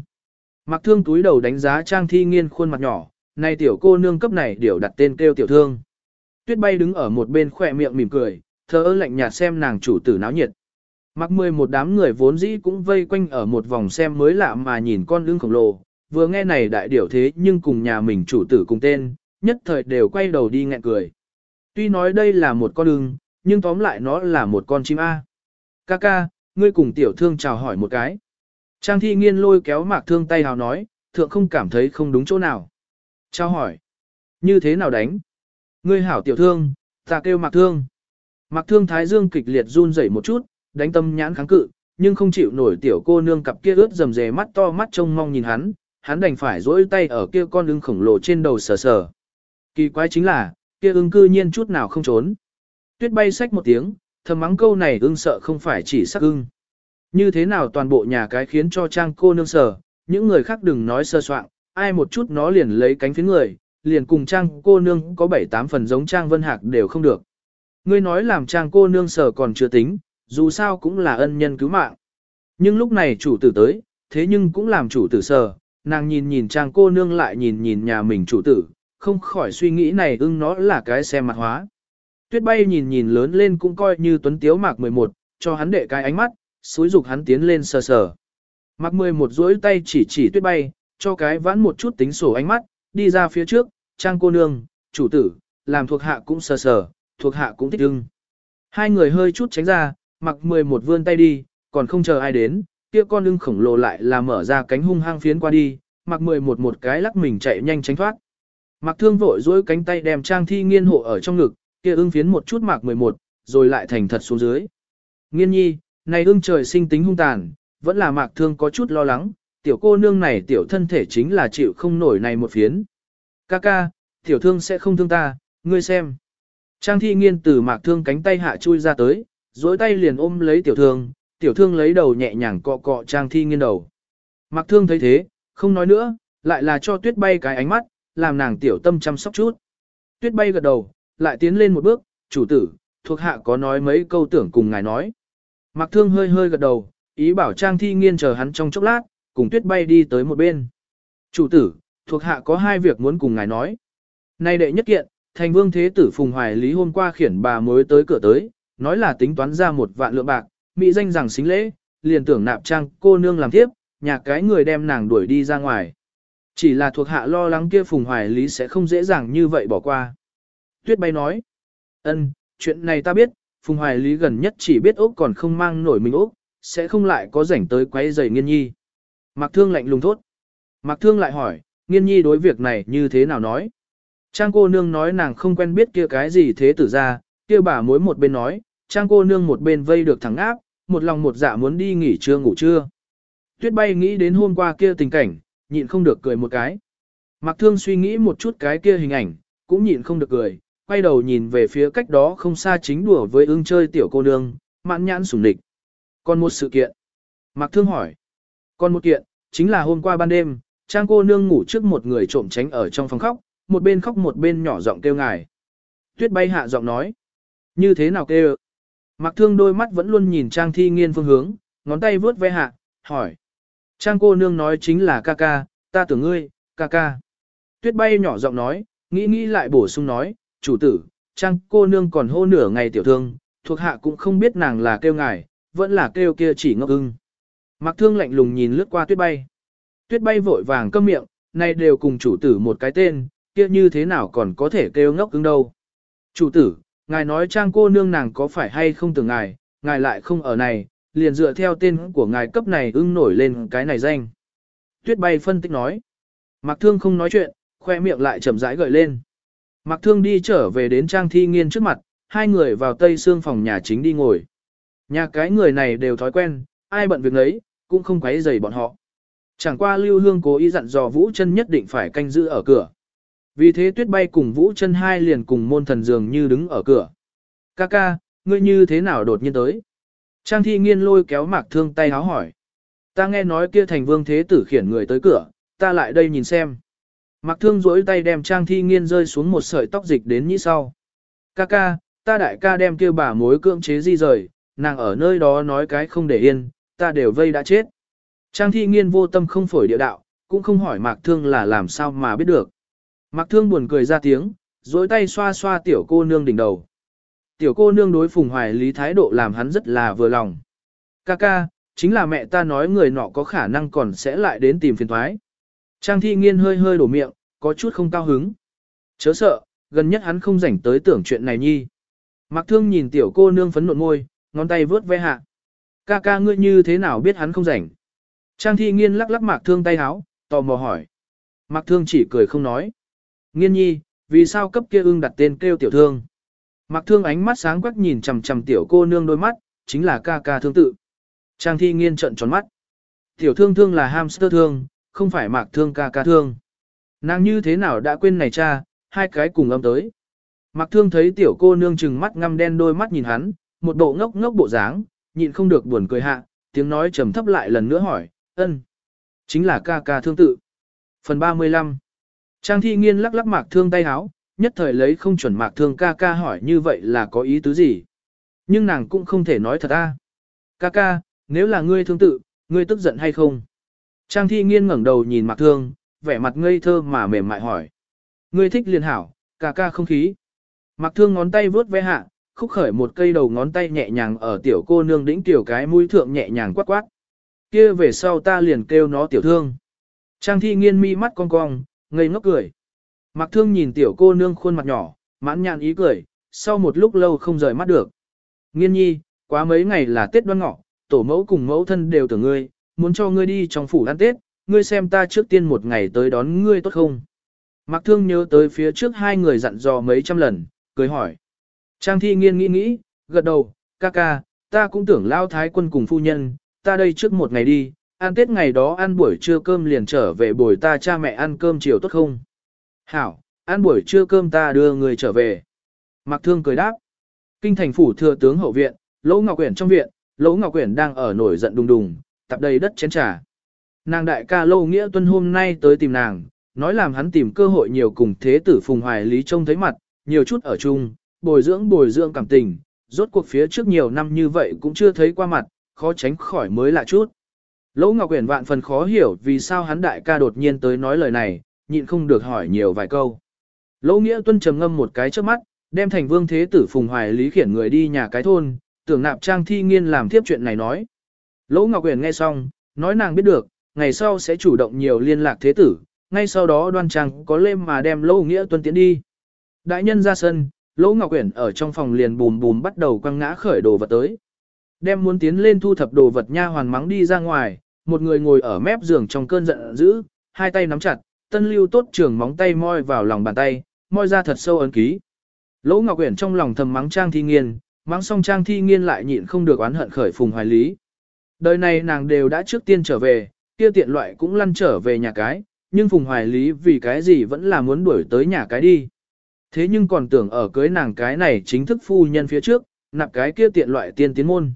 Mặc thương túi đầu đánh giá trang thi nghiên khuôn mặt nhỏ, này tiểu cô nương cấp này đều đặt tên kêu tiểu thương. Tuyết bay đứng ở một bên khỏe miệng mỉm cười, thơ lạnh nhạt xem nàng chủ tử náo nhiệt. Mặc mười một đám người vốn dĩ cũng vây quanh ở một vòng xem mới lạ mà nhìn con lưng khổng lồ, vừa nghe này đại điểu thế nhưng cùng nhà mình chủ tử cùng tên, nhất thời đều quay đầu đi nghẹn cười. Tuy nói đây là một con ưng, nhưng tóm lại nó là một con chim A. Kaka, ngươi cùng tiểu thương chào hỏi một cái. Trang thi nghiên lôi kéo mạc thương tay hào nói, thượng không cảm thấy không đúng chỗ nào. Chào hỏi. Như thế nào đánh? Ngươi hảo tiểu thương, ta kêu mạc thương. Mạc thương thái dương kịch liệt run rẩy một chút, đánh tâm nhãn kháng cự, nhưng không chịu nổi tiểu cô nương cặp kia ướt dầm dề mắt to mắt trông mong nhìn hắn, hắn đành phải dỗi tay ở kia con ưng khổng lồ trên đầu sờ sờ. Kỳ quái chính là, kia ưng cư nhiên chút nào không trốn. Tuyết bay sách một tiếng, thầm mắng câu này ưng sợ không phải chỉ sắc ưng. Như thế nào toàn bộ nhà cái khiến cho trang cô nương sờ, những người khác đừng nói sơ soạn, ai một chút nó liền lấy cánh phiến người, liền cùng trang cô nương có bảy tám phần giống trang vân hạc đều không được. Ngươi nói làm trang cô nương sờ còn chưa tính, dù sao cũng là ân nhân cứu mạng. Nhưng lúc này chủ tử tới, thế nhưng cũng làm chủ tử sờ, nàng nhìn nhìn trang cô nương lại nhìn nhìn nhà mình chủ tử, không khỏi suy nghĩ này ưng nó là cái xe mặt hóa. Tuyết bay nhìn nhìn lớn lên cũng coi như tuấn tiếu mạc 11, cho hắn đệ cái ánh mắt, xúi dục hắn tiến lên sờ sờ. Mạc 11 duỗi tay chỉ chỉ tuyết bay, cho cái vãn một chút tính sổ ánh mắt, đi ra phía trước, trang cô nương, chủ tử, làm thuộc hạ cũng sờ sờ, thuộc hạ cũng thích ưng. Hai người hơi chút tránh ra, mặc 11 vươn tay đi, còn không chờ ai đến, kia con lưng khổng lồ lại là mở ra cánh hung hăng phiến qua đi, mặc 11 một cái lắc mình chạy nhanh tránh thoát. Mặc thương vội dối cánh tay đem trang thi nghiên hộ ở trong ngực, kia ưng phiến một chút mạc 11, rồi lại thành thật xuống dưới. Nghiên nhi, này ưng trời sinh tính hung tàn, vẫn là mạc thương có chút lo lắng, tiểu cô nương này tiểu thân thể chính là chịu không nổi này một phiến. Ca ca, tiểu thương sẽ không thương ta, ngươi xem. Trang thi nghiên từ mạc thương cánh tay hạ chui ra tới, dối tay liền ôm lấy tiểu thương, tiểu thương lấy đầu nhẹ nhàng cọ cọ trang thi nghiên đầu. Mặc thương thấy thế, không nói nữa, lại là cho tuyết bay cái ánh mắt, làm nàng tiểu tâm chăm sóc chút. Tuyết bay gật đầu, lại tiến lên một bước, chủ tử, thuộc hạ có nói mấy câu tưởng cùng ngài nói. Mặc thương hơi hơi gật đầu, ý bảo trang thi nghiên chờ hắn trong chốc lát, cùng tuyết bay đi tới một bên. Chủ tử, thuộc hạ có hai việc muốn cùng ngài nói. Nay đệ nhất kiện, thành vương thế tử Phùng Hoài Lý hôm qua khiển bà mới tới cửa tới, nói là tính toán ra một vạn lượng bạc, mỹ danh rằng xính lễ, liền tưởng nạp trang cô nương làm tiếp, nhà cái người đem nàng đuổi đi ra ngoài. Chỉ là thuộc hạ lo lắng kia Phùng Hoài Lý sẽ không dễ dàng như vậy bỏ qua. Tuyết bay nói, ân, chuyện này ta biết, Phùng Hoài Lý gần nhất chỉ biết Úc còn không mang nổi mình Úc, sẽ không lại có rảnh tới quấy giày nghiên nhi. Mạc Thương lạnh lùng thốt. Mạc Thương lại hỏi, nghiên nhi đối việc này như thế nào nói? Trang cô nương nói nàng không quen biết kia cái gì thế tử ra, kia bà mối một bên nói, trang cô nương một bên vây được thẳng áp, một lòng một dạ muốn đi nghỉ trưa ngủ trưa. Tuyết bay nghĩ đến hôm qua kia tình cảnh, nhịn không được cười một cái. Mạc Thương suy nghĩ một chút cái kia hình ảnh, cũng nhịn không được cười, quay đầu nhìn về phía cách đó không xa chính đùa với ưng chơi tiểu cô nương, mạn nhãn sủng địch. Còn một sự kiện. Mạc Thương hỏi. Còn một kiện, chính là hôm qua ban đêm, Trang cô nương ngủ trước một người trộm tránh ở trong phòng khóc, một bên khóc một bên nhỏ giọng kêu ngài. Tuyết bay hạ giọng nói. Như thế nào kêu? Mặc thương đôi mắt vẫn luôn nhìn Trang thi nghiên phương hướng, ngón tay vướt ve hạ, hỏi. Trang cô nương nói chính là ca ca, ta tưởng ngươi, ca ca. Tuyết bay nhỏ giọng nói, nghĩ nghĩ lại bổ sung nói, chủ tử, Trang cô nương còn hô nửa ngày tiểu thương, thuộc hạ cũng không biết nàng là kêu ngài, vẫn là kêu kia chỉ ngốc ưng. Mặc thương lạnh lùng nhìn lướt qua tuyết bay. Tuyết bay vội vàng câm miệng, nay đều cùng chủ tử một cái tên, kia như thế nào còn có thể kêu ngốc ưng đâu. Chủ tử, ngài nói trang cô nương nàng có phải hay không tưởng ngài, ngài lại không ở này, liền dựa theo tên của ngài cấp này ưng nổi lên cái này danh. Tuyết bay phân tích nói. Mạc Thương không nói chuyện, khoe miệng lại chậm rãi gợi lên. Mạc Thương đi trở về đến Trang Thi Nghiên trước mặt, hai người vào tây xương phòng nhà chính đi ngồi. Nhà cái người này đều thói quen, ai bận việc nấy, cũng không quấy rầy bọn họ. Chẳng qua Lưu Hương cố ý dặn dò Vũ chân nhất định phải canh giữ ở cửa. Vì thế tuyết bay cùng Vũ chân hai liền cùng môn thần dường như đứng ở cửa. Ca ca, ngươi như thế nào đột nhiên tới? Trang thi nghiên lôi kéo mạc thương tay háo hỏi. Ta nghe nói kia thành vương thế tử khiển người tới cửa, ta lại đây nhìn xem. Mạc thương rỗi tay đem trang thi nghiên rơi xuống một sợi tóc dịch đến như sau. Ca ca, ta đại ca đem kia bà mối cưỡng chế di rời, nàng ở nơi đó nói cái không để yên, ta đều vây đã chết. Trang thi nghiên vô tâm không phổi địa đạo, cũng không hỏi mạc thương là làm sao mà biết được. Mạc thương buồn cười ra tiếng, dối tay xoa xoa tiểu cô nương đỉnh đầu. Tiểu cô nương đối phùng hoài lý thái độ làm hắn rất là vừa lòng. Ca ca, chính là mẹ ta nói người nọ có khả năng còn sẽ lại đến tìm phiền thoái. Trang thi nghiên hơi hơi đổ miệng, có chút không cao hứng. Chớ sợ, gần nhất hắn không rảnh tới tưởng chuyện này nhi. Mạc thương nhìn tiểu cô nương phấn nộn môi, ngón tay vướt ve hạ. Ca ca ngươi như thế nào biết hắn không rảnh? Trang thi nghiên lắc lắc mạc thương tay háo, tò mò hỏi. Mạc thương chỉ cười không nói. Nghiên nhi, vì sao cấp kia ưng đặt tên kêu tiểu thương? Mặc thương ánh mắt sáng quắc nhìn chằm chằm tiểu cô nương đôi mắt, chính là ca ca thương tự. Trang thi nghiên trận tròn mắt. Tiểu thương thương là hamster thương, không phải mạc thương ca ca thương. Nàng như thế nào đã quên này cha, hai cái cùng âm tới. Mạc thương thấy tiểu cô nương chừng mắt ngăm đen đôi mắt nhìn hắn, một bộ ngốc ngốc bộ dáng, nhịn không được buồn cười hạ, tiếng nói trầm thấp lại lần nữa hỏi, ân, chính là ca ca thương tự. Phần 35 Trang thi nghiên lắc lắc mạc thương tay háo, nhất thời lấy không chuẩn mạc thương ca ca hỏi như vậy là có ý tứ gì. Nhưng nàng cũng không thể nói thật a. Ca ca, nếu là ngươi thương tự, ngươi tức giận hay không? Trang thi nghiên ngẩng đầu nhìn mạc thương, vẻ mặt ngây thơ mà mềm mại hỏi. Ngươi thích liền hảo, ca ca không khí. Mạc thương ngón tay vướt ve hạ, khúc khởi một cây đầu ngón tay nhẹ nhàng ở tiểu cô nương đĩnh tiểu cái mũi thượng nhẹ nhàng quát quát. Kia về sau ta liền kêu nó tiểu thương. Trang thi nghiên mi mắt cong cong, ngây ngốc cười. Mạc thương nhìn tiểu cô nương khuôn mặt nhỏ, mãn nhàn ý cười, sau một lúc lâu không rời mắt được. Nghiên nhi, quá mấy ngày là Tết đoan ngọ, tổ mẫu cùng mẫu thân đều tưởng ngươi, muốn cho ngươi đi trong phủ ăn Tết, ngươi xem ta trước tiên một ngày tới đón ngươi tốt không? Mạc Thương nhớ tới phía trước hai người dặn dò mấy trăm lần, cười hỏi. Trang thi nghiên nghĩ nghĩ, gật đầu, ca ca, ta cũng tưởng lao thái quân cùng phu nhân, ta đây trước một ngày đi, ăn Tết ngày đó ăn buổi trưa cơm liền trở về bồi ta cha mẹ ăn cơm chiều tốt không? Hảo, ăn buổi trưa cơm ta đưa người trở về. Mạc Thương cười đáp. Kinh thành phủ thừa tướng hậu viện, Lỗ Ngọc Quyển trong viện, Lỗ Ngọc Quyển đang ở nổi giận đùng đùng, tập đầy đất chén trà. Nàng đại ca Lô Nghĩa Tuân hôm nay tới tìm nàng, nói làm hắn tìm cơ hội nhiều cùng thế tử Phùng Hoài Lý trông thấy mặt, nhiều chút ở chung, bồi dưỡng bồi dưỡng cảm tình, rốt cuộc phía trước nhiều năm như vậy cũng chưa thấy qua mặt, khó tránh khỏi mới lạ chút. Lỗ Ngọc Uyển vạn phần khó hiểu vì sao hắn đại ca đột nhiên tới nói lời này, nhịn không được hỏi nhiều vài câu. Lỗ Nghĩa Tuân trầm ngâm một cái trước mắt, đem thành vương thế tử Phùng Hoài Lý khiển người đi nhà cái thôn, tưởng nạp trang thi nghiên làm tiếp chuyện này nói. Lỗ Ngọc Uyển nghe xong, nói nàng biết được, ngày sau sẽ chủ động nhiều liên lạc thế tử, ngay sau đó đoan trang có lêm mà đem Lỗ Nghĩa Tuân tiến đi. Đại nhân ra sân, Lỗ Ngọc Uyển ở trong phòng liền bùm bùm bắt đầu quăng ngã khởi đồ vật tới. Đem muốn tiến lên thu thập đồ vật nha hoàn mắng đi ra ngoài, một người ngồi ở mép giường trong cơn giận dữ, hai tay nắm chặt, tân lưu tốt trường móng tay moi vào lòng bàn tay, moi ra thật sâu ấn ký. Lỗ Ngọc Uyển trong lòng thầm mắng Trang Thi Nghiên, mắng xong Trang Thi Nghiên lại nhịn không được oán hận khởi Phùng Hoài Lý. Đời này nàng đều đã trước tiên trở về, kia tiện loại cũng lăn trở về nhà cái, nhưng Phùng Hoài Lý vì cái gì vẫn là muốn đuổi tới nhà cái đi. Thế nhưng còn tưởng ở cưới nàng cái này chính thức phu nhân phía trước, nạp cái kia tiện loại tiên tiến môn.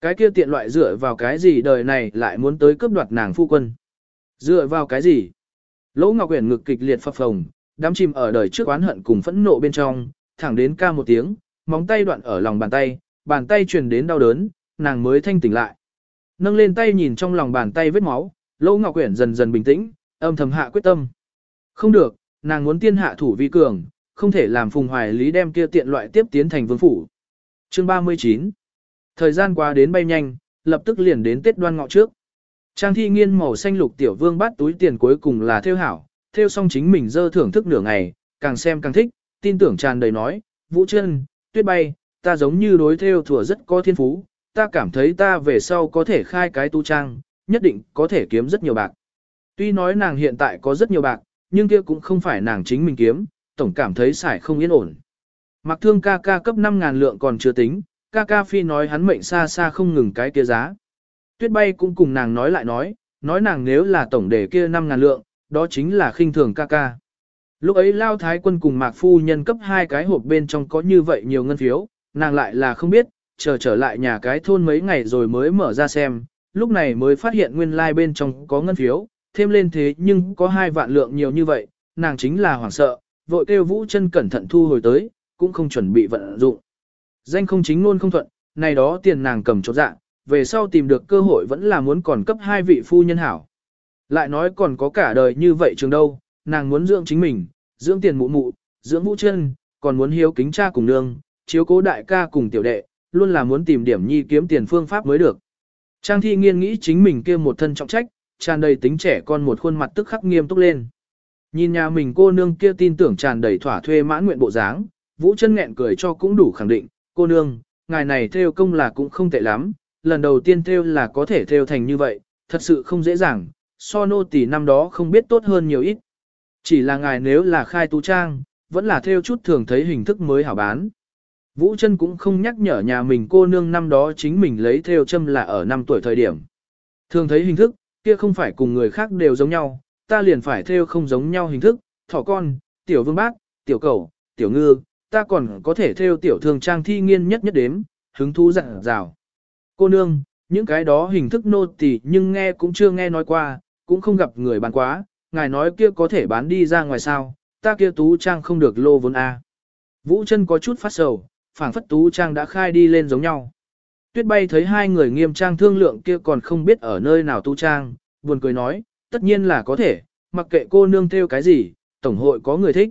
Cái kia tiện loại dựa vào cái gì đời này lại muốn tới cướp đoạt nàng phu quân. Dựa vào cái gì? Lỗ Ngọc Uyển ngực kịch liệt phập phồng, đám chìm ở đời trước oán hận cùng phẫn nộ bên trong, thẳng đến ca một tiếng, móng tay đoạn ở lòng bàn tay, bàn tay truyền đến đau đớn, nàng mới thanh tỉnh lại. Nâng lên tay nhìn trong lòng bàn tay vết máu, Lỗ Ngọc Uyển dần dần bình tĩnh, âm thầm hạ quyết tâm. Không được, nàng muốn tiên hạ thủ vi cường, không thể làm Phùng Hoài Lý đem kia tiện loại tiếp tiến thành vương phủ. Chương 39 Thời gian qua đến bay nhanh, lập tức liền đến Tết đoan ngọ trước. Trang thi nghiên màu xanh lục tiểu vương bắt túi tiền cuối cùng là theo hảo, theo xong chính mình dơ thưởng thức nửa ngày, càng xem càng thích, tin tưởng tràn đầy nói, vũ chân, tuyết bay, ta giống như đối theo thừa rất có thiên phú, ta cảm thấy ta về sau có thể khai cái tu trang, nhất định có thể kiếm rất nhiều bạc. Tuy nói nàng hiện tại có rất nhiều bạc, nhưng kia cũng không phải nàng chính mình kiếm, tổng cảm thấy xài không yên ổn. Mặc thương ca ca cấp 5.000 lượng còn chưa tính, ca ca phi nói hắn mệnh xa xa không ngừng cái kia giá. Tuyết bay cũng cùng nàng nói lại nói, nói nàng nếu là tổng đề kia 5.000 lượng, đó chính là khinh thường ca ca. Lúc ấy Lao Thái quân cùng Mạc Phu nhân cấp hai cái hộp bên trong có như vậy nhiều ngân phiếu, nàng lại là không biết, chờ trở lại nhà cái thôn mấy ngày rồi mới mở ra xem, lúc này mới phát hiện nguyên lai like bên trong có ngân phiếu, thêm lên thế nhưng có hai vạn lượng nhiều như vậy, nàng chính là hoảng sợ, vội kêu Vũ chân cẩn thận thu hồi tới, cũng không chuẩn bị vận dụng. Danh không chính luôn không thuận, này đó tiền nàng cầm chốt dạ, về sau tìm được cơ hội vẫn là muốn còn cấp hai vị phu nhân hảo. Lại nói còn có cả đời như vậy trường đâu, nàng muốn dưỡng chính mình, dưỡng tiền mụ mụ, dưỡng vũ chân, còn muốn hiếu kính cha cùng nương, chiếu cố đại ca cùng tiểu đệ, luôn là muốn tìm điểm nhi kiếm tiền phương pháp mới được. Trang thi nghiên nghĩ chính mình kia một thân trọng trách, tràn đầy tính trẻ con một khuôn mặt tức khắc nghiêm túc lên. Nhìn nhà mình cô nương kia tin tưởng tràn đầy thỏa thuê mãn nguyện bộ dáng, Vũ chân nghẹn cười cho cũng đủ khẳng định, cô nương, ngài này theo công là cũng không tệ lắm, lần đầu tiên theo là có thể theo thành như vậy, thật sự không dễ dàng, so nô tỷ năm đó không biết tốt hơn nhiều ít. Chỉ là ngài nếu là khai tú trang, vẫn là theo chút thường thấy hình thức mới hảo bán. Vũ chân cũng không nhắc nhở nhà mình cô nương năm đó chính mình lấy theo châm là ở năm tuổi thời điểm. Thường thấy hình thức, kia không phải cùng người khác đều giống nhau, ta liền phải theo không giống nhau hình thức, thỏ con, tiểu vương bác, tiểu cầu, tiểu ngư, ta còn có thể theo tiểu thường trang thi nghiên nhất nhất đếm, hứng thú dặn dào. Cô nương, những cái đó hình thức nô tỳ nhưng nghe cũng chưa nghe nói qua, cũng không gặp người bán quá, ngài nói kia có thể bán đi ra ngoài sao, ta kia tú trang không được lô vốn A. Vũ chân có chút phát sầu, phảng phất tú trang đã khai đi lên giống nhau. Tuyết bay thấy hai người nghiêm trang thương lượng kia còn không biết ở nơi nào tú trang, buồn cười nói, tất nhiên là có thể, mặc kệ cô nương theo cái gì, tổng hội có người thích.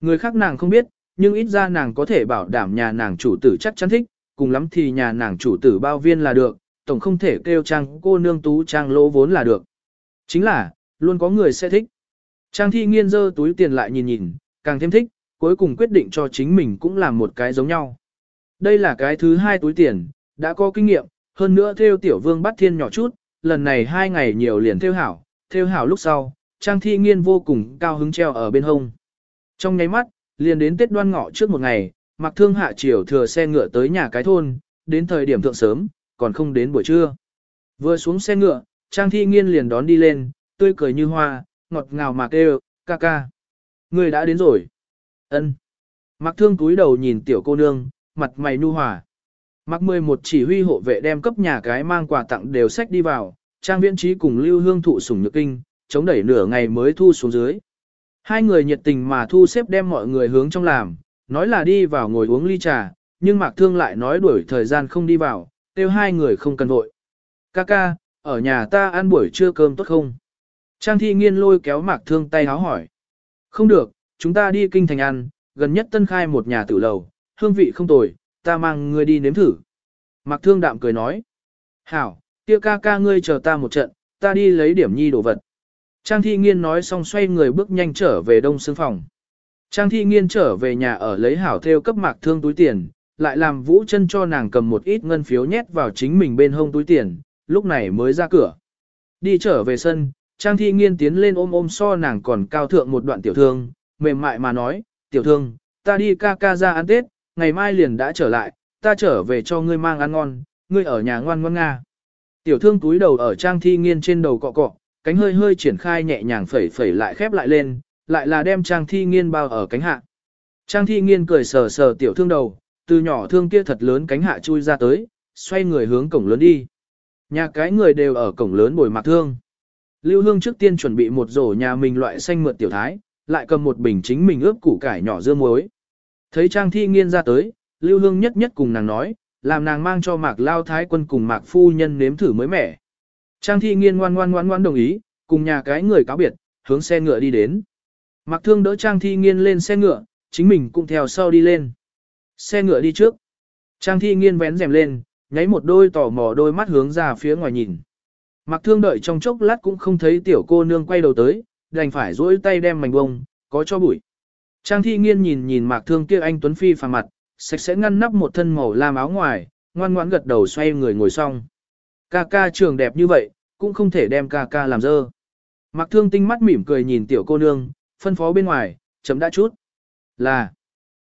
Người khác nàng không biết, nhưng ít ra nàng có thể bảo đảm nhà nàng chủ tử chắc chắn thích, cùng lắm thì nhà nàng chủ tử bao viên là được, tổng không thể kêu trang cô nương tú trang lỗ vốn là được. Chính là, luôn có người sẽ thích. Trang thi nghiên dơ túi tiền lại nhìn nhìn, càng thêm thích, cuối cùng quyết định cho chính mình cũng làm một cái giống nhau. Đây là cái thứ hai túi tiền, đã có kinh nghiệm, hơn nữa theo tiểu vương bắt thiên nhỏ chút, lần này hai ngày nhiều liền theo hảo, theo hảo lúc sau, trang thi nghiên vô cùng cao hứng treo ở bên hông. Trong nháy mắt, liền đến Tết đoan ngọ trước một ngày, mặc thương hạ chiều thừa xe ngựa tới nhà cái thôn, đến thời điểm thượng sớm, còn không đến buổi trưa. Vừa xuống xe ngựa, trang thi nghiên liền đón đi lên, tươi cười như hoa, ngọt ngào mà kêu, ca ca. Người đã đến rồi. ân Mặc thương túi đầu nhìn tiểu cô nương, mặt mày nu hòa. Mặc 11 chỉ huy hộ vệ đem cấp nhà cái mang quà tặng đều sách đi vào, trang viễn trí cùng lưu hương thụ sủng nhược kinh, chống đẩy nửa ngày mới thu xuống dưới. Hai người nhiệt tình mà thu xếp đem mọi người hướng trong làm, nói là đi vào ngồi uống ly trà, nhưng Mạc Thương lại nói đuổi thời gian không đi vào, kêu hai người không cần vội. Kaka, ở nhà ta ăn buổi trưa cơm tốt không? Trang thi nghiên lôi kéo Mạc Thương tay háo hỏi. Không được, chúng ta đi kinh thành ăn, gần nhất tân khai một nhà tử lầu, hương vị không tồi, ta mang ngươi đi nếm thử. Mạc Thương đạm cười nói. Hảo, kia ca ca ngươi chờ ta một trận, ta đi lấy điểm nhi đồ vật. Trang thi nghiên nói xong xoay người bước nhanh trở về đông xương phòng. Trang thi nghiên trở về nhà ở lấy hảo theo cấp mạc thương túi tiền, lại làm vũ chân cho nàng cầm một ít ngân phiếu nhét vào chính mình bên hông túi tiền, lúc này mới ra cửa. Đi trở về sân, Trang thi nghiên tiến lên ôm ôm so nàng còn cao thượng một đoạn tiểu thương, mềm mại mà nói, tiểu thương, ta đi ca ca ra ăn tết, ngày mai liền đã trở lại, ta trở về cho ngươi mang ăn ngon, ngươi ở nhà ngoan ngoan nga. Tiểu thương túi đầu ở Trang thi nghiên trên đầu cọ cọ, cánh hơi hơi triển khai nhẹ nhàng phẩy phẩy lại khép lại lên, lại là đem Trang Thi Nghiên bao ở cánh hạ. Trang Thi Nghiên cười sờ sờ tiểu thương đầu, từ nhỏ thương kia thật lớn cánh hạ chui ra tới, xoay người hướng cổng lớn đi. Nhà cái người đều ở cổng lớn bồi mặt thương. Lưu Hương trước tiên chuẩn bị một rổ nhà mình loại xanh mượt tiểu thái, lại cầm một bình chính mình ướp củ cải nhỏ dưa muối. Thấy Trang Thi Nghiên ra tới, Lưu Hương nhất nhất cùng nàng nói, làm nàng mang cho Mạc Lao Thái quân cùng Mạc Phu Nhân nếm thử mới mẻ. Trang Thi Nghiên ngoan ngoan ngoan ngoan đồng ý, cùng nhà cái người cáo biệt, hướng xe ngựa đi đến. Mạc Thương đỡ Trang Thi Nghiên lên xe ngựa, chính mình cũng theo sau đi lên. Xe ngựa đi trước. Trang Thi Nghiên vén rèm lên, nháy một đôi tò mò đôi mắt hướng ra phía ngoài nhìn. Mạc Thương đợi trong chốc lát cũng không thấy tiểu cô nương quay đầu tới, đành phải duỗi tay đem mảnh bông, có cho bụi. Trang Thi Nghiên nhìn nhìn Mạc Thương kia anh Tuấn Phi phàm mặt, sạch sẽ ngăn nắp một thân màu lam áo ngoài, ngoan ngoãn gật đầu xoay người ngồi xong. Ca ca trường đẹp như vậy, cũng không thể đem ca ca làm dơ. Mạc Thương tinh mắt mỉm cười nhìn tiểu cô nương, phân phó bên ngoài, chấm đã chút. Là,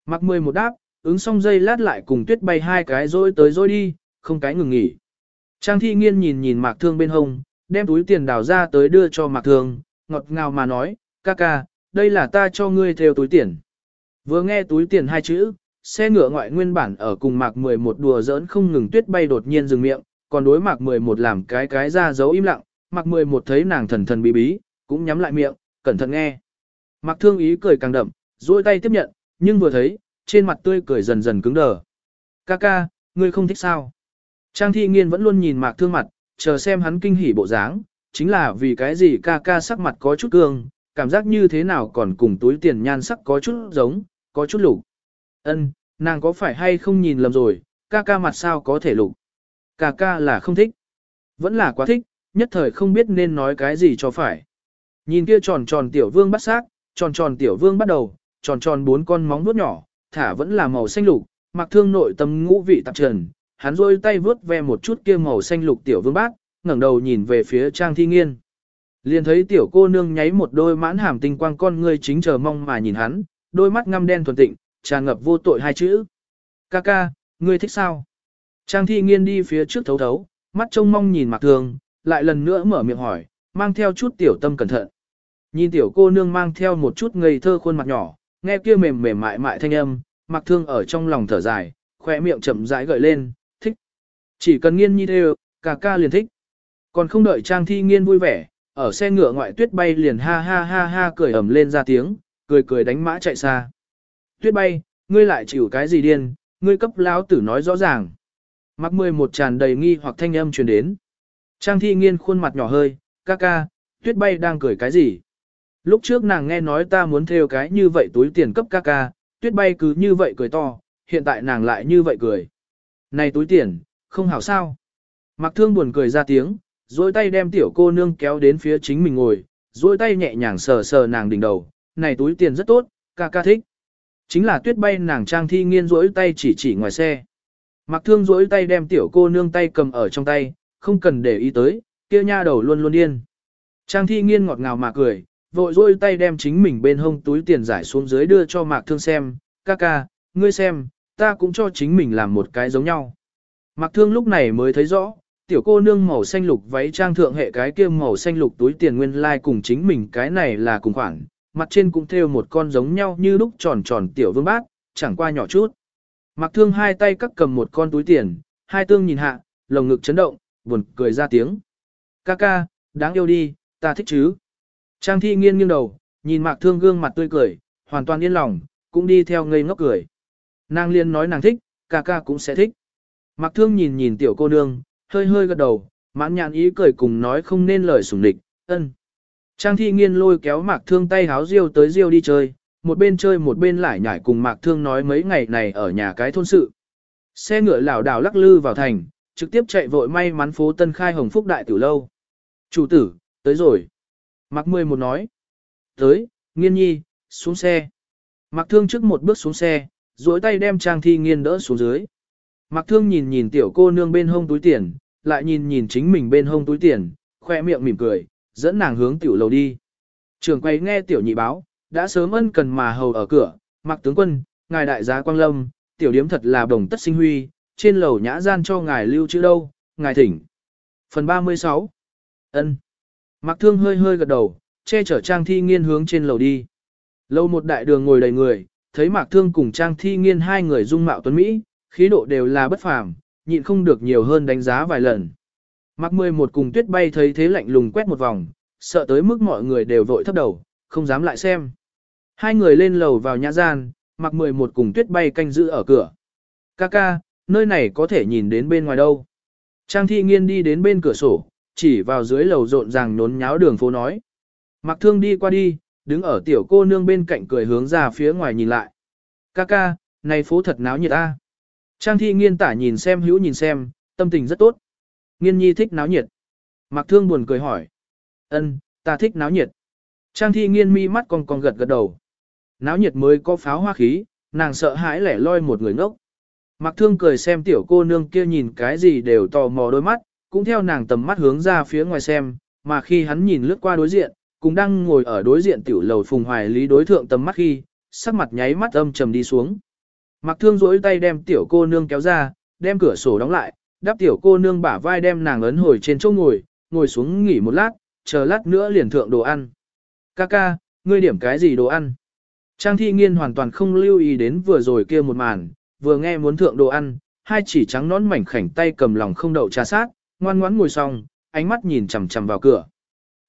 mặc mười một đáp, ứng xong dây lát lại cùng tuyết bay hai cái rồi tới rồi đi, không cái ngừng nghỉ. Trang thi nghiên nhìn nhìn mạc thương bên hông, đem túi tiền đào ra tới đưa cho mạc thương, ngọt ngào mà nói, ca ca, đây là ta cho ngươi theo túi tiền. Vừa nghe túi tiền hai chữ, xe ngựa ngoại nguyên bản ở cùng mạc 11 đùa giỡn không ngừng tuyết bay đột nhiên dừng miệng, còn đối mạc 11 làm cái cái ra dấu im lặng, mạc 11 thấy nàng thần thần bí bí, cũng nhắm lại miệng, cẩn thận nghe. Mạc Thương ý cười càng đậm, duỗi tay tiếp nhận, nhưng vừa thấy, trên mặt tươi cười dần dần cứng đờ. Ca ca, ngươi không thích sao? Trang thi nghiên vẫn luôn nhìn Mạc Thương mặt, chờ xem hắn kinh hỉ bộ dáng, chính là vì cái gì ca ca sắc mặt có chút cương, cảm giác như thế nào còn cùng túi tiền nhan sắc có chút giống, có chút lục. Ân, nàng có phải hay không nhìn lầm rồi, ca ca mặt sao có thể lục. Ca ca là không thích. Vẫn là quá thích, nhất thời không biết nên nói cái gì cho phải. Nhìn kia tròn tròn tiểu vương bắt xác, tròn tròn tiểu vương bắt đầu, tròn tròn bốn con móng vuốt nhỏ, thả vẫn là màu xanh lục, mặc thương nội tâm ngũ vị tạp trần, hắn rôi tay vướt ve một chút kia màu xanh lục tiểu vương bát, ngẩng đầu nhìn về phía trang thi nghiên. Liền thấy tiểu cô nương nháy một đôi mãn hàm tinh quang con ngươi chính chờ mong mà nhìn hắn, đôi mắt ngăm đen thuần tịnh, tràn ngập vô tội hai chữ. Ca ca, ngươi thích sao? Trang thi nghiên đi phía trước thấu thấu, mắt trông mong nhìn mặc thường, lại lần nữa mở miệng hỏi, mang theo chút tiểu tâm cẩn thận. Nhìn tiểu cô nương mang theo một chút ngây thơ khuôn mặt nhỏ, nghe kia mềm mềm mại mại thanh âm, mặc thương ở trong lòng thở dài, khỏe miệng chậm rãi gợi lên, thích. Chỉ cần nghiên nhi đều, ca ca liền thích. Còn không đợi trang thi nghiên vui vẻ, ở xe ngựa ngoại tuyết bay liền ha ha ha ha cười ẩm lên ra tiếng, cười cười đánh mã chạy xa. Tuyết bay, ngươi lại chịu cái gì điên, ngươi cấp lão tử nói rõ ràng. Mặc mười một tràn đầy nghi hoặc thanh âm truyền đến. Trang thi nghiên khuôn mặt nhỏ hơi, ca ca, tuyết bay đang cười cái gì? Lúc trước nàng nghe nói ta muốn theo cái như vậy túi tiền cấp ca ca, tuyết bay cứ như vậy cười to, hiện tại nàng lại như vậy cười. Này túi tiền, không hảo sao? Mặc thương buồn cười ra tiếng, dối tay đem tiểu cô nương kéo đến phía chính mình ngồi, dối tay nhẹ nhàng sờ sờ nàng đỉnh đầu, này túi tiền rất tốt, ca ca thích. Chính là tuyết bay nàng trang thi nghiên dối tay chỉ chỉ ngoài xe. Mặc thương duỗi tay đem tiểu cô nương tay cầm ở trong tay, không cần để ý tới, kia nha đầu luôn luôn điên. Trang thi nghiên ngọt ngào mà cười, vội duỗi tay đem chính mình bên hông túi tiền giải xuống dưới đưa cho mạc thương xem, ca ca, ngươi xem, ta cũng cho chính mình làm một cái giống nhau. Mạc thương lúc này mới thấy rõ, tiểu cô nương màu xanh lục váy trang thượng hệ cái kia màu xanh lục túi tiền nguyên lai like cùng chính mình cái này là cùng khoản, mặt trên cũng thêu một con giống nhau như lúc tròn tròn tiểu vương bát, chẳng qua nhỏ chút. Mặc thương hai tay cắt cầm một con túi tiền, hai tương nhìn hạ, lồng ngực chấn động, buồn cười ra tiếng. Ca ca, đáng yêu đi, ta thích chứ. Trang thi nghiêng nghiêng đầu, nhìn mạc thương gương mặt tươi cười, hoàn toàn yên lòng, cũng đi theo ngây ngốc cười. Nàng liên nói nàng thích, ca ca cũng sẽ thích. Mạc thương nhìn nhìn tiểu cô nương, hơi hơi gật đầu, mãn nhãn ý cười cùng nói không nên lời sủng địch, ân. Trang thi nghiên lôi kéo mạc thương tay háo riêu tới riêu đi chơi, một bên chơi một bên lại nhảy cùng mạc thương nói mấy ngày này ở nhà cái thôn sự. Xe ngựa lảo đảo lắc lư vào thành, trực tiếp chạy vội may mắn phố Tân Khai Hồng Phúc Đại Tử Lâu. Chủ tử, tới rồi. Mạc Mười một nói. Tới, nghiên nhi, xuống xe. Mạc Thương trước một bước xuống xe, duỗi tay đem Trang Thi Nghiên đỡ xuống dưới. Mạc Thương nhìn nhìn tiểu cô nương bên hông túi tiền, lại nhìn nhìn chính mình bên hông túi tiền, khoe miệng mỉm cười, dẫn nàng hướng tiểu lầu đi. Trường quay nghe tiểu nhị báo, đã sớm ân cần mà hầu ở cửa, mặc tướng quân, ngài đại giá quang lâm, tiểu điếm thật là đồng tất sinh huy, trên lầu nhã gian cho ngài lưu chữ đâu, ngài thỉnh. Phần 36 ân Mặc thương hơi hơi gật đầu, che chở trang thi nghiên hướng trên lầu đi. Lâu một đại đường ngồi đầy người, thấy mạc thương cùng trang thi nghiên hai người dung mạo tuấn Mỹ, khí độ đều là bất phàm, nhịn không được nhiều hơn đánh giá vài lần. Mạc mười một cùng tuyết bay thấy thế lạnh lùng quét một vòng, sợ tới mức mọi người đều vội thấp đầu, không dám lại xem. Hai người lên lầu vào nhã gian, mặc 11 cùng tuyết bay canh giữ ở cửa. Kaka, nơi này có thể nhìn đến bên ngoài đâu. Trang thi nghiên đi đến bên cửa sổ, chỉ vào dưới lầu rộn ràng nhốn nháo đường phố nói. Mặc thương đi qua đi, đứng ở tiểu cô nương bên cạnh cười hướng ra phía ngoài nhìn lại. Kaka, này phố thật náo nhiệt a. Trang thi nghiên tả nhìn xem hữu nhìn xem, tâm tình rất tốt. Nghiên nhi thích náo nhiệt. Mặc thương buồn cười hỏi. Ân, ta thích náo nhiệt. Trang thi nghiên mi mắt còn còn gật gật đầu. Náo nhiệt mới có pháo hoa khí, nàng sợ hãi lẻ loi một người ngốc. Mặc thương cười xem tiểu cô nương kia nhìn cái gì đều tò mò đôi mắt, cũng theo nàng tầm mắt hướng ra phía ngoài xem, mà khi hắn nhìn lướt qua đối diện, cũng đang ngồi ở đối diện tiểu lầu phùng hoài lý đối thượng tầm mắt khi, sắc mặt nháy mắt âm trầm đi xuống. Mặc thương rỗi tay đem tiểu cô nương kéo ra, đem cửa sổ đóng lại, đắp tiểu cô nương bả vai đem nàng ấn hồi trên chỗ ngồi, ngồi xuống nghỉ một lát, chờ lát nữa liền thượng đồ ăn. Kaka, ngươi điểm cái gì đồ ăn? Trang thi nghiên hoàn toàn không lưu ý đến vừa rồi kia một màn, vừa nghe muốn thượng đồ ăn, hai chỉ trắng nón mảnh khảnh tay cầm lòng không đậu trà sát, ngoan ngoãn ngồi xong, ánh mắt nhìn chằm chằm vào cửa.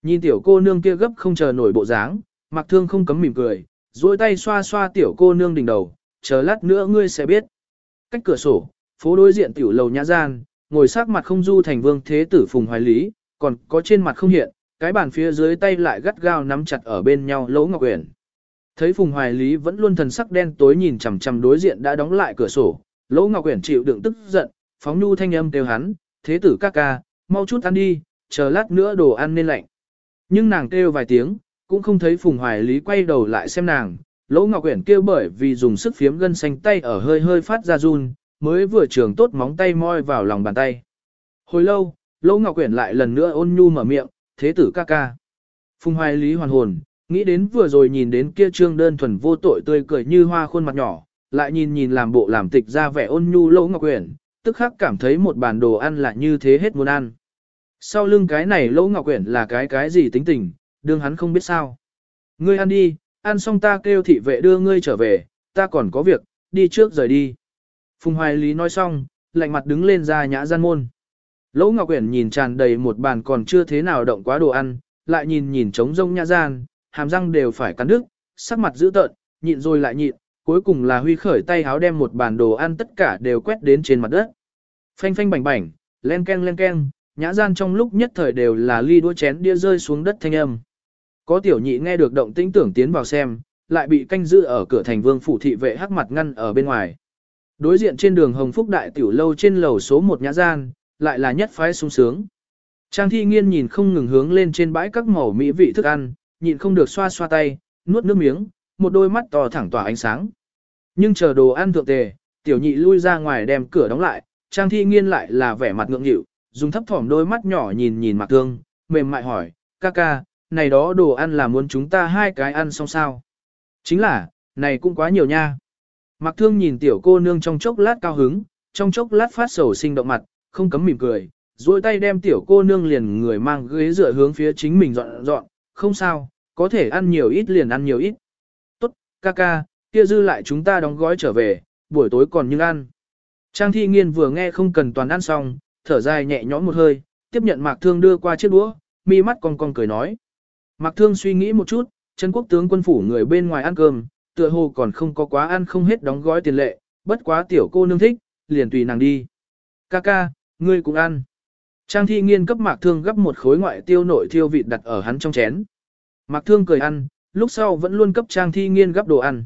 Nhìn tiểu cô nương kia gấp không chờ nổi bộ dáng, mặc thương không cấm mỉm cười, duỗi tay xoa xoa tiểu cô nương đỉnh đầu, chờ lát nữa ngươi sẽ biết. Cách cửa sổ, phố đối diện tiểu lầu nhã gian, ngồi sát mặt không du thành vương thế tử phùng hoài lý, còn có trên mặt không hiện, cái bàn phía dưới tay lại gắt gao nắm chặt ở bên nhau lỗ ngọc uyển. Thấy Phùng Hoài Lý vẫn luôn thần sắc đen tối nhìn chằm chằm đối diện đã đóng lại cửa sổ, Lỗ Ngọc Uyển chịu đựng tức giận, phóng nhu thanh âm kêu hắn, "Thế tử ca ca, mau chút ăn đi, chờ lát nữa đồ ăn nên lạnh." Nhưng nàng kêu vài tiếng, cũng không thấy Phùng Hoài Lý quay đầu lại xem nàng, Lỗ Ngọc Uyển kêu bởi vì dùng sức phiếm gân xanh tay ở hơi hơi phát ra run, mới vừa trường tốt móng tay moi vào lòng bàn tay. Hồi lâu, Lỗ Ngọc Uyển lại lần nữa ôn nhu mở miệng, "Thế tử ca ca." Phùng Hoài Lý hoàn hồn, Nghĩ đến vừa rồi nhìn đến kia trương đơn thuần vô tội tươi cười như hoa khuôn mặt nhỏ, lại nhìn nhìn làm bộ làm tịch ra vẻ ôn nhu lỗ ngọc quyển, tức khắc cảm thấy một bàn đồ ăn là như thế hết muốn ăn. sau lưng cái này lỗ ngọc quyển là cái cái gì tính tình, đương hắn không biết sao. Ngươi ăn đi, ăn xong ta kêu thị vệ đưa ngươi trở về, ta còn có việc, đi trước rời đi. Phùng Hoài Lý nói xong, lạnh mặt đứng lên ra nhã gian môn. Lỗ Ngọc Uyển nhìn tràn đầy một bàn còn chưa thế nào động quá đồ ăn, lại nhìn nhìn trống rông nhã gian, hàm răng đều phải cắn đứt, sắc mặt dữ tợn, nhịn rồi lại nhịn, cuối cùng là huy khởi tay háo đem một bàn đồ ăn tất cả đều quét đến trên mặt đất. Phanh phanh bảnh bảnh, len ken len ken, nhã gian trong lúc nhất thời đều là ly đũa chén đĩa rơi xuống đất thanh âm. Có tiểu nhị nghe được động tĩnh tưởng tiến vào xem, lại bị canh giữ ở cửa thành vương phủ thị vệ hắc mặt ngăn ở bên ngoài. Đối diện trên đường Hồng Phúc Đại Tiểu Lâu trên lầu số 1 nhã gian, lại là nhất phái sung sướng. Trang thi nghiên nhìn không ngừng hướng lên trên bãi các màu mỹ vị thức ăn, nhịn không được xoa xoa tay, nuốt nước miếng, một đôi mắt to thẳng tỏa ánh sáng. Nhưng chờ đồ ăn thượng tề, tiểu nhị lui ra ngoài đem cửa đóng lại, Trang thi nghiên lại là vẻ mặt ngượng nghịu, dùng thấp thỏm đôi mắt nhỏ nhìn nhìn Mạc Thương, mềm mại hỏi, ca ca, này đó đồ ăn là muốn chúng ta hai cái ăn xong sao? Chính là, này cũng quá nhiều nha. Mạc Thương nhìn tiểu cô nương trong chốc lát cao hứng, trong chốc lát phát sầu sinh động mặt, không cấm mỉm cười, duỗi tay đem tiểu cô nương liền người mang ghế dựa hướng phía chính mình dọn dọn, không sao, có thể ăn nhiều ít liền ăn nhiều ít. Tốt, ca ca, kia dư lại chúng ta đóng gói trở về, buổi tối còn nhưng ăn. Trang thi nghiên vừa nghe không cần toàn ăn xong, thở dài nhẹ nhõm một hơi, tiếp nhận Mạc Thương đưa qua chiếc đũa, mi mắt cong cong cười nói. Mạc Thương suy nghĩ một chút, chân quốc tướng quân phủ người bên ngoài ăn cơm, tựa hồ còn không có quá ăn không hết đóng gói tiền lệ, bất quá tiểu cô nương thích, liền tùy nàng đi. Ca ca, ngươi cũng ăn. Trang thi nghiên cấp Mạc Thương gấp một khối ngoại tiêu nội thiêu vịt đặt ở hắn trong chén. Mạc Thương cười ăn, lúc sau vẫn luôn cấp Trang thi nghiên gấp đồ ăn.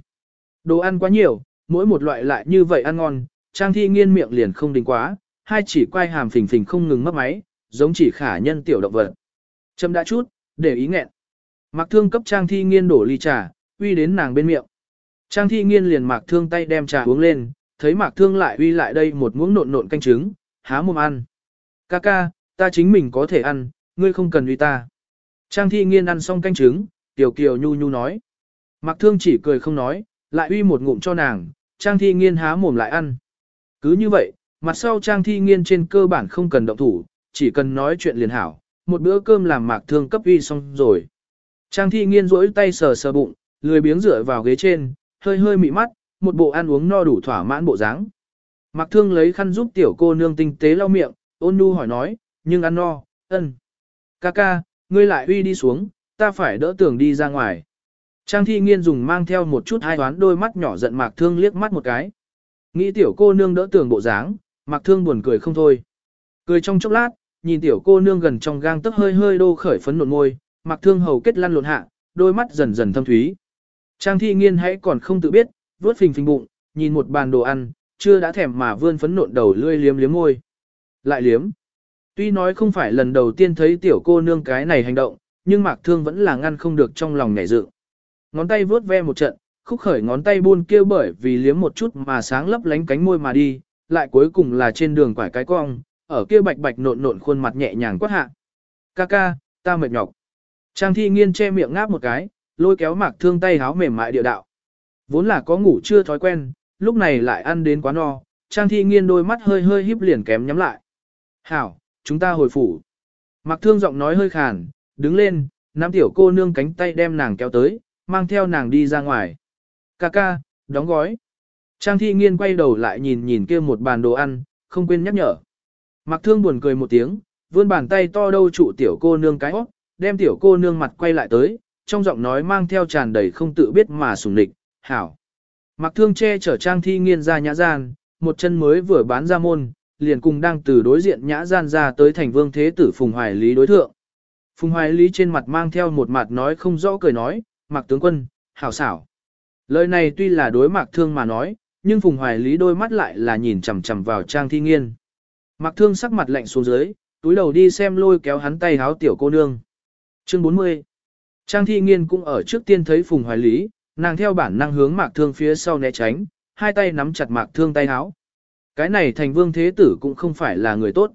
Đồ ăn quá nhiều, mỗi một loại lại như vậy ăn ngon, Trang thi nghiên miệng liền không đình quá, hai chỉ quay hàm phình phình không ngừng mất máy, giống chỉ khả nhân tiểu động vật. Châm đã chút, để ý nghẹn. Mạc Thương cấp Trang thi nghiên đổ ly trà, uy đến nàng bên miệng. Trang thi nghiên liền Mạc Thương tay đem trà uống lên, thấy Mạc Thương lại uy lại đây một muỗng nộn nộn canh trứng, há mồm ăn. Ca ca, ta chính mình có thể ăn, ngươi không cần uy ta. Trang thi nghiên ăn xong canh trứng, tiểu kiều nhu nhu nói. Mặc Thương chỉ cười không nói, lại uy một ngụm cho nàng, Trang thi nghiên há mồm lại ăn. Cứ như vậy, mặt sau Trang thi nghiên trên cơ bản không cần động thủ, chỉ cần nói chuyện liền hảo, một bữa cơm làm Mạc Thương cấp uy xong rồi. Trang thi nghiên rỗi tay sờ sờ bụng, lười biếng dựa vào ghế trên, hơi hơi mị mắt, một bộ ăn uống no đủ thỏa mãn bộ dáng. Mạc Thương lấy khăn giúp tiểu cô nương tinh tế lau miệng, ôn nhu hỏi nói, nhưng ăn no, ân. Ca ca, ngươi lại uy đi xuống, ta phải đỡ tưởng đi ra ngoài. Trang thi nghiên dùng mang theo một chút hai toán đôi mắt nhỏ giận Mạc Thương liếc mắt một cái. Nghĩ tiểu cô nương đỡ tưởng bộ dáng, Mạc Thương buồn cười không thôi. Cười trong chốc lát, nhìn tiểu cô nương gần trong gang tấc hơi hơi đô khởi phấn nộn môi, Mạc Thương hầu kết lăn lộn hạ, đôi mắt dần dần thâm thúy. Trang thi nghiên hãy còn không tự biết, vuốt phình phình bụng, nhìn một bàn đồ ăn, chưa đã thèm mà vươn phấn nộn đầu lươi liếm liếm môi. Lại liếm. Tuy nói không phải lần đầu tiên thấy tiểu cô nương cái này hành động, nhưng Mạc Thương vẫn là ngăn không được trong lòng nhảy dựng. Ngón tay vướt ve một trận, khúc khởi ngón tay buôn kêu bởi vì liếm một chút mà sáng lấp lánh cánh môi mà đi, lại cuối cùng là trên đường quải cái cong, ở kia bạch bạch nộn nộn khuôn mặt nhẹ nhàng quát hạ. Ca ca, ta mệt nhọc. Trang thi nghiên che miệng ngáp một cái, lôi kéo mạc thương tay háo mềm mại địa đạo. Vốn là có ngủ chưa thói quen, lúc này lại ăn đến quá no, trang thi nghiên đôi mắt hơi hơi híp liền kém nhắm lại. Hảo, chúng ta hồi phủ. Mặc thương giọng nói hơi khàn, đứng lên, nắm tiểu cô nương cánh tay đem nàng kéo tới, mang theo nàng đi ra ngoài. Ca ca, đóng gói. Trang thi nghiên quay đầu lại nhìn nhìn kia một bàn đồ ăn, không quên nhắc nhở. Mặc thương buồn cười một tiếng, vươn bàn tay to đâu trụ tiểu cô nương cái hót, đem tiểu cô nương mặt quay lại tới, trong giọng nói mang theo tràn đầy không tự biết mà sùng địch, hảo. Mặc thương che chở trang thi nghiên ra nhã gian, một chân mới vừa bán ra môn, liền cùng đang từ đối diện nhã gian ra tới thành vương thế tử Phùng Hoài Lý đối thượng. Phùng Hoài Lý trên mặt mang theo một mặt nói không rõ cười nói, mặc tướng quân, hảo xảo. Lời này tuy là đối mạc thương mà nói, nhưng Phùng Hoài Lý đôi mắt lại là nhìn chằm chằm vào trang thi nghiên. Mạc thương sắc mặt lạnh xuống dưới, túi đầu đi xem lôi kéo hắn tay háo tiểu cô nương. Chương 40 Trang thi nghiên cũng ở trước tiên thấy Phùng Hoài Lý, nàng theo bản năng hướng mạc thương phía sau né tránh, hai tay nắm chặt mạc thương tay háo. Cái này thành vương thế tử cũng không phải là người tốt.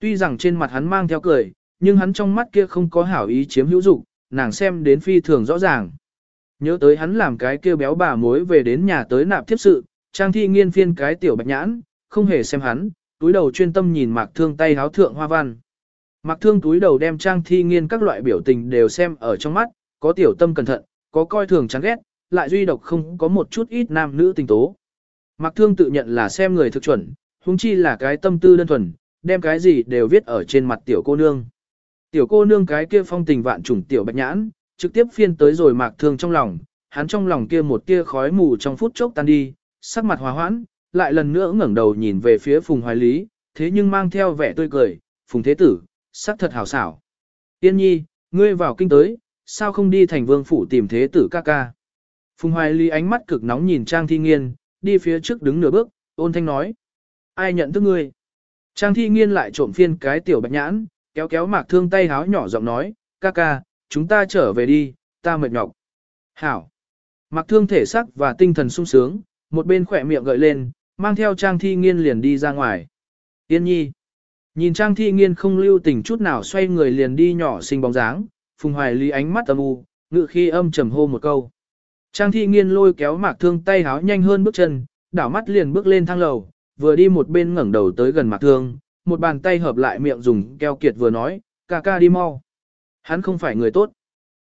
Tuy rằng trên mặt hắn mang theo cười, nhưng hắn trong mắt kia không có hảo ý chiếm hữu dục, nàng xem đến phi thường rõ ràng. Nhớ tới hắn làm cái kia béo bà mối về đến nhà tới nạp tiếp sự, trang thi nghiên phiên cái tiểu bạch nhãn, không hề xem hắn, túi đầu chuyên tâm nhìn mạc thương tay háo thượng hoa văn. Mặc thương túi đầu đem trang thi nghiên các loại biểu tình đều xem ở trong mắt, có tiểu tâm cẩn thận, có coi thường chán ghét, lại duy độc không có một chút ít nam nữ tình tố. Mạc thương tự nhận là xem người thực chuẩn, huống chi là cái tâm tư đơn thuần, đem cái gì đều viết ở trên mặt tiểu cô nương. Tiểu cô nương cái kia phong tình vạn trùng tiểu bạch nhãn, trực tiếp phiên tới rồi mạc thương trong lòng, hắn trong lòng kia một tia khói mù trong phút chốc tan đi, sắc mặt hòa hoãn, lại lần nữa ngẩng đầu nhìn về phía Phùng Hoài Lý, thế nhưng mang theo vẻ tươi cười, Phùng Thế Tử, sắc thật hảo xảo. Tiên nhi, ngươi vào kinh tới, sao không đi thành vương phủ tìm Thế Tử ca ca? Phùng Hoài Lý ánh mắt cực nóng nhìn Trang Thi Nghiên, đi phía trước đứng nửa bước, ôn thanh nói. Ai nhận thức ngươi? Trang Thi Nghiên lại trộm phiên cái tiểu bạch nhãn, kéo kéo mạc thương tay háo nhỏ giọng nói, ca ca, chúng ta trở về đi, ta mệt nhọc. Hảo. Mạc thương thể sắc và tinh thần sung sướng, một bên khỏe miệng gợi lên, mang theo Trang Thi Nghiên liền đi ra ngoài. Yên nhi. Nhìn Trang Thi Nghiên không lưu tình chút nào xoay người liền đi nhỏ xinh bóng dáng, Phùng Hoài Lý ánh mắt âm u, ngự khi âm trầm hô một câu. Trang Thi Nghiên lôi kéo Mạc Thương tay háo nhanh hơn bước chân, đảo mắt liền bước lên thang lầu, vừa đi một bên ngẩng đầu tới gần Mạc Thương, một bàn tay hợp lại miệng dùng keo kiệt vừa nói, ca ca đi mau. Hắn không phải người tốt.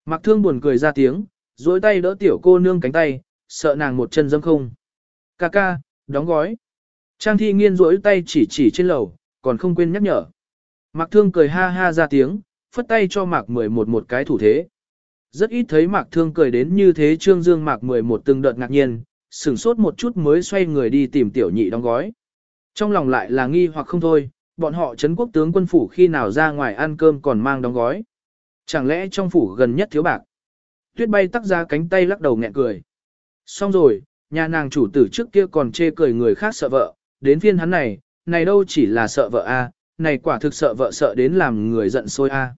Mạc Thương buồn cười ra tiếng, duỗi tay đỡ tiểu cô nương cánh tay, sợ nàng một chân dâm không. Ca ca, đóng gói. Trang thi nghiên duỗi tay chỉ chỉ trên lầu, còn không quên nhắc nhở. Mạc thương cười ha ha ra tiếng, phất tay cho mạc mười một một cái thủ thế. Rất ít thấy mạc thương cười đến như thế trương dương mạc mười một từng đợt ngạc nhiên, sửng sốt một chút mới xoay người đi tìm tiểu nhị đóng gói. Trong lòng lại là nghi hoặc không thôi, bọn họ Trấn quốc tướng quân phủ khi nào ra ngoài ăn cơm còn mang đóng gói. Chẳng lẽ trong phủ gần nhất thiếu bạc? Tuyết bay tắc ra cánh tay lắc đầu nghẹn cười. Xong rồi, Nhà nàng chủ tử trước kia còn chê cười người khác sợ vợ, đến phiên hắn này, này đâu chỉ là sợ vợ a, này quả thực sợ vợ sợ đến làm người giận sôi a.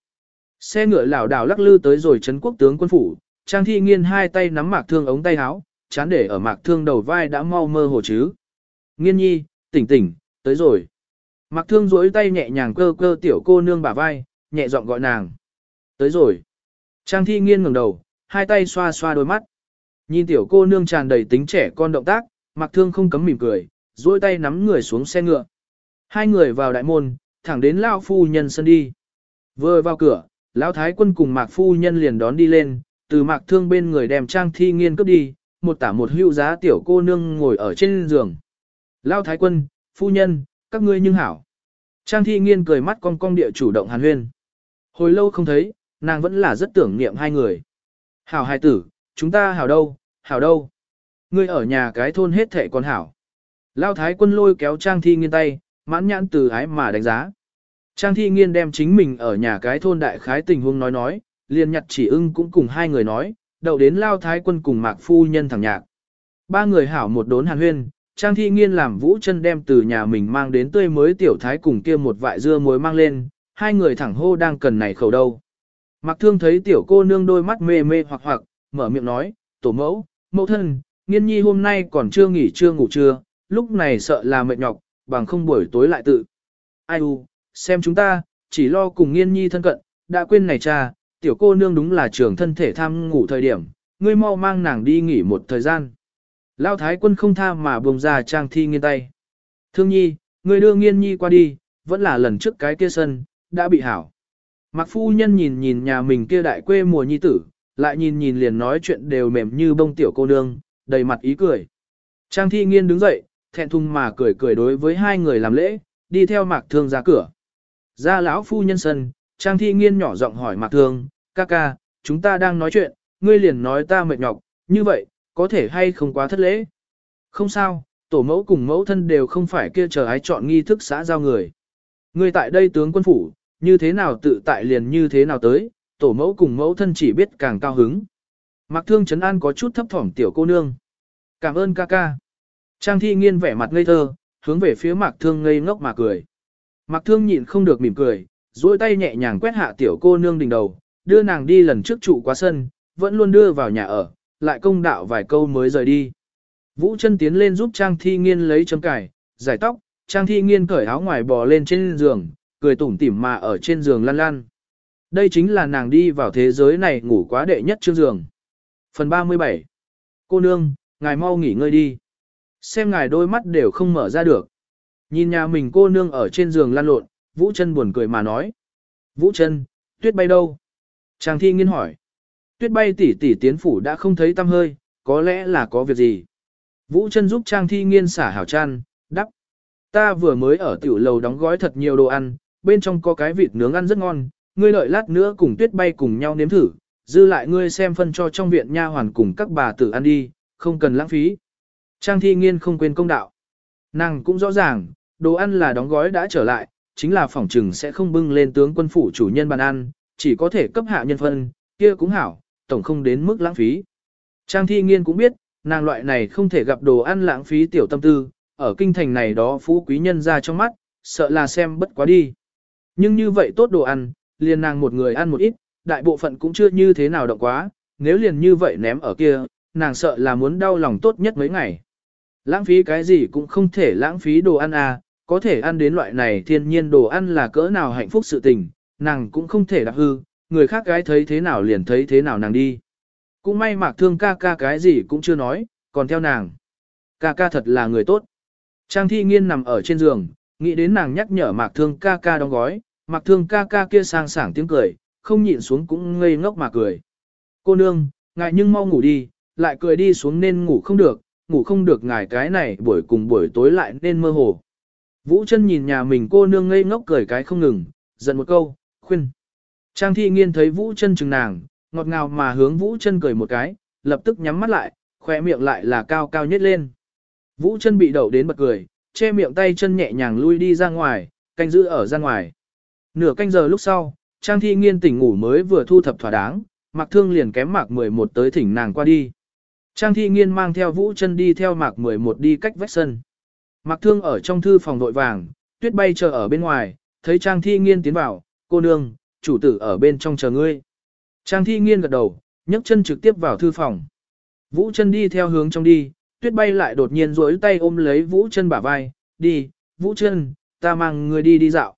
Xe ngựa lảo đảo lắc lư tới rồi trấn quốc tướng quân phủ, Trang Thi Nghiên hai tay nắm mạc thương ống tay áo, chán để ở mạc thương đầu vai đã mau mơ hồ chứ. Nghiên nhi, tỉnh tỉnh, tới rồi. Mạc thương duỗi tay nhẹ nhàng cơ cơ tiểu cô nương bả vai, nhẹ giọng gọi nàng. Tới rồi. Trang Thi Nghiên ngẩng đầu, hai tay xoa xoa đôi mắt. Nhìn tiểu cô nương tràn đầy tính trẻ con động tác, mặc thương không cấm mỉm cười, duỗi tay nắm người xuống xe ngựa. Hai người vào đại môn, thẳng đến Lao phu nhân sân đi. Vừa vào cửa, Lão Thái quân cùng Mạc phu nhân liền đón đi lên, từ Mạc thương bên người đem trang thi nghiên cấp đi, một tả một hữu giá tiểu cô nương ngồi ở trên giường. Lão Thái quân, phu nhân, các ngươi nhưng hảo. Trang thi nghiên cười mắt cong cong địa chủ động hàn huyên. Hồi lâu không thấy, nàng vẫn là rất tưởng niệm hai người. Hảo hai tử, chúng ta hảo đâu, hảo đâu. Ngươi ở nhà cái thôn hết thệ còn hảo. Lao thái quân lôi kéo Trang Thi Nghiên tay, mãn nhãn từ ái mà đánh giá. Trang Thi Nghiên đem chính mình ở nhà cái thôn đại khái tình huống nói nói, liền nhặt chỉ ưng cũng cùng hai người nói, đậu đến Lao thái quân cùng mạc phu nhân thẳng nhạc. Ba người hảo một đốn hàn huyên, Trang Thi Nghiên làm vũ chân đem từ nhà mình mang đến tươi mới tiểu thái cùng kia một vại dưa muối mang lên, hai người thẳng hô đang cần này khẩu đâu. Mạc thương thấy tiểu cô nương đôi mắt mê mê hoặc hoặc, mở miệng nói, tổ mẫu, mẫu thân, nghiên nhi hôm nay còn chưa nghỉ chưa ngủ trưa, lúc này sợ là mệt nhọc, bằng không buổi tối lại tự. Ai u, xem chúng ta, chỉ lo cùng nghiên nhi thân cận, đã quên này cha, tiểu cô nương đúng là trường thân thể tham ngủ thời điểm, ngươi mau mang nàng đi nghỉ một thời gian. Lao thái quân không tha mà buông ra trang thi nghiên tay. Thương nhi, ngươi đưa nghiên nhi qua đi, vẫn là lần trước cái kia sân, đã bị hảo. Mặc phu nhân nhìn nhìn nhà mình kia đại quê mùa nhi tử, lại nhìn nhìn liền nói chuyện đều mềm như bông tiểu cô nương, đầy mặt ý cười. Trang thi nghiên đứng dậy, thẹn thùng mà cười cười đối với hai người làm lễ, đi theo mạc thương ra cửa. Ra lão phu nhân sân, trang thi nghiên nhỏ giọng hỏi mạc thương, ca ca, chúng ta đang nói chuyện, ngươi liền nói ta mệt nhọc, như vậy, có thể hay không quá thất lễ. Không sao, tổ mẫu cùng mẫu thân đều không phải kia chờ ai chọn nghi thức xã giao người. Ngươi tại đây tướng quân phủ, như thế nào tự tại liền như thế nào tới, tổ mẫu cùng mẫu thân chỉ biết càng cao hứng. Mạc Thương Trấn An có chút thấp thỏm tiểu cô nương. Cảm ơn ca ca. Trang thi nghiên vẻ mặt ngây thơ, hướng về phía Mạc Thương ngây ngốc mà cười. Mạc Thương nhịn không được mỉm cười, duỗi tay nhẹ nhàng quét hạ tiểu cô nương đỉnh đầu, đưa nàng đi lần trước trụ quá sân, vẫn luôn đưa vào nhà ở, lại công đạo vài câu mới rời đi. Vũ chân tiến lên giúp Trang thi nghiên lấy chấm cải, giải tóc, Trang thi nghiên cởi áo ngoài bò lên trên giường, cười tủm tỉm mà ở trên giường lăn lăn. Đây chính là nàng đi vào thế giới này ngủ quá đệ nhất chương giường. Phần 37 Cô nương, ngài mau nghỉ ngơi đi. Xem ngài đôi mắt đều không mở ra được. Nhìn nhà mình cô nương ở trên giường lăn lộn, Vũ chân buồn cười mà nói. Vũ chân, tuyết bay đâu? Trang thi nghiên hỏi. Tuyết bay tỷ tỷ tiến phủ đã không thấy tăm hơi, có lẽ là có việc gì. Vũ chân giúp Trang thi nghiên xả hảo chăn, đắp. Ta vừa mới ở tiểu lầu đóng gói thật nhiều đồ ăn, bên trong có cái vịt nướng ăn rất ngon, ngươi đợi lát nữa cùng tuyết bay cùng nhau nếm thử, dư lại ngươi xem phân cho trong viện nha hoàn cùng các bà tử ăn đi, không cần lãng phí. Trang thi nghiên không quên công đạo. Nàng cũng rõ ràng, đồ ăn là đóng gói đã trở lại, chính là phỏng trừng sẽ không bưng lên tướng quân phủ chủ nhân bàn ăn, chỉ có thể cấp hạ nhân phân, kia cũng hảo, tổng không đến mức lãng phí. Trang thi nghiên cũng biết, nàng loại này không thể gặp đồ ăn lãng phí tiểu tâm tư, ở kinh thành này đó phú quý nhân ra trong mắt, sợ là xem bất quá đi. Nhưng như vậy tốt đồ ăn, liền nàng một người ăn một ít, đại bộ phận cũng chưa như thế nào động quá, nếu liền như vậy ném ở kia, nàng sợ là muốn đau lòng tốt nhất mấy ngày. Lãng phí cái gì cũng không thể lãng phí đồ ăn à, có thể ăn đến loại này thiên nhiên đồ ăn là cỡ nào hạnh phúc sự tình, nàng cũng không thể đạp hư, người khác gái thấy thế nào liền thấy thế nào nàng đi. Cũng may mạc thương ca ca cái gì cũng chưa nói, còn theo nàng. Ca ca thật là người tốt. Trang thi nghiên nằm ở trên giường, nghĩ đến nàng nhắc nhở mạc thương ca ca đóng gói, mạc thương ca ca kia sang sảng tiếng cười, không nhịn xuống cũng ngây ngốc mà cười. Cô nương, ngại nhưng mau ngủ đi, lại cười đi xuống nên ngủ không được, ngủ không được ngài cái này buổi cùng buổi tối lại nên mơ hồ. Vũ chân nhìn nhà mình cô nương ngây ngốc cười cái không ngừng, giận một câu, khuyên. Trang thi nghiên thấy Vũ chân chừng nàng, ngọt ngào mà hướng Vũ chân cười một cái, lập tức nhắm mắt lại, khỏe miệng lại là cao cao nhất lên. Vũ chân bị đậu đến bật cười, che miệng tay chân nhẹ nhàng lui đi ra ngoài, canh giữ ở ra ngoài. Nửa canh giờ lúc sau, Trang thi nghiên tỉnh ngủ mới vừa thu thập thỏa đáng, mặc thương liền kém mạc 11 tới thỉnh nàng qua đi. Trang thi nghiên mang theo vũ chân đi theo mạc 11 đi cách vách sân. Mạc thương ở trong thư phòng vội vàng, tuyết bay chờ ở bên ngoài, thấy Trang thi nghiên tiến vào, cô nương, chủ tử ở bên trong chờ ngươi. Trang thi nghiên gật đầu, nhấc chân trực tiếp vào thư phòng. Vũ chân đi theo hướng trong đi, tuyết bay lại đột nhiên duỗi tay ôm lấy vũ chân bả vai, đi, vũ chân, ta mang ngươi đi đi dạo.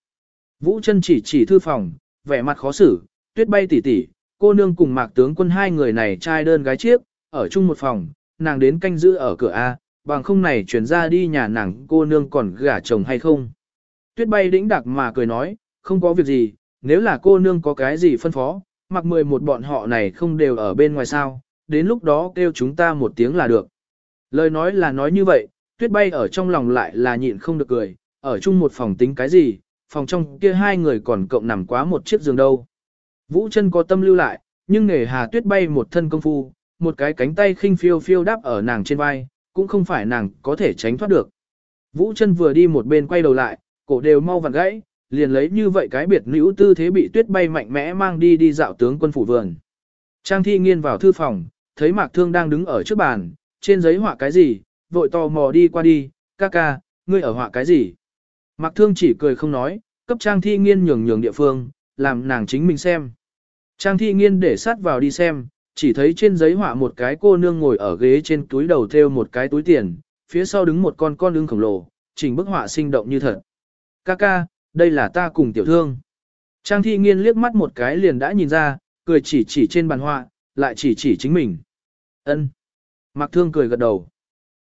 Vũ chân chỉ chỉ thư phòng, vẻ mặt khó xử, tuyết bay tỉ tỉ, cô nương cùng mạc tướng quân hai người này trai đơn gái chiếc, ở chung một phòng, nàng đến canh giữ ở cửa A, bằng không này chuyển ra đi nhà nàng cô nương còn gả chồng hay không. Tuyết bay đĩnh đặc mà cười nói, không có việc gì, nếu là cô nương có cái gì phân phó, mặc mười một bọn họ này không đều ở bên ngoài sao, đến lúc đó kêu chúng ta một tiếng là được. Lời nói là nói như vậy, tuyết bay ở trong lòng lại là nhịn không được cười, ở chung một phòng tính cái gì, phòng trong kia hai người còn cộng nằm quá một chiếc giường đâu. Vũ chân có tâm lưu lại, nhưng nghề hà tuyết bay một thân công phu, một cái cánh tay khinh phiêu phiêu đáp ở nàng trên vai, cũng không phải nàng có thể tránh thoát được. Vũ chân vừa đi một bên quay đầu lại, cổ đều mau vặn gãy, liền lấy như vậy cái biệt nữ tư thế bị tuyết bay mạnh mẽ mang đi đi dạo tướng quân phủ vườn. Trang thi nghiên vào thư phòng, thấy mạc thương đang đứng ở trước bàn, trên giấy họa cái gì, vội tò mò đi qua đi, ca ca, ngươi ở họa cái gì. Mạc thương chỉ cười không nói, cấp trang thi nghiên nhường nhường địa phương, làm nàng chính mình xem. Trang thi nghiên để sát vào đi xem, chỉ thấy trên giấy họa một cái cô nương ngồi ở ghế trên túi đầu thêu một cái túi tiền, phía sau đứng một con con ưng khổng lồ, chỉnh bức họa sinh động như thật. kaka đây là ta cùng tiểu thương. Trang thi nghiên liếc mắt một cái liền đã nhìn ra, cười chỉ chỉ trên bàn họa, lại chỉ chỉ chính mình. ân Mạc thương cười gật đầu.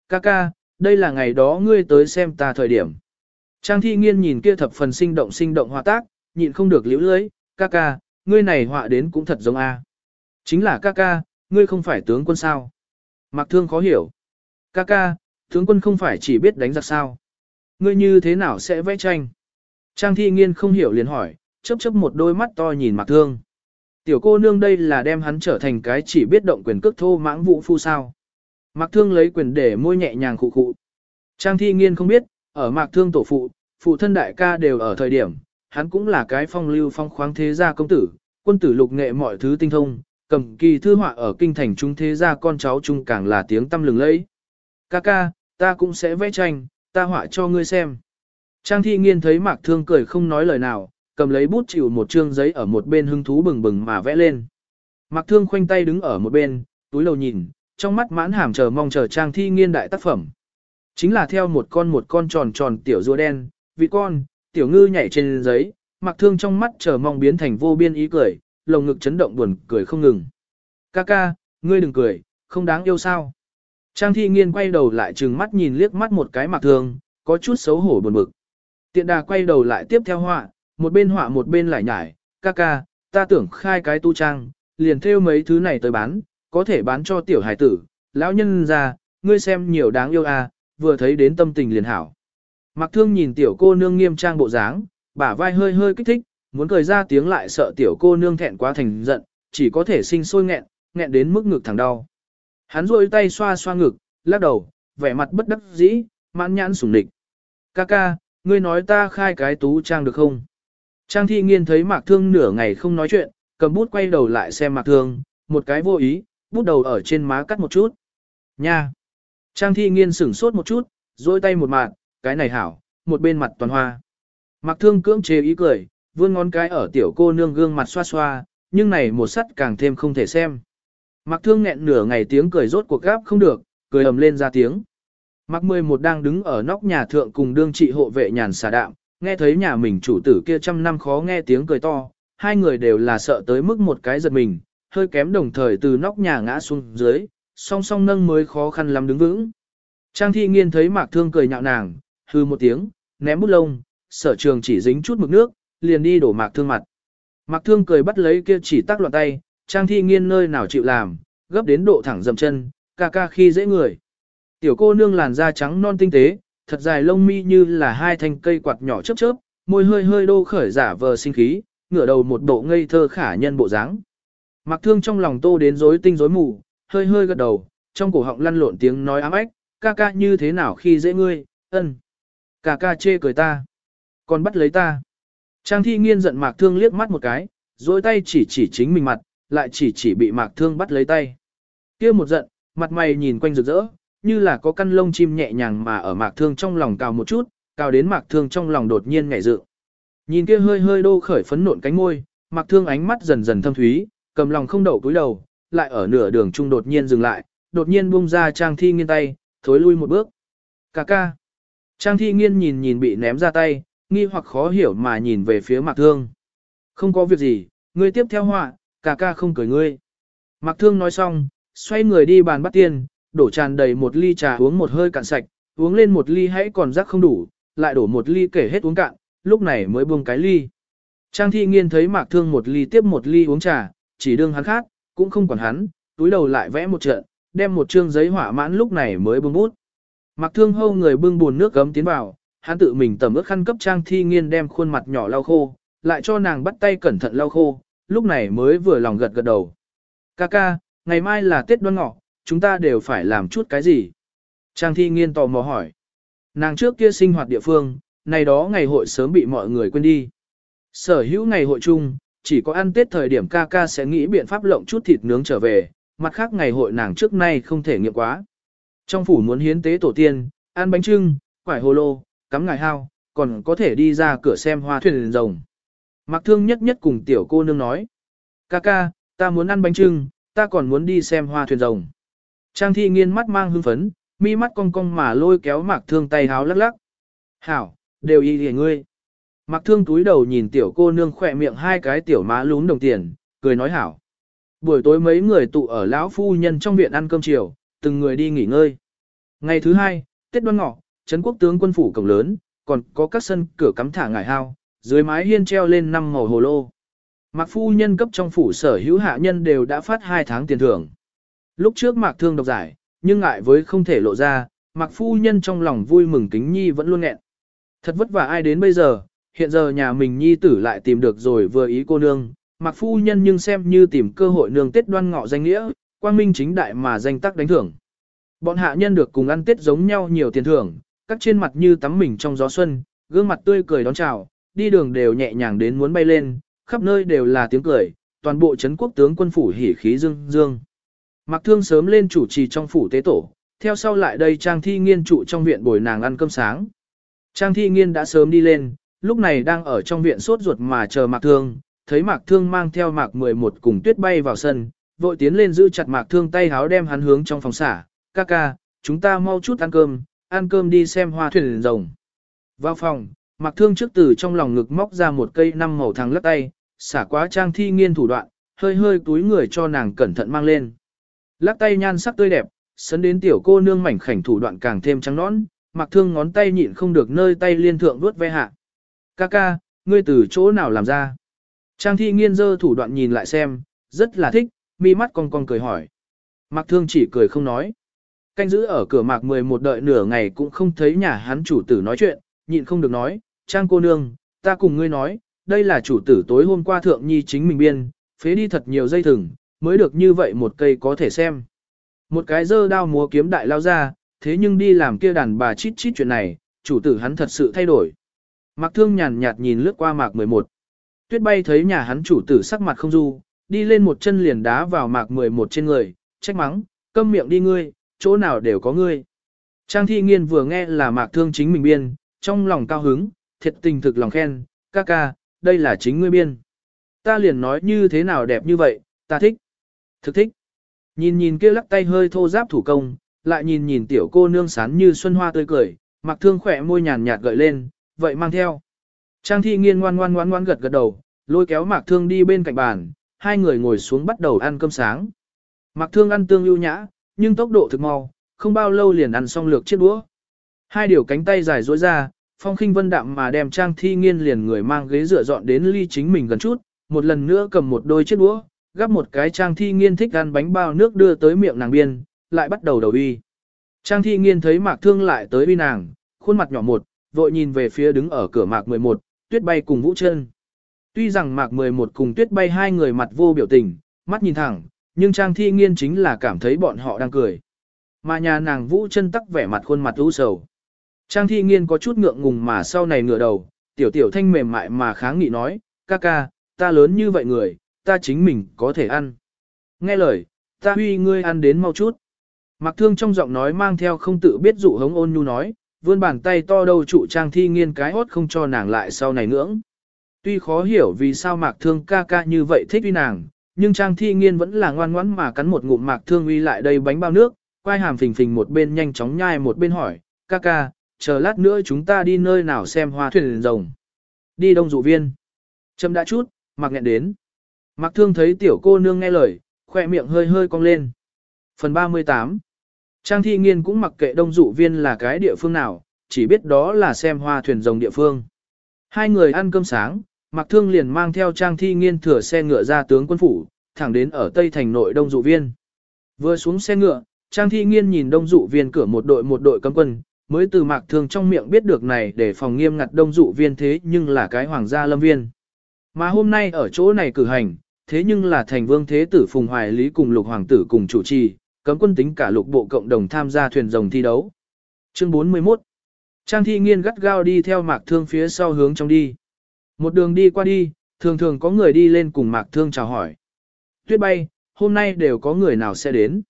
kaka đây là ngày đó ngươi tới xem ta thời điểm. Trang thi nghiên nhìn kia thập phần sinh động sinh động họa tác, nhịn không được liễu lưới, kaka ngươi này họa đến cũng thật giống A. Chính là ca ca, ngươi không phải tướng quân sao. Mạc thương khó hiểu. Ca ca, tướng quân không phải chỉ biết đánh giặc sao. Ngươi như thế nào sẽ vẽ tranh? Trang thi nghiên không hiểu liền hỏi, chớp chớp một đôi mắt to nhìn mạc thương. Tiểu cô nương đây là đem hắn trở thành cái chỉ biết động quyền cước thô mãng vũ phu sao. Mạc thương lấy quyền để môi nhẹ nhàng khụ khụ. Trang thi nghiên không biết, ở mạc thương tổ phụ, phụ thân đại ca đều ở thời điểm, hắn cũng là cái phong lưu phong khoáng thế gia công tử, quân tử lục nghệ mọi thứ tinh thông, cầm kỳ thư họa ở kinh thành trung thế gia con cháu chung càng là tiếng tâm lừng lẫy. Ca ca, ta cũng sẽ vẽ tranh, ta họa cho ngươi xem. Trang thi nghiên thấy mạc thương cười không nói lời nào, cầm lấy bút chịu một chương giấy ở một bên hưng thú bừng bừng mà vẽ lên. Mạc thương khoanh tay đứng ở một bên, túi lầu nhìn, trong mắt mãn hàm chờ mong chờ trang thi nghiên đại tác phẩm. Chính là theo một con một con tròn tròn tiểu rùa đen, vị con, tiểu ngư nhảy trên giấy, mặc thương trong mắt chờ mong biến thành vô biên ý cười, lồng ngực chấn động buồn cười không ngừng. Ca ca, ngươi đừng cười, không đáng yêu sao. Trang thi nghiên quay đầu lại trừng mắt nhìn liếc mắt một cái mặc thương, có chút xấu hổ buồn bực. Tiện đà quay đầu lại tiếp theo họa, một bên họa một bên lại nhải, ca ca, ta tưởng khai cái tu trang, liền theo mấy thứ này tới bán, có thể bán cho tiểu hải tử, lão nhân ra, ngươi xem nhiều đáng yêu à, vừa thấy đến tâm tình liền hảo. Mặc thương nhìn tiểu cô nương nghiêm trang bộ dáng, bả vai hơi hơi kích thích, muốn cười ra tiếng lại sợ tiểu cô nương thẹn quá thành giận, chỉ có thể sinh sôi nghẹn, nghẹn đến mức ngực thẳng đau. Hắn rôi tay xoa xoa ngực, lắc đầu, vẻ mặt bất đắc dĩ, mãn nhãn sủng địch. Ca ca, ngươi nói ta khai cái tú trang được không? Trang thi nghiên thấy mạc thương nửa ngày không nói chuyện, cầm bút quay đầu lại xem mạc thương, một cái vô ý, bút đầu ở trên má cắt một chút. Nha! Trang thi nghiên sửng sốt một chút, dôi tay một mạc, cái này hảo, một bên mặt toàn hoa. Mạc thương cưỡng chế ý cười, vươn ngón cái ở tiểu cô nương gương mặt xoa xoa, nhưng này một sắt càng thêm không thể xem. Mạc thương nghẹn nửa ngày tiếng cười rốt cuộc gáp không được, cười ầm lên ra tiếng. Mạc mười một đang đứng ở nóc nhà thượng cùng đương trị hộ vệ nhàn xà đạm, nghe thấy nhà mình chủ tử kia trăm năm khó nghe tiếng cười to, hai người đều là sợ tới mức một cái giật mình, hơi kém đồng thời từ nóc nhà ngã xuống dưới, song song nâng mới khó khăn lắm đứng vững. Trang thi nghiên thấy mạc thương cười nhạo nàng, hư một tiếng, ném bút lông, sở trường chỉ dính chút mực nước, liền đi đổ mạc thương mặt. Mạc thương cười bắt lấy kia chỉ tắc loạn tay, trang thi nghiên nơi nào chịu làm, gấp đến độ thẳng dầm chân, ca ca khi dễ người. Tiểu cô nương làn da trắng non tinh tế, thật dài lông mi như là hai thanh cây quạt nhỏ chớp chớp, môi hơi hơi đô khởi giả vờ sinh khí, ngửa đầu một bộ ngây thơ khả nhân bộ dáng. Mặc thương trong lòng tô đến rối tinh rối mù, hơi hơi gật đầu, trong cổ họng lăn lộn tiếng nói ám ếch, ca ca như thế nào khi dễ ngươi, ân. Ca ca chê cười ta, còn bắt lấy ta. Trang thi nghiên giận mạc thương liếc mắt một cái, dối tay chỉ chỉ chính mình mặt, lại chỉ chỉ bị mạc thương bắt lấy tay. kia một giận, mặt mày nhìn quanh rực rỡ, như là có căn lông chim nhẹ nhàng mà ở mạc thương trong lòng cào một chút, cào đến mạc thương trong lòng đột nhiên ngảy dự. Nhìn kia hơi hơi đô khởi phấn nộn cánh môi, mạc thương ánh mắt dần dần thâm thúy, cầm lòng không đậu cúi đầu, lại ở nửa đường trung đột nhiên dừng lại, đột nhiên buông ra trang thi nghiên tay, thối lui một bước. Cà ca. Trang thi nghiên nhìn nhìn bị ném ra tay, nghi hoặc khó hiểu mà nhìn về phía mạc thương. Không có việc gì, ngươi tiếp theo họa, cà ca không cười ngươi. Mạc thương nói xong, xoay người đi bàn bắt tiền, đổ tràn đầy một ly trà uống một hơi cạn sạch, uống lên một ly hãy còn rắc không đủ, lại đổ một ly kể hết uống cạn, lúc này mới buông cái ly. Trang thi nghiên thấy mạc thương một ly tiếp một ly uống trà, chỉ đương hắn khác, cũng không quản hắn, túi đầu lại vẽ một trận, đem một trương giấy hỏa mãn lúc này mới buông bút. Mạc thương hâu người bưng buồn nước gấm tiến vào, hắn tự mình tẩm ướt khăn cấp trang thi nghiên đem khuôn mặt nhỏ lau khô, lại cho nàng bắt tay cẩn thận lau khô, lúc này mới vừa lòng gật gật đầu. Ca ca, ngày mai là Tết đoan ngọ, chúng ta đều phải làm chút cái gì? Trang thi nghiên tò mò hỏi. Nàng trước kia sinh hoạt địa phương, này đó ngày hội sớm bị mọi người quên đi. Sở hữu ngày hội chung, chỉ có ăn Tết thời điểm ca ca sẽ nghĩ biện pháp lộng chút thịt nướng trở về, mặt khác ngày hội nàng trước nay không thể nghiệm quá. Trong phủ muốn hiến tế tổ tiên, ăn bánh trưng, quải hồ lô, cắm ngài hao, còn có thể đi ra cửa xem hoa thuyền rồng. Mặc thương nhất nhất cùng tiểu cô nương nói. Ca ca, ta muốn ăn bánh trưng, ta còn muốn đi xem hoa thuyền rồng. Trang thi nghiên mắt mang hưng phấn, mi mắt cong cong mà lôi kéo mạc thương tay háo lắc lắc. Hảo, đều y hề ngươi. Mạc thương túi đầu nhìn tiểu cô nương khỏe miệng hai cái tiểu má lún đồng tiền, cười nói hảo. Buổi tối mấy người tụ ở lão phu nhân trong viện ăn cơm chiều, từng người đi nghỉ ngơi. Ngày thứ hai, Tết đoan ngọ, Trấn quốc tướng quân phủ cổng lớn, còn có các sân cửa cắm thả ngải hao, dưới mái hiên treo lên năm màu hồ lô. Mạc phu nhân cấp trong phủ sở hữu hạ nhân đều đã phát hai tháng tiền thưởng. Lúc trước Mạc Thương độc giải, nhưng ngại với không thể lộ ra, Mạc Phu Nhân trong lòng vui mừng kính nhi vẫn luôn nghẹn. Thật vất vả ai đến bây giờ, hiện giờ nhà mình nhi tử lại tìm được rồi vừa ý cô nương, Mạc Phu Nhân nhưng xem như tìm cơ hội nương Tết đoan ngọ danh nghĩa, quang minh chính đại mà danh tắc đánh thưởng. Bọn hạ nhân được cùng ăn Tết giống nhau nhiều tiền thưởng, các trên mặt như tắm mình trong gió xuân, gương mặt tươi cười đón chào, đi đường đều nhẹ nhàng đến muốn bay lên, khắp nơi đều là tiếng cười, toàn bộ trấn quốc tướng quân phủ hỉ khí dương dương. Mạc Thương sớm lên chủ trì trong phủ tế tổ, theo sau lại đây Trang Thi Nghiên trụ trong viện bồi nàng ăn cơm sáng. Trang Thi Nghiên đã sớm đi lên, lúc này đang ở trong viện sốt ruột mà chờ Mạc Thương, thấy Mạc Thương mang theo Mạc 11 cùng tuyết bay vào sân, vội tiến lên giữ chặt Mạc Thương tay háo đem hắn hướng trong phòng xả, ca ca, chúng ta mau chút ăn cơm, ăn cơm đi xem hoa thuyền rồng. Vào phòng, Mạc Thương trước từ trong lòng ngực móc ra một cây năm màu thằng lắc tay, xả quá Trang Thi Nghiên thủ đoạn, hơi hơi túi người cho nàng cẩn thận mang lên. Lắc tay nhan sắc tươi đẹp, sấn đến tiểu cô nương mảnh khảnh thủ đoạn càng thêm trắng nõn, mặc thương ngón tay nhịn không được nơi tay liên thượng vuốt ve hạ. Ca ca, ngươi từ chỗ nào làm ra? Trang thi nghiên dơ thủ đoạn nhìn lại xem, rất là thích, mi mắt cong cong cười hỏi. Mạc thương chỉ cười không nói. Canh giữ ở cửa mạc 11 đợi nửa ngày cũng không thấy nhà hắn chủ tử nói chuyện, nhịn không được nói, Trang cô nương, ta cùng ngươi nói, đây là chủ tử tối hôm qua thượng nhi chính mình biên, phế đi thật nhiều dây thừng, mới được như vậy một cây có thể xem. Một cái dơ đao múa kiếm đại lao ra, thế nhưng đi làm kia đàn bà chít chít chuyện này, chủ tử hắn thật sự thay đổi. Mạc thương nhàn nhạt nhìn lướt qua mạc 11. Tuyết bay thấy nhà hắn chủ tử sắc mặt không du, đi lên một chân liền đá vào mạc 11 trên người, trách mắng, câm miệng đi ngươi, chỗ nào đều có ngươi. Trang thi nghiên vừa nghe là mạc thương chính mình biên, trong lòng cao hứng, thiệt tình thực lòng khen, ca ca, đây là chính ngươi biên. Ta liền nói như thế nào đẹp như vậy, ta thích. Thực thích. Nhìn nhìn kia lắc tay hơi thô giáp thủ công, lại nhìn nhìn tiểu cô nương sán như xuân hoa tươi cười, mặc thương khỏe môi nhàn nhạt gợi lên, vậy mang theo. Trang thi nghiên ngoan ngoan ngoan ngoan gật gật đầu, lôi kéo mạc thương đi bên cạnh bàn, hai người ngồi xuống bắt đầu ăn cơm sáng. Mạc thương ăn tương ưu nhã, nhưng tốc độ thực mau, không bao lâu liền ăn xong lược chiếc đũa. Hai điều cánh tay dài duỗi ra, phong khinh vân đạm mà đem trang thi nghiên liền người mang ghế dựa dọn đến ly chính mình gần chút, một lần nữa cầm một đôi chiếc đũa, gắp một cái trang thi nghiên thích ăn bánh bao nước đưa tới miệng nàng biên, lại bắt đầu đầu uy. Trang thi nghiên thấy mạc thương lại tới uy nàng, khuôn mặt nhỏ một, vội nhìn về phía đứng ở cửa mạc 11, tuyết bay cùng vũ chân. Tuy rằng mạc 11 cùng tuyết bay hai người mặt vô biểu tình, mắt nhìn thẳng, nhưng trang thi nghiên chính là cảm thấy bọn họ đang cười. Mà nhà nàng vũ chân tắc vẻ mặt khuôn mặt u sầu. Trang thi nghiên có chút ngượng ngùng mà sau này ngửa đầu, tiểu tiểu thanh mềm mại mà kháng nghị nói, ca ca, ta lớn như vậy người, ta chính mình có thể ăn. Nghe lời, ta huy ngươi ăn đến mau chút. Mặc thương trong giọng nói mang theo không tự biết dụ hống ôn nhu nói, vươn bàn tay to đầu trụ trang thi nghiên cái hốt không cho nàng lại sau này ngưỡng. Tuy khó hiểu vì sao mạc thương ca ca như vậy thích uy nàng, nhưng trang thi nghiên vẫn là ngoan ngoãn mà cắn một ngụm mạc thương uy lại đây bánh bao nước, quay hàm phình phình một bên nhanh chóng nhai một bên hỏi, ca ca, chờ lát nữa chúng ta đi nơi nào xem hoa thuyền rồng. Đi đông dụ viên. Trâm đã chút, mặc nghẹn đến. Mặc thương thấy tiểu cô nương nghe lời, khoe miệng hơi hơi cong lên. Phần 38 Trang thi nghiên cũng mặc kệ đông dụ viên là cái địa phương nào, chỉ biết đó là xem hoa thuyền rồng địa phương. Hai người ăn cơm sáng, Mạc Thương liền mang theo Trang Thi Nghiên thừa xe ngựa ra tướng quân phủ, thẳng đến ở Tây thành nội Đông Dụ Viên. Vừa xuống xe ngựa, Trang Thi Nghiên nhìn Đông Dụ Viên cửa một đội một đội cấm quân, mới từ Mạc Thương trong miệng biết được này để phòng nghiêm ngặt Đông Dụ Viên thế nhưng là cái hoàng gia lâm viên. Mà hôm nay ở chỗ này cử hành, thế nhưng là thành vương thế tử Phùng Hoài Lý cùng lục hoàng tử cùng chủ trì, cấm quân tính cả lục bộ cộng đồng tham gia thuyền rồng thi đấu. Chương 41 Trang thi nghiên gắt gao đi theo mạc thương phía sau hướng trong đi. Một đường đi qua đi, thường thường có người đi lên cùng mạc thương chào hỏi. Tuyết bay, hôm nay đều có người nào sẽ đến.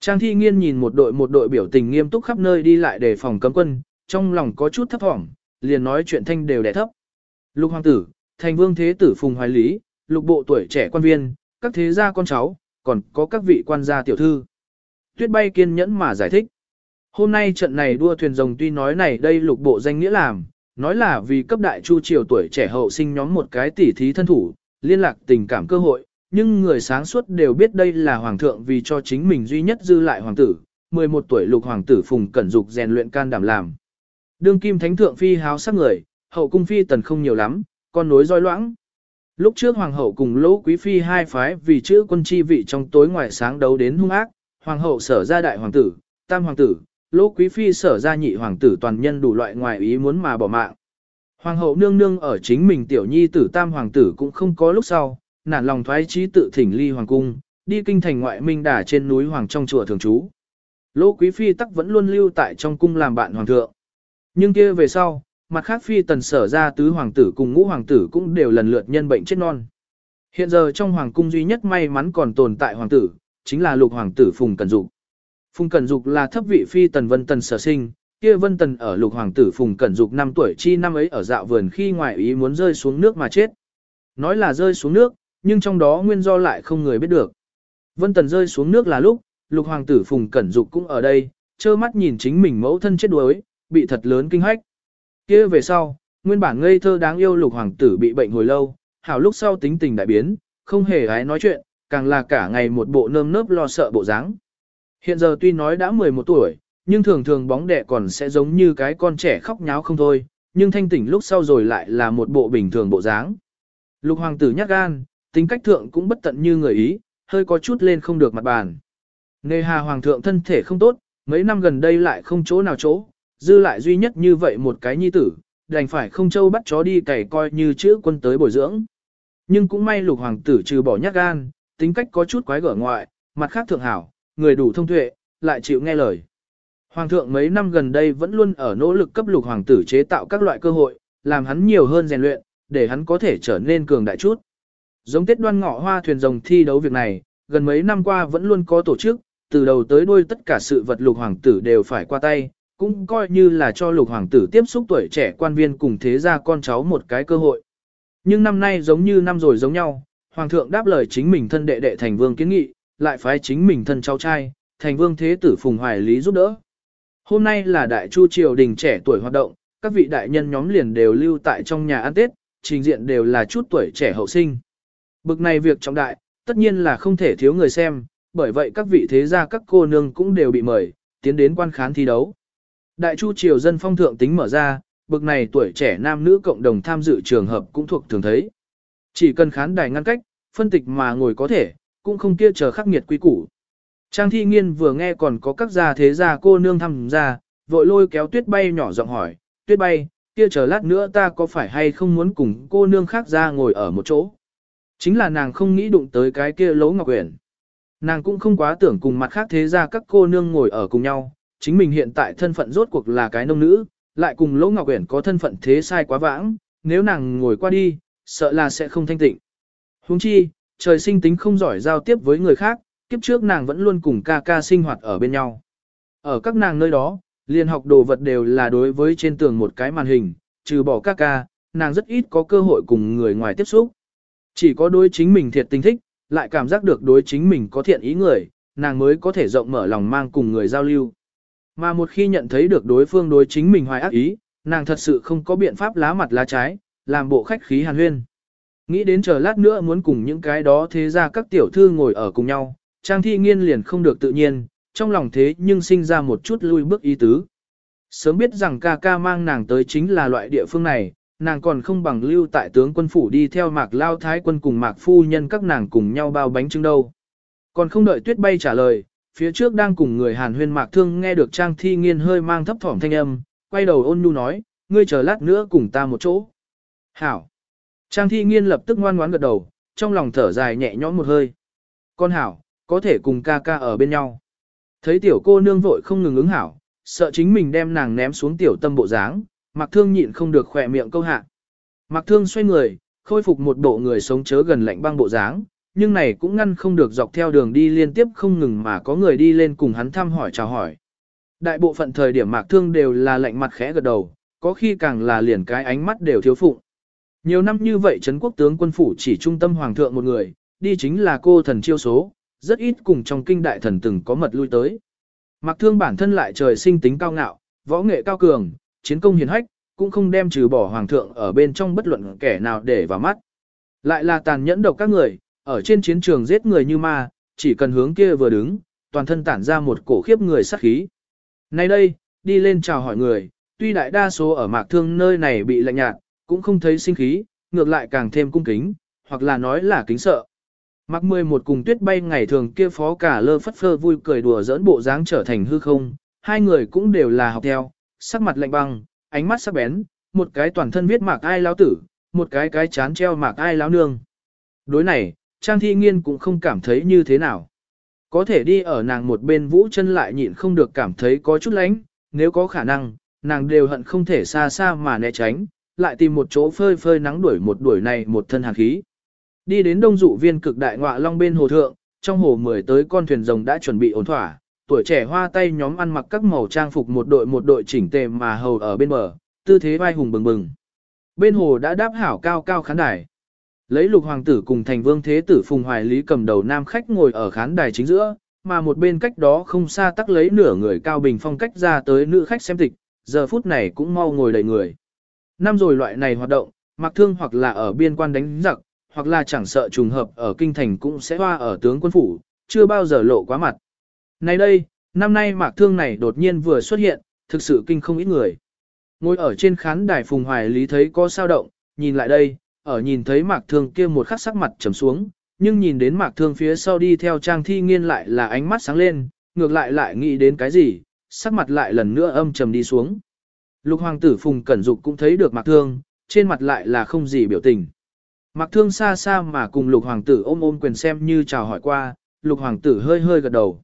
Trang thi nghiên nhìn một đội một đội biểu tình nghiêm túc khắp nơi đi lại để phòng cấm quân, trong lòng có chút thấp thỏm, liền nói chuyện thanh đều đẻ thấp. Lục hoàng tử, thành vương thế tử phùng hoài lý, lục bộ tuổi trẻ quan viên, các thế gia con cháu, còn có các vị quan gia tiểu thư. Tuyết bay kiên nhẫn mà giải thích. Hôm nay trận này đua thuyền rồng tuy nói này đây lục bộ danh nghĩa làm, nói là vì cấp đại chu triều tuổi trẻ hậu sinh nhóm một cái tỉ thí thân thủ, liên lạc tình cảm cơ hội, nhưng người sáng suốt đều biết đây là hoàng thượng vì cho chính mình duy nhất dư lại hoàng tử, 11 tuổi lục hoàng tử Phùng Cẩn Dục rèn luyện can đảm làm. Đương kim thánh thượng phi háo sắc người, hậu cung phi tần không nhiều lắm, con nối roi loãng. Lúc trước hoàng hậu cùng lỗ quý phi hai phái vì chữ quân chi vị trong tối ngoài sáng đấu đến hung ác, hoàng hậu sở ra đại hoàng tử, tam hoàng tử, lỗ quý phi sở ra nhị hoàng tử toàn nhân đủ loại ngoài ý muốn mà bỏ mạng. Hoàng hậu nương nương ở chính mình tiểu nhi tử tam hoàng tử cũng không có lúc sau, nản lòng thoái trí tự thỉnh ly hoàng cung, đi kinh thành ngoại minh đà trên núi hoàng trong chùa thường trú. Lỗ quý phi tắc vẫn luôn lưu tại trong cung làm bạn hoàng thượng. Nhưng kia về sau, mặt khác phi tần sở ra tứ hoàng tử cùng ngũ hoàng tử cũng đều lần lượt nhân bệnh chết non. Hiện giờ trong hoàng cung duy nhất may mắn còn tồn tại hoàng tử, chính là lục hoàng tử Phùng Cần Dục. Phùng Cẩn Dục là thấp vị phi tần Vân Tần sở sinh, kia Vân Tần ở lục hoàng tử Phùng Cẩn Dục 5 tuổi chi năm ấy ở dạo vườn khi ngoại ý muốn rơi xuống nước mà chết. Nói là rơi xuống nước, nhưng trong đó nguyên do lại không người biết được. Vân Tần rơi xuống nước là lúc, lục hoàng tử Phùng Cẩn Dục cũng ở đây, trơ mắt nhìn chính mình mẫu thân chết đuối, bị thật lớn kinh hách. Kia về sau, nguyên bản ngây thơ đáng yêu lục hoàng tử bị bệnh hồi lâu, hảo lúc sau tính tình đại biến, không hề ái nói chuyện, càng là cả ngày một bộ nơm nớp lo sợ bộ dáng. Hiện giờ tuy nói đã 11 tuổi, nhưng thường thường bóng đẻ còn sẽ giống như cái con trẻ khóc nháo không thôi, nhưng thanh tỉnh lúc sau rồi lại là một bộ bình thường bộ dáng. Lục hoàng tử nhát gan, tính cách thượng cũng bất tận như người ý, hơi có chút lên không được mặt bàn. Nề hà hoàng thượng thân thể không tốt, mấy năm gần đây lại không chỗ nào chỗ, dư lại duy nhất như vậy một cái nhi tử, đành phải không châu bắt chó đi cày coi như chữ quân tới bồi dưỡng. Nhưng cũng may lục hoàng tử trừ bỏ nhát gan, tính cách có chút quái gở ngoại, mặt khác thượng hảo, người đủ thông tuệ, lại chịu nghe lời. Hoàng thượng mấy năm gần đây vẫn luôn ở nỗ lực cấp lục hoàng tử chế tạo các loại cơ hội, làm hắn nhiều hơn rèn luyện, để hắn có thể trở nên cường đại chút. Giống Tết đoan ngọ hoa thuyền rồng thi đấu việc này, gần mấy năm qua vẫn luôn có tổ chức, từ đầu tới đuôi tất cả sự vật lục hoàng tử đều phải qua tay, cũng coi như là cho lục hoàng tử tiếp xúc tuổi trẻ quan viên cùng thế gia con cháu một cái cơ hội. Nhưng năm nay giống như năm rồi giống nhau, hoàng thượng đáp lời chính mình thân đệ đệ thành vương kiến nghị, lại phái chính mình thân cháu trai, thành vương thế tử Phùng Hoài Lý giúp đỡ. Hôm nay là đại chu triều đình trẻ tuổi hoạt động, các vị đại nhân nhóm liền đều lưu tại trong nhà ăn Tết, trình diện đều là chút tuổi trẻ hậu sinh. Bực này việc trọng đại, tất nhiên là không thể thiếu người xem, bởi vậy các vị thế gia các cô nương cũng đều bị mời, tiến đến quan khán thi đấu. Đại chu triều dân phong thượng tính mở ra, bực này tuổi trẻ nam nữ cộng đồng tham dự trường hợp cũng thuộc thường thấy. Chỉ cần khán đài ngăn cách, phân tịch mà ngồi có thể, cũng không kia chờ khắc nghiệt quý củ. Trang thi nghiên vừa nghe còn có các gia thế gia cô nương tham gia, vội lôi kéo tuyết bay nhỏ giọng hỏi, tuyết bay, kia chờ lát nữa ta có phải hay không muốn cùng cô nương khác ra ngồi ở một chỗ. Chính là nàng không nghĩ đụng tới cái kia lỗ ngọc quyển. Nàng cũng không quá tưởng cùng mặt khác thế gia các cô nương ngồi ở cùng nhau, chính mình hiện tại thân phận rốt cuộc là cái nông nữ, lại cùng lỗ ngọc quyển có thân phận thế sai quá vãng, nếu nàng ngồi qua đi, sợ là sẽ không thanh tịnh. Huống chi, trời sinh tính không giỏi giao tiếp với người khác, kiếp trước nàng vẫn luôn cùng ca ca sinh hoạt ở bên nhau. Ở các nàng nơi đó, liền học đồ vật đều là đối với trên tường một cái màn hình, trừ bỏ ca ca, nàng rất ít có cơ hội cùng người ngoài tiếp xúc. Chỉ có đối chính mình thiệt tình thích, lại cảm giác được đối chính mình có thiện ý người, nàng mới có thể rộng mở lòng mang cùng người giao lưu. Mà một khi nhận thấy được đối phương đối chính mình hoài ác ý, nàng thật sự không có biện pháp lá mặt lá trái, làm bộ khách khí hàn huyên. Nghĩ đến chờ lát nữa muốn cùng những cái đó thế ra các tiểu thư ngồi ở cùng nhau, Trang Thi Nghiên liền không được tự nhiên, trong lòng thế nhưng sinh ra một chút lui bước ý tứ. Sớm biết rằng ca ca mang nàng tới chính là loại địa phương này, nàng còn không bằng lưu tại tướng quân phủ đi theo mạc lao thái quân cùng mạc phu nhân các nàng cùng nhau bao bánh trưng đâu. Còn không đợi tuyết bay trả lời, phía trước đang cùng người hàn huyên mạc thương nghe được trang thi nghiên hơi mang thấp thỏm thanh âm, quay đầu ôn nhu nói, ngươi chờ lát nữa cùng ta một chỗ. Hảo. Trang thi nghiên lập tức ngoan ngoãn gật đầu, trong lòng thở dài nhẹ nhõm một hơi. Con hảo, có thể cùng ca ca ở bên nhau. Thấy tiểu cô nương vội không ngừng ứng hảo, sợ chính mình đem nàng ném xuống tiểu tâm bộ dáng, Mặc Thương nhịn không được khỏe miệng câu hạ. Mặc Thương xoay người, khôi phục một bộ người sống chớ gần lạnh băng bộ dáng, nhưng này cũng ngăn không được dọc theo đường đi liên tiếp không ngừng mà có người đi lên cùng hắn thăm hỏi chào hỏi. Đại bộ phận thời điểm Mạc Thương đều là lạnh mặt khẽ gật đầu, có khi càng là liền cái ánh mắt đều thiếu phụng. Nhiều năm như vậy Trấn quốc tướng quân phủ chỉ trung tâm hoàng thượng một người, đi chính là cô thần chiêu số, rất ít cùng trong kinh đại thần từng có mật lui tới. Mặc Thương bản thân lại trời sinh tính cao ngạo, võ nghệ cao cường, chiến công hiền hách, cũng không đem trừ bỏ hoàng thượng ở bên trong bất luận kẻ nào để vào mắt. Lại là tàn nhẫn độc các người, ở trên chiến trường giết người như ma, chỉ cần hướng kia vừa đứng, toàn thân tản ra một cổ khiếp người sát khí. Nay đây, đi lên chào hỏi người, tuy đại đa số ở mạc thương nơi này bị lạnh nhạt, cũng không thấy sinh khí, ngược lại càng thêm cung kính, hoặc là nói là kính sợ. Mặc mười một cùng tuyết bay ngày thường kia phó cả lơ phất phơ vui cười đùa giỡn bộ dáng trở thành hư không, hai người cũng đều là học theo, sắc mặt lạnh băng, ánh mắt sắc bén, một cái toàn thân viết mạc ai lão tử, một cái cái chán treo mạc ai lão nương. Đối này, Trang Thi Nghiên cũng không cảm thấy như thế nào. Có thể đi ở nàng một bên vũ chân lại nhịn không được cảm thấy có chút lánh, nếu có khả năng, nàng đều hận không thể xa xa mà né tránh, lại tìm một chỗ phơi phơi nắng đuổi một đuổi này một thân hàn khí. Đi đến đông dụ viên cực đại ngọa long bên hồ thượng, trong hồ mười tới con thuyền rồng đã chuẩn bị ổn thỏa, tuổi trẻ hoa tay nhóm ăn mặc các màu trang phục một đội một đội chỉnh tề mà hầu ở bên bờ, tư thế vai hùng bừng bừng. Bên hồ đã đáp hảo cao cao khán đài. Lấy lục hoàng tử cùng thành vương thế tử Phùng Hoài Lý cầm đầu nam khách ngồi ở khán đài chính giữa, mà một bên cách đó không xa tắc lấy nửa người cao bình phong cách ra tới nữ khách xem tịch, giờ phút này cũng mau ngồi đầy người. Năm rồi loại này hoạt động, mặc thương hoặc là ở biên quan đánh giặc, hoặc là chẳng sợ trùng hợp ở kinh thành cũng sẽ hoa ở tướng quân phủ, chưa bao giờ lộ quá mặt. Nay đây, năm nay mạc thương này đột nhiên vừa xuất hiện, thực sự kinh không ít người. Ngồi ở trên khán đài Phùng Hoài Lý thấy có sao động, nhìn lại đây, ở nhìn thấy mạc thương kia một khắc sắc mặt trầm xuống, nhưng nhìn đến mạc thương phía sau đi theo trang thi nghiên lại là ánh mắt sáng lên, ngược lại lại nghĩ đến cái gì, sắc mặt lại lần nữa âm trầm đi xuống. Lục hoàng tử Phùng Cẩn Dục cũng thấy được mạc thương, trên mặt lại là không gì biểu tình. Mạc thương xa xa mà cùng lục hoàng tử ôm ôm quyền xem như chào hỏi qua, lục hoàng tử hơi hơi gật đầu.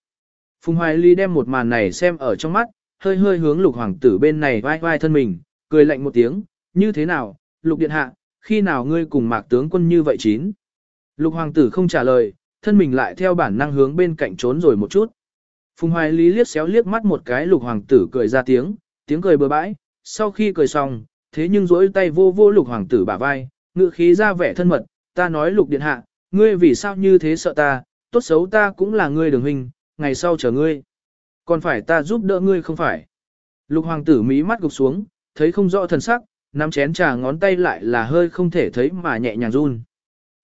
Phùng Hoài Ly đem một màn này xem ở trong mắt, hơi hơi hướng lục hoàng tử bên này vai vai thân mình, cười lạnh một tiếng, như thế nào, lục điện hạ, khi nào ngươi cùng mạc tướng quân như vậy chín. Lục hoàng tử không trả lời, thân mình lại theo bản năng hướng bên cạnh trốn rồi một chút. Phùng Hoài Lý liếc xéo liếc mắt một cái lục hoàng tử cười ra tiếng, tiếng cười bừa bãi, sau khi cười xong, thế nhưng rỗi tay vô vô lục hoàng tử bả vai, ngự khí ra vẻ thân mật, ta nói lục điện hạ, ngươi vì sao như thế sợ ta, tốt xấu ta cũng là ngươi đường huynh, ngày sau chờ ngươi. Còn phải ta giúp đỡ ngươi không phải. Lục hoàng tử mí mắt gục xuống, thấy không rõ thần sắc, nắm chén trà ngón tay lại là hơi không thể thấy mà nhẹ nhàng run.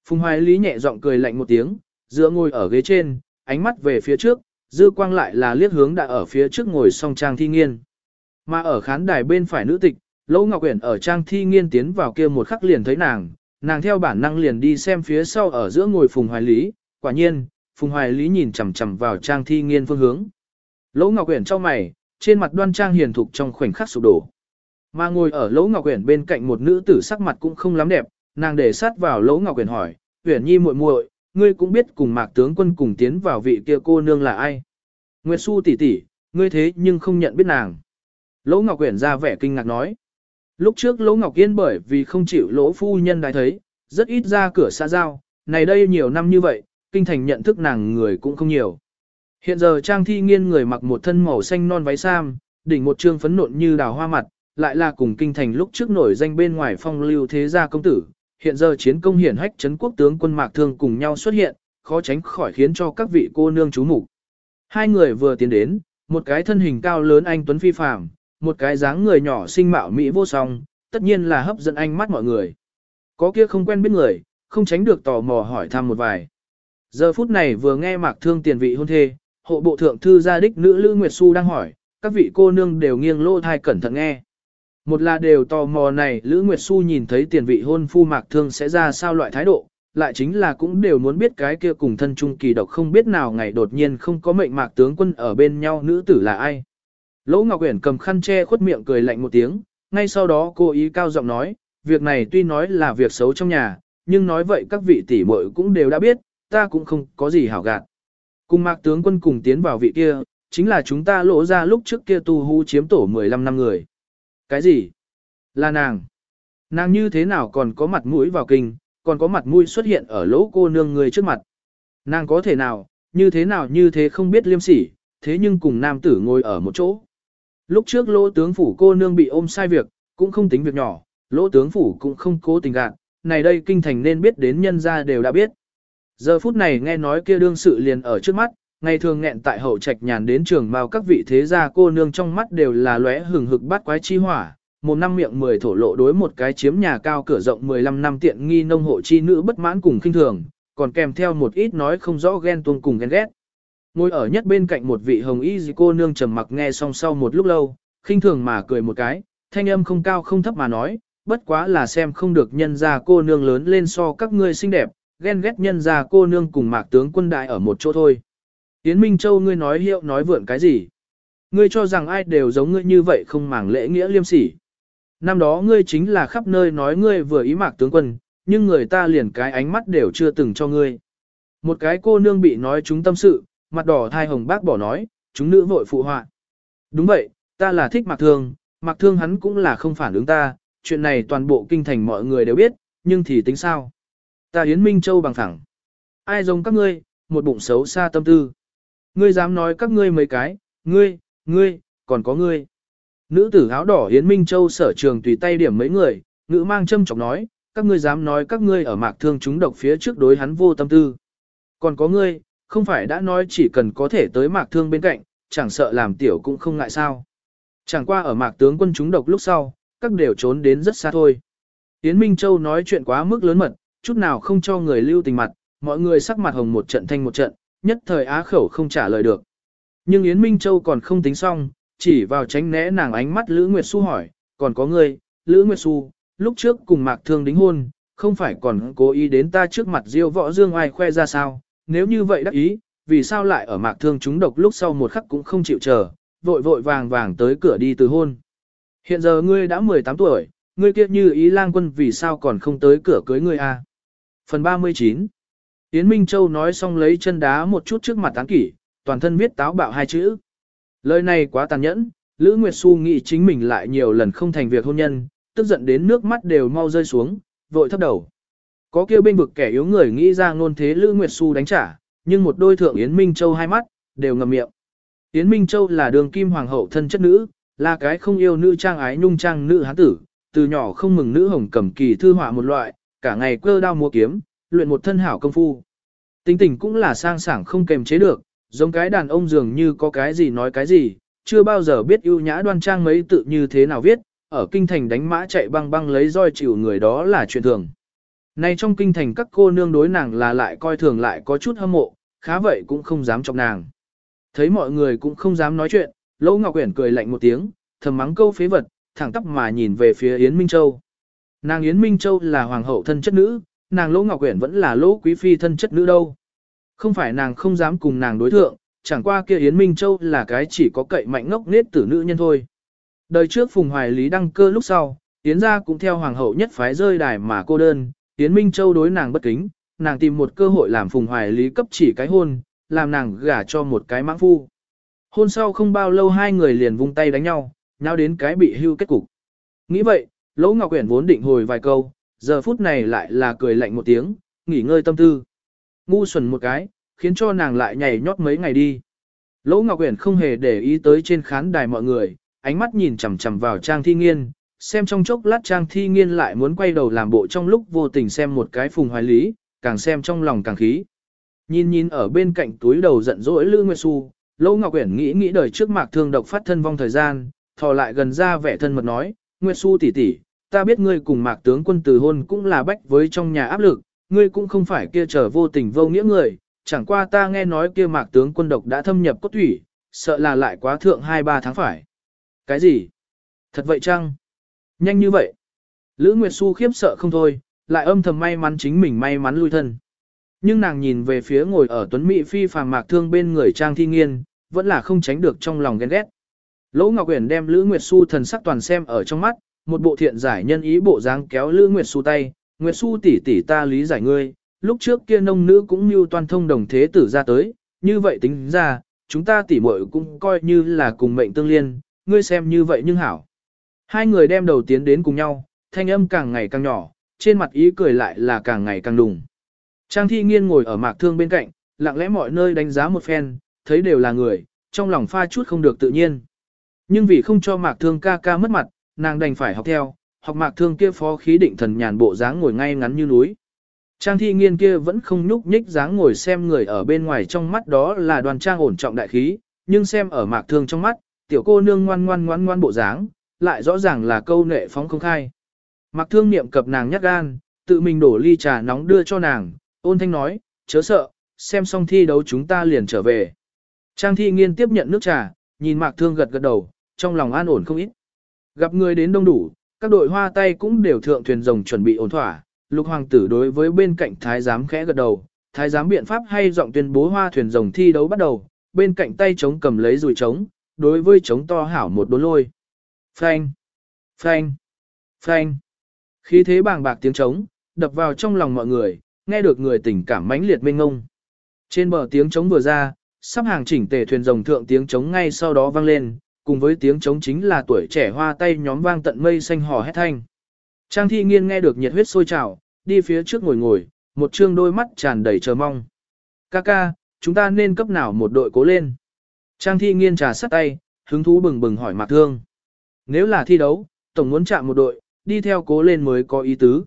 Phùng Hoài Lý nhẹ giọng cười lạnh một tiếng, dựa ngồi ở ghế trên, ánh mắt về phía trước, dư quang lại là liếc hướng đã ở phía trước ngồi song trang thi nghiên. Mà ở khán đài bên phải nữ tịch, Lỗ Ngọc Uyển ở trang thi nghiên tiến vào kia một khắc liền thấy nàng, nàng theo bản năng liền đi xem phía sau ở giữa ngồi Phùng Hoài Lý, quả nhiên, Phùng Hoài Lý nhìn chằm chằm vào trang thi nghiên phương hướng. Lỗ Ngọc Uyển trong mày, trên mặt đoan trang hiền thục trong khoảnh khắc sụp đổ. Mà ngồi ở Lỗ Ngọc Uyển bên cạnh một nữ tử sắc mặt cũng không lắm đẹp, nàng để sát vào Lỗ Ngọc Uyển hỏi, "Uyển Nhi muội muội, ngươi cũng biết cùng Mạc tướng quân cùng tiến vào vị kia cô nương là ai?" Nguyệt Xu tỷ tỷ, ngươi thế nhưng không nhận biết nàng. Lỗ Ngọc Uyển ra vẻ kinh ngạc nói. Lúc trước Lỗ Ngọc Yên bởi vì không chịu Lỗ phu nhân đại thấy, rất ít ra cửa xã giao, này đây nhiều năm như vậy, kinh thành nhận thức nàng người cũng không nhiều. Hiện giờ Trang Thi Nghiên người mặc một thân màu xanh non váy sam, đỉnh một trương phấn nộn như đào hoa mặt, lại là cùng kinh thành lúc trước nổi danh bên ngoài phong lưu thế gia công tử, hiện giờ chiến công hiển hách chấn quốc tướng quân Mạc Thương cùng nhau xuất hiện, khó tránh khỏi khiến cho các vị cô nương chú mục. Hai người vừa tiến đến, một cái thân hình cao lớn anh tuấn phi phàm, một cái dáng người nhỏ xinh mạo mỹ vô song, tất nhiên là hấp dẫn ánh mắt mọi người. Có kia không quen biết người, không tránh được tò mò hỏi thăm một vài. Giờ phút này vừa nghe Mạc Thương tiền vị hôn thê, hộ bộ thượng thư gia đích nữ Lữ Nguyệt Xu đang hỏi, các vị cô nương đều nghiêng lô thai cẩn thận nghe. Một là đều tò mò này Lữ Nguyệt Xu nhìn thấy tiền vị hôn phu Mạc Thương sẽ ra sao loại thái độ, lại chính là cũng đều muốn biết cái kia cùng thân trung kỳ độc không biết nào ngày đột nhiên không có mệnh Mạc tướng quân ở bên nhau nữ tử là ai. Lỗ Ngọc Uyển cầm khăn che khuất miệng cười lạnh một tiếng, ngay sau đó cô ý cao giọng nói, việc này tuy nói là việc xấu trong nhà, nhưng nói vậy các vị tỷ muội cũng đều đã biết, ta cũng không có gì hảo gạt. Cùng mạc tướng quân cùng tiến vào vị kia, chính là chúng ta lỗ ra lúc trước kia tu hú chiếm tổ 15 năm người. Cái gì? Là nàng. Nàng như thế nào còn có mặt mũi vào kinh, còn có mặt mũi xuất hiện ở lỗ cô nương người trước mặt. Nàng có thể nào, như thế nào như thế không biết liêm sỉ, thế nhưng cùng nam tử ngồi ở một chỗ. Lúc trước lỗ tướng phủ cô nương bị ôm sai việc, cũng không tính việc nhỏ, lỗ tướng phủ cũng không cố tình gạn, này đây kinh thành nên biết đến nhân gia đều đã biết. Giờ phút này nghe nói kia đương sự liền ở trước mắt, ngày thường nghẹn tại hậu trạch nhàn đến trường mao các vị thế gia cô nương trong mắt đều là lóe hừng hực bát quái chi hỏa, một năm miệng mười thổ lộ đối một cái chiếm nhà cao cửa rộng 15 năm tiện nghi nông hộ chi nữ bất mãn cùng kinh thường, còn kèm theo một ít nói không rõ ghen tuông cùng ghen ghét. Ngồi ở nhất bên cạnh một vị hồng y gì cô nương trầm mặc nghe xong sau một lúc lâu, khinh thường mà cười một cái, thanh âm không cao không thấp mà nói, bất quá là xem không được nhân ra cô nương lớn lên so các ngươi xinh đẹp, ghen ghét nhân ra cô nương cùng mạc tướng quân đại ở một chỗ thôi. Yến Minh Châu ngươi nói hiệu nói vượn cái gì? Ngươi cho rằng ai đều giống ngươi như vậy không màng lễ nghĩa liêm sỉ. Năm đó ngươi chính là khắp nơi nói ngươi vừa ý mạc tướng quân, nhưng người ta liền cái ánh mắt đều chưa từng cho ngươi. Một cái cô nương bị nói chúng tâm sự, mặt đỏ thai hồng bác bỏ nói, chúng nữ vội phụ họa. Đúng vậy, ta là thích mặc thương, mặc thương hắn cũng là không phản ứng ta, chuyện này toàn bộ kinh thành mọi người đều biết, nhưng thì tính sao? Ta Yến Minh Châu bằng thẳng. Ai giống các ngươi, một bụng xấu xa tâm tư. Ngươi dám nói các ngươi mấy cái, ngươi, ngươi, còn có ngươi. Nữ tử áo đỏ Yến Minh Châu sở trường tùy tay điểm mấy người, ngữ mang châm chọc nói, các ngươi dám nói các ngươi ở mạc thương chúng độc phía trước đối hắn vô tâm tư. Còn có ngươi, không phải đã nói chỉ cần có thể tới mạc thương bên cạnh, chẳng sợ làm tiểu cũng không ngại sao. Chẳng qua ở mạc tướng quân chúng độc lúc sau, các đều trốn đến rất xa thôi. Yến Minh Châu nói chuyện quá mức lớn mật, chút nào không cho người lưu tình mặt, mọi người sắc mặt hồng một trận thanh một trận, nhất thời á khẩu không trả lời được. Nhưng Yến Minh Châu còn không tính xong, chỉ vào tránh né nàng ánh mắt Lữ Nguyệt Xu hỏi, còn có người, Lữ Nguyệt Xu, lúc trước cùng Mạc Thương đính hôn, không phải còn cố ý đến ta trước mặt diêu võ dương ai khoe ra sao, nếu như vậy đắc ý, vì sao lại ở mạc thương chúng độc lúc sau một khắc cũng không chịu chờ, vội vội vàng vàng tới cửa đi từ hôn. Hiện giờ ngươi đã 18 tuổi, ngươi kia như ý lang quân vì sao còn không tới cửa cưới ngươi a? Phần 39 Yến Minh Châu nói xong lấy chân đá một chút trước mặt tán kỷ, toàn thân viết táo bạo hai chữ. Lời này quá tàn nhẫn, Lữ Nguyệt Xu nghĩ chính mình lại nhiều lần không thành việc hôn nhân, tức giận đến nước mắt đều mau rơi xuống, vội thấp đầu. Có kêu bên vực kẻ yếu người nghĩ ra ngôn thế Lữ Nguyệt Xu đánh trả, nhưng một đôi thượng Yến Minh Châu hai mắt, đều ngầm miệng. Yến Minh Châu là đường kim hoàng hậu thân chất nữ, là cái không yêu nữ trang ái nhung trang nữ hán tử, từ nhỏ không mừng nữ hồng cầm kỳ thư họa một loại, cả ngày cơ đao múa kiếm, luyện một thân hảo công phu. Tính tình cũng là sang sảng không kềm chế được, giống cái đàn ông dường như có cái gì nói cái gì, chưa bao giờ biết ưu nhã đoan trang mấy tự như thế nào viết, ở kinh thành đánh mã chạy băng băng lấy roi chịu người đó là chuyện thường. Nay trong kinh thành các cô nương đối nàng là lại coi thường lại có chút hâm mộ, khá vậy cũng không dám chọc nàng. Thấy mọi người cũng không dám nói chuyện, Lỗ Ngọc Uyển cười lạnh một tiếng, thầm mắng câu phế vật, thẳng tắp mà nhìn về phía Yến Minh Châu. Nàng Yến Minh Châu là hoàng hậu thân chất nữ, nàng Lỗ Ngọc Uyển vẫn là Lỗ quý phi thân chất nữ đâu. Không phải nàng không dám cùng nàng đối thượng, chẳng qua kia Yến Minh Châu là cái chỉ có cậy mạnh ngốc nết tử nữ nhân thôi. Đời trước Phùng Hoài Lý đăng cơ lúc sau, Yến gia cũng theo hoàng hậu nhất phái rơi đài mà cô đơn, Yến Minh Châu đối nàng bất kính, nàng tìm một cơ hội làm Phùng Hoài Lý cấp chỉ cái hôn, làm nàng gả cho một cái mãng phu. Hôn sau không bao lâu hai người liền vung tay đánh nhau, nhau đến cái bị hưu kết cục. Nghĩ vậy, Lỗ Ngọc Uyển vốn định hồi vài câu, giờ phút này lại là cười lạnh một tiếng, nghỉ ngơi tâm tư. Ngu xuẩn một cái, khiến cho nàng lại nhảy nhót mấy ngày đi. Lỗ Ngọc Uyển không hề để ý tới trên khán đài mọi người, ánh mắt nhìn chằm chằm vào Trang Thi Nghiên, xem trong chốc lát Trang Thi Nghiên lại muốn quay đầu làm bộ trong lúc vô tình xem một cái phùng hoài lý, càng xem trong lòng càng khí. Nhìn nhìn ở bên cạnh túi đầu giận dỗi lư Nguyệt Xu, Lỗ Ngọc Uyển nghĩ nghĩ đời trước mạc thương độc phát thân vong thời gian, thò lại gần ra vẻ thân mật nói, Nguyệt Xu tỷ tỷ, ta biết ngươi cùng mạc tướng quân từ hôn cũng là bách với trong nhà áp lực, ngươi cũng không phải kia trở vô tình vô nghĩa người, chẳng qua ta nghe nói kia mạc tướng quân độc đã thâm nhập cốt thủy, sợ là lại quá thượng 2-3 tháng phải. Cái gì? Thật vậy chăng? Nhanh như vậy? Lữ Nguyệt Xu khiếp sợ không thôi, lại âm thầm may mắn chính mình may mắn lui thân. Nhưng nàng nhìn về phía ngồi ở tuấn mỹ phi phàm mạc thương bên người trang thi nghiên, vẫn là không tránh được trong lòng ghen ghét. Lỗ Ngọc Uyển đem Lữ Nguyệt Xu thần sắc toàn xem ở trong mắt, một bộ thiện giải nhân ý bộ dáng kéo Lữ Nguyệt Xu tay, Nguyệt Xu tỷ tỷ ta lý giải ngươi, lúc trước kia nông nữ cũng như toàn thông đồng thế tử ra tới, như vậy tính ra, chúng ta tỷ muội cũng coi như là cùng mệnh tương liên, ngươi xem như vậy nhưng hảo. Hai người đem đầu tiến đến cùng nhau, thanh âm càng ngày càng nhỏ, trên mặt ý cười lại là càng ngày càng đùng. Trang thi nghiên ngồi ở mạc thương bên cạnh, lặng lẽ mọi nơi đánh giá một phen, thấy đều là người, trong lòng pha chút không được tự nhiên. Nhưng vì không cho mạc thương ca ca mất mặt, nàng đành phải học theo, học mạc thương kia phó khí định thần nhàn bộ dáng ngồi ngay ngắn như núi. Trang thi nghiên kia vẫn không nhúc nhích dáng ngồi xem người ở bên ngoài trong mắt đó là đoàn trang ổn trọng đại khí, nhưng xem ở mạc thương trong mắt, tiểu cô nương ngoan ngoan ngoan ngoan bộ dáng, lại rõ ràng là câu nệ phóng không khai. Mặc thương niệm cập nàng nhát gan, tự mình đổ ly trà nóng đưa cho nàng, ôn thanh nói, chớ sợ, xem xong thi đấu chúng ta liền trở về. Trang thi nghiên tiếp nhận nước trà, nhìn mạc thương gật gật đầu, trong lòng an ổn không ít. Gặp người đến đông đủ, các đội hoa tay cũng đều thượng thuyền rồng chuẩn bị ổn thỏa, lục hoàng tử đối với bên cạnh thái giám khẽ gật đầu, thái giám biện pháp hay giọng tuyên bố hoa thuyền rồng thi đấu bắt đầu, bên cạnh tay chống cầm lấy rùi trống, đối với trống to hảo một đốn lôi. Phanh, phanh, phanh. Khí thế bàng bạc tiếng trống, đập vào trong lòng mọi người, nghe được người tình cảm mãnh liệt mênh ngông. Trên bờ tiếng trống vừa ra, sắp hàng chỉnh tề thuyền rồng thượng tiếng trống ngay sau đó vang lên, cùng với tiếng trống chính là tuổi trẻ hoa tay nhóm vang tận mây xanh hò hét thanh. Trang thi nghiên nghe được nhiệt huyết sôi trào, đi phía trước ngồi ngồi, một trương đôi mắt tràn đầy chờ mong. Ca ca, chúng ta nên cấp nào một đội cố lên. Trang thi nghiên trà sắt tay, hứng thú bừng bừng hỏi Mạc Thương. Nếu là thi đấu, tổng muốn chạm một đội, đi theo cố lên mới có ý tứ.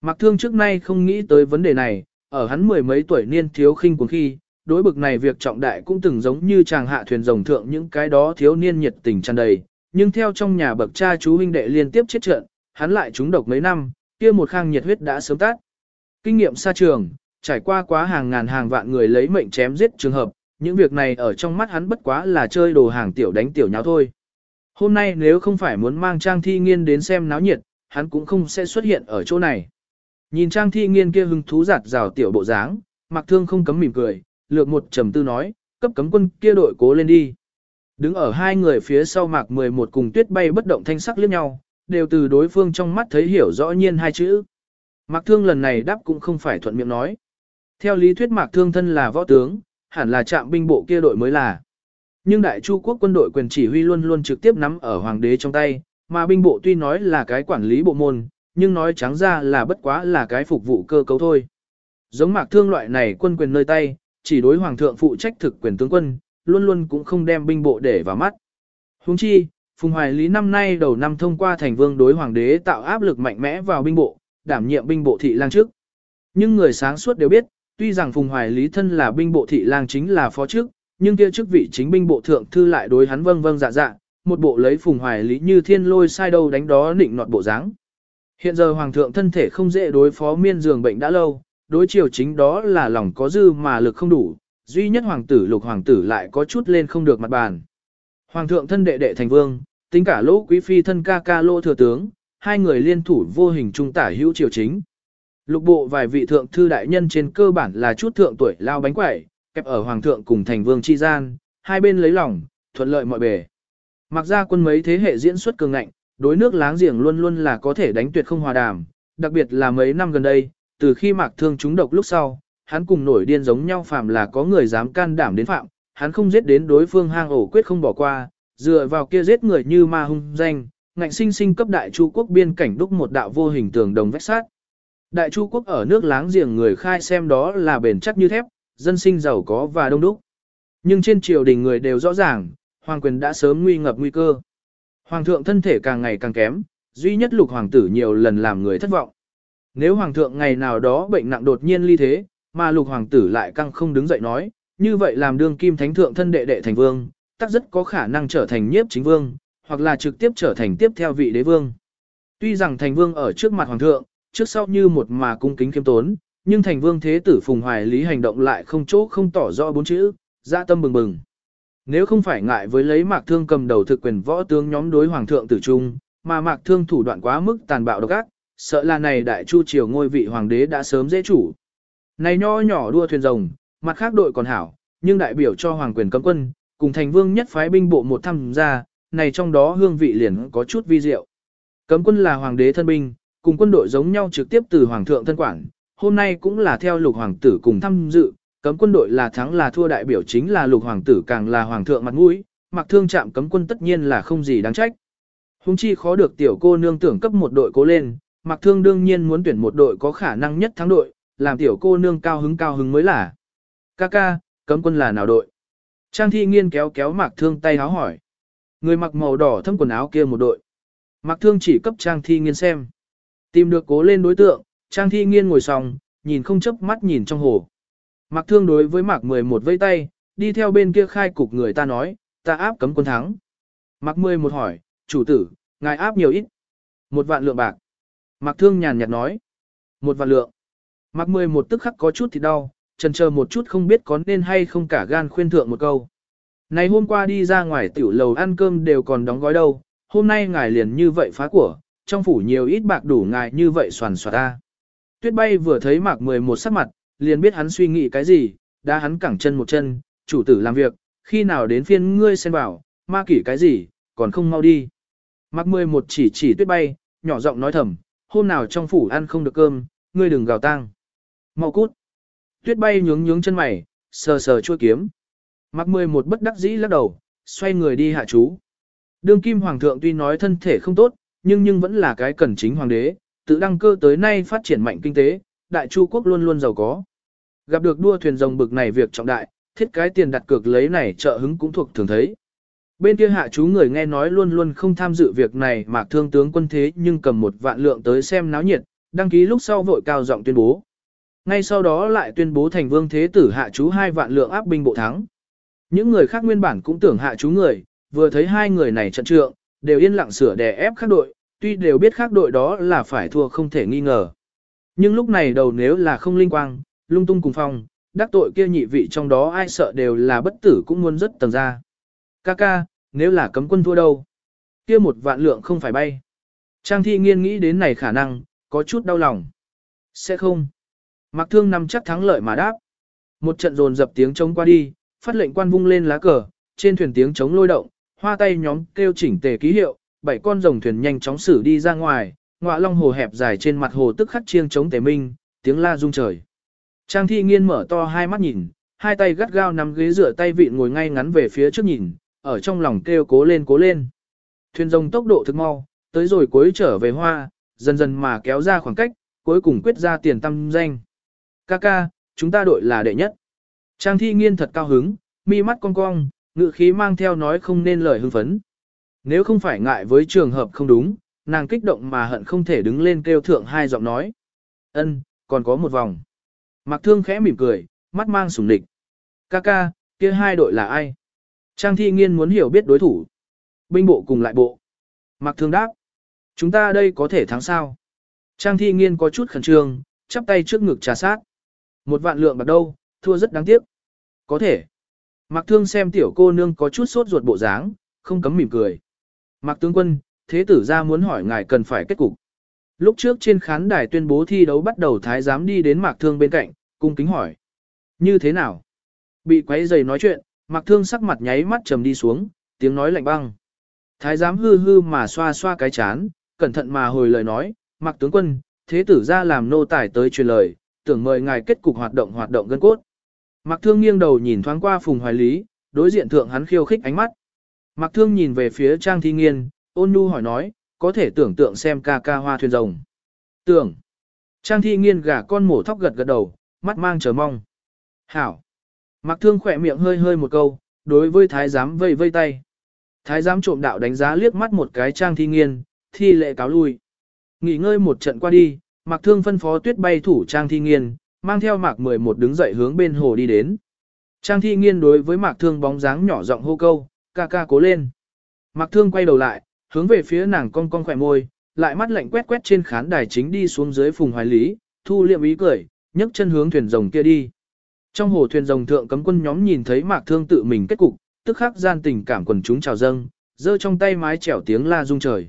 Mạc Thương trước nay không nghĩ tới vấn đề này, ở hắn mười mấy tuổi niên thiếu khinh cuồng khi, đối bực này việc trọng đại cũng từng giống như chàng hạ thuyền rồng thượng những cái đó thiếu niên nhiệt tình tràn đầy, nhưng theo trong nhà bậc cha chú huynh đệ liên tiếp chết trận, hắn lại trúng độc mấy năm, kia một khang nhiệt huyết đã sớm tắt. Kinh nghiệm xa trường, trải qua quá hàng ngàn hàng vạn người lấy mệnh chém giết trường hợp, những việc này ở trong mắt hắn bất quá là chơi đồ hàng tiểu đánh tiểu nháo thôi. Hôm nay nếu không phải muốn mang trang thi nghiên đến xem náo nhiệt, hắn cũng không sẽ xuất hiện ở chỗ này. Nhìn Trang Thi Nghiên kia hứng thú giạt rào tiểu bộ dáng, Mạc Thương không cấm mỉm cười, lược một trầm tư nói, cấp cấm quân kia đội cố lên đi. Đứng ở hai người phía sau Mạc 11 cùng tuyết bay bất động thanh sắc liếc nhau, đều từ đối phương trong mắt thấy hiểu rõ nhiên hai chữ. Mạc Thương lần này đáp cũng không phải thuận miệng nói. Theo lý thuyết Mạc Thương thân là võ tướng, hẳn là trạm binh bộ kia đội mới là. Nhưng Đại Chu quốc quân đội quyền chỉ huy luôn luôn trực tiếp nắm ở hoàng đế trong tay, mà binh bộ tuy nói là cái quản lý bộ môn, nhưng nói trắng ra là bất quá là cái phục vụ cơ cấu thôi. Giống Mạc Thương loại này quân quyền nơi tay, chỉ đối hoàng thượng phụ trách thực quyền tướng quân, luôn luôn cũng không đem binh bộ để vào mắt. Huống chi, Phùng Hoài Lý năm nay đầu năm thông qua thành vương đối hoàng đế tạo áp lực mạnh mẽ vào binh bộ, đảm nhiệm binh bộ thị lang trước. Nhưng người sáng suốt đều biết, tuy rằng Phùng Hoài Lý thân là binh bộ thị lang chính là phó trước nhưng kia chức vị chính binh bộ thượng thư lại đối hắn vâng vâng dạ dạ, một bộ lấy Phùng Hoài Lý như thiên lôi sai đâu đánh đó định nọt bộ dáng. Hiện giờ hoàng thượng thân thể không dễ đối phó miên giường bệnh đã lâu, đối chiều chính đó là lòng có dư mà lực không đủ, duy nhất hoàng tử lục hoàng tử lại có chút lên không được mặt bàn. Hoàng thượng thân đệ đệ thành vương, tính cả lỗ quý phi thân ca ca lỗ thừa tướng, hai người liên thủ vô hình trung tả hữu triều chính. Lục bộ vài vị thượng thư đại nhân trên cơ bản là chút thượng tuổi lao bánh quẩy, kẹp ở hoàng thượng cùng thành vương chi gian, hai bên lấy lòng, thuận lợi mọi bề. Mặc ra quân mấy thế hệ diễn xuất cường ngạnh, đối nước láng giềng luôn luôn là có thể đánh tuyệt không hòa đàm, đặc biệt là mấy năm gần đây, từ khi mạc thương chúng độc lúc sau, hắn cùng nổi điên giống nhau phạm là có người dám can đảm đến phạm, hắn không giết đến đối phương hang ổ quyết không bỏ qua, dựa vào kia giết người như ma hung danh, ngạnh sinh sinh cấp đại chu quốc biên cảnh đúc một đạo vô hình tường đồng vách sát. Đại chu quốc ở nước láng giềng người khai xem đó là bền chắc như thép, dân sinh giàu có và đông đúc. Nhưng trên triều đình người đều rõ ràng, hoàng quyền đã sớm nguy ngập nguy cơ. Hoàng thượng thân thể càng ngày càng kém, duy nhất lục hoàng tử nhiều lần làm người thất vọng. Nếu hoàng thượng ngày nào đó bệnh nặng đột nhiên ly thế, mà lục hoàng tử lại căng không đứng dậy nói, như vậy làm đương kim thánh thượng thân đệ đệ thành vương, tắc rất có khả năng trở thành nhiếp chính vương, hoặc là trực tiếp trở thành tiếp theo vị đế vương. Tuy rằng thành vương ở trước mặt hoàng thượng, trước sau như một mà cung kính khiêm tốn, nhưng thành vương thế tử phùng hoài lý hành động lại không chỗ không tỏ rõ bốn chữ, dạ tâm bừng bừng. Nếu không phải ngại với lấy mạc thương cầm đầu thực quyền võ tướng nhóm đối hoàng thượng tử trung, mà mạc thương thủ đoạn quá mức tàn bạo độc ác, sợ là này đại chu triều ngôi vị hoàng đế đã sớm dễ chủ. Này nho nhỏ đua thuyền rồng, mặt khác đội còn hảo, nhưng đại biểu cho hoàng quyền cấm quân, cùng thành vương nhất phái binh bộ một tham gia, này trong đó hương vị liền có chút vi diệu. Cấm quân là hoàng đế thân binh, cùng quân đội giống nhau trực tiếp từ hoàng thượng thân quản, hôm nay cũng là theo lục hoàng tử cùng tham dự, cấm quân đội là thắng là thua đại biểu chính là lục hoàng tử càng là hoàng thượng mặt mũi, mặc thương chạm cấm quân tất nhiên là không gì đáng trách. Hùng chi khó được tiểu cô nương tưởng cấp một đội cố lên, mặc thương đương nhiên muốn tuyển một đội có khả năng nhất thắng đội, làm tiểu cô nương cao hứng cao hứng mới là. Ca ca, cấm quân là nào đội? Trang thi nghiên kéo kéo mặc thương tay háo hỏi. Người mặc màu đỏ thâm quần áo kia một đội. Mặc thương chỉ cấp trang thi nghiên xem. Tìm được cố lên đối tượng, trang thi nghiên ngồi xong, nhìn không chớp mắt nhìn trong hồ. Mặc thương đối với mạc 11 vây tay, đi theo bên kia khai cục người ta nói, ta áp cấm quân thắng. Mạc 11 hỏi, chủ tử, ngài áp nhiều ít. Một vạn lượng bạc. Mạc thương nhàn nhạt nói. Một vạn lượng. Mạc 11 tức khắc có chút thì đau, chần chờ một chút không biết có nên hay không cả gan khuyên thượng một câu. Này hôm qua đi ra ngoài tiểu lầu ăn cơm đều còn đóng gói đâu, hôm nay ngài liền như vậy phá của, trong phủ nhiều ít bạc đủ ngài như vậy soàn soạt ta. Tuyết bay vừa thấy mạc 11 sắc mặt, liền biết hắn suy nghĩ cái gì, đã hắn cẳng chân một chân, chủ tử làm việc, khi nào đến phiên ngươi xen vào, ma kỷ cái gì, còn không mau đi. Mạc 11 chỉ chỉ tuyết bay, nhỏ giọng nói thầm, hôm nào trong phủ ăn không được cơm, ngươi đừng gào tang. Mau cút. Tuyết bay nhướng nhướng chân mày, sờ sờ chua kiếm. Mạc 11 bất đắc dĩ lắc đầu, xoay người đi hạ chú. Đương kim hoàng thượng tuy nói thân thể không tốt, nhưng nhưng vẫn là cái cẩn chính hoàng đế, tự đăng cơ tới nay phát triển mạnh kinh tế, đại chu quốc luôn luôn giàu có. Gặp được đua thuyền rồng bực này việc trọng đại, thiết cái tiền đặt cược lấy này trợ hứng cũng thuộc thường thấy. Bên kia hạ chú người nghe nói luôn luôn không tham dự việc này mà thương tướng quân thế nhưng cầm một vạn lượng tới xem náo nhiệt, đăng ký lúc sau vội cao giọng tuyên bố. Ngay sau đó lại tuyên bố thành vương thế tử hạ chú hai vạn lượng áp binh bộ thắng. Những người khác nguyên bản cũng tưởng hạ chú người, vừa thấy hai người này trận trượng, đều yên lặng sửa đè ép khác đội, tuy đều biết khác đội đó là phải thua không thể nghi ngờ. Nhưng lúc này đầu nếu là không linh quang, lung tung cùng phong, đắc tội kia nhị vị trong đó ai sợ đều là bất tử cũng muốn rất tầng ra. Ca ca, nếu là cấm quân thua đâu? Kia một vạn lượng không phải bay. Trang thi nghiên nghĩ đến này khả năng, có chút đau lòng. Sẽ không. Mạc Thương nằm chắc thắng lợi mà đáp. Một trận dồn dập tiếng trống qua đi, phát lệnh quan vung lên lá cờ, trên thuyền tiếng trống lôi động, hoa tay nhóm kêu chỉnh tề ký hiệu, bảy con rồng thuyền nhanh chóng xử đi ra ngoài, ngọa long hồ hẹp dài trên mặt hồ tức khắc chiêng chống tề minh, tiếng la rung trời. Trang thi nghiên mở to hai mắt nhìn, hai tay gắt gao nắm ghế rửa tay vịn ngồi ngay ngắn về phía trước nhìn, ở trong lòng kêu cố lên cố lên. Thuyền rồng tốc độ thực mau, tới rồi cuối trở về hoa, dần dần mà kéo ra khoảng cách, cuối cùng quyết ra tiền tâm danh. Kaka, chúng ta đội là đệ nhất. Trang thi nghiên thật cao hứng, mi mắt cong cong, ngự khí mang theo nói không nên lời hưng phấn. Nếu không phải ngại với trường hợp không đúng, nàng kích động mà hận không thể đứng lên kêu thượng hai giọng nói. Ân, còn có một vòng. Mặc thương khẽ mỉm cười, mắt mang sủng địch. Kaka, kia hai đội là ai? Trang thi nghiên muốn hiểu biết đối thủ. Binh bộ cùng lại bộ. Mặc thương đáp. Chúng ta đây có thể thắng sao? Trang thi nghiên có chút khẩn trương, chắp tay trước ngực trà sát. Một vạn lượng bạc đâu, thua rất đáng tiếc. Có thể. Mặc thương xem tiểu cô nương có chút sốt ruột bộ dáng, không cấm mỉm cười. Mạc tướng quân, thế tử ra muốn hỏi ngài cần phải kết cục. Lúc trước trên khán đài tuyên bố thi đấu bắt đầu thái giám đi đến mạc thương bên cạnh, cung kính hỏi. Như thế nào? Bị quấy giày nói chuyện, mạc thương sắc mặt nháy mắt trầm đi xuống, tiếng nói lạnh băng. Thái giám hư hư mà xoa xoa cái chán, cẩn thận mà hồi lời nói, mạc tướng quân, thế tử ra làm nô tài tới truyền lời, tưởng mời ngài kết cục hoạt động hoạt động gân cốt. Mạc thương nghiêng đầu nhìn thoáng qua phùng hoài lý, đối diện thượng hắn khiêu khích ánh mắt. Mạc thương nhìn về phía trang thi nghiên, ôn nhu hỏi nói, có thể tưởng tượng xem ca ca hoa thuyền rồng. Tưởng. Trang thi nghiên gả con mổ thóc gật gật đầu, mắt mang chờ mong. Hảo. Mặc thương khỏe miệng hơi hơi một câu, đối với thái giám vây vây tay. Thái giám trộm đạo đánh giá liếc mắt một cái trang thi nghiên, thi lệ cáo lui. Nghỉ ngơi một trận qua đi, Mạc thương phân phó tuyết bay thủ trang thi nghiên, mang theo mạc 11 đứng dậy hướng bên hồ đi đến. Trang thi nghiên đối với mạc thương bóng dáng nhỏ giọng hô câu, ca ca cố lên. Mạc thương quay đầu lại, hướng về phía nàng cong cong khỏe môi, lại mắt lạnh quét quét trên khán đài chính đi xuống dưới phùng hoài lý, thu liệm ý cười, nhấc chân hướng thuyền rồng kia đi. Trong hồ thuyền rồng thượng cấm quân nhóm nhìn thấy mạc thương tự mình kết cục, tức khắc gian tình cảm quần chúng chào dâng, giơ trong tay mái chèo tiếng la rung trời.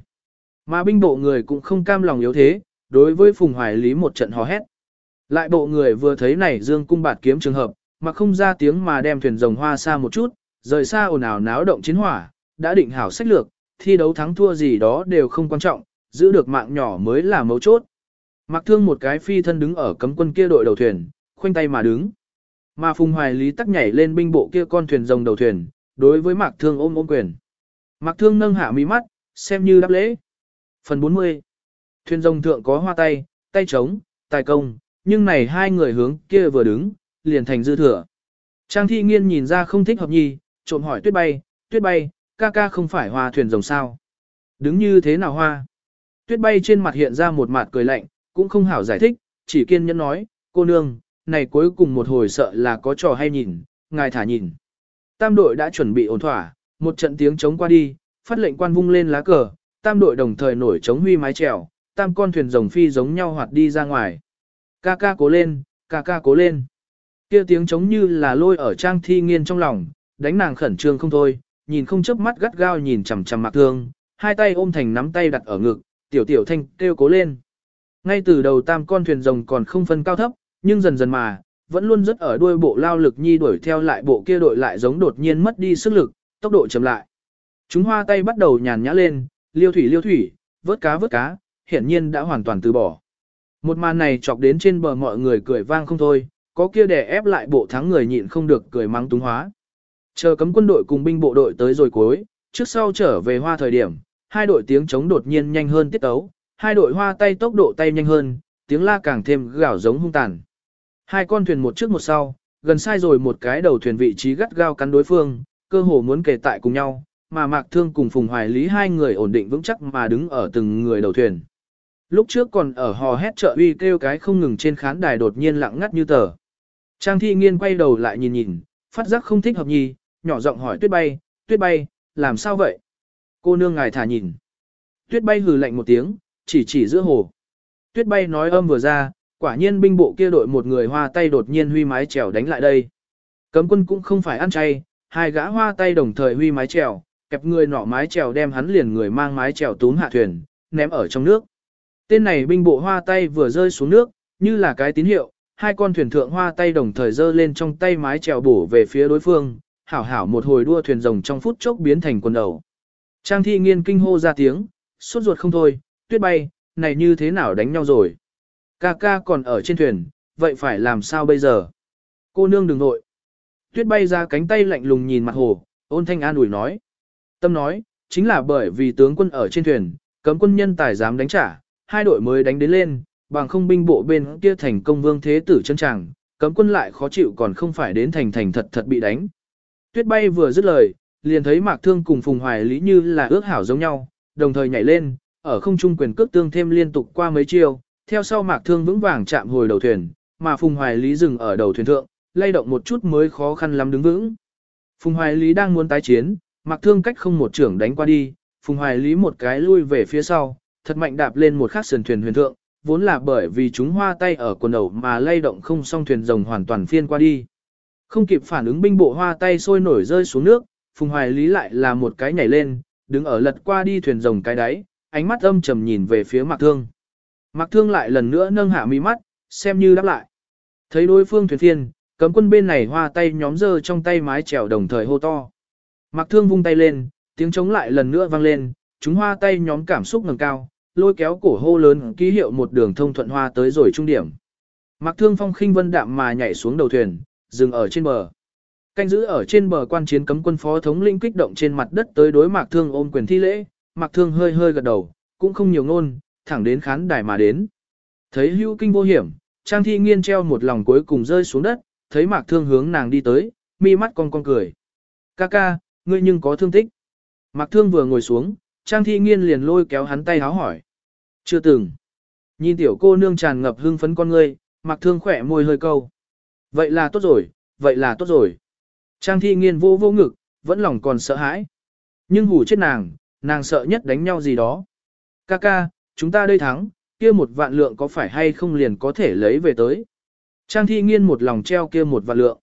Mà binh bộ người cũng không cam lòng yếu thế, đối với phùng hoài lý một trận hò hét. Lại bộ người vừa thấy này dương cung bạt kiếm trường hợp, mà không ra tiếng mà đem thuyền rồng hoa xa một chút, rời xa ồn ào náo động chiến hỏa, đã định hảo sách lược, thi đấu thắng thua gì đó đều không quan trọng, giữ được mạng nhỏ mới là mấu chốt. Mặc thương một cái phi thân đứng ở cấm quân kia đội đầu thuyền, khoanh tay mà đứng. Mà Phùng Hoài Lý tắc nhảy lên binh bộ kia con thuyền rồng đầu thuyền, đối với Mạc Thương ôm ôm quyền. Mạc Thương nâng hạ mí mắt, xem như đáp lễ. Phần 40 Thuyền rồng thượng có hoa tay, tay trống, tài công, nhưng này hai người hướng kia vừa đứng, liền thành dư thừa. Trang thi nghiên nhìn ra không thích hợp nhi, trộm hỏi tuyết bay, tuyết bay, ca ca không phải hoa thuyền rồng sao. Đứng như thế nào hoa? Tuyết bay trên mặt hiện ra một mặt cười lạnh, cũng không hảo giải thích, chỉ kiên nhẫn nói, cô nương, này cuối cùng một hồi sợ là có trò hay nhìn, ngài thả nhìn. Tam đội đã chuẩn bị ổn thỏa, một trận tiếng chống qua đi, phát lệnh quan vung lên lá cờ, tam đội đồng thời nổi chống huy mái trèo, tam con thuyền rồng phi giống nhau hoạt đi ra ngoài. Ca ca cố lên, ca ca cố lên. Kia tiếng chống như là lôi ở trang thi nghiên trong lòng, đánh nàng khẩn trương không thôi, nhìn không chớp mắt gắt gao nhìn chằm chằm mạc thương, hai tay ôm thành nắm tay đặt ở ngực, tiểu tiểu thanh kêu cố lên. Ngay từ đầu tam con thuyền rồng còn không phân cao thấp, nhưng dần dần mà, vẫn luôn rất ở đuôi bộ lao lực nhi đuổi theo lại bộ kia đội lại giống đột nhiên mất đi sức lực, tốc độ chậm lại. Chúng hoa tay bắt đầu nhàn nhã lên, liêu thủy liêu thủy, vớt cá vớt cá, hiển nhiên đã hoàn toàn từ bỏ. Một màn này chọc đến trên bờ mọi người cười vang không thôi, có kia đè ép lại bộ thắng người nhịn không được cười mắng túng hóa. Chờ cấm quân đội cùng binh bộ đội tới rồi cuối, trước sau trở về hoa thời điểm, hai đội tiếng chống đột nhiên nhanh hơn tiết tấu, hai đội hoa tay tốc độ tay nhanh hơn, tiếng la càng thêm gào giống hung tàn. Hai con thuyền một trước một sau, gần sai rồi một cái đầu thuyền vị trí gắt gao cắn đối phương, cơ hồ muốn kề tại cùng nhau, mà Mạc Thương cùng Phùng Hoài Lý hai người ổn định vững chắc mà đứng ở từng người đầu thuyền. Lúc trước còn ở hò hét trợ uy kêu cái không ngừng trên khán đài đột nhiên lặng ngắt như tờ. Trang thi nghiên quay đầu lại nhìn nhìn, phát giác không thích hợp nhì, nhỏ giọng hỏi tuyết bay, tuyết bay, làm sao vậy? Cô nương ngài thả nhìn. Tuyết bay hừ lạnh một tiếng, chỉ chỉ giữa hồ. Tuyết bay nói âm vừa ra, quả nhiên binh bộ kia đội một người hoa tay đột nhiên huy mái trèo đánh lại đây. Cấm quân cũng không phải ăn chay, hai gã hoa tay đồng thời huy mái trèo, kẹp người nọ mái trèo đem hắn liền người mang mái trèo túm hạ thuyền, ném ở trong nước. Tên này binh bộ hoa tay vừa rơi xuống nước, Như là cái tín hiệu, hai con thuyền thượng hoa tay đồng thời giơ lên trong tay mái trèo bổ về phía đối phương, hảo hảo một hồi đua thuyền rồng trong phút chốc biến thành quần đầu. Trang thi nghiên kinh hô ra tiếng, suốt ruột không thôi, tuyết bay, này như thế nào đánh nhau rồi. Ca ca còn ở trên thuyền, vậy phải làm sao bây giờ? Cô nương đừng nội. Tuyết bay ra cánh tay lạnh lùng nhìn mặt hồ, ôn thanh an ủi nói. Tâm nói, chính là bởi vì tướng quân ở trên thuyền, cấm quân nhân tài dám đánh trả, hai đội mới đánh đến lên, bằng không binh bộ bên kia thành công vương thế tử chân tràng, cấm quân lại khó chịu còn không phải đến thành thành thật thật bị đánh. Tuyết bay vừa dứt lời, liền thấy Mạc Thương cùng Phùng Hoài Lý như là ước hảo giống nhau, đồng thời nhảy lên, ở không trung quyền cước tương thêm liên tục qua mấy chiêu, theo sau Mạc Thương vững vàng chạm hồi đầu thuyền, mà Phùng Hoài Lý dừng ở đầu thuyền thượng, lay động một chút mới khó khăn lắm đứng vững. Phùng Hoài Lý đang muốn tái chiến, Mạc Thương cách không một trưởng đánh qua đi, Phùng Hoài Lý một cái lui về phía sau, thật mạnh đạp lên một khắc sườn thuyền huyền thượng, vốn là bởi vì chúng hoa tay ở quần đầu mà lay động không xong thuyền rồng hoàn toàn phiên qua đi. Không kịp phản ứng binh bộ hoa tay sôi nổi rơi xuống nước, Phùng Hoài Lý lại là một cái nhảy lên, đứng ở lật qua đi thuyền rồng cái đáy, ánh mắt âm trầm nhìn về phía Mạc Thương. Mạc Thương lại lần nữa nâng hạ mi mắt, xem như đáp lại. Thấy đối phương thuyền thiên, cấm quân bên này hoa tay nhóm dơ trong tay mái chèo đồng thời hô to. Mạc Thương vung tay lên, tiếng chống lại lần nữa vang lên, chúng hoa tay nhóm cảm xúc ngẩng cao, lôi kéo cổ hô lớn ký hiệu một đường thông thuận hoa tới rồi trung điểm. Mạc Thương Phong khinh vân đạm mà nhảy xuống đầu thuyền, dừng ở trên bờ. Canh giữ ở trên bờ quan chiến cấm quân phó thống lĩnh kích động trên mặt đất tới đối Mạc Thương ôm quyền thi lễ, Mạc Thương hơi hơi gật đầu, cũng không nhiều ngôn, thẳng đến khán đài mà đến. Thấy hữu kinh vô hiểm, Trang Thi Nghiên treo một lòng cuối cùng rơi xuống đất, thấy Mạc Thương hướng nàng đi tới, mi mắt con con cười. Ca ca, ngươi nhưng có thương tích. Mạc Thương vừa ngồi xuống, Trang Thi Nghiên liền lôi kéo hắn tay háo hỏi. Chưa từng. Nhìn tiểu cô nương tràn ngập hưng phấn con ngươi, Mạc Thương khỏe môi hơi câu. Vậy là tốt rồi, vậy là tốt rồi. Trang Thi Nghiên vô vô ngực, vẫn lòng còn sợ hãi. Nhưng hủ chết nàng, nàng sợ nhất đánh nhau gì đó. Ca ca, chúng ta đây thắng, kia một vạn lượng có phải hay không liền có thể lấy về tới. Trang thi nghiên một lòng treo kia một vạn lượng.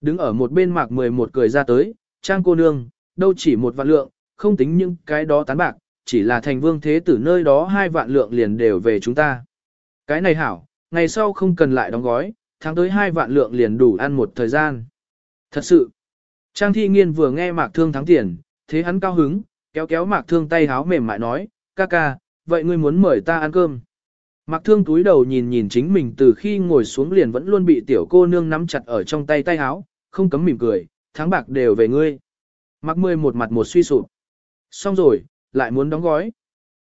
Đứng ở một bên mạc 11 cười ra tới, Trang cô nương, đâu chỉ một vạn lượng, không tính những cái đó tán bạc, chỉ là thành vương thế tử nơi đó hai vạn lượng liền đều về chúng ta. Cái này hảo, ngày sau không cần lại đóng gói, tháng tới hai vạn lượng liền đủ ăn một thời gian. Thật sự, Trang thi nghiên vừa nghe mạc thương thắng tiền, thế hắn cao hứng, kéo kéo mạc thương tay háo mềm mại nói, ca ca, vậy ngươi muốn mời ta ăn cơm. Mạc thương túi đầu nhìn nhìn chính mình từ khi ngồi xuống liền vẫn luôn bị tiểu cô nương nắm chặt ở trong tay tay háo, không cấm mỉm cười, tháng bạc đều về ngươi. Mạc mười một mặt một suy sụp. Xong rồi, lại muốn đóng gói.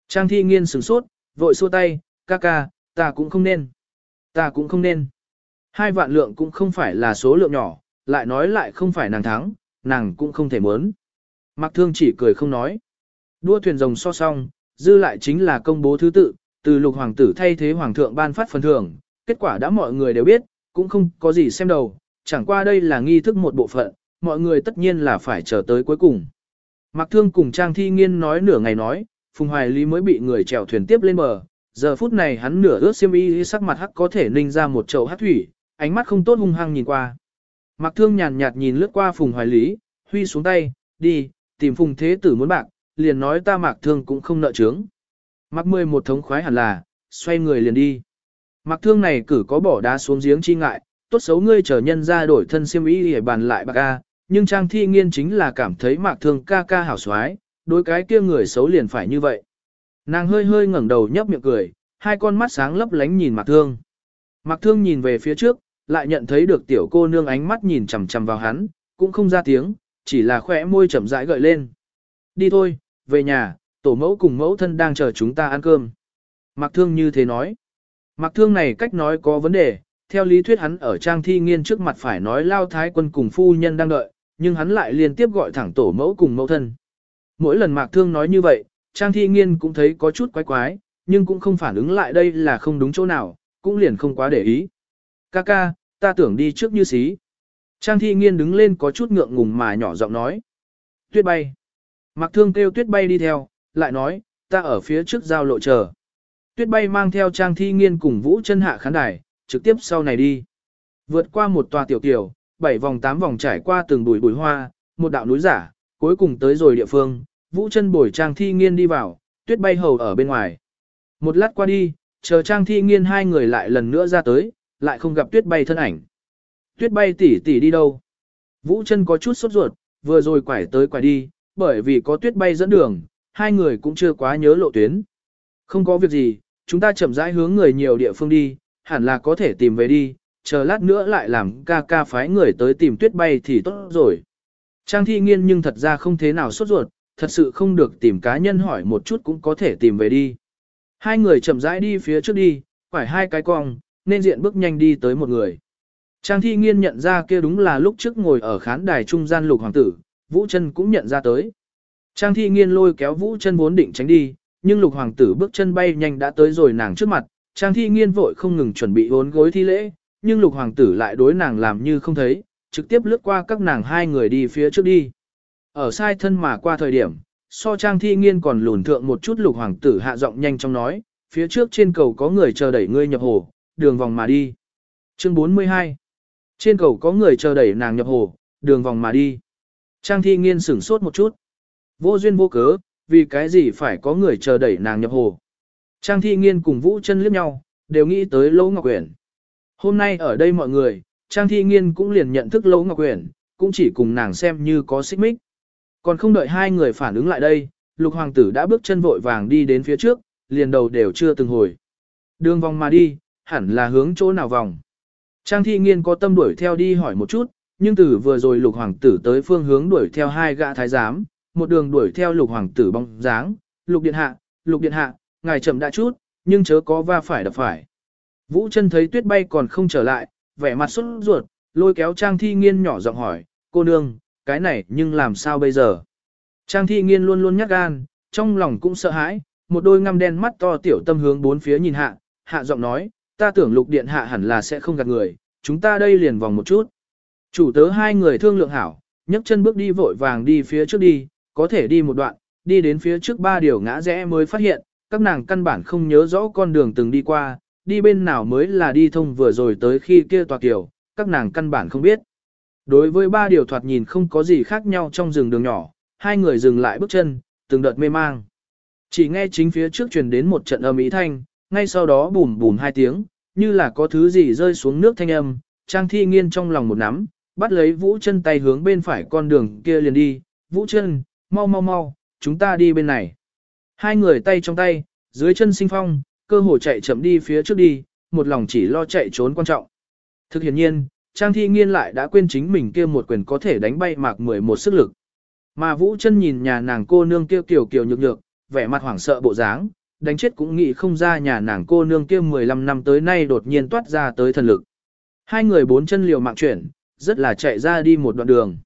Trang thi nghiên sửng sốt, vội xua tay, ca ca, ta cũng không nên. Ta cũng không nên. Hai vạn lượng cũng không phải là số lượng nhỏ, lại nói lại không phải nàng thắng, nàng cũng không thể muốn. Mạc thương chỉ cười không nói. Đua thuyền rồng so song, dư lại chính là công bố thứ tự, từ lục hoàng tử thay thế hoàng thượng ban phát phần thưởng, kết quả đã mọi người đều biết, cũng không có gì xem đầu, chẳng qua đây là nghi thức một bộ phận, mọi người tất nhiên là phải chờ tới cuối cùng. Mạc Thương cùng Trang Thi Nghiên nói nửa ngày nói, Phùng Hoài Lý mới bị người chèo thuyền tiếp lên bờ, giờ phút này hắn nửa ướt xiêm y sắc mặt hắc có thể ninh ra một chậu hắc thủy, ánh mắt không tốt hung hăng nhìn qua. Mạc Thương nhàn nhạt nhìn lướt qua Phùng Hoài Lý, huy xuống tay, đi, tìm Phùng Thế Tử muốn bạc, liền nói ta Mạc Thương cũng không nợ trướng. Mạc Mười một thống khoái hẳn là, xoay người liền đi. Mạc Thương này cử có bỏ đá xuống giếng chi ngại, tốt xấu ngươi trở nhân ra đổi thân xiêm y để bàn lại bạc a, nhưng Trang Thi Nghiên chính là cảm thấy Mạc Thương ca ca hảo xoái, đối cái kia người xấu liền phải như vậy. Nàng hơi hơi ngẩng đầu nhấp miệng cười, hai con mắt sáng lấp lánh nhìn Mạc Thương. Mạc Thương nhìn về phía trước, lại nhận thấy được tiểu cô nương ánh mắt nhìn chằm chằm vào hắn, cũng không ra tiếng, chỉ là khỏe môi chậm rãi gợi lên. Đi thôi, về nhà, tổ mẫu cùng mẫu thân đang chờ chúng ta ăn cơm. Mạc Thương như thế nói. Mạc Thương này cách nói có vấn đề, theo lý thuyết hắn ở trang thi nghiên trước mặt phải nói lao thái quân cùng phu nhân đang đợi, nhưng hắn lại liên tiếp gọi thẳng tổ mẫu cùng mẫu thân. Mỗi lần Mạc Thương nói như vậy, trang thi nghiên cũng thấy có chút quái quái, nhưng cũng không phản ứng lại đây là không đúng chỗ nào, cũng liền không quá để ý. Ca ca, ta tưởng đi trước như xí. Trang thi nghiên đứng lên có chút ngượng ngùng mà nhỏ giọng nói. Tuyết bay. Mặc thương kêu tuyết bay đi theo, lại nói, ta ở phía trước giao lộ chờ. Tuyết bay mang theo trang thi nghiên cùng vũ chân hạ khán đài, trực tiếp sau này đi. Vượt qua một tòa tiểu tiểu, bảy vòng tám vòng trải qua từng bụi bụi hoa, một đạo núi giả, cuối cùng tới rồi địa phương, vũ chân bồi trang thi nghiên đi vào, tuyết bay hầu ở bên ngoài. Một lát qua đi, chờ Trang Thi Nghiên hai người lại lần nữa ra tới, lại không gặp tuyết bay thân ảnh. Tuyết bay tỉ tỉ đi đâu? Vũ chân có chút sốt ruột, vừa rồi quải tới quải đi, bởi vì có tuyết bay dẫn đường, hai người cũng chưa quá nhớ lộ tuyến. Không có việc gì, chúng ta chậm rãi hướng người nhiều địa phương đi, hẳn là có thể tìm về đi, chờ lát nữa lại làm ca ca phái người tới tìm tuyết bay thì tốt rồi. Trang thi nghiên nhưng thật ra không thế nào sốt ruột, thật sự không được tìm cá nhân hỏi một chút cũng có thể tìm về đi. Hai người chậm rãi đi phía trước đi, phải hai cái cong, nên diện bước nhanh đi tới một người. Trang thi nghiên nhận ra kia đúng là lúc trước ngồi ở khán đài trung gian lục hoàng tử, Vũ chân cũng nhận ra tới. Trang thi nghiên lôi kéo Vũ chân vốn định tránh đi, nhưng lục hoàng tử bước chân bay nhanh đã tới rồi nàng trước mặt, Trang thi nghiên vội không ngừng chuẩn bị vốn gối thi lễ, nhưng lục hoàng tử lại đối nàng làm như không thấy, trực tiếp lướt qua các nàng hai người đi phía trước đi. Ở sai thân mà qua thời điểm, so trang thi nghiên còn lùn thượng một chút lục hoàng tử hạ giọng nhanh trong nói, phía trước trên cầu có người chờ đẩy ngươi nhập hồ, đường vòng mà đi. Chương 42 Trên cầu có người chờ đẩy nàng nhập hồ, đường vòng mà đi. Trang thi nghiên sửng sốt một chút. Vô duyên vô cớ, vì cái gì phải có người chờ đẩy nàng nhập hồ. Trang thi nghiên cùng vũ chân liếc nhau, đều nghĩ tới Lỗ Ngọc Uyển. Hôm nay ở đây mọi người, Trang thi nghiên cũng liền nhận thức Lỗ Ngọc Uyển, cũng chỉ cùng nàng xem như có xích mích. Còn không đợi hai người phản ứng lại đây, lục hoàng tử đã bước chân vội vàng đi đến phía trước, liền đầu đều chưa từng hồi. Đường vòng mà đi, hẳn là hướng chỗ nào vòng. Trang thi nghiên có tâm đuổi theo đi hỏi một chút, nhưng từ vừa rồi lục hoàng tử tới phương hướng đuổi theo hai gã thái giám, một đường đuổi theo lục hoàng tử bóng dáng, lục điện hạ, lục điện hạ, ngài chậm đã chút, nhưng chớ có va phải đập phải. Vũ chân thấy tuyết bay còn không trở lại, vẻ mặt xuất ruột, lôi kéo trang thi nghiên nhỏ giọng hỏi, cô nương, cái này nhưng làm sao bây giờ? Trang thi nghiên luôn luôn nhắc gan, trong lòng cũng sợ hãi, một đôi ngăm đen mắt to tiểu tâm hướng bốn phía nhìn hạ, hạ giọng nói, ta tưởng lục điện hạ hẳn là sẽ không gạt người, chúng ta đây liền vòng một chút. Chủ tớ hai người thương lượng hảo, nhấc chân bước đi vội vàng đi phía trước đi, có thể đi một đoạn, đi đến phía trước ba điều ngã rẽ mới phát hiện, các nàng căn bản không nhớ rõ con đường từng đi qua, đi bên nào mới là đi thông vừa rồi tới khi kia tòa kiểu, các nàng căn bản không biết. Đối với ba điều thoạt nhìn không có gì khác nhau trong rừng đường nhỏ, hai người dừng lại bước chân, từng đợt mê mang. Chỉ nghe chính phía trước truyền đến một trận âm ý thanh, ngay sau đó bùm bùm hai tiếng, như là có thứ gì rơi xuống nước thanh âm, Trang Thi Nghiên trong lòng một nắm, bắt lấy Vũ chân tay hướng bên phải con đường kia liền đi, Vũ chân, mau mau mau, chúng ta đi bên này. Hai người tay trong tay, dưới chân sinh phong, cơ hồ chạy chậm đi phía trước đi, một lòng chỉ lo chạy trốn quan trọng. Thực hiện nhiên, Trang Thi Nghiên lại đã quên chính mình kia một quyền có thể đánh bay mạc 11 sức lực. Mà Vũ chân nhìn nhà nàng cô nương kia kiểu kiểu nhược nhược, vẻ mặt hoảng sợ bộ dáng, đánh chết cũng nghĩ không ra nhà nàng cô nương kia 15 năm tới nay đột nhiên toát ra tới thần lực. Hai người bốn chân liều mạng chuyển, rất là chạy ra đi một đoạn đường.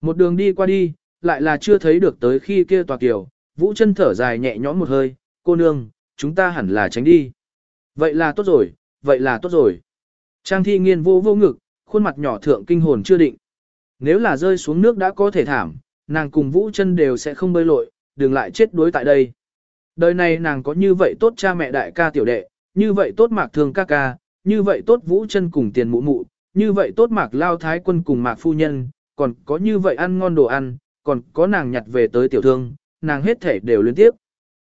Một đường đi qua đi, lại là chưa thấy được tới khi kia tòa kiều Vũ chân thở dài nhẹ nhõm một hơi, cô nương, chúng ta hẳn là tránh đi. Vậy là tốt rồi, vậy là tốt rồi. Trang thi nghiên vô vô ngực, khuôn mặt nhỏ thượng kinh hồn chưa định. Nếu là rơi xuống nước đã có thể thảm, nàng cùng Vũ chân đều sẽ không bơi lội, đừng lại chết đuối tại đây. Đời này nàng có như vậy tốt cha mẹ đại ca tiểu đệ, như vậy tốt mạc thường ca ca, như vậy tốt Vũ chân cùng tiền mụ mụ, như vậy tốt mạc lao thái quân cùng mạc phu nhân, còn có như vậy ăn ngon đồ ăn, còn có nàng nhặt về tới tiểu thương, nàng hết thể đều liên tiếp.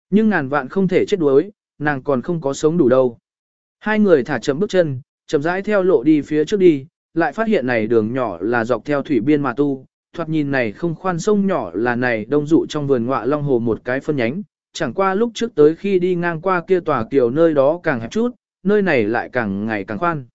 Nhưng ngàn vạn không thể chết đuối, nàng còn không có sống đủ đâu. Hai người thả chậm bước chân, chậm rãi theo lộ đi phía trước đi, lại phát hiện này đường nhỏ là dọc theo thủy biên mà tu, thoạt nhìn này không khoan sông nhỏ là này đông dụ trong vườn ngọa long hồ một cái phân nhánh, chẳng qua lúc trước tới khi đi ngang qua kia tòa kiều nơi đó càng hẹp chút, nơi này lại càng ngày càng khoan.